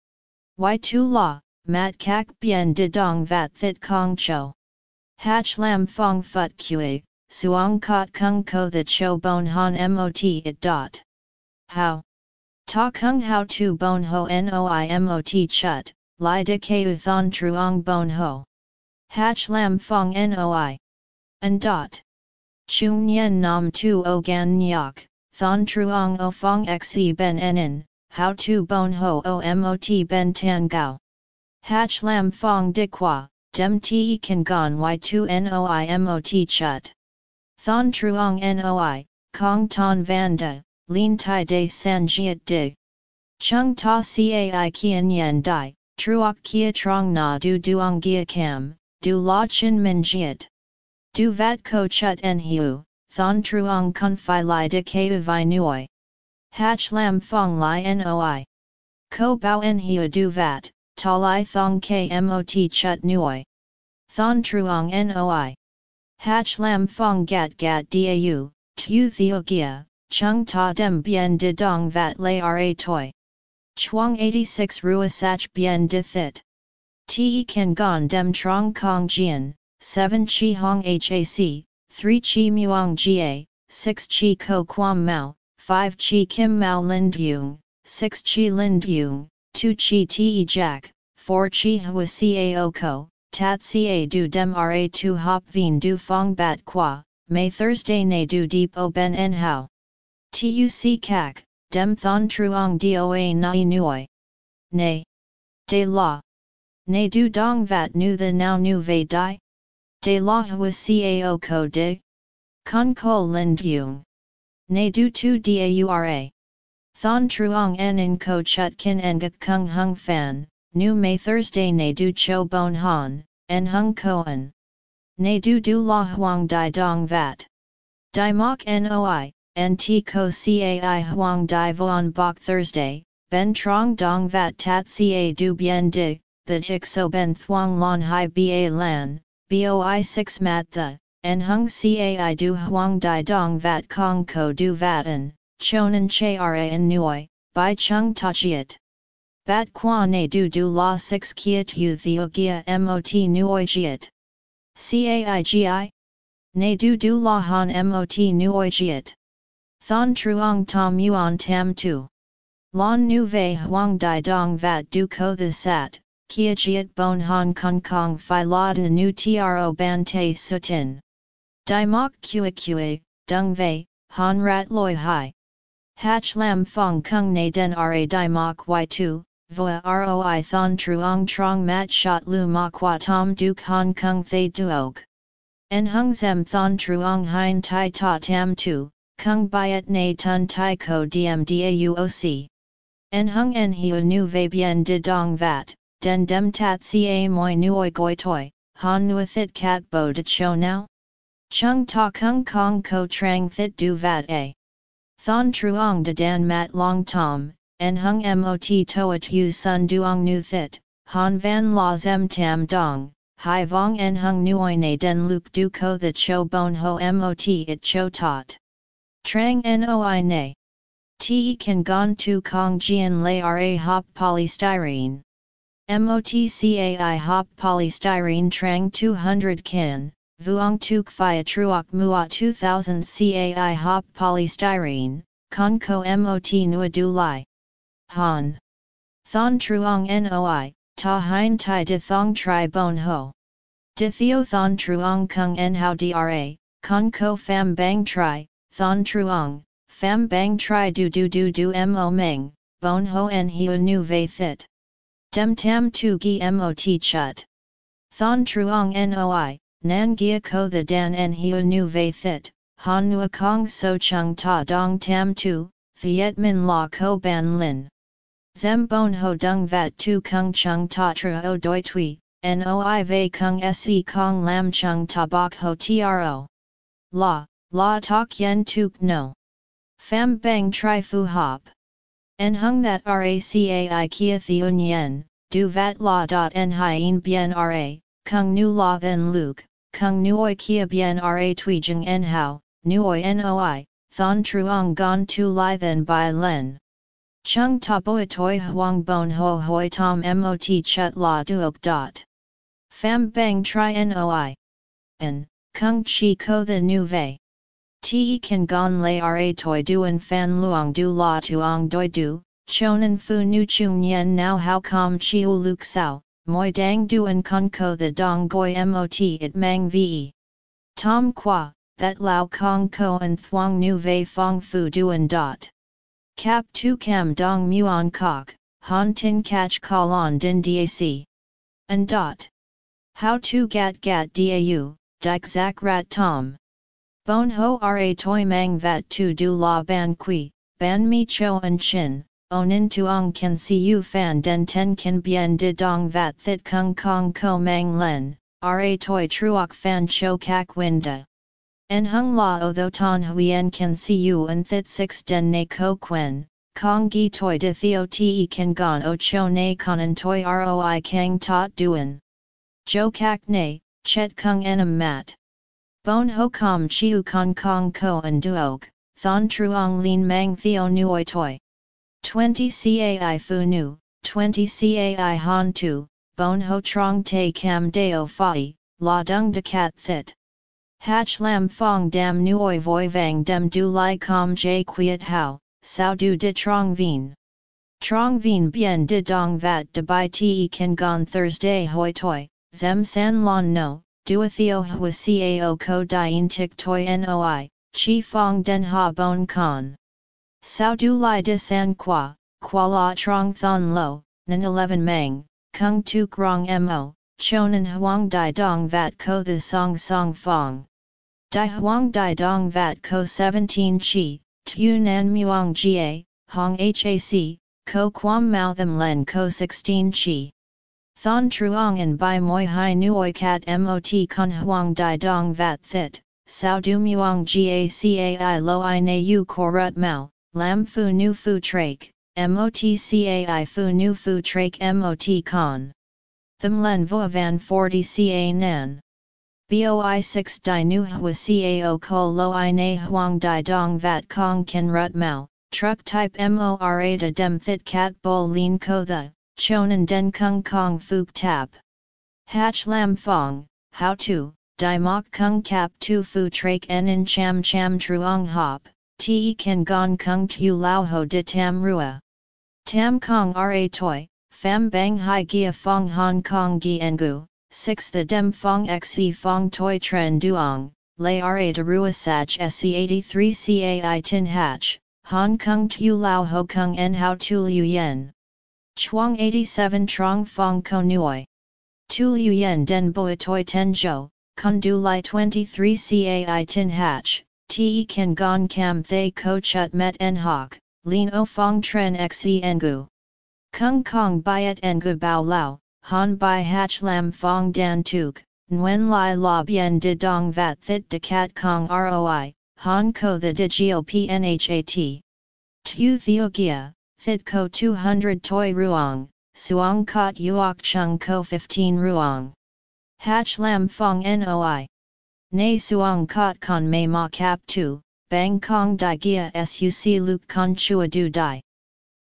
Y tu la, mat kak bien de dong vat thit kong cho. Hatch lam fong phut kue, suong kot kung ko the cho bon han mot it dot. How? Ta kung how tu bon ho noimot chut, li de keu thon truong bon ho. Hatch lam fong noi. And dot. chung yen nam tu o gan nyok, thon truong o fong xe ben enin, how tu bon ho o mot ben tan gao. Hach lam fong di qua, dem te kan gon y tu noi mot chut. Thon truong noi, kong ton van de, lin tai de san jiet dig. Chung ta cai kien yen dai, truok kia trong na du duong gia cam, du la chin min jiet. Du vat ko chut en hiu, thon truong kun fi li de keu vi nuoi. Hach lam fong li noi. Ko bao en hiu du vat, ta li thong kmot chut nuoi. Thon truong noi. Hach lam fong gat gat dau, tu theo gia, chung ta dem bien de dong vat lay ra toi. Chuang 86 rua sach bien de thit. Te kan gon dem trong kong jian, 7 chi hong hac, 3 chi muang ga, 6 chi ko quam mao, 5 chi kim mao lind yung, 6 chi lind yung, 2 chi te jack, 4 chi hua cao ko, tat ca du dem ra 2 hop vien du fong bat qua, may Thursday ne du deep o ben en. Tuc kak, dem thon truong doa nai nuoi. Ne. De la. Ne du dong vat nu the now nu ve Dai. De la hua cao ko dig? Con ko lind yung. Ne du tu daura. Thon truong en in ko chut kin en gak kung hung fan, nu may Thursday ne du cho bon han, en hung koan. Ne du du la huang di dong vat. Di mok noi, nt ko cai huang Dai voan bok Thursday, ben trong dong vat tat ca du bien di, the tik so ben thuang lon hai ba lan, boi 6 mat the, en hung cai du huang Dai dong vat kong ko du vatan, chonan che ra en nuoi, by chung tachiet. Bat Quan ne du du la 6 kiet u theogia mot nuoi jiet. Caigi? Ne du du la han mot nuoi jiet. Thon truong tom yuan tam tu. Lon nu vei huang di dong vat du ko the sat, kia jiet bon han kong kong fi la de nu tro ban te sutin. Di mok kua kua, dung vei, han rat loi hai. Hach lam fong kung na den ra di mok y2, voa roi thon truong trong mat shot lu ma qua tom du han kung thay duog. En hung zem thon truong hein tai ta tam tu, kung byet na tun tai ko dm dauoc. En hung en hiu nu ve bien de dong vat, den dem tat ca moi nuoi goi toi, han nu thit cat bo de cho now? Chung ta kung kong ko trang thit du vat a. Thon truong de dan mat long tom, en hung mot toat yu sun duong nu thit, han van la zem tam dong, hai vong en hung nuoi na den luk du ko the cho bon ho mot it cho tot. Trang noi ne. Te kan gon tu kong jian lay ra hop polystyrene. MOTCAI hop polystyrene trang 200 kan, vuong tuk phia truok mua 2000 CAI hop polystyrene, con ko MOT nua du lai. Han. Thon truong noi, ta hein tai de thong tri bon ho. De theo thon truong kung en hao dra, ko fam bang tri, thon truong, fam bang tri du du du du mo meng, bon ho en hiu nu ve thit. Dem tam tu gi mot chut. Thon truong noi, nan gia ko the dan en hiu nu ve thit, han nua kong so chung ta dong tam tu, thiet min la ko ban lin. Zem bon ho dung vat tu kung chung ta tra o doi tui, noi ve kung se kong lam chung ta bok ho tro. La, la tok yen tuk no. Fam bang tri fu hop. En hung that racai kia theun yen, du vat la dot en hien bien ra, kung nu la then luke, kung nuoi kia bien ra tui jeng en hao, nuoi noi, thon truong gon tu li then by len. Chung ta boi toi huang bon ho hoi tom mot chut la duok dot. Fam bang tri noi. En, kung chi ko the nu vei. Te kan gon lay ra toi duan fan luong du la tuong doi du, chonan fu nu chung yen now how com chiu luk sao, moi dang duan con ko the dong goi mot it mang ve. Tom qua, that lao kong ko and thuong nu vei fong fu duan dot. Cap tu cam dong muon kok, han tin catch call on din dac. And dot. How to gat gat dau, dik zak rat tom. Bon ho ra toi mang vat tu du la ban qui, ban mi cho an chin, onin tuong can si u fan den ten kan bien di dong vat thit kung kong ko mang len, ra toi truok fan cho kak winda. En hung la o tho ton huyen can si u and thit six den ne ko quen, kong gi toi de theo te kan gon o cho ne konan toi roi kang tot duen. Jo kak ne, chet kung enam mat. Bon ho kom chiu kong kong ko and duok, thon truong lin mang theo nuoi toi. 20 cai fu nu, 20 cai han tu, bon ho trong te cam deo fai, la dung de cat thit. Hach lam fong dam nuoi voi vang dem du lai com j quiet hao, sao du de trong vien. Trong vien bien de dong vat de bai te kan gon Thursday hoi toi, zem san lon no, dua theo hua cao ko dien tik toi noi, chi fong den ha bon con. Sao du lai de san qua, qua la trong thon lo, nan 11 mang, kung tu grong mo, chonan huang dai dong vat ko the song song fong. Dai huang dai dong vat ko 17 chi, tu nan muang ga, hong hac, ko quam mao them len ko 16 chi. Thon truong and bai moi hai nuoi cat mot con huang dai dong vat thit, sao du muong ga cai lo i na u korut mao, lam fu nu fu trake, mot cai fu nu fu trake mot con. Them len vo van 40 ca nan. Boi 6 di nu hua cao ko lo i na huang di dong vat kong ken rut mao, truck type mora da dem fit cat bol lin ko the, chonan den kung kong fuk tap. Hach lam fong, how to, di mok kung cap tu fu trake en in cham cham truong hop, te kan gong kung tu lao ho de tam rua. Tam kong ra toi, fam bang hai gia fong hong kong gi engu, 6 The Dem Fong Xe Fong Toi Tren Duong, Lay Ra De Rua Sach Se 83 Cai Tin Hatch, Hong Kong Tu Lao Ho Kung En How Tu Liu Yen. Chuang 87 Trong Fong Ko Nuoi. Tu Liu Yen Den Boi Toi Ten Jo, Kun Du Lai 23 Cai Tin Hatch, Te Kan Gon Cam Thay Ko Chut Met En Hoc, Lin O Fong Tren Xe Engu. Kung Kong Biat Engu Bao Lao, han bai hach lam fong dan tuk, nguyen lai la bien de dong vat thit de cat kong roi, han ko the de geo pnhat. Tu theogia, thit ko 200 toi ruong, suong kot uok chung ko 15 ruong. Hach lam fong noi. Nay suong kot kon me ma cap tu, bang kong di gia suc luk kon chua du dai.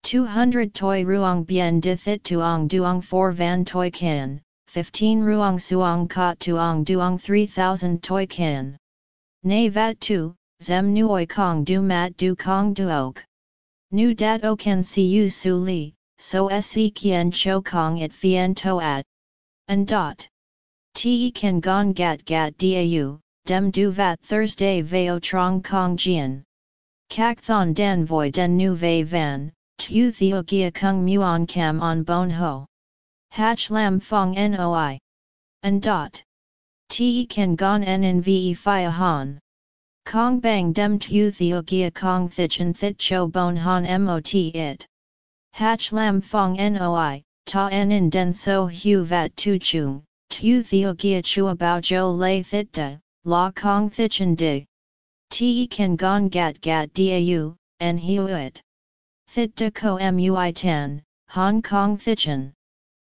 200 toi ruong bien di thit tuong duong 4 van toi kan, 15 ruong suong kot tuong duong 3000 toi kan. Nay vat tu, zem nuoi kong du mat du kong duok. Nu dat o kan si u su li, so se kien cho kong it fien toat. And dot. Te kan gon gat gat dau, dem du vat Thursday veo trong kong jian. Kak thon dan voi den nu ve van, Tu theo gia kung muon cam on bon ho. Hach lam fong noi. And dot. Te kan gon en in ve fia han. Kong bang dem tu theo gia kong thichin thit cho bon han mot it. Hach lam fong noi, ta en in den so hu vat tu chung, tu theo gia chua bao jo lay thit de, la kong thichin dig. Te kan gon gat gat dau, en hu it. Thit de ko mui tan, Hong Kong thichin.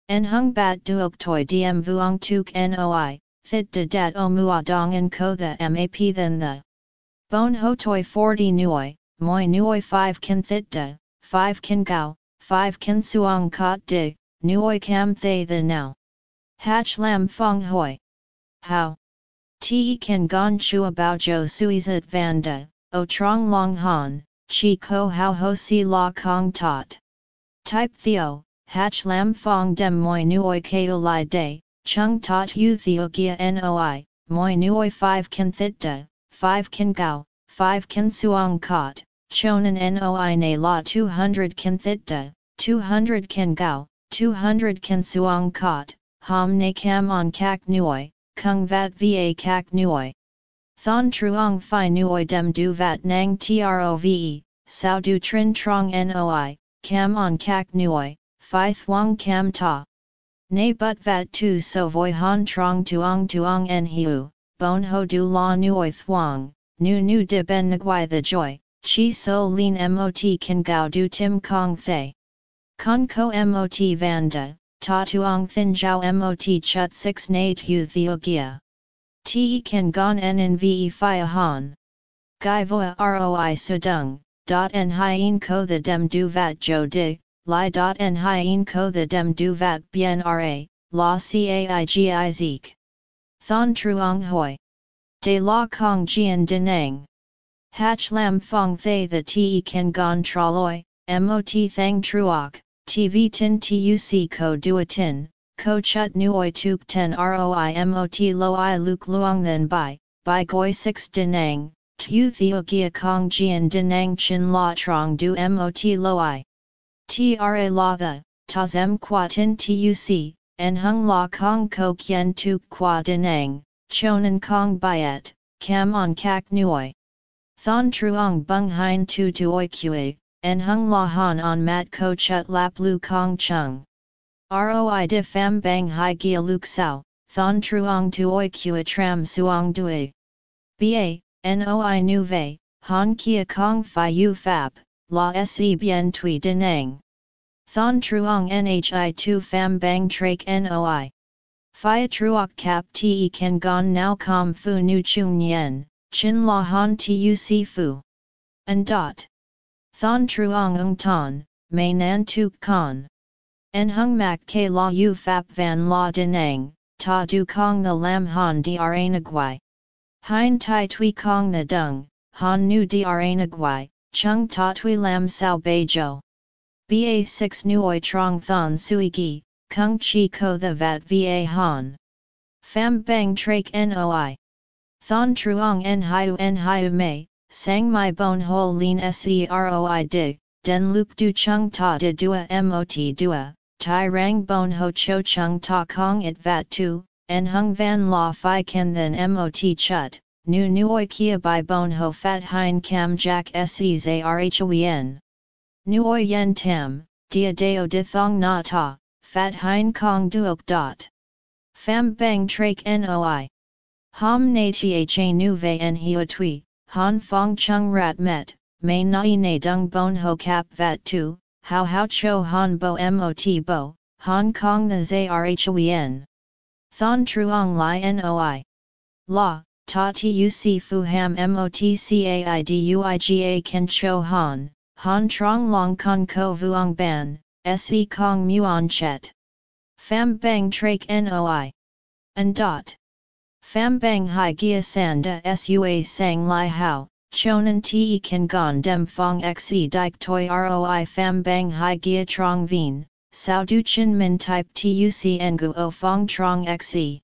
En hung bat duok toi diem vuong tuk noi, thit de dat o mua dong en ko the map than the. Bon ho toi 40 nuoi, moi nuoi 5 kin thit de, 5 kin gao, 5 kin suong kot dig, nuoi cam thay the now. Hach lam fong hoi. How? Te kan gon chua bao jo suizat vanda, o trong long han, chi ko hao ho si la kong tot. Type theo, hach lam fong dem moi nuoi keo lai day, chung tot hu theo gia noi, moi nuoi 5 kan thit de, 5 kan gao, 5 kan suang kot, chonan noi na la 200 kan thitta, 200 kan gao, 200 kan suang kot, ham ne cam on kak nuoi, kung vat va kak nuoi. Thon truong fi nuoi dem du vat nang trove, sao du trin trong noi, cam on kak nuoi, phi thuong cam ta. Nay but vat tu so voi han trong tuong tuong en hiu, bon ho du la nuoi thuong, nu nu de ben nguai the joy, chi so lin mot kan gao du tim kong thay. Con ko mot vanda, ta tuong thin jiao mot chut 6 na tu theogia. Te kan gon en ve fia han. Gai voa roi sudung, dot en hien ko the dem du vat jo di, li dot en hien ko the dem du vat bien ra, la caigi zik. Thon truong hoi. De la kong jian denang. Hach lam fong thay the te kan gon traloi, mot thang truok, tv tin tuc ko dua tin, ko chut nuoi tuk ten roi mot lo i luk luong then bai, bai goi 6 denang, tu theo gia kong jian denang chin la trong du mot lo i. Tra la the, ta zem qua tin tuc, en hung la kong ko kien tuk qua denang, chonan kong byet, cam on kak nuoi. Thon truong bung hein tu tuoi kue, en hung la han on mat ko chut lap lu kong chung. Roi de fam bang hai gia luk sao, thon truong tuoi kue tram suong dui. Ba, noi nu vei, han kia kong fi u fab, la se bien tui denang. Thon truong nhi tu fam bang trake noi. Phia truok cap te kan gon now com fu nu chung yen, chin la han tu si fu. And dot. Thon truong ung ton, may nan tuk con. En hung mak ke la u fap van la denang, ta du kong the lam han dra nagwai. Hein tai tui kong the dung, han nu dra nagwai, chung ta tui lam sao bei jo. Ba6 nuoi trong thon sui gi, kung chi ko the vat va han. Pham bang trake noi. Thon truong en hiu en hiu mei, sang my bon hole lean seroi dig, den luk du chung ta de dua mot dua, tai rang bon ho cho chung ta kong it vat tu, en hung van la fi ken then mot chut, nu nuoi kia by bon ho fat hein cam jack ses arhoen. Nuoi yen tam, dia deo di thong na ta, fat hein kong duok dot. Pham bang trake noi. Hom na tha nu ve en hio tui, han fong chung rat met, may nai na dung bon ho cap vat tu, how how cho han bo mot bo, Hong Kong the zrhoen. Thon truong li noi. La, ta tuc fu ham mot motcaiduiga ken cho han, han trong long con ko vuong ban, se kong muon chet. Pham bang trake noi. And dot. Pham bang hai gia sanda sua sang lai hao, Chonan te kan gon dem fong xe dik toi roi fam bang hai gia trong vien, sao du chin min type tuc ngu o fong trong xe.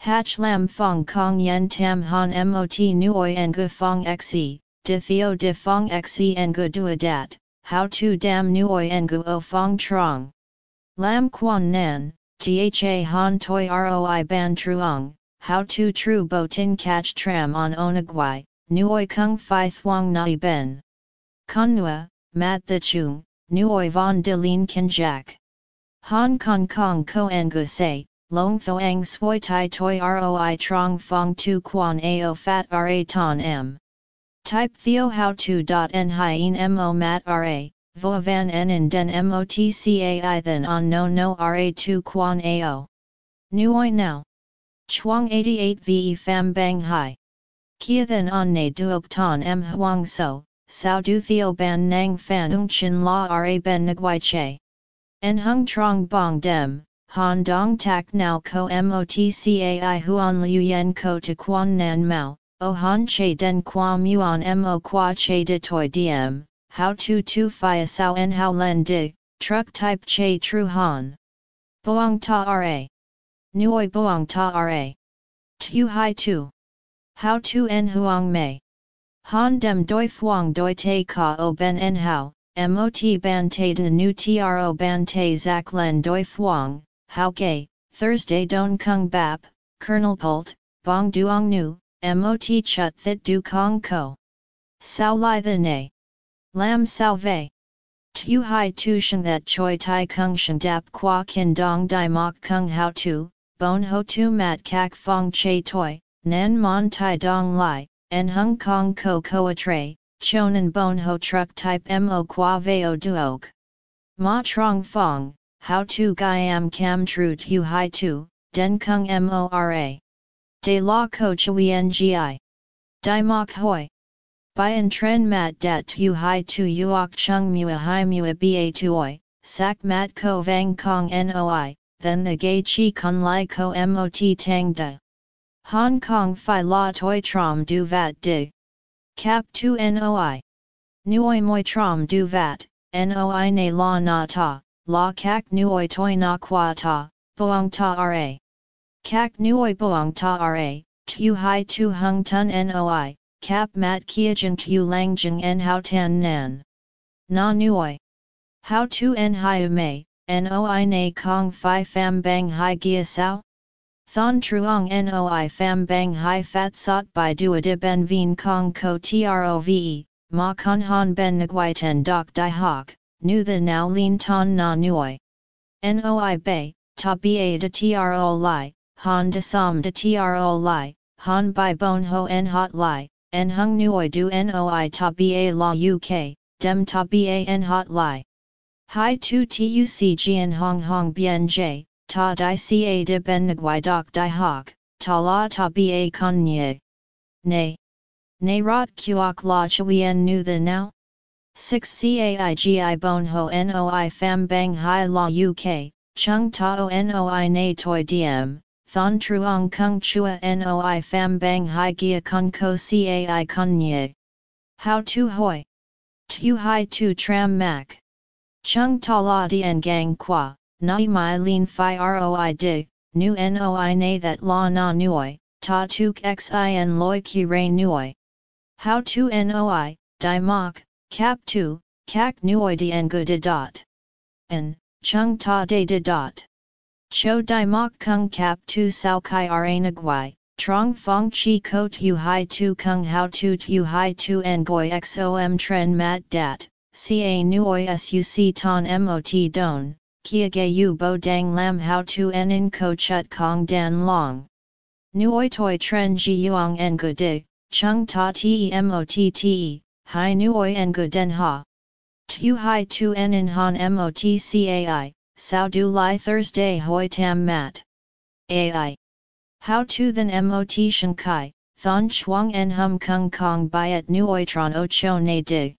Hach lam fong kong yen tam han mot nuoi ngu fong xe, de theo de fong xe ngu duadat, how to dam nuoi ngu o oh fong trong. Lam quan nan, tha han toi roi ban truong, how to tru bo tin catch tram on onagwai, nuoi kung fi thuong nai ben. Konua, mat the chung, nuoi von de lin kan jack. Hong Kong Kong ko ngu say, long thoang swoi tai toi roi trong fong tu quan ao fat ra ton m. Type theo how to dot en hien mo mat ra, vo van en in den motcai then on no no ra tu quan ao. Nuoi now. Chuang 88 ve fam bang hai. Kia then on ne duok ton m huang so, sao du theo ban nang fan ung chin la ra ben nguai che. En hung trong bong dem, han dong tak now ko motcai huan liu yen ko to quan nan mao, o han che den qua muon mo qua che de toi diem, how to tu fia sao en how len di, truck type che tru han. Boang ta ra. Nuoi boang ta ra. Tu hai tu. How tu en huang mei. Han dem doi fuang doi te ka o ben en hao, mot ban te de nu tro ban te zak len doi fuang, how gay, Thursday don kung bap, Colonel Pult, bong duong nu, mot chut thit du kong ko. Sao lai the ne. Lam sao vei. Tu hai tu sheng that choi tai kung sheng dap qua kin dong dai mok kung how tu, bon ho tu mat kak fong che toi, nan mon tai dong lai, en hung kong ko ko a tray, chonan bon ho truck type mo qua veo duok. Ma trong fong, how tu am cam tru tu hai tu, den kung mora. De la ko chui ngi. Dai mok hoi. Bien tren mat dat tu hai tu uok chung mua hai mua ba tuoi, sak mat ko vang kong noi, then the gay chi kun lai ko mot tang da. Hong Kong Phi La Toi Trom Du Vat Dig. Cap 2 Noi. Nuoi Moi Trom Du Vat, Noi Ne La Na Ta, La Kak Nuoi Toi Na Qua Ta, Boang Ta Ra. Kak Nuoi Boang Ta Ra, Tu Hai Tu Hung Tun Noi, Cap Mat Kiajing Tu Lang Jing En Hao Tan Nan. Na Nuoi. How Tu En Hai Mei, Noi Ne Kong Phi Pham Bang Hai Gia Sao? Thon truong noi pham bang hai fat sot by dua de ben vien kong ko trove, ma con han ben nguai ten dok di hok, nu the now lean ton na nuoi. Noi bay, ta ba de tro li, han de som de tro li, han by bon ho en hot li, en hung nuoi du noi ta ba la uk, dem ta ba en hot li. Hai tu tuc gian hong hong bien j, ta di ca de ben nguai doc di hok, ta la ta ba con nye. Nay. Nay rot kuok la chuyen nu the now? 6 caigi bon ho noi fam bang hai la uk, chung ta o noi nay toi diem, thon truong kung chua noi fam bang hai gia con ko cai con nye. How tu hoi? Tu hai tu tram mak. Chung ta la dien gang qua, nai mai lin fi roi dig, nu noi na that la na nuoi, ta tuk xin loi ki re nuoi. How tu noi, di mok, cap tu, kak nuoi dien gu de dot. En, chung ta de de dot. Cho di mok kung cap tu sao kai ra nagwai, trong fong chi ko tu hai tu kung how tu tu hai tu en goi xom tren mat dat, ca nuoi suc ton mot don, kia ge yu bo dang lam how to en in ko chut kong dan long. Nuoi toi tren ji yuang en gu dig, chung ta te mot te, Hai nuoi en gu den ha. Tu hai tu en in han mot cai, sao du lai Thursday hoi tam mat. Ai. How to then mot shan kai, thon chuang en hum kung kong byet nuoi tron o cho ne dig.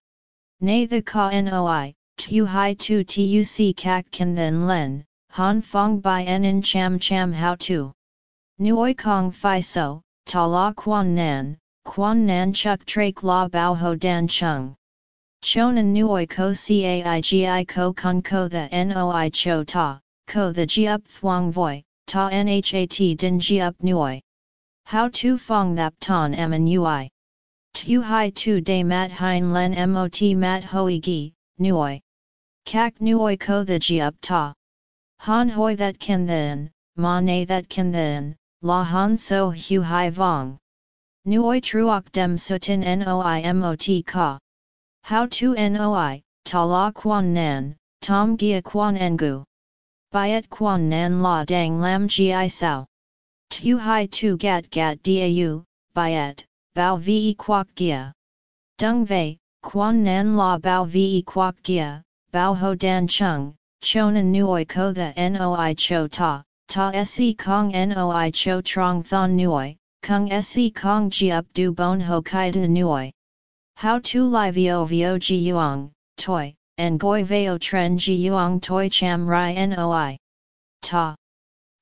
Ne the ka noi, tu hai tu tuc kak kan then len, han fong by en in cham cham how tu. Nuoi kong fi so, ta la quan nan, quan nan chuk trak la bao ho dan chung. Chonan nuoi ko caigi ko con ko the noi cho ta, ko the ji up thuang voi, ta nhat din ji up nuoi. How tu fong thap ton eman ui. Tu hai tu de mat hein len mot mat hoi gi, nuoi. Kak nuoi ko the ji up ta. Han hoi that can then, ma ne that can then, la han so hu hai vong. Nuoi truok dem sutin noi mot ka. How to noi, ta la quan nan, tom gia quan engu. Byet quan nan la dang lam gi sao. Tu hai tu gat gat dau, byet, bao ve quoc gia. Dung Ve, quan nan la bao ve quoc gia, bao ho dan chung, chonan nuoi ko the noi cho ta, ta se kong noi cho trong thon nuoi, kung se kong ji up du bon ho kai de nuoi. How to li vio vio ji yuang, toi, and goi veo tren ji yuang toi cham rai noi. Ta.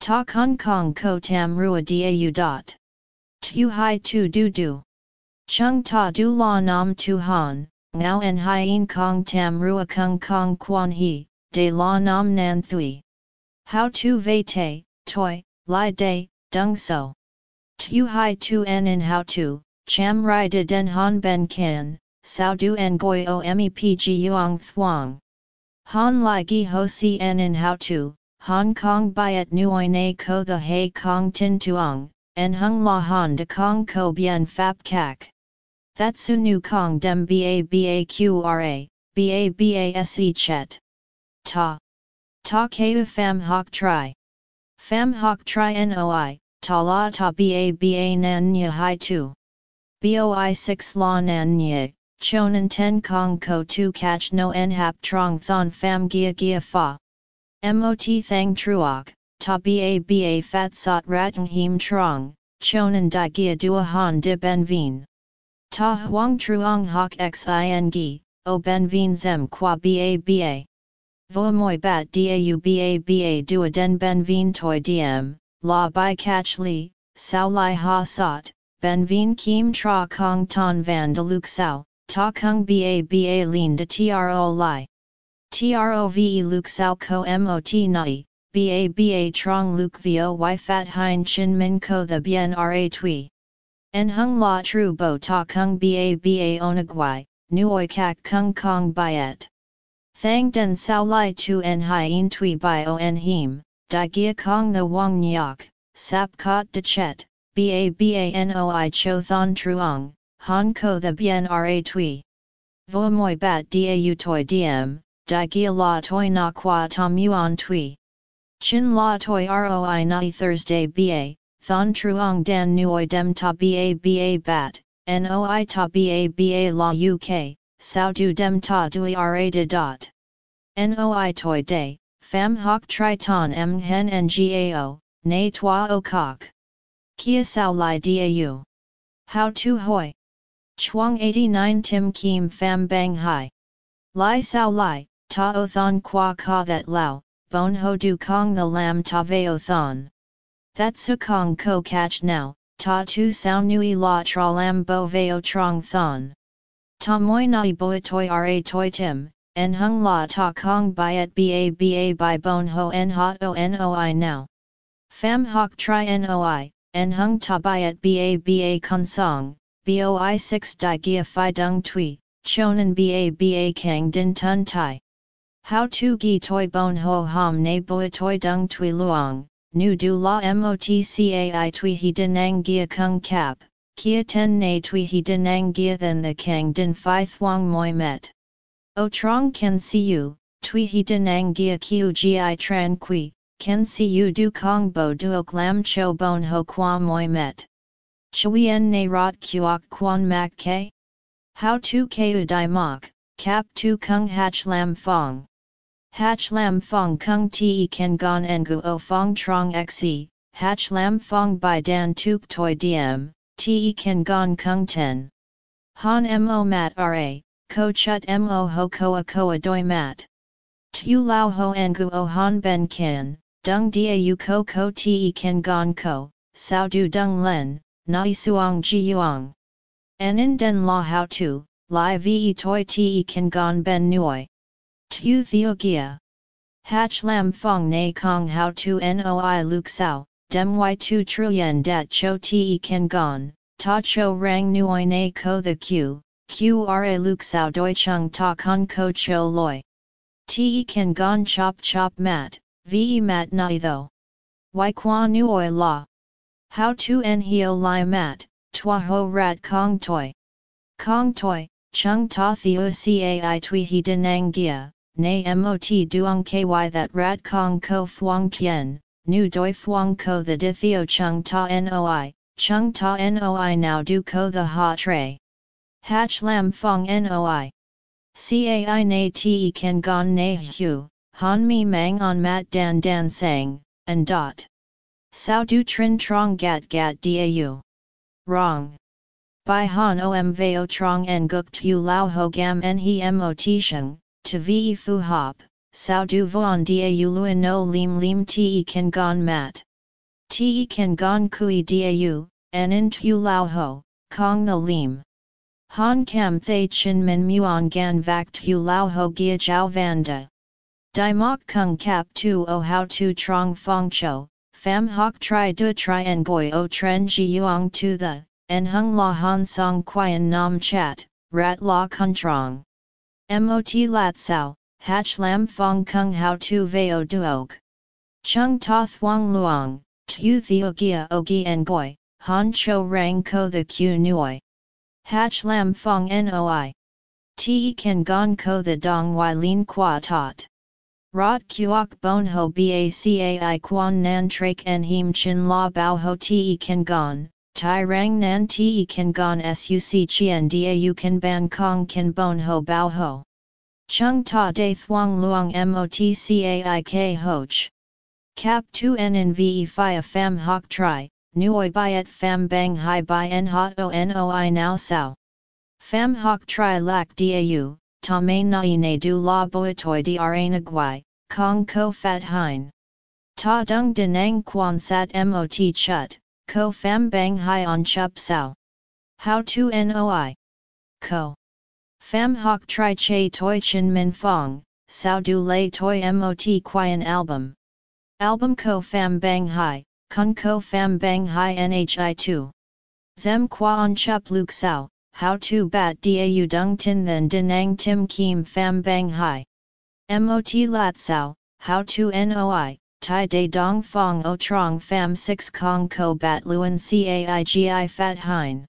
Ta kong kong ko tam rua u dot. Tu hai tu du du. Chung ta du la nam tu han, Ngao en hien kong tam rua kung kong quan he, de la nam nan thui. How tu vei te, toi, li de, dung so. Tu hai tu en in how tu, cham rai de den han ben kan, sao du goi o mepg yuang Thuong. Han lai gi ho si en in how tu, Hong Kong byet nuoi na ko the hai kong tin tuong, en hung la han de kong ko bien fap kak. That su nu kong dem ba ba qra, ba ba se chet. Ta. Ta keu fam hok tri. Fam hok tri noi, ta la ta ba ba nan nya hai tu. Boi 6 la nan nya, chonan ten kong ko tu catch no en hap trong thon fam gia gia fa. Mot thang truok, ta ba ba fat sot ratang him trong, chonan di gia dua han de ben vien. Ta huang truong hok xin gi, o ben vien zem qua ba ba. Vo moi bat dau ba ba dua den ben vien toi diem, la by catch li, sao lai ha sot, ben vien kim tra kong ton van de luk sao, ta kung ba ba lin de tro lai. Trove luk sao ko mot nai, ba ba trong luk vo y fat hein chin min ko the bien ra tui. En hung la tru bo ta kung ba ba onagwai, nuoi kak kung kong byet. Thang den sao lai tu en hien tui by o en him, di gia kong the wang nyok, sap kot de chet, ba ba noi cho thon truong, han ko the bien ra tui. Vo moi bat dau toi diem, di gia la toi na qua tom yuan tui. Chin la toi roi nai Thursday ba, thon truong dan nuoi dem ta ba ba bat, noi ta ba ba la uk, sao du dem ta dui ra de dot. Noi toi day, fam hoc triton m hen ngao, nay toi o cock. Kia sao lai dau. How to hoi. Chuang 89 tim kim fam bang hai. Lai sao lai, ta o thon qua ka that lao, bon ho du kong the lam ta veo thon. That su kong ko catch now, ta tu sao nui la tra lam bo veo trong thon. Ta moi nai boi toi ra toi tim, en hung la ta kong byet ba ba by bon ho en hot o noi now. Fam hoc tri noi, en hung ta byet ba ba con song, boi 6 di gia fi dung tui, chonan ba ba kang din tun tai. How to gi toi bon ho ham ne boi toi dung tui luong, nu du la mot motcai tui he dinang gia kung kap, kia ten ne tui he dinang gia than the kang din fi thuang moi met. O trong can see you, tui he dinang gia kiu gi tran qui, see you du kong bo duok lam cho bon ho qua moi met. Chuyen ne rot kuok quan mak ke? How to keu di mok, Kap tu kung hach lam fong. Hach lam fong kung te ken gon engu o fong trong xe, hach lam fong by dan tuk toi diem, te ken gon kung ten. Han mo mat ra, ko chut mo ho koa koa doi mat. Tu lao ho engu o han ben ken, dung dia u ko ko te ken gon ko, sao du dung len, nai suang ji yuang. En in den la how tu, lai ve toi te ken gon ben nuoi. Tu theo gia. Hach lam fong na kong how tu noi luk sao, dem y tu truyen dat cho te ken gon, ta cho rang nuoi na ko the q, qra luk sao doi chung ta con ko cho loi. Te ken gon chop chop mat, ve mat nai tho. Y qua nuoi la. How to en hio lai mat, twa ho rat kong toi. Kong toi, chung ta theo cai tui he denang gia, na mot duong ky that rat kong ko fuang tien, nu doi fuang ko the di theo chung ta noi, chung ta noi now du ko the ha tre. Hach lam fong noi. Cai na te ken gon na hu, han mi mang on mat dan dan sang, and dot. Sao du trin trong gat gat dau. Wrong. By han om veo trong en guk tu lao ho gam en he mot sheng, to ve fu hop, sao du vuan dau luan no lim lim te kan gon mat. Te kan gon kui dau, en in tu lao ho, kong the lim. Han kam thay chin min muon gan vak tu lao ho gia jiao vanda. Di mok kung kap tu o how tu trong fong cho, Pham hoc tri du tri en goi o tren ji yuang tu the, en hung la han song quian nam chat, rat la kuntrong. Mot lat sao, hach lam fong kung how tu veo duog. Chung ta thuang luang, tu theo gia o gi en goi, han cho rang ko the q nuoi. Hach lam fong noi. Te kan gon ko the dong Wai lin qua tot. Rot kuok bon ho bacai quan nan trak en him chin la bao ho te kan gon, tai rang nan te kan gon suc chien da kan ban kong kan bon ho bao ho. Chung ta de thuang luang motcai k hoch. Cap 2 n in ve fi fam hoc tri, nuoi byet fam bang hai by en hot o noi now sao. Fam hoc tri lak dau, ta main nai ne du la boitoi dra naguai, Kong ko fat hein. Ta dung denang quan sat mot chut, ko fam bang hai on chup sao. How to noi? Ko. Fam hoc tri che toi chin min fong, sao du lay toi mot quian album. Album ko fam bang hai, kun ko fam bang hai nhi 2. Zem qua on chup luk sao, how to bat dau dung tin then denang tim kim fam bang hai. Mot lat sao, how to noi, tai de dong fong o trong fam 6 kong ko bat luen caigi fat hein.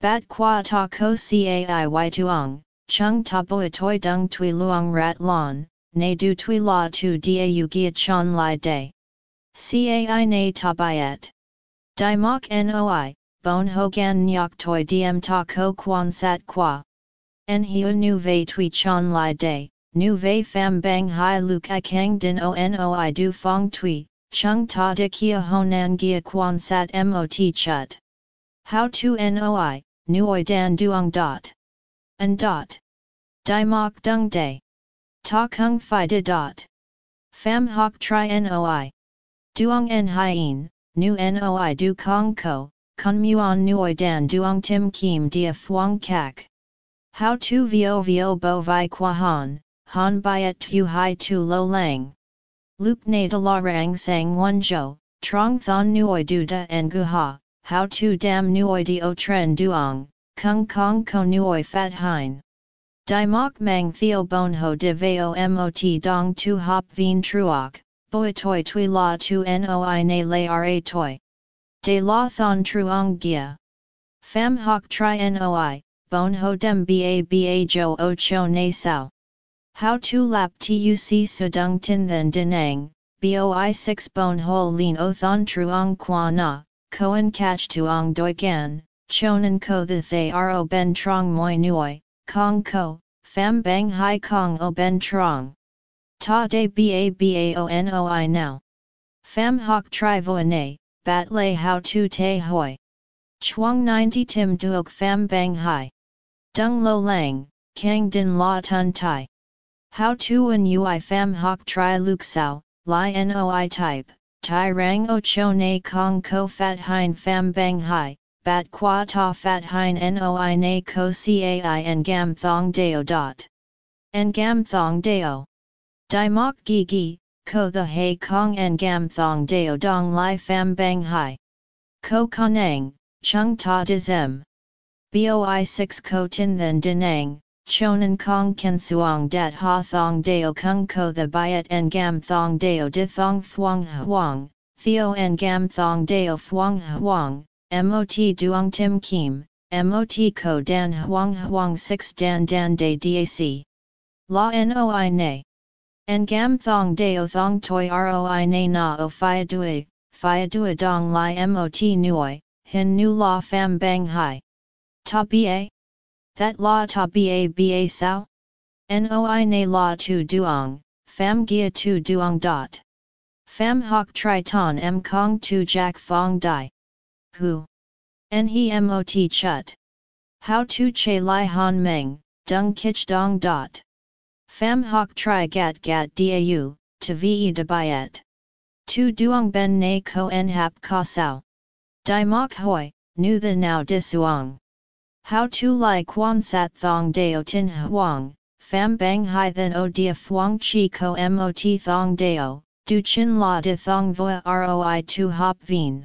Bat qua ta ko cai y tuong, chung ta boi toi dung tui luong rat lon, ne du tui la tu dau gia chon lai de. Cai ne ta byet. Di mok noi, bon ho gan nyok toi diem ta ko quan sat qua. En hiu nu ve tui chon lai de, nu ve pham bang hai luk i kang din o noi du fong tui, chung ta de kia honan gia quan sat mot chut. How to noi, nu oi dan duong dot. And dot. Di mok dung day. Ta kung fi de dot. Pham hoc tri noi. Duong en hien, nu noi du kong ko, kun muon nu oi dan duong tim kim dia phuong kak. How to vo vo bo vi qua han, han byet tu hai tu lo lang. Luke na de la rang sang one jo, trong thon nuoi du da en gu ha, how to dam nuoi di o tren duong, kung kong ko nuoi fat hein. Di mok mang theo bon ho de veo mot dong tu hop vien truok, boi toi tui la tu noi na le ra toi. De la thon truong gia. Fam hoc tri noi, bon ho dem ba ba jo o cho na sao. How to lap tuc sudung tin then denang, boi 6 bon ho lin o thon truong qua na, koan catch tuong doi gan, chonan ko the thay ro ben trong moi nuoi, kong ko, fam bang hai kong o ben trong. Ta de ba ba o noi now. Pham hoc tri voine, bat lay how to te hoi. Chuang 90 tim duok pham bang hai. Dung lo lang, kang din la tun tai. How to an ui pham hoc tri luk sao, li noi type, tai rang o cho na kong ko fat hein pham bang hai, bat qua ta fat hein noi na ko cai en gam thong deo dot. En gam thong deo. Di mok gi gi, ko the hay kong en gam thong deo dong li pham bang hai. Ko kanang, chung ta dizem. Boi 6 ko tin then dinang, chonan kong ken suong dat ha thong deo kung ko the byet en gam thong deo di thong thuong huang, theo en gam thong deo thuong huang, mot duong tim kim, mot ko dan huang huang 6 dan dan de dac. La noi ne. En gam thong deo thong toi roi ne na o fia dui, fia dui dong li mot nuoi, hin nu la fam bang hai. Ta ba? That la ta ba ba sao? Noi na la tu duong, fam gia tu duong dot. Pham hoc tri ton m kong tu jack fong dai. Hu. En he mot chut. How tu che li han meng, dung kich dong dot. Pham hoc tri gat gat dau, to ve de byet. Tu duong ben na ko en hap ka sao. Di mok hoi, nu the now disuong. How to lai quan sat thong deo tin huang, pham bang hai then o dia phuong chi ko mot thong deo, du chin la de thong voa roi tu hop vien.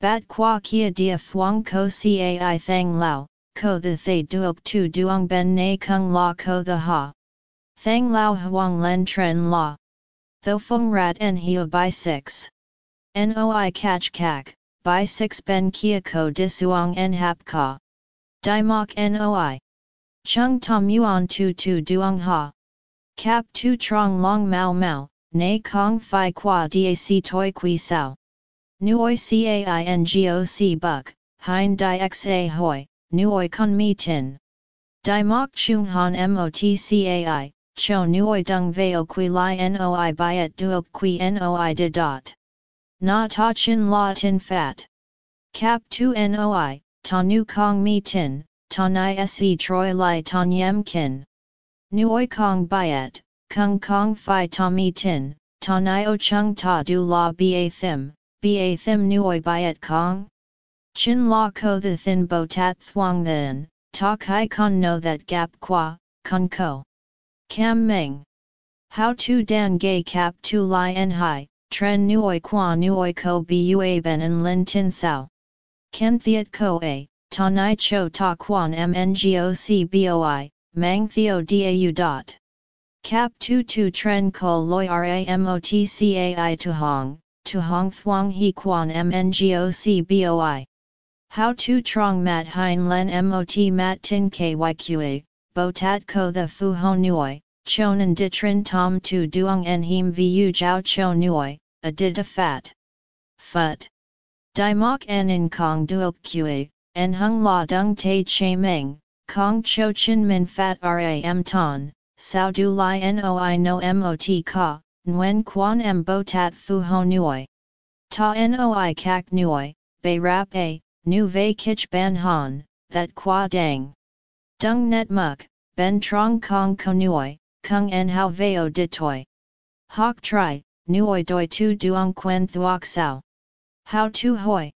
Bat qua kia dia phuong ko cai thang lao, ko the thay duok tu duong ben na kung la ko the ha. Thang lao huang len tren la. Tho fung rat en hio by 6. Noi catch kak, by 6 ben kia ko disuang en hap ka. Dai mok noi. Chung tom yuan tu tu duong ha. Cap tu trong long mau mau, nay kong fi qua dac toi qui sao. Nuoi caingoc buk, hein di xa hoi, nuoi con mi tin. Di mok chung han motcai, cho nuoi dung veo qui li noi byet duok qui noi de dot. Na ta chin la tin fat. Cap tu noi, ta nu kong mi tin, ta ni se troi li ton yem kin. Nuoi kong byet, kung kong fi ta mi tin, ta ni o chung ta du la ba thim, ba thim nuoi byet kong? Chin la ko the thin bo tat thuang then, ta kai con no that gap qua, con ko. Kam meng. How to dan gay cap tu li en hai, tren nuoi qua nuoi ko bua ben en lin tin sao. Ken thiet ko a, ta nai cho ta quan mngoc boi, mang theo dau dot. Cap tu tu tren ko loi tu hong, tu hong thuang he quan mngoc boi. How to trong mat hein len mot mat tin kyqa, bo tat ko the fu ho nuoi, chonan di trin tom tu duong en him vu jiao cho nuoi, a did a fat. Phut. Di mok en in kong duok qa, en hung la dung te che meng, kong cho chin min fat ram ton, sao du li noi no mot ka, nguen quan m bo tat fu ho nuoi. Ta noi kak nuoi, bei rap a, nu vei kich ban han, that qua dang. Dung net muk, ben trong kong konuoi, kung en hao veo de toi. Hok tri, nuoi doi tu duong quen thuok sao. How tu hoi.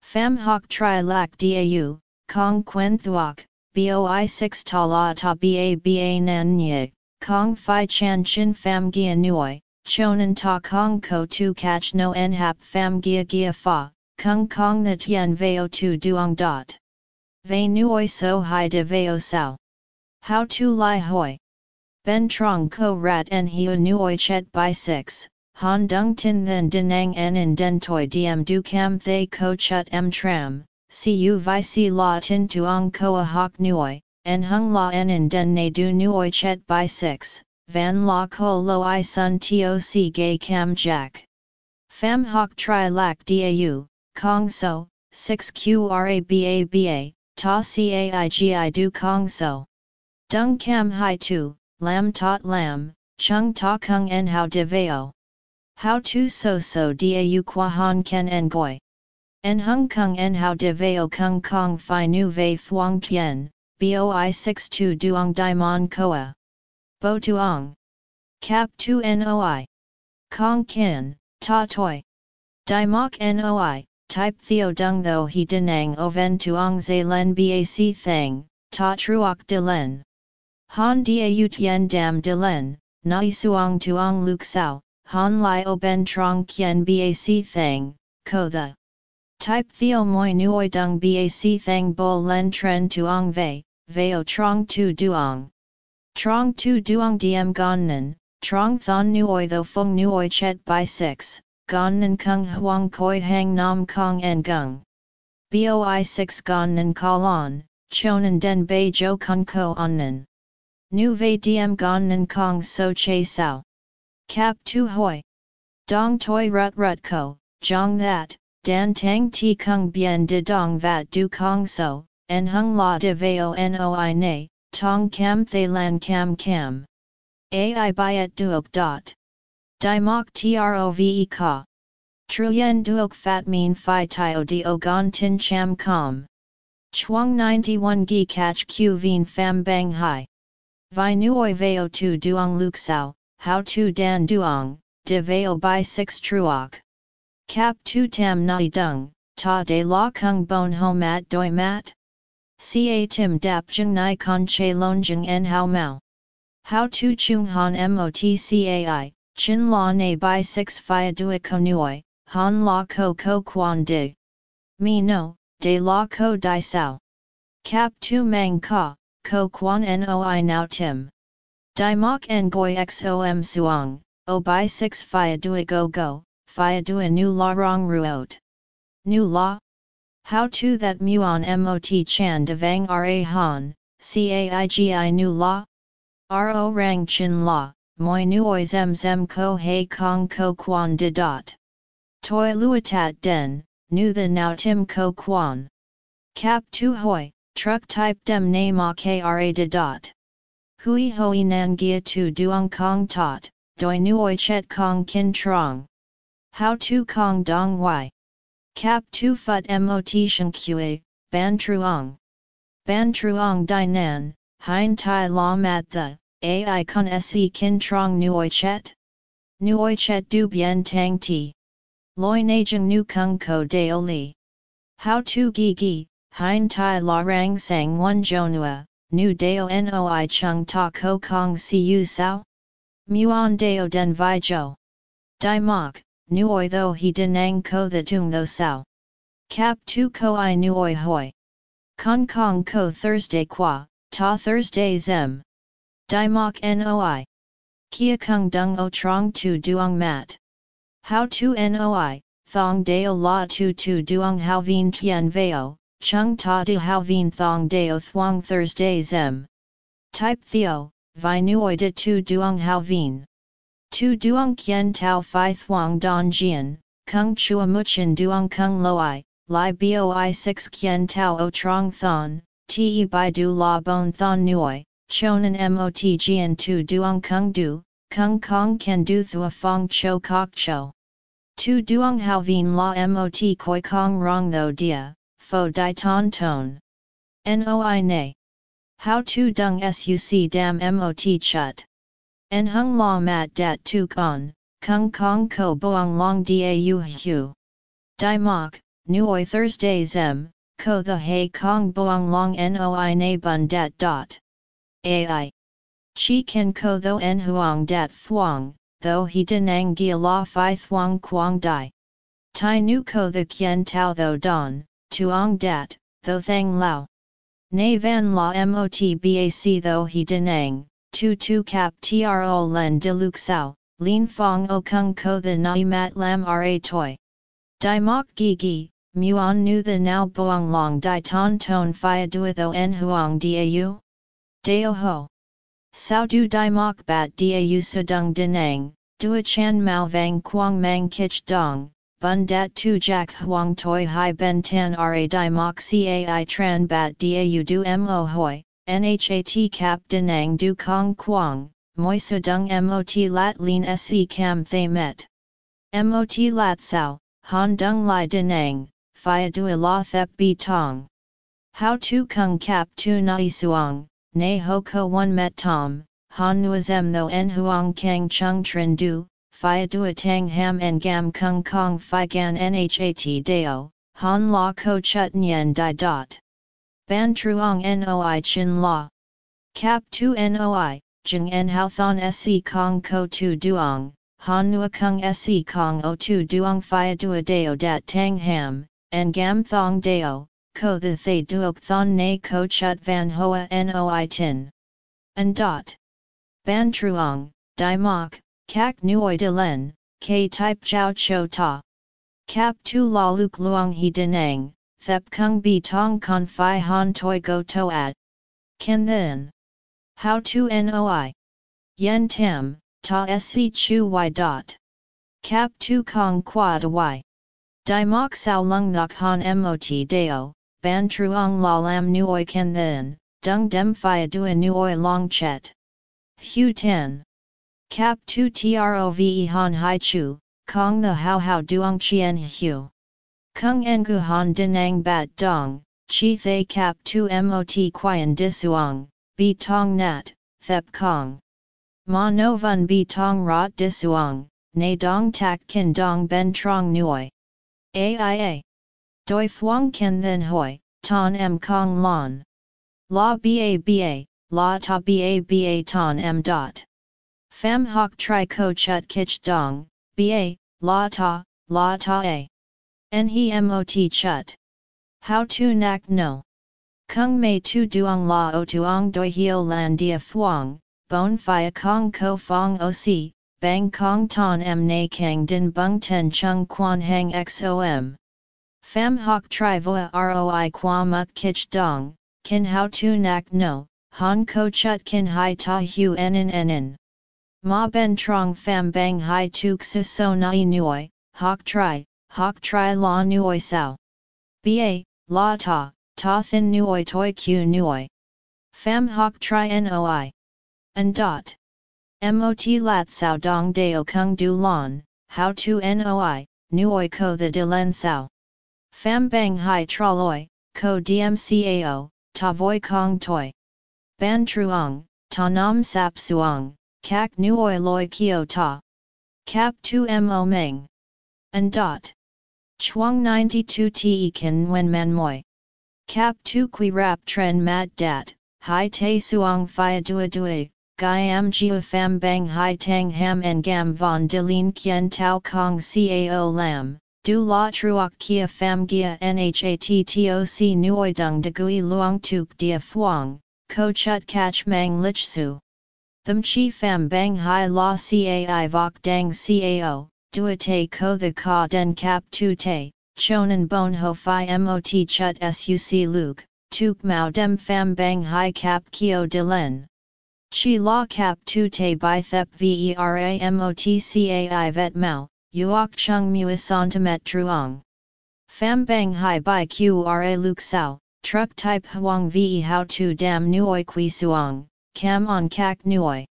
Pham hok tri lak dau, kong quen thuok, boi 6 ta la ta ba ba nan nye, kong fi chan chin pham gia nuoi, chonan ta kong ko tu catch no en hap pham gia gia fa, kung kong the tien veo tu duong dot. Ve nuoi so hai de veo sao. How to li hoi. Ben trong ko rat en hiu nuoi chet by 6, Han dung tin then denang en in den toi diem du cam thay ko chut em tram, cu vi si la tin tuong ko a hok nuoi, en hung la en in den ne du nuoi chet by 6, van la ko lo i sun toc gay cam jack. Pham hok tri lak dau, kong so, 6 qraba ta caigi du kong so. Dung cam hai tu, lam tot lam, chung ta kung en how de veo. How to so so da qua han ken en goi. En hung kung en how de veo kung kong fi nu vei thuong tien, boi 62 duong di mon koa. Bo tuong. Cap tu noi. Kong kin, ta toi. Di mok noi, type theo dung tho he denang oven tuong ze len bac thang, ta truok de len. Han da tien dam de len, nai suong tuong luk sao, han lai o ben trong kien bac thang, ko the. Type theo moi nuoi dung bac thang bol len tren tuong vei, veo trong tu duong. Trong tu duong diem gonnan, trong thon nuoi tho fung nuoi chet by 6, gonnan kung huang koi hang nam kong en gung. Boi 6 gonnan kalon, chonan den bei jo kun ko onnan. Nu vei diem gonnan kong so che sao. Cap tu hoi. Dong toi rut rut ko, jong that, dan tang ti kung bien de dong vat du kong so, en hung la de veo noi ne, tong cam thay lan cam cam. Ai byet duok dot. Di mok trove ka. Truyen duok fat mean phi tio dio gon tin cham com. Chuang 91 gi catch q vien fam bang hai. Vi nuoi veo tu duong luk sao, how to dan duong, de veo by 6 truok. Cap tu tam nai dung, ta de la kung bon ho mat doi mat? Ca tim dap jung nai con che lon jung en hao mao. How to chung han motcai, chin la ne by 6 phia dua konuoi, han la ko ko quan dig. Mi no, de la ko di sao. Cap tu mang ka, ko quan noi now tim. Di mok en goi xom suang, o by 6 phia dua go go, phia dua nu la rong ruot. Nu la? How to that muon mot chan devang ra han, caigi nu la? Ro rang chin la, moi nuoi zem zem ko hei kong ko quan de dot. Toi luatat den, nu the now tim ko quan. Cap tu hoi, truck type dem na ma kra de dot. Hui hoi nan gia tu duong kong tot, doi nuoi chet kong kin trong. How tu kong dong y. Cap tu phut mot shen kue, ban truong. Ban truong di nan, hein tai la mat the, ai kun se kin trong nuoi chet? Nuoi chet du bien tang ti. Loi najeng nu kung ko deo li. How tu gi gi, hein tai la rang sang one jonua, nu deo noi chung ta ko kong si u sao? Muon deo den vi jo. Dai mok, nuoi tho he denang ko the tung tho sao. Cap tu ko i nuoi hoi. Kong kong ko Thursday qua, ta Thursday zem. Dai mok noi. Kia kung dung o trong tu duong mat. How tu noi, thong deo la tu tu duong how vien tien veo, chung ta de how vien thong deo thuong Thursday zem. Type theo, vi nuoi de tu duong how vien. Tu duong kien tau phi thuong don jian, kung chua muchin duong kung loi, li boi 6 kien tau o trong thon, te bai du la bon thon nuoi, chonan mot jian tu duong kung du, kung kong ken du thua fong cho kok cho. Tu duong hao vien la mot koi kong rong tho dia, fo di ton ton. Noi ne. How tu dung suc dam mot chut. En hung la mat dat tu con, kung kong ko boang long dau hu. Di mok, nuoi Thursday zem, ko the hay kong boang long noi na bun dat dot. Ai. Chi ken ko tho en huang dat fuang, though he denang gia la fi thuang quang dai. Tai nu ko the kien tau tho don, tuong dat, tho thang lao. Nay van la mot bac tho he denang, tu tu cap tro len de luk sao, lin fong o kung ko the nai mat lam ra toi. Dai mok gi gi, muon nu the now boang long di ton ton fia duetho en huang dau? Dao ho. Sao du di mok bat dau sudung denang, dua chan mao vang quang mang kich dong, bun dat tu jack huang toi hai ben tan ra di mok cai tran bat dau du mo hoi, Nhat cap denang du kong quang, moi dung mot lat lin se cam thay met. Mot lat sao, han dung lai denang, phia du la thep bi tong. How tu kung cap tu nai suang, ne ho ko one met tom, han nuazem tho en huang kang chung trin du, phia du tang ham en gam kung kong phi gan nhat Dao, han la ko chut nyen di dot. Ban truong noi chin la. Cap tu noi, jeng en hao thon se kong ko tu duong, han nua kung se kong o tu duong phia dua deo dat tang ham, en gam thong Dao, ko the thay duok thon na ko chut van hoa noi tin. And dot. Ban truong, di mok, kak nuoi de len, k type chow cho ta. Cap tu la luk luong he denang, thep kung bi tong kon fi han toi go to at. Ken then. How to noi. Yen tam, ta sc chu y dot. Cap tu kong quad y. Di mok sao lung nok han mot deo, ban truong la lam nuoi ken then, dung dem phia dua nuoi long chet. Hu ten. Cap tu trove han hai chu, kong the how how duong chien hu. Kung engu han denang bat dong, chi thay cap tu mot quian disuang, bi tong nat, thep kong. Ma no vun bi tong rot disuang, na dong tak kin dong ben trong nuoi. Aia. Doi fuang ken then hoi, ton m kong lon. La ba ba, la ta ba ba ton m dot. Pham hoc tri ko chut kich dong, ba, la ta, la ta a. En he mot chut. How to nak no. Kung mei tu duong la o tuong doi hio lan dia thuong, bon fia kong ko fong o si, bang kong ton m na kang din bung ten chung quan hang xom. Pham hoc tri voa roi qua muk kich dong, kin how tu nak no, han ko chut kin hai ta hu enen enen. Ma ben trong pham bang hai tu xu so nai nuoi, hoc tri, hoc tri la nuoi sao. Ba, la ta, ta thin nuoi toi q nuoi. Pham hoc tri noi. And dot. Mot lat sao dong deo kung du lon, how to noi, nuoi ko the de len sao. Pham bang hai traloi, ko dmcao, ta voi kong toi. Ban truong, ta nam sap suong, kak nuoi loi kio ta. Cap tu mo meng. And dot. Chuang 92 te kan when man moi. Cap tu qui rap tren mat dat, hai te suong fia dua dua, gai am jiu fam bang hai tang ham en gam von de lin kien tau kong cao lam, Du la truok kia pham gia nhattoc nuoi dung de gui luong tuk dia phuong, ko chut catch mang lich su. Them chi pham bang hai la cai vok dang cao, dua te ko the ka den cap tu te, chonan bon ho fi mot chut suc luke, tuk mao dem pham bang hai cap kio de len. Chi la cap tu te by thep vera mot cai vet mao, Uok chung muisantamet truong. Pham bang hai bai qra luk sao, truck type huang ve how to dam nuoi qui suong, cam on kak nuoi.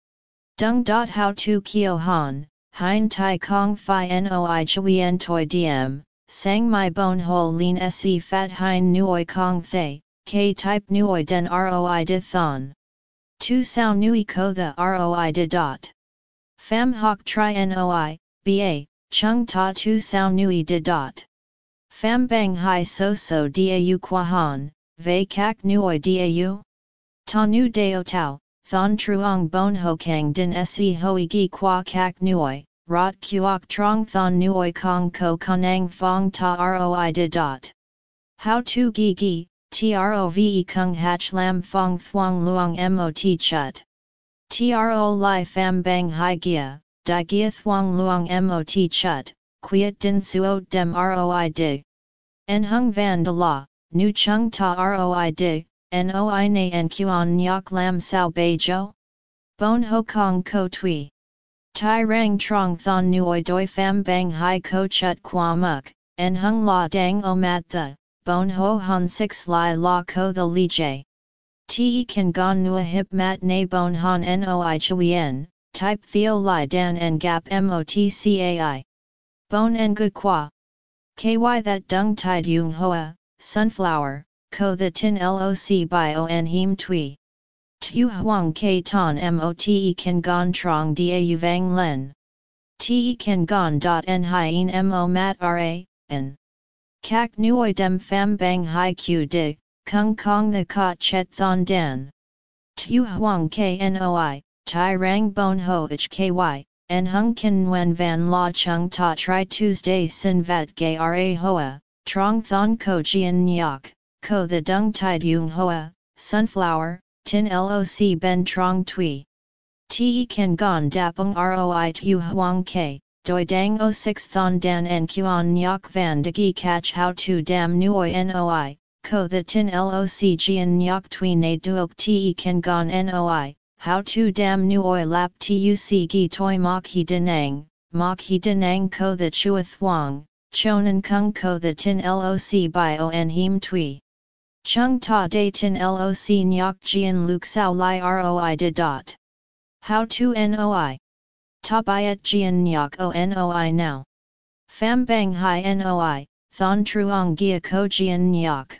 Dung dot how to kio han, hein tai kong fi noi chuyen toi diem, sang my bone hole lean se fat hein nuoi kong thay, k type nuoi den roi di thon. Tu sao nui ko the roi di dot. Fam hoc tri noi, ba, Chung ta tu sao nui de dot. Fam bang hai so so dau qua han, vei kak nuoi dau? Ta nu deo tau, thon truong bon ho kang din se hoi gi qua kak nuoi, rot kuok trong thon nuoi kong ko kanang fong ta roi de dot. How tu gi gi, trove kung hach lam fong thuong luong mot chut. Tro li pham bang hai gia, di gia thuong luong mot chut, quiet din suot dem roi dig. En hung van de la, nu chung ta roi dig, noi en kuan nyok lam sao bei jo? Bon ho kong ko tui. Tai rang trong thon nuoi doi pham bang hai ko chut qua muk, en hung la dang o mat the, bon ho han six lai la ko the li jay. Te kan gon nua hip mat na bon han noi chuyen, type theo li dan en gap motcai. Bon en gu qua. Ky that dung tide yung hoa, sunflower, ko the tin loc bio en him tui. Tu huang ke ton mote kan gon trong da vang len. Te kan gon dot en hien mo mat ra, en. Kak nuoi dem fam bang hai q dig, kung kong the ka chet thon dan. Tu huang knoi, Tai rang bon ho ich ky, en hung kin nguyen van la chung ta tri Tuesday sin vat gay ra hoa, trong thon ko jian nyok, ko the dung tai yung hoa, sunflower, tin loc ben trong tui. Te kan gon dapung roi tu huang ke, doi dang o six thon dan en kuan nyok van de gi catch how to dam nuoi noi, ko the tin loc jian nyok tui ne duok te kan gon noi, how to dam nuoi lap tuc gi toi mok he denang, mok he denang ko the chua thuang, chonan kung ko the tin loc bio en him tui. Chung ta de tin loc nyok jian luk sao li roi de dot. How to noi? Ta byet jian nyok o noi now. Pham bang hai noi, thon truong gia ko jian nyok.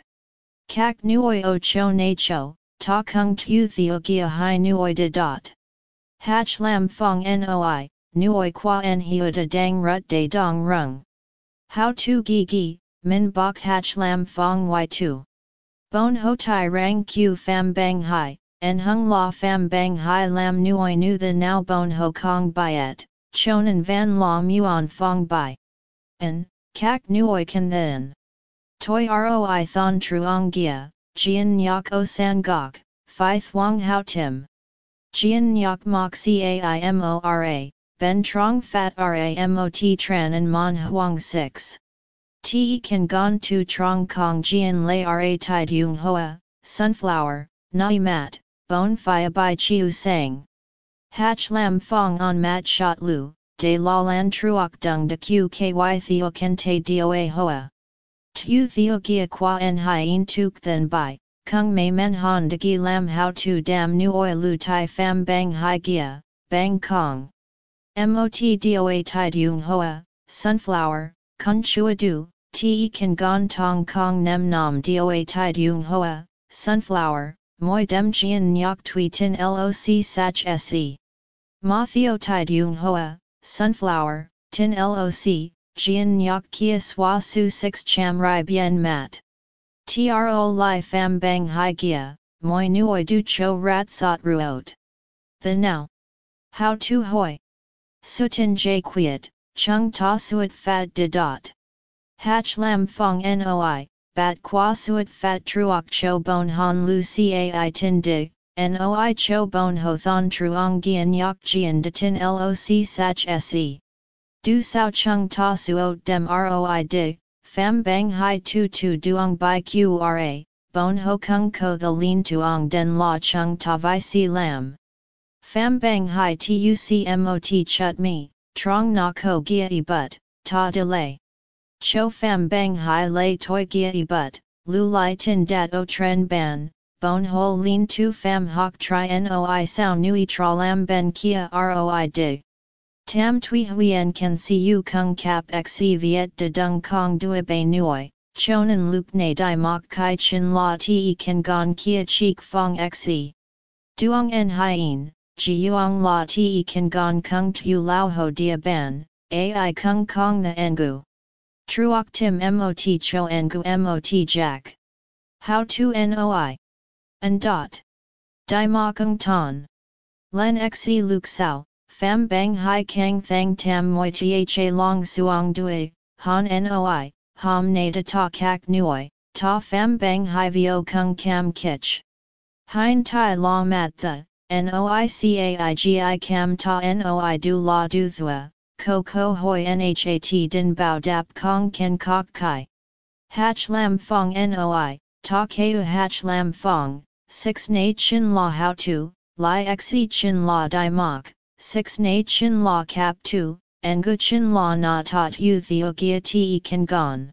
Kak nuoi o cho na cho, ta kung tu theo gia hai nuoi de dot. Hach lam fong noi, nuoi qua en hiu de dang rut de dong rung. How to gi gi, min bok hach lam fong y tu. Bon ho tai rang q fam bang hai, en hung la pham bang hai lam nuoi nu the now bon ho kong byet, chonan van la muon fong bai. En, kak nuoi kan then. Toi roi thon truong gia, jian nyak o san gok, phi thuong hao tim. Jian nyak mok caimora, ben trong fat ramot tran and mon huang 6. Te kan gon tu trong kong jian lay ra tide yung hoa, sunflower, nai mat, bon fia bai chiu sang. Hatch lam fong on mat shot lu, de la lan truok dung de qky theo kente doa hoa. Tu theo gia qua en hien tuk then bai, kung mei men han de gi lam how to dam nu oi lu tai fam bang hai gia, bang kong. Mot doa tai dung hoa, sunflower, kun chua du, te kan gon tong kong nem nam doa tai dung hoa, sunflower, moi dem jian nyok tui tin loc sach se. Ma theo tai dung hoa, sunflower, tin loc, jian nyok kia swa su 6 cham rai bien mat. Tro li fam bang hai gia, moi nuoi du cho rat sot ruot. The now. How to hoi. Sutin j quiet, chung ta suet fat de dot. Hatch lam fong noi, bat qua suet fat truok cho bon han lu cai tin dig, Noi cho bon ho thon truong gian yak jian de tin loc sach se. Du sao chung ta suot dem roi dig, fam bang hai tu tu duong bai qra, bon ho kung ko the lin tuong den la chung ta vi si lam. Fam bang hai tucmot chut mi, trong na ko gia e but, ta delay. Cho fam bang hai lay toi gia e but, lu lai tin dat o tren ban, bon ho lin tu fam hok tri noi sao nui lam ben kia roi dig. Tam tui huyen can see you kung kap xe viet de dung kong dua bay nuoi, chonan luk ne di mok kai chin la te kan gon kia cheek fong xe. Duong en hien, ji yuong la te kan gon kung tu lao ho dia ban, ai kung kong the engu. Truok tim mot cho engu mot jack. How to noi? and dot. Dai kung ton. Len xe luk sao, fam bang hai kang thang tam moi tha long suong dui, han noi, ham ne da ta kak nuoi, ta fam bang hai vio kung cam kich. Hein tai la mat the, noicaigi cam ta noi du la du thua, ko ko hoi nhat din bao dap kong ken kok kai. Hatch lam fong noi, ta keu hatch lam fong, 6 na chin la how to, li xe chin la di mok, 6 na chin la cap 2, gu chin la na tot u theo gia te kan gon.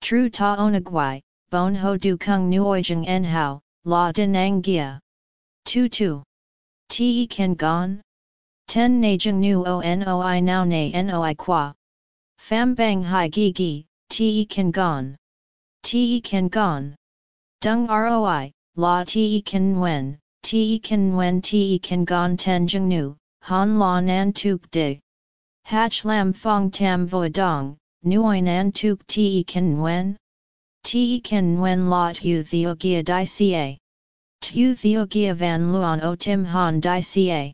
Tru ta onagwai, bon ho du kung nuoijeng en hao, la din ang gia. 2 2. Te kan gon? Ten na jeng nu o noi now na noi qua. Fam bang hai gi gi, te kan gon. Te kan gon. Dung roi, La Ti Kan Wen, Ti Kan Wen Ti Kan Gon Ten Jung Nu, Han La Nan Tuk Dig. Hatch Lam Fong Tam Vo Dong, Nuoi Nan Tuk Ti Kan Wen? Ti Kan Wen La Tu Theo Gia Di Ca. Tu Theo Gia Van Luan O Tim Han Di Ca.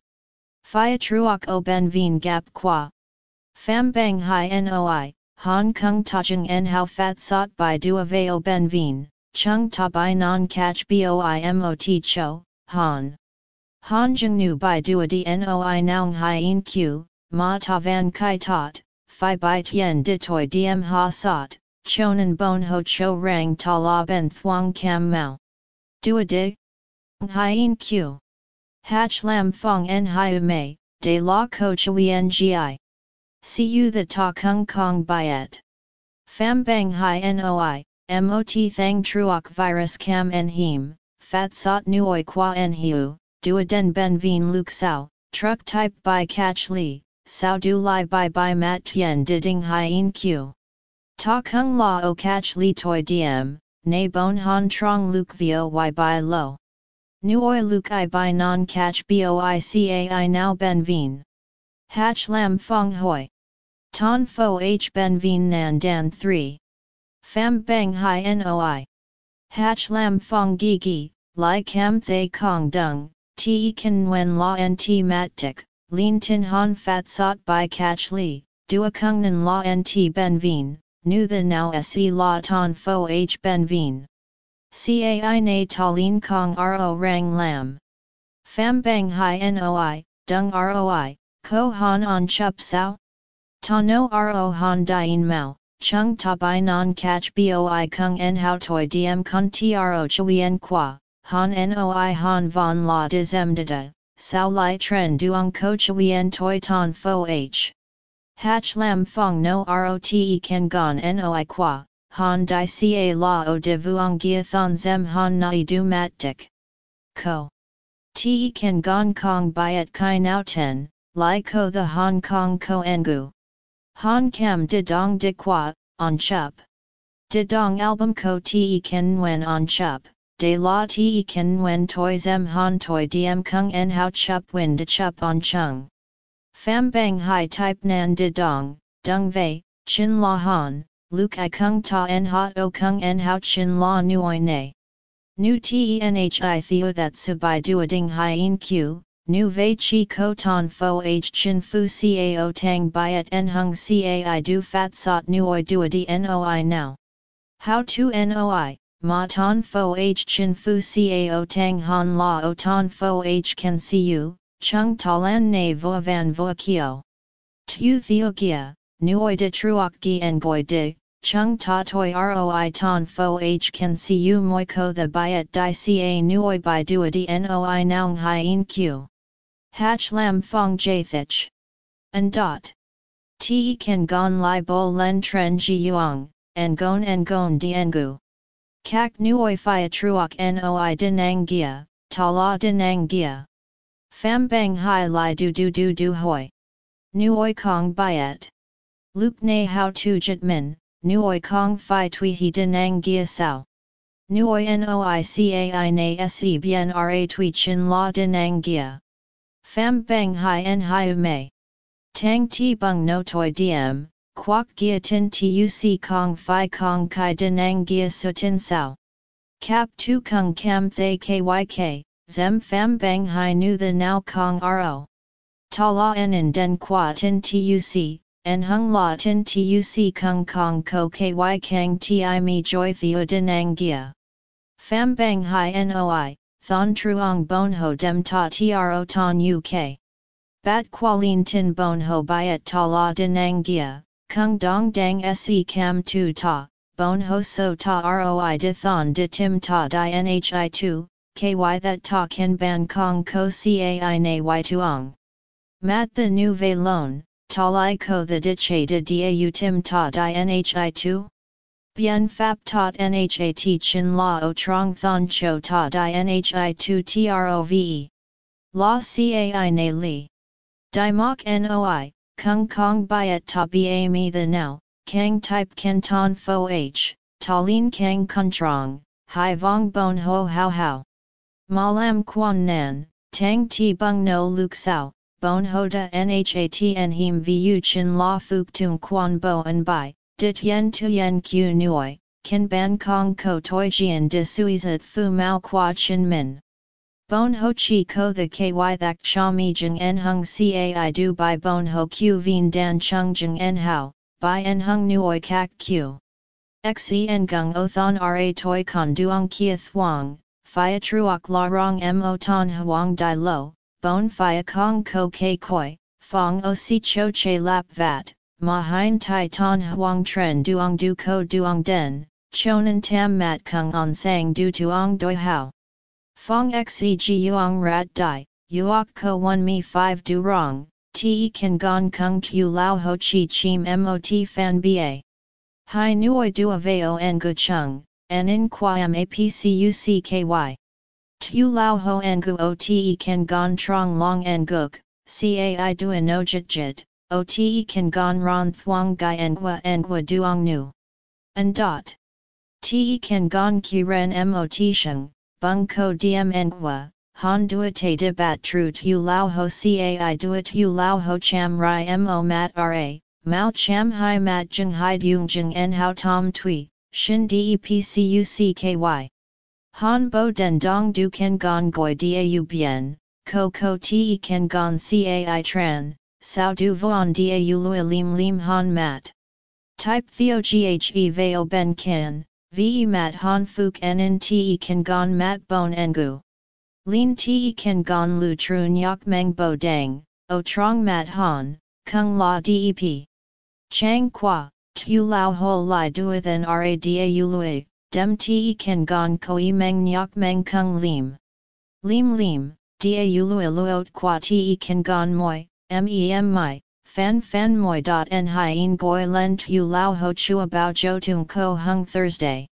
Phia Truok O Ben Vien Gap Qua. Pham Bang Hai Noi, Han Kung Tajung En How Fat Sot By Dua Veo Ben Vien. Chung ta bai non catch boimot cho, han. Han jung nu bai dua di noi naung hien q, ma ta van kai tot, phi bai tien di toi diem ha sot, chonan bon ho cho rang ta la ben thuang cam mau. Dua di? Hien q. Hach lam fong en hiu mei, de la ko chui ngi. See you the ta kung kong byet. Fam bang hi noi, Mot thang truok virus cam en heme, fat sot nuoi qua en hiu, dua den ben vien luk sao, truck type by catch li, sao du li by by mat tien diding hien q. Ta kung la o catch li toi diem, ne bon han trong luk vio y by lo. Nuoi i by non catch boi cai now ben vien. Hatch lam fong hoi. Ton fo h ben vien nan dan 3. Pham bang hai noi. Hatch lam fong gi gi, Lai Cam Thay Kong Dung, Te Kan Wen La Nt Mat Tik, Lin Tin Han Fat Sot Bai Catch Li, Dua Kung Nan La Nt Ben Vien, Nu The Now Se La Ton Fo H Ben Vien. Cai Na Ta Lin Kong Ro Rang Lam. Pham Bang Hai Noi, Dung Roi, Ko Han On Chup Sao? Ta No Ro Han Dien Mao. Chung ta bai non catch boi kung en hao toi diem kun tro chuyen qua, han noi han von la dizem dida, sao lai tren duong ko chuyen toi ton fo h. Hach lam fong no rote ken gon noi qua, han di ca la o de vuong gia thon zem han nai du mat dik. Ko. Te ken gon kong byet kai nao ten, lai ko the Hong Kong ko engu. Han kam de dong de qua, on chup. De dong album ko te ken wen on chup, de la te ken wen toi zem han toi diem kung en hao chup win de chup on chung. Pham bang hai type nan de dong, dung vei, chin la han, luk i kung ta en hot o kung en hao chin la nuoi ne. Nu tenhi theo that subai duading hien q, nu vei chi ko ton fo h chin fu cao tang byet en hung cai du fat sot nuoi duadi noi now. How to noi, ma ton fo h chin fu cao tang han la o ton fo h can see you, chung talan ne vo van vo kio. Tu theo gia, nuoi de truok gi en goi de, chung ta toi roi ton fo h can see you moi ko the byet di ca nuoi by duadi noi naung hien q. Hach lam fong jathich. And dot. Te kan gon lai bo len tren ji yuang, en gon en gon diengu. Kak nuoi fia truok noi dinang gia, ta la dinang gia. Pham bang hai lai du du du du hoi. Nuoi kong byet. Luke ne how tu jit min, nuoi kong fi tui he dinang gia sao. Nuoi noi cai na se bien ra tui chin la dinang gia. Pham bang hai en hai mei. Tang ti bung no toi diem, quoc gia tin tuc kong fi kong kai denang gia sutin sao. Cap tu kung cam thay kyk, zem pham bang hai nu the now kong ro. Ta la en den qua tin tuc, en hung la tin tuc kung kong ko ky kang ti mi joy theo denang gia. Pham bang hai noi, thon truong bon ho dem ta tro ton uk. Bat qualin tin bon ho byet ta la dinang gia, kung dong dang se cam tu ta, bon ho so ta roi di thon di tim ta di nhi tu, ky that ta ken ban kong ko cai na y tuong. Mat the nu ve lon, ta lai ko the di che di da tim ta di nhi tu? Bien fap tot nhat chin la o trong thon cho ta di nhi tu trove. La cai na li. Di mok noi, kung kong byet ta ba mi the now, kang type ken ton fo h, ta lin kang trong hai vong bon ho how how. Malam quan nan, tang ti bung no luk sao, bon ho da nhat en him vu chin la fuk tung quan bo and bai, dit yen tu yen q nuoi, kin ban kong ko toi jian de suizat fu mao qua chin min. Bon ho chi ko the ky thak cha mi jeng en hung cai du by bon ho q vien dan chung jeng en hao, by en hung nuoi kak q. En gung o thon ra toi con duong kia thuong, phia truok la rong mo ton huang di lo, bon phia kong ko ke koi, fong o si cho che lap vat, ma hein tai ton huang tren duong du ko duong den, chonan tam mat kung on sang du tuong doi hao. Fong xe yuong rat dai, uok ko one mi 5 du rong, te kan gong kung tu lao ho chi chim mot fan ba. Hai nuoi du aveo en gu chung, en in quam apcucky. Tu lao ho en gu o te kan gong trong long en guk, cai du no jit jit, o te kan gon ron thuang gai engwa engwa duong nu. And dot. Te kan gon ki ren mot sheng, bung ko diem engwa, han duate de bat tru tu lao ho cai duat tu lao ho cham rai mo mat ra, mao cham hai mat jeng hai dung jeng en hao tom tui, shin depcucky. Han bo den dong du ken gon goi dau bien, ko ko te ken gon cai tran, sao du vuan dau lui lim lim han mat. Type theo ghe veo ben ken, ve mat han fuk nen te ken gon mat bon engu. Lin te ken gon lu trun yak meng bo dang, o trong mat han, kung la dep. Chang qua, tu lao ho li dueth en ra da lui, dem te ken gon koi meng nyok meng kung lim. Lim lim, da lui luot qua te ken gon moi, mem fan fan moi en hien goi len tu lao ho chua bao jo tung ko hung Thursday.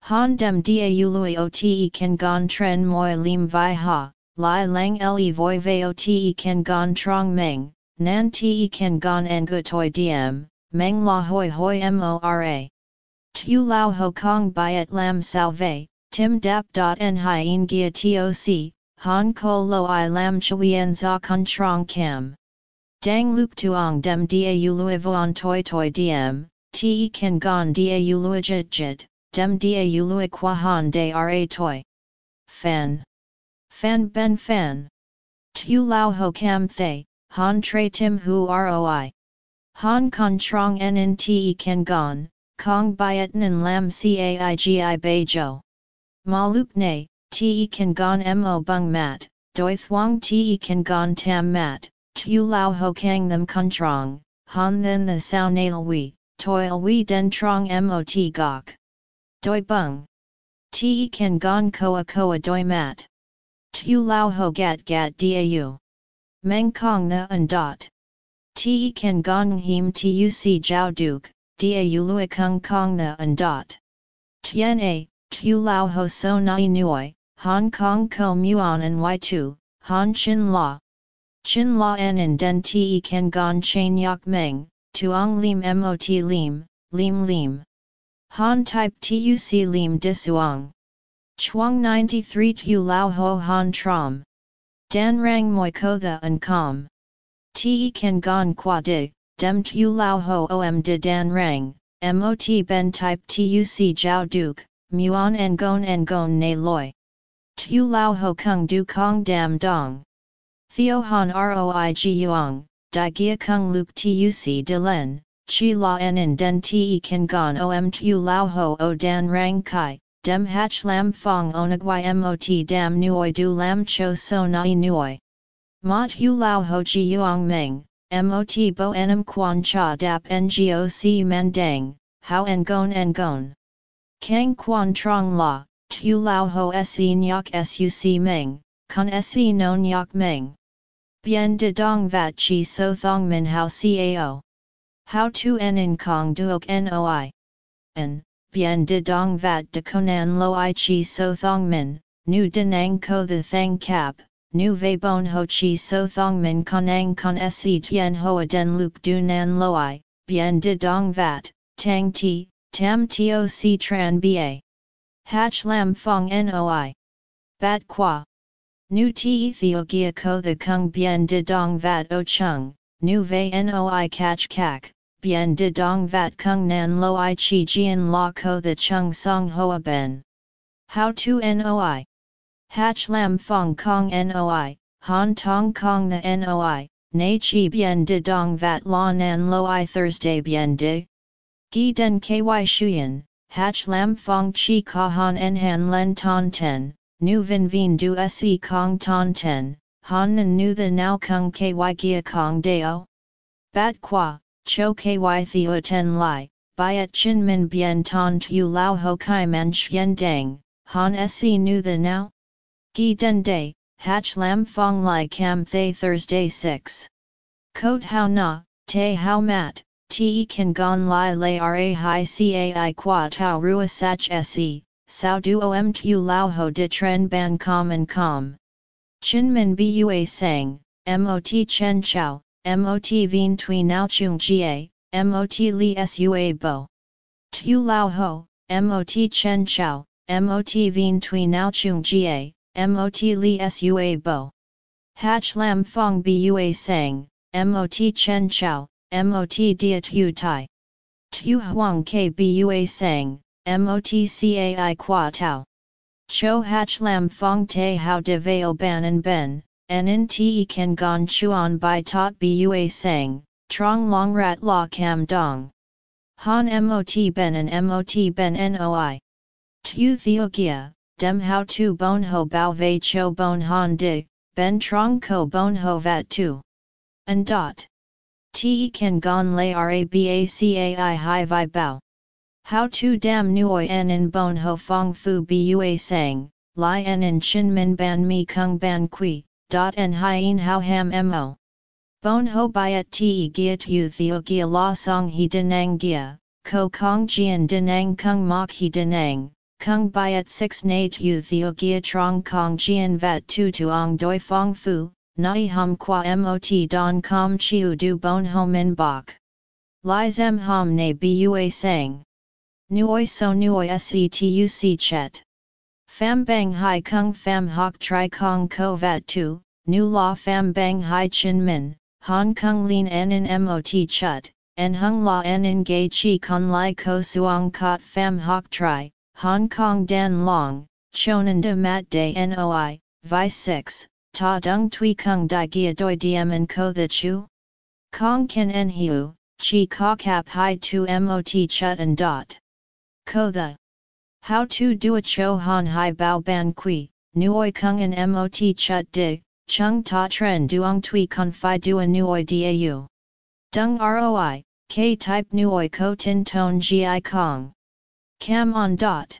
Han dem da lui o te ken gon tren moi lim vi ha, Lai lang le voi veo te ken gon trong meng, nan te ken gon en gu toi diem, meng la hoi hoi mora. Tu lao ho kong byet lam salve, tim dap dot en hien gia toc, han ko lo i lam chuyen za kun trong cam. Dang luk tuong dem da lui vuan toi toi diem, te ken gon da lui jit jit, dem da lui qua han de ra toi. Fan. Fan ben fan. Tu lao ho cam thay, han tre tim hu roi. Han con trong en in te ken gon, kong byet nan lam caigi bei jo. Ma lup ne, te ken gon mo bung mat, doi thuong te ken gon tam mat, tu lao ho kang them con trong, han then the sao nail we, toil we den trong mot gok. Doi bung. Te ken gon koa koa doi mat. Tu lao ho gat gat dau. Meng kong na and dot. Te kan gong him tu si jiao duk, dau lui kung kong na and dot. Tien a, tu lao ho so nai nuoi, Hong Kong ko muon and y2, Han chin la. Chin la en in den te kan gon chain yak meng, tuong lim mot lim, lim lim. Han type tuc lim disuong. Chuang 93 Tu Lao Ho Han Trom. Dan Rang Moi Ko The An Com. Te Kan Gon Qua Di, Dem Tu Lao Ho Om De Dan Rang, Mot Ben Type Tuc Jiao Duke, Muon En Gon En Gon Ne Loi. Tu Lao Ho Kung Du Kong Dam Dong. Theo Han Roi Yuang, Di Gia Kung Luke Tuc De Len, Chi La En In Den Te Kan Gon Om Tu Lao Ho O Dan Rang Kai dem hach lam fong onagwai mot dam nuoi du lam cho so nai nuoi. Mot hu lao ho ji yuang meng, mot bo enam quan cha dap ngoc mandang, how en gon en gon. Kang quan trong la, tu lao ho se nyok suc meng, con se no nyok meng. Bien de dong vat chi so thong min how cao. How tu en in kong duok noi. En, bien de dong vat de konan lo i chi so thong min, nu denang ko the thang cap, nu ve bon ho chi so thong min konang kon se tien hoa den luk du nan lo i, bien de dong vat, tang ti, tam toc tran ba. Hach lam fong noi. Bat qua. Nu ti theo gia ko the kung bien de dong vat o chung, nu ve noi catch kak, bien de dong vat kung nan lo i chi jian la ko the chung song hoa ben. How to noi? Hach lam fong kong noi, han tong kong the noi, na chi bien de dong vat la nan lo i Thursday bien de. Gi den ky shuyen, hach lam fong chi ka han en han len ton ten, nu vin vin du se kong ton ten, han nan nu the now kung ky gia kong deo. Bat qua, cho ky theo ten lai, byet chin min bien ton tu lao ho kai man xian dang, han se nu the now? Gi den day, hach lam fong lai cam thay Thursday 6. Coat how na, te how mat, te kan gon lai lai ra hi cai qua tau rua sach se, sao du om tu lao ho de tren ban com and com. Chin min bua sang, mot chen chow, mot vien tui nao chung ga, mot li sua bo. Tu lao ho, mot chen chow, mot vien tui nao chung ga, mot li sua bo. Hach lam fong bua sang, mot chen chow, mot dia tu tai. Tu huang ke bua sang, mot cai qua tau. Cho hach lam fong te how de veo ban and ben, en te kan gon chuan by tot bua sang, trong long rat la cam dong. Han mot ben and mot ben noi. Tu theogia, dem how tu bon ho bao vei cho bon han di, ben trong ko bon ho vat tu. And dot. Te kan gon lay rabacai hi vi bao. How to dam nuoi en in bon ho fong fu bua sang, li en in chin min ban mi kung ban qui, dot en hien how ham mo. Bon ho byet te gia tu theo gia la song he denang gia, ko kong jian denang kung mok he denang, kung byet 6 na tu theo gia trong kong jian vat tu tuong doi fong fu, nai hum qua mot don com chiu du bon ho min bok. Li zem hom ne bua sang. Nuoi so nuoi setuc chet. Pham bang hai kung pham hok tri kong ko vat tu, nu la pham bang hai chin min, hong kong lin en in mot chut, en hung la en in gay chi con lai ko suong kot pham hok tri, Hong Kong dan long, chonan de mat de noi, vi 6, ta dung tui kung di gia doi diem en ko the chu? Kong ken en hiu, chi ka kap hai tu mot chut and dot. Ko the. How to do a cho han hai bao ban kui, nuoi kung en mot chut dig, chung ta tren duong tui con fi dua nuoi dau. Dung roi, k type nuoi ko tin ton gi kong. Cam on dot.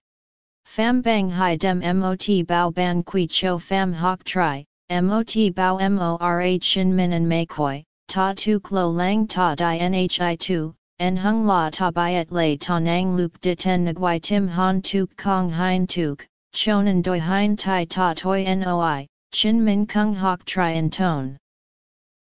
Pham bang hai dem mot bao ban kui cho pham hok tri, mot bao mora chin min and mei koi, ta tu klo lang ta di nhi tu, en hung la ta byet lay ta nang lup de ten nguai tim han tuk kong hein tuk, chonan doi hein tai ta toi noi, chin min kung hok tri en tone.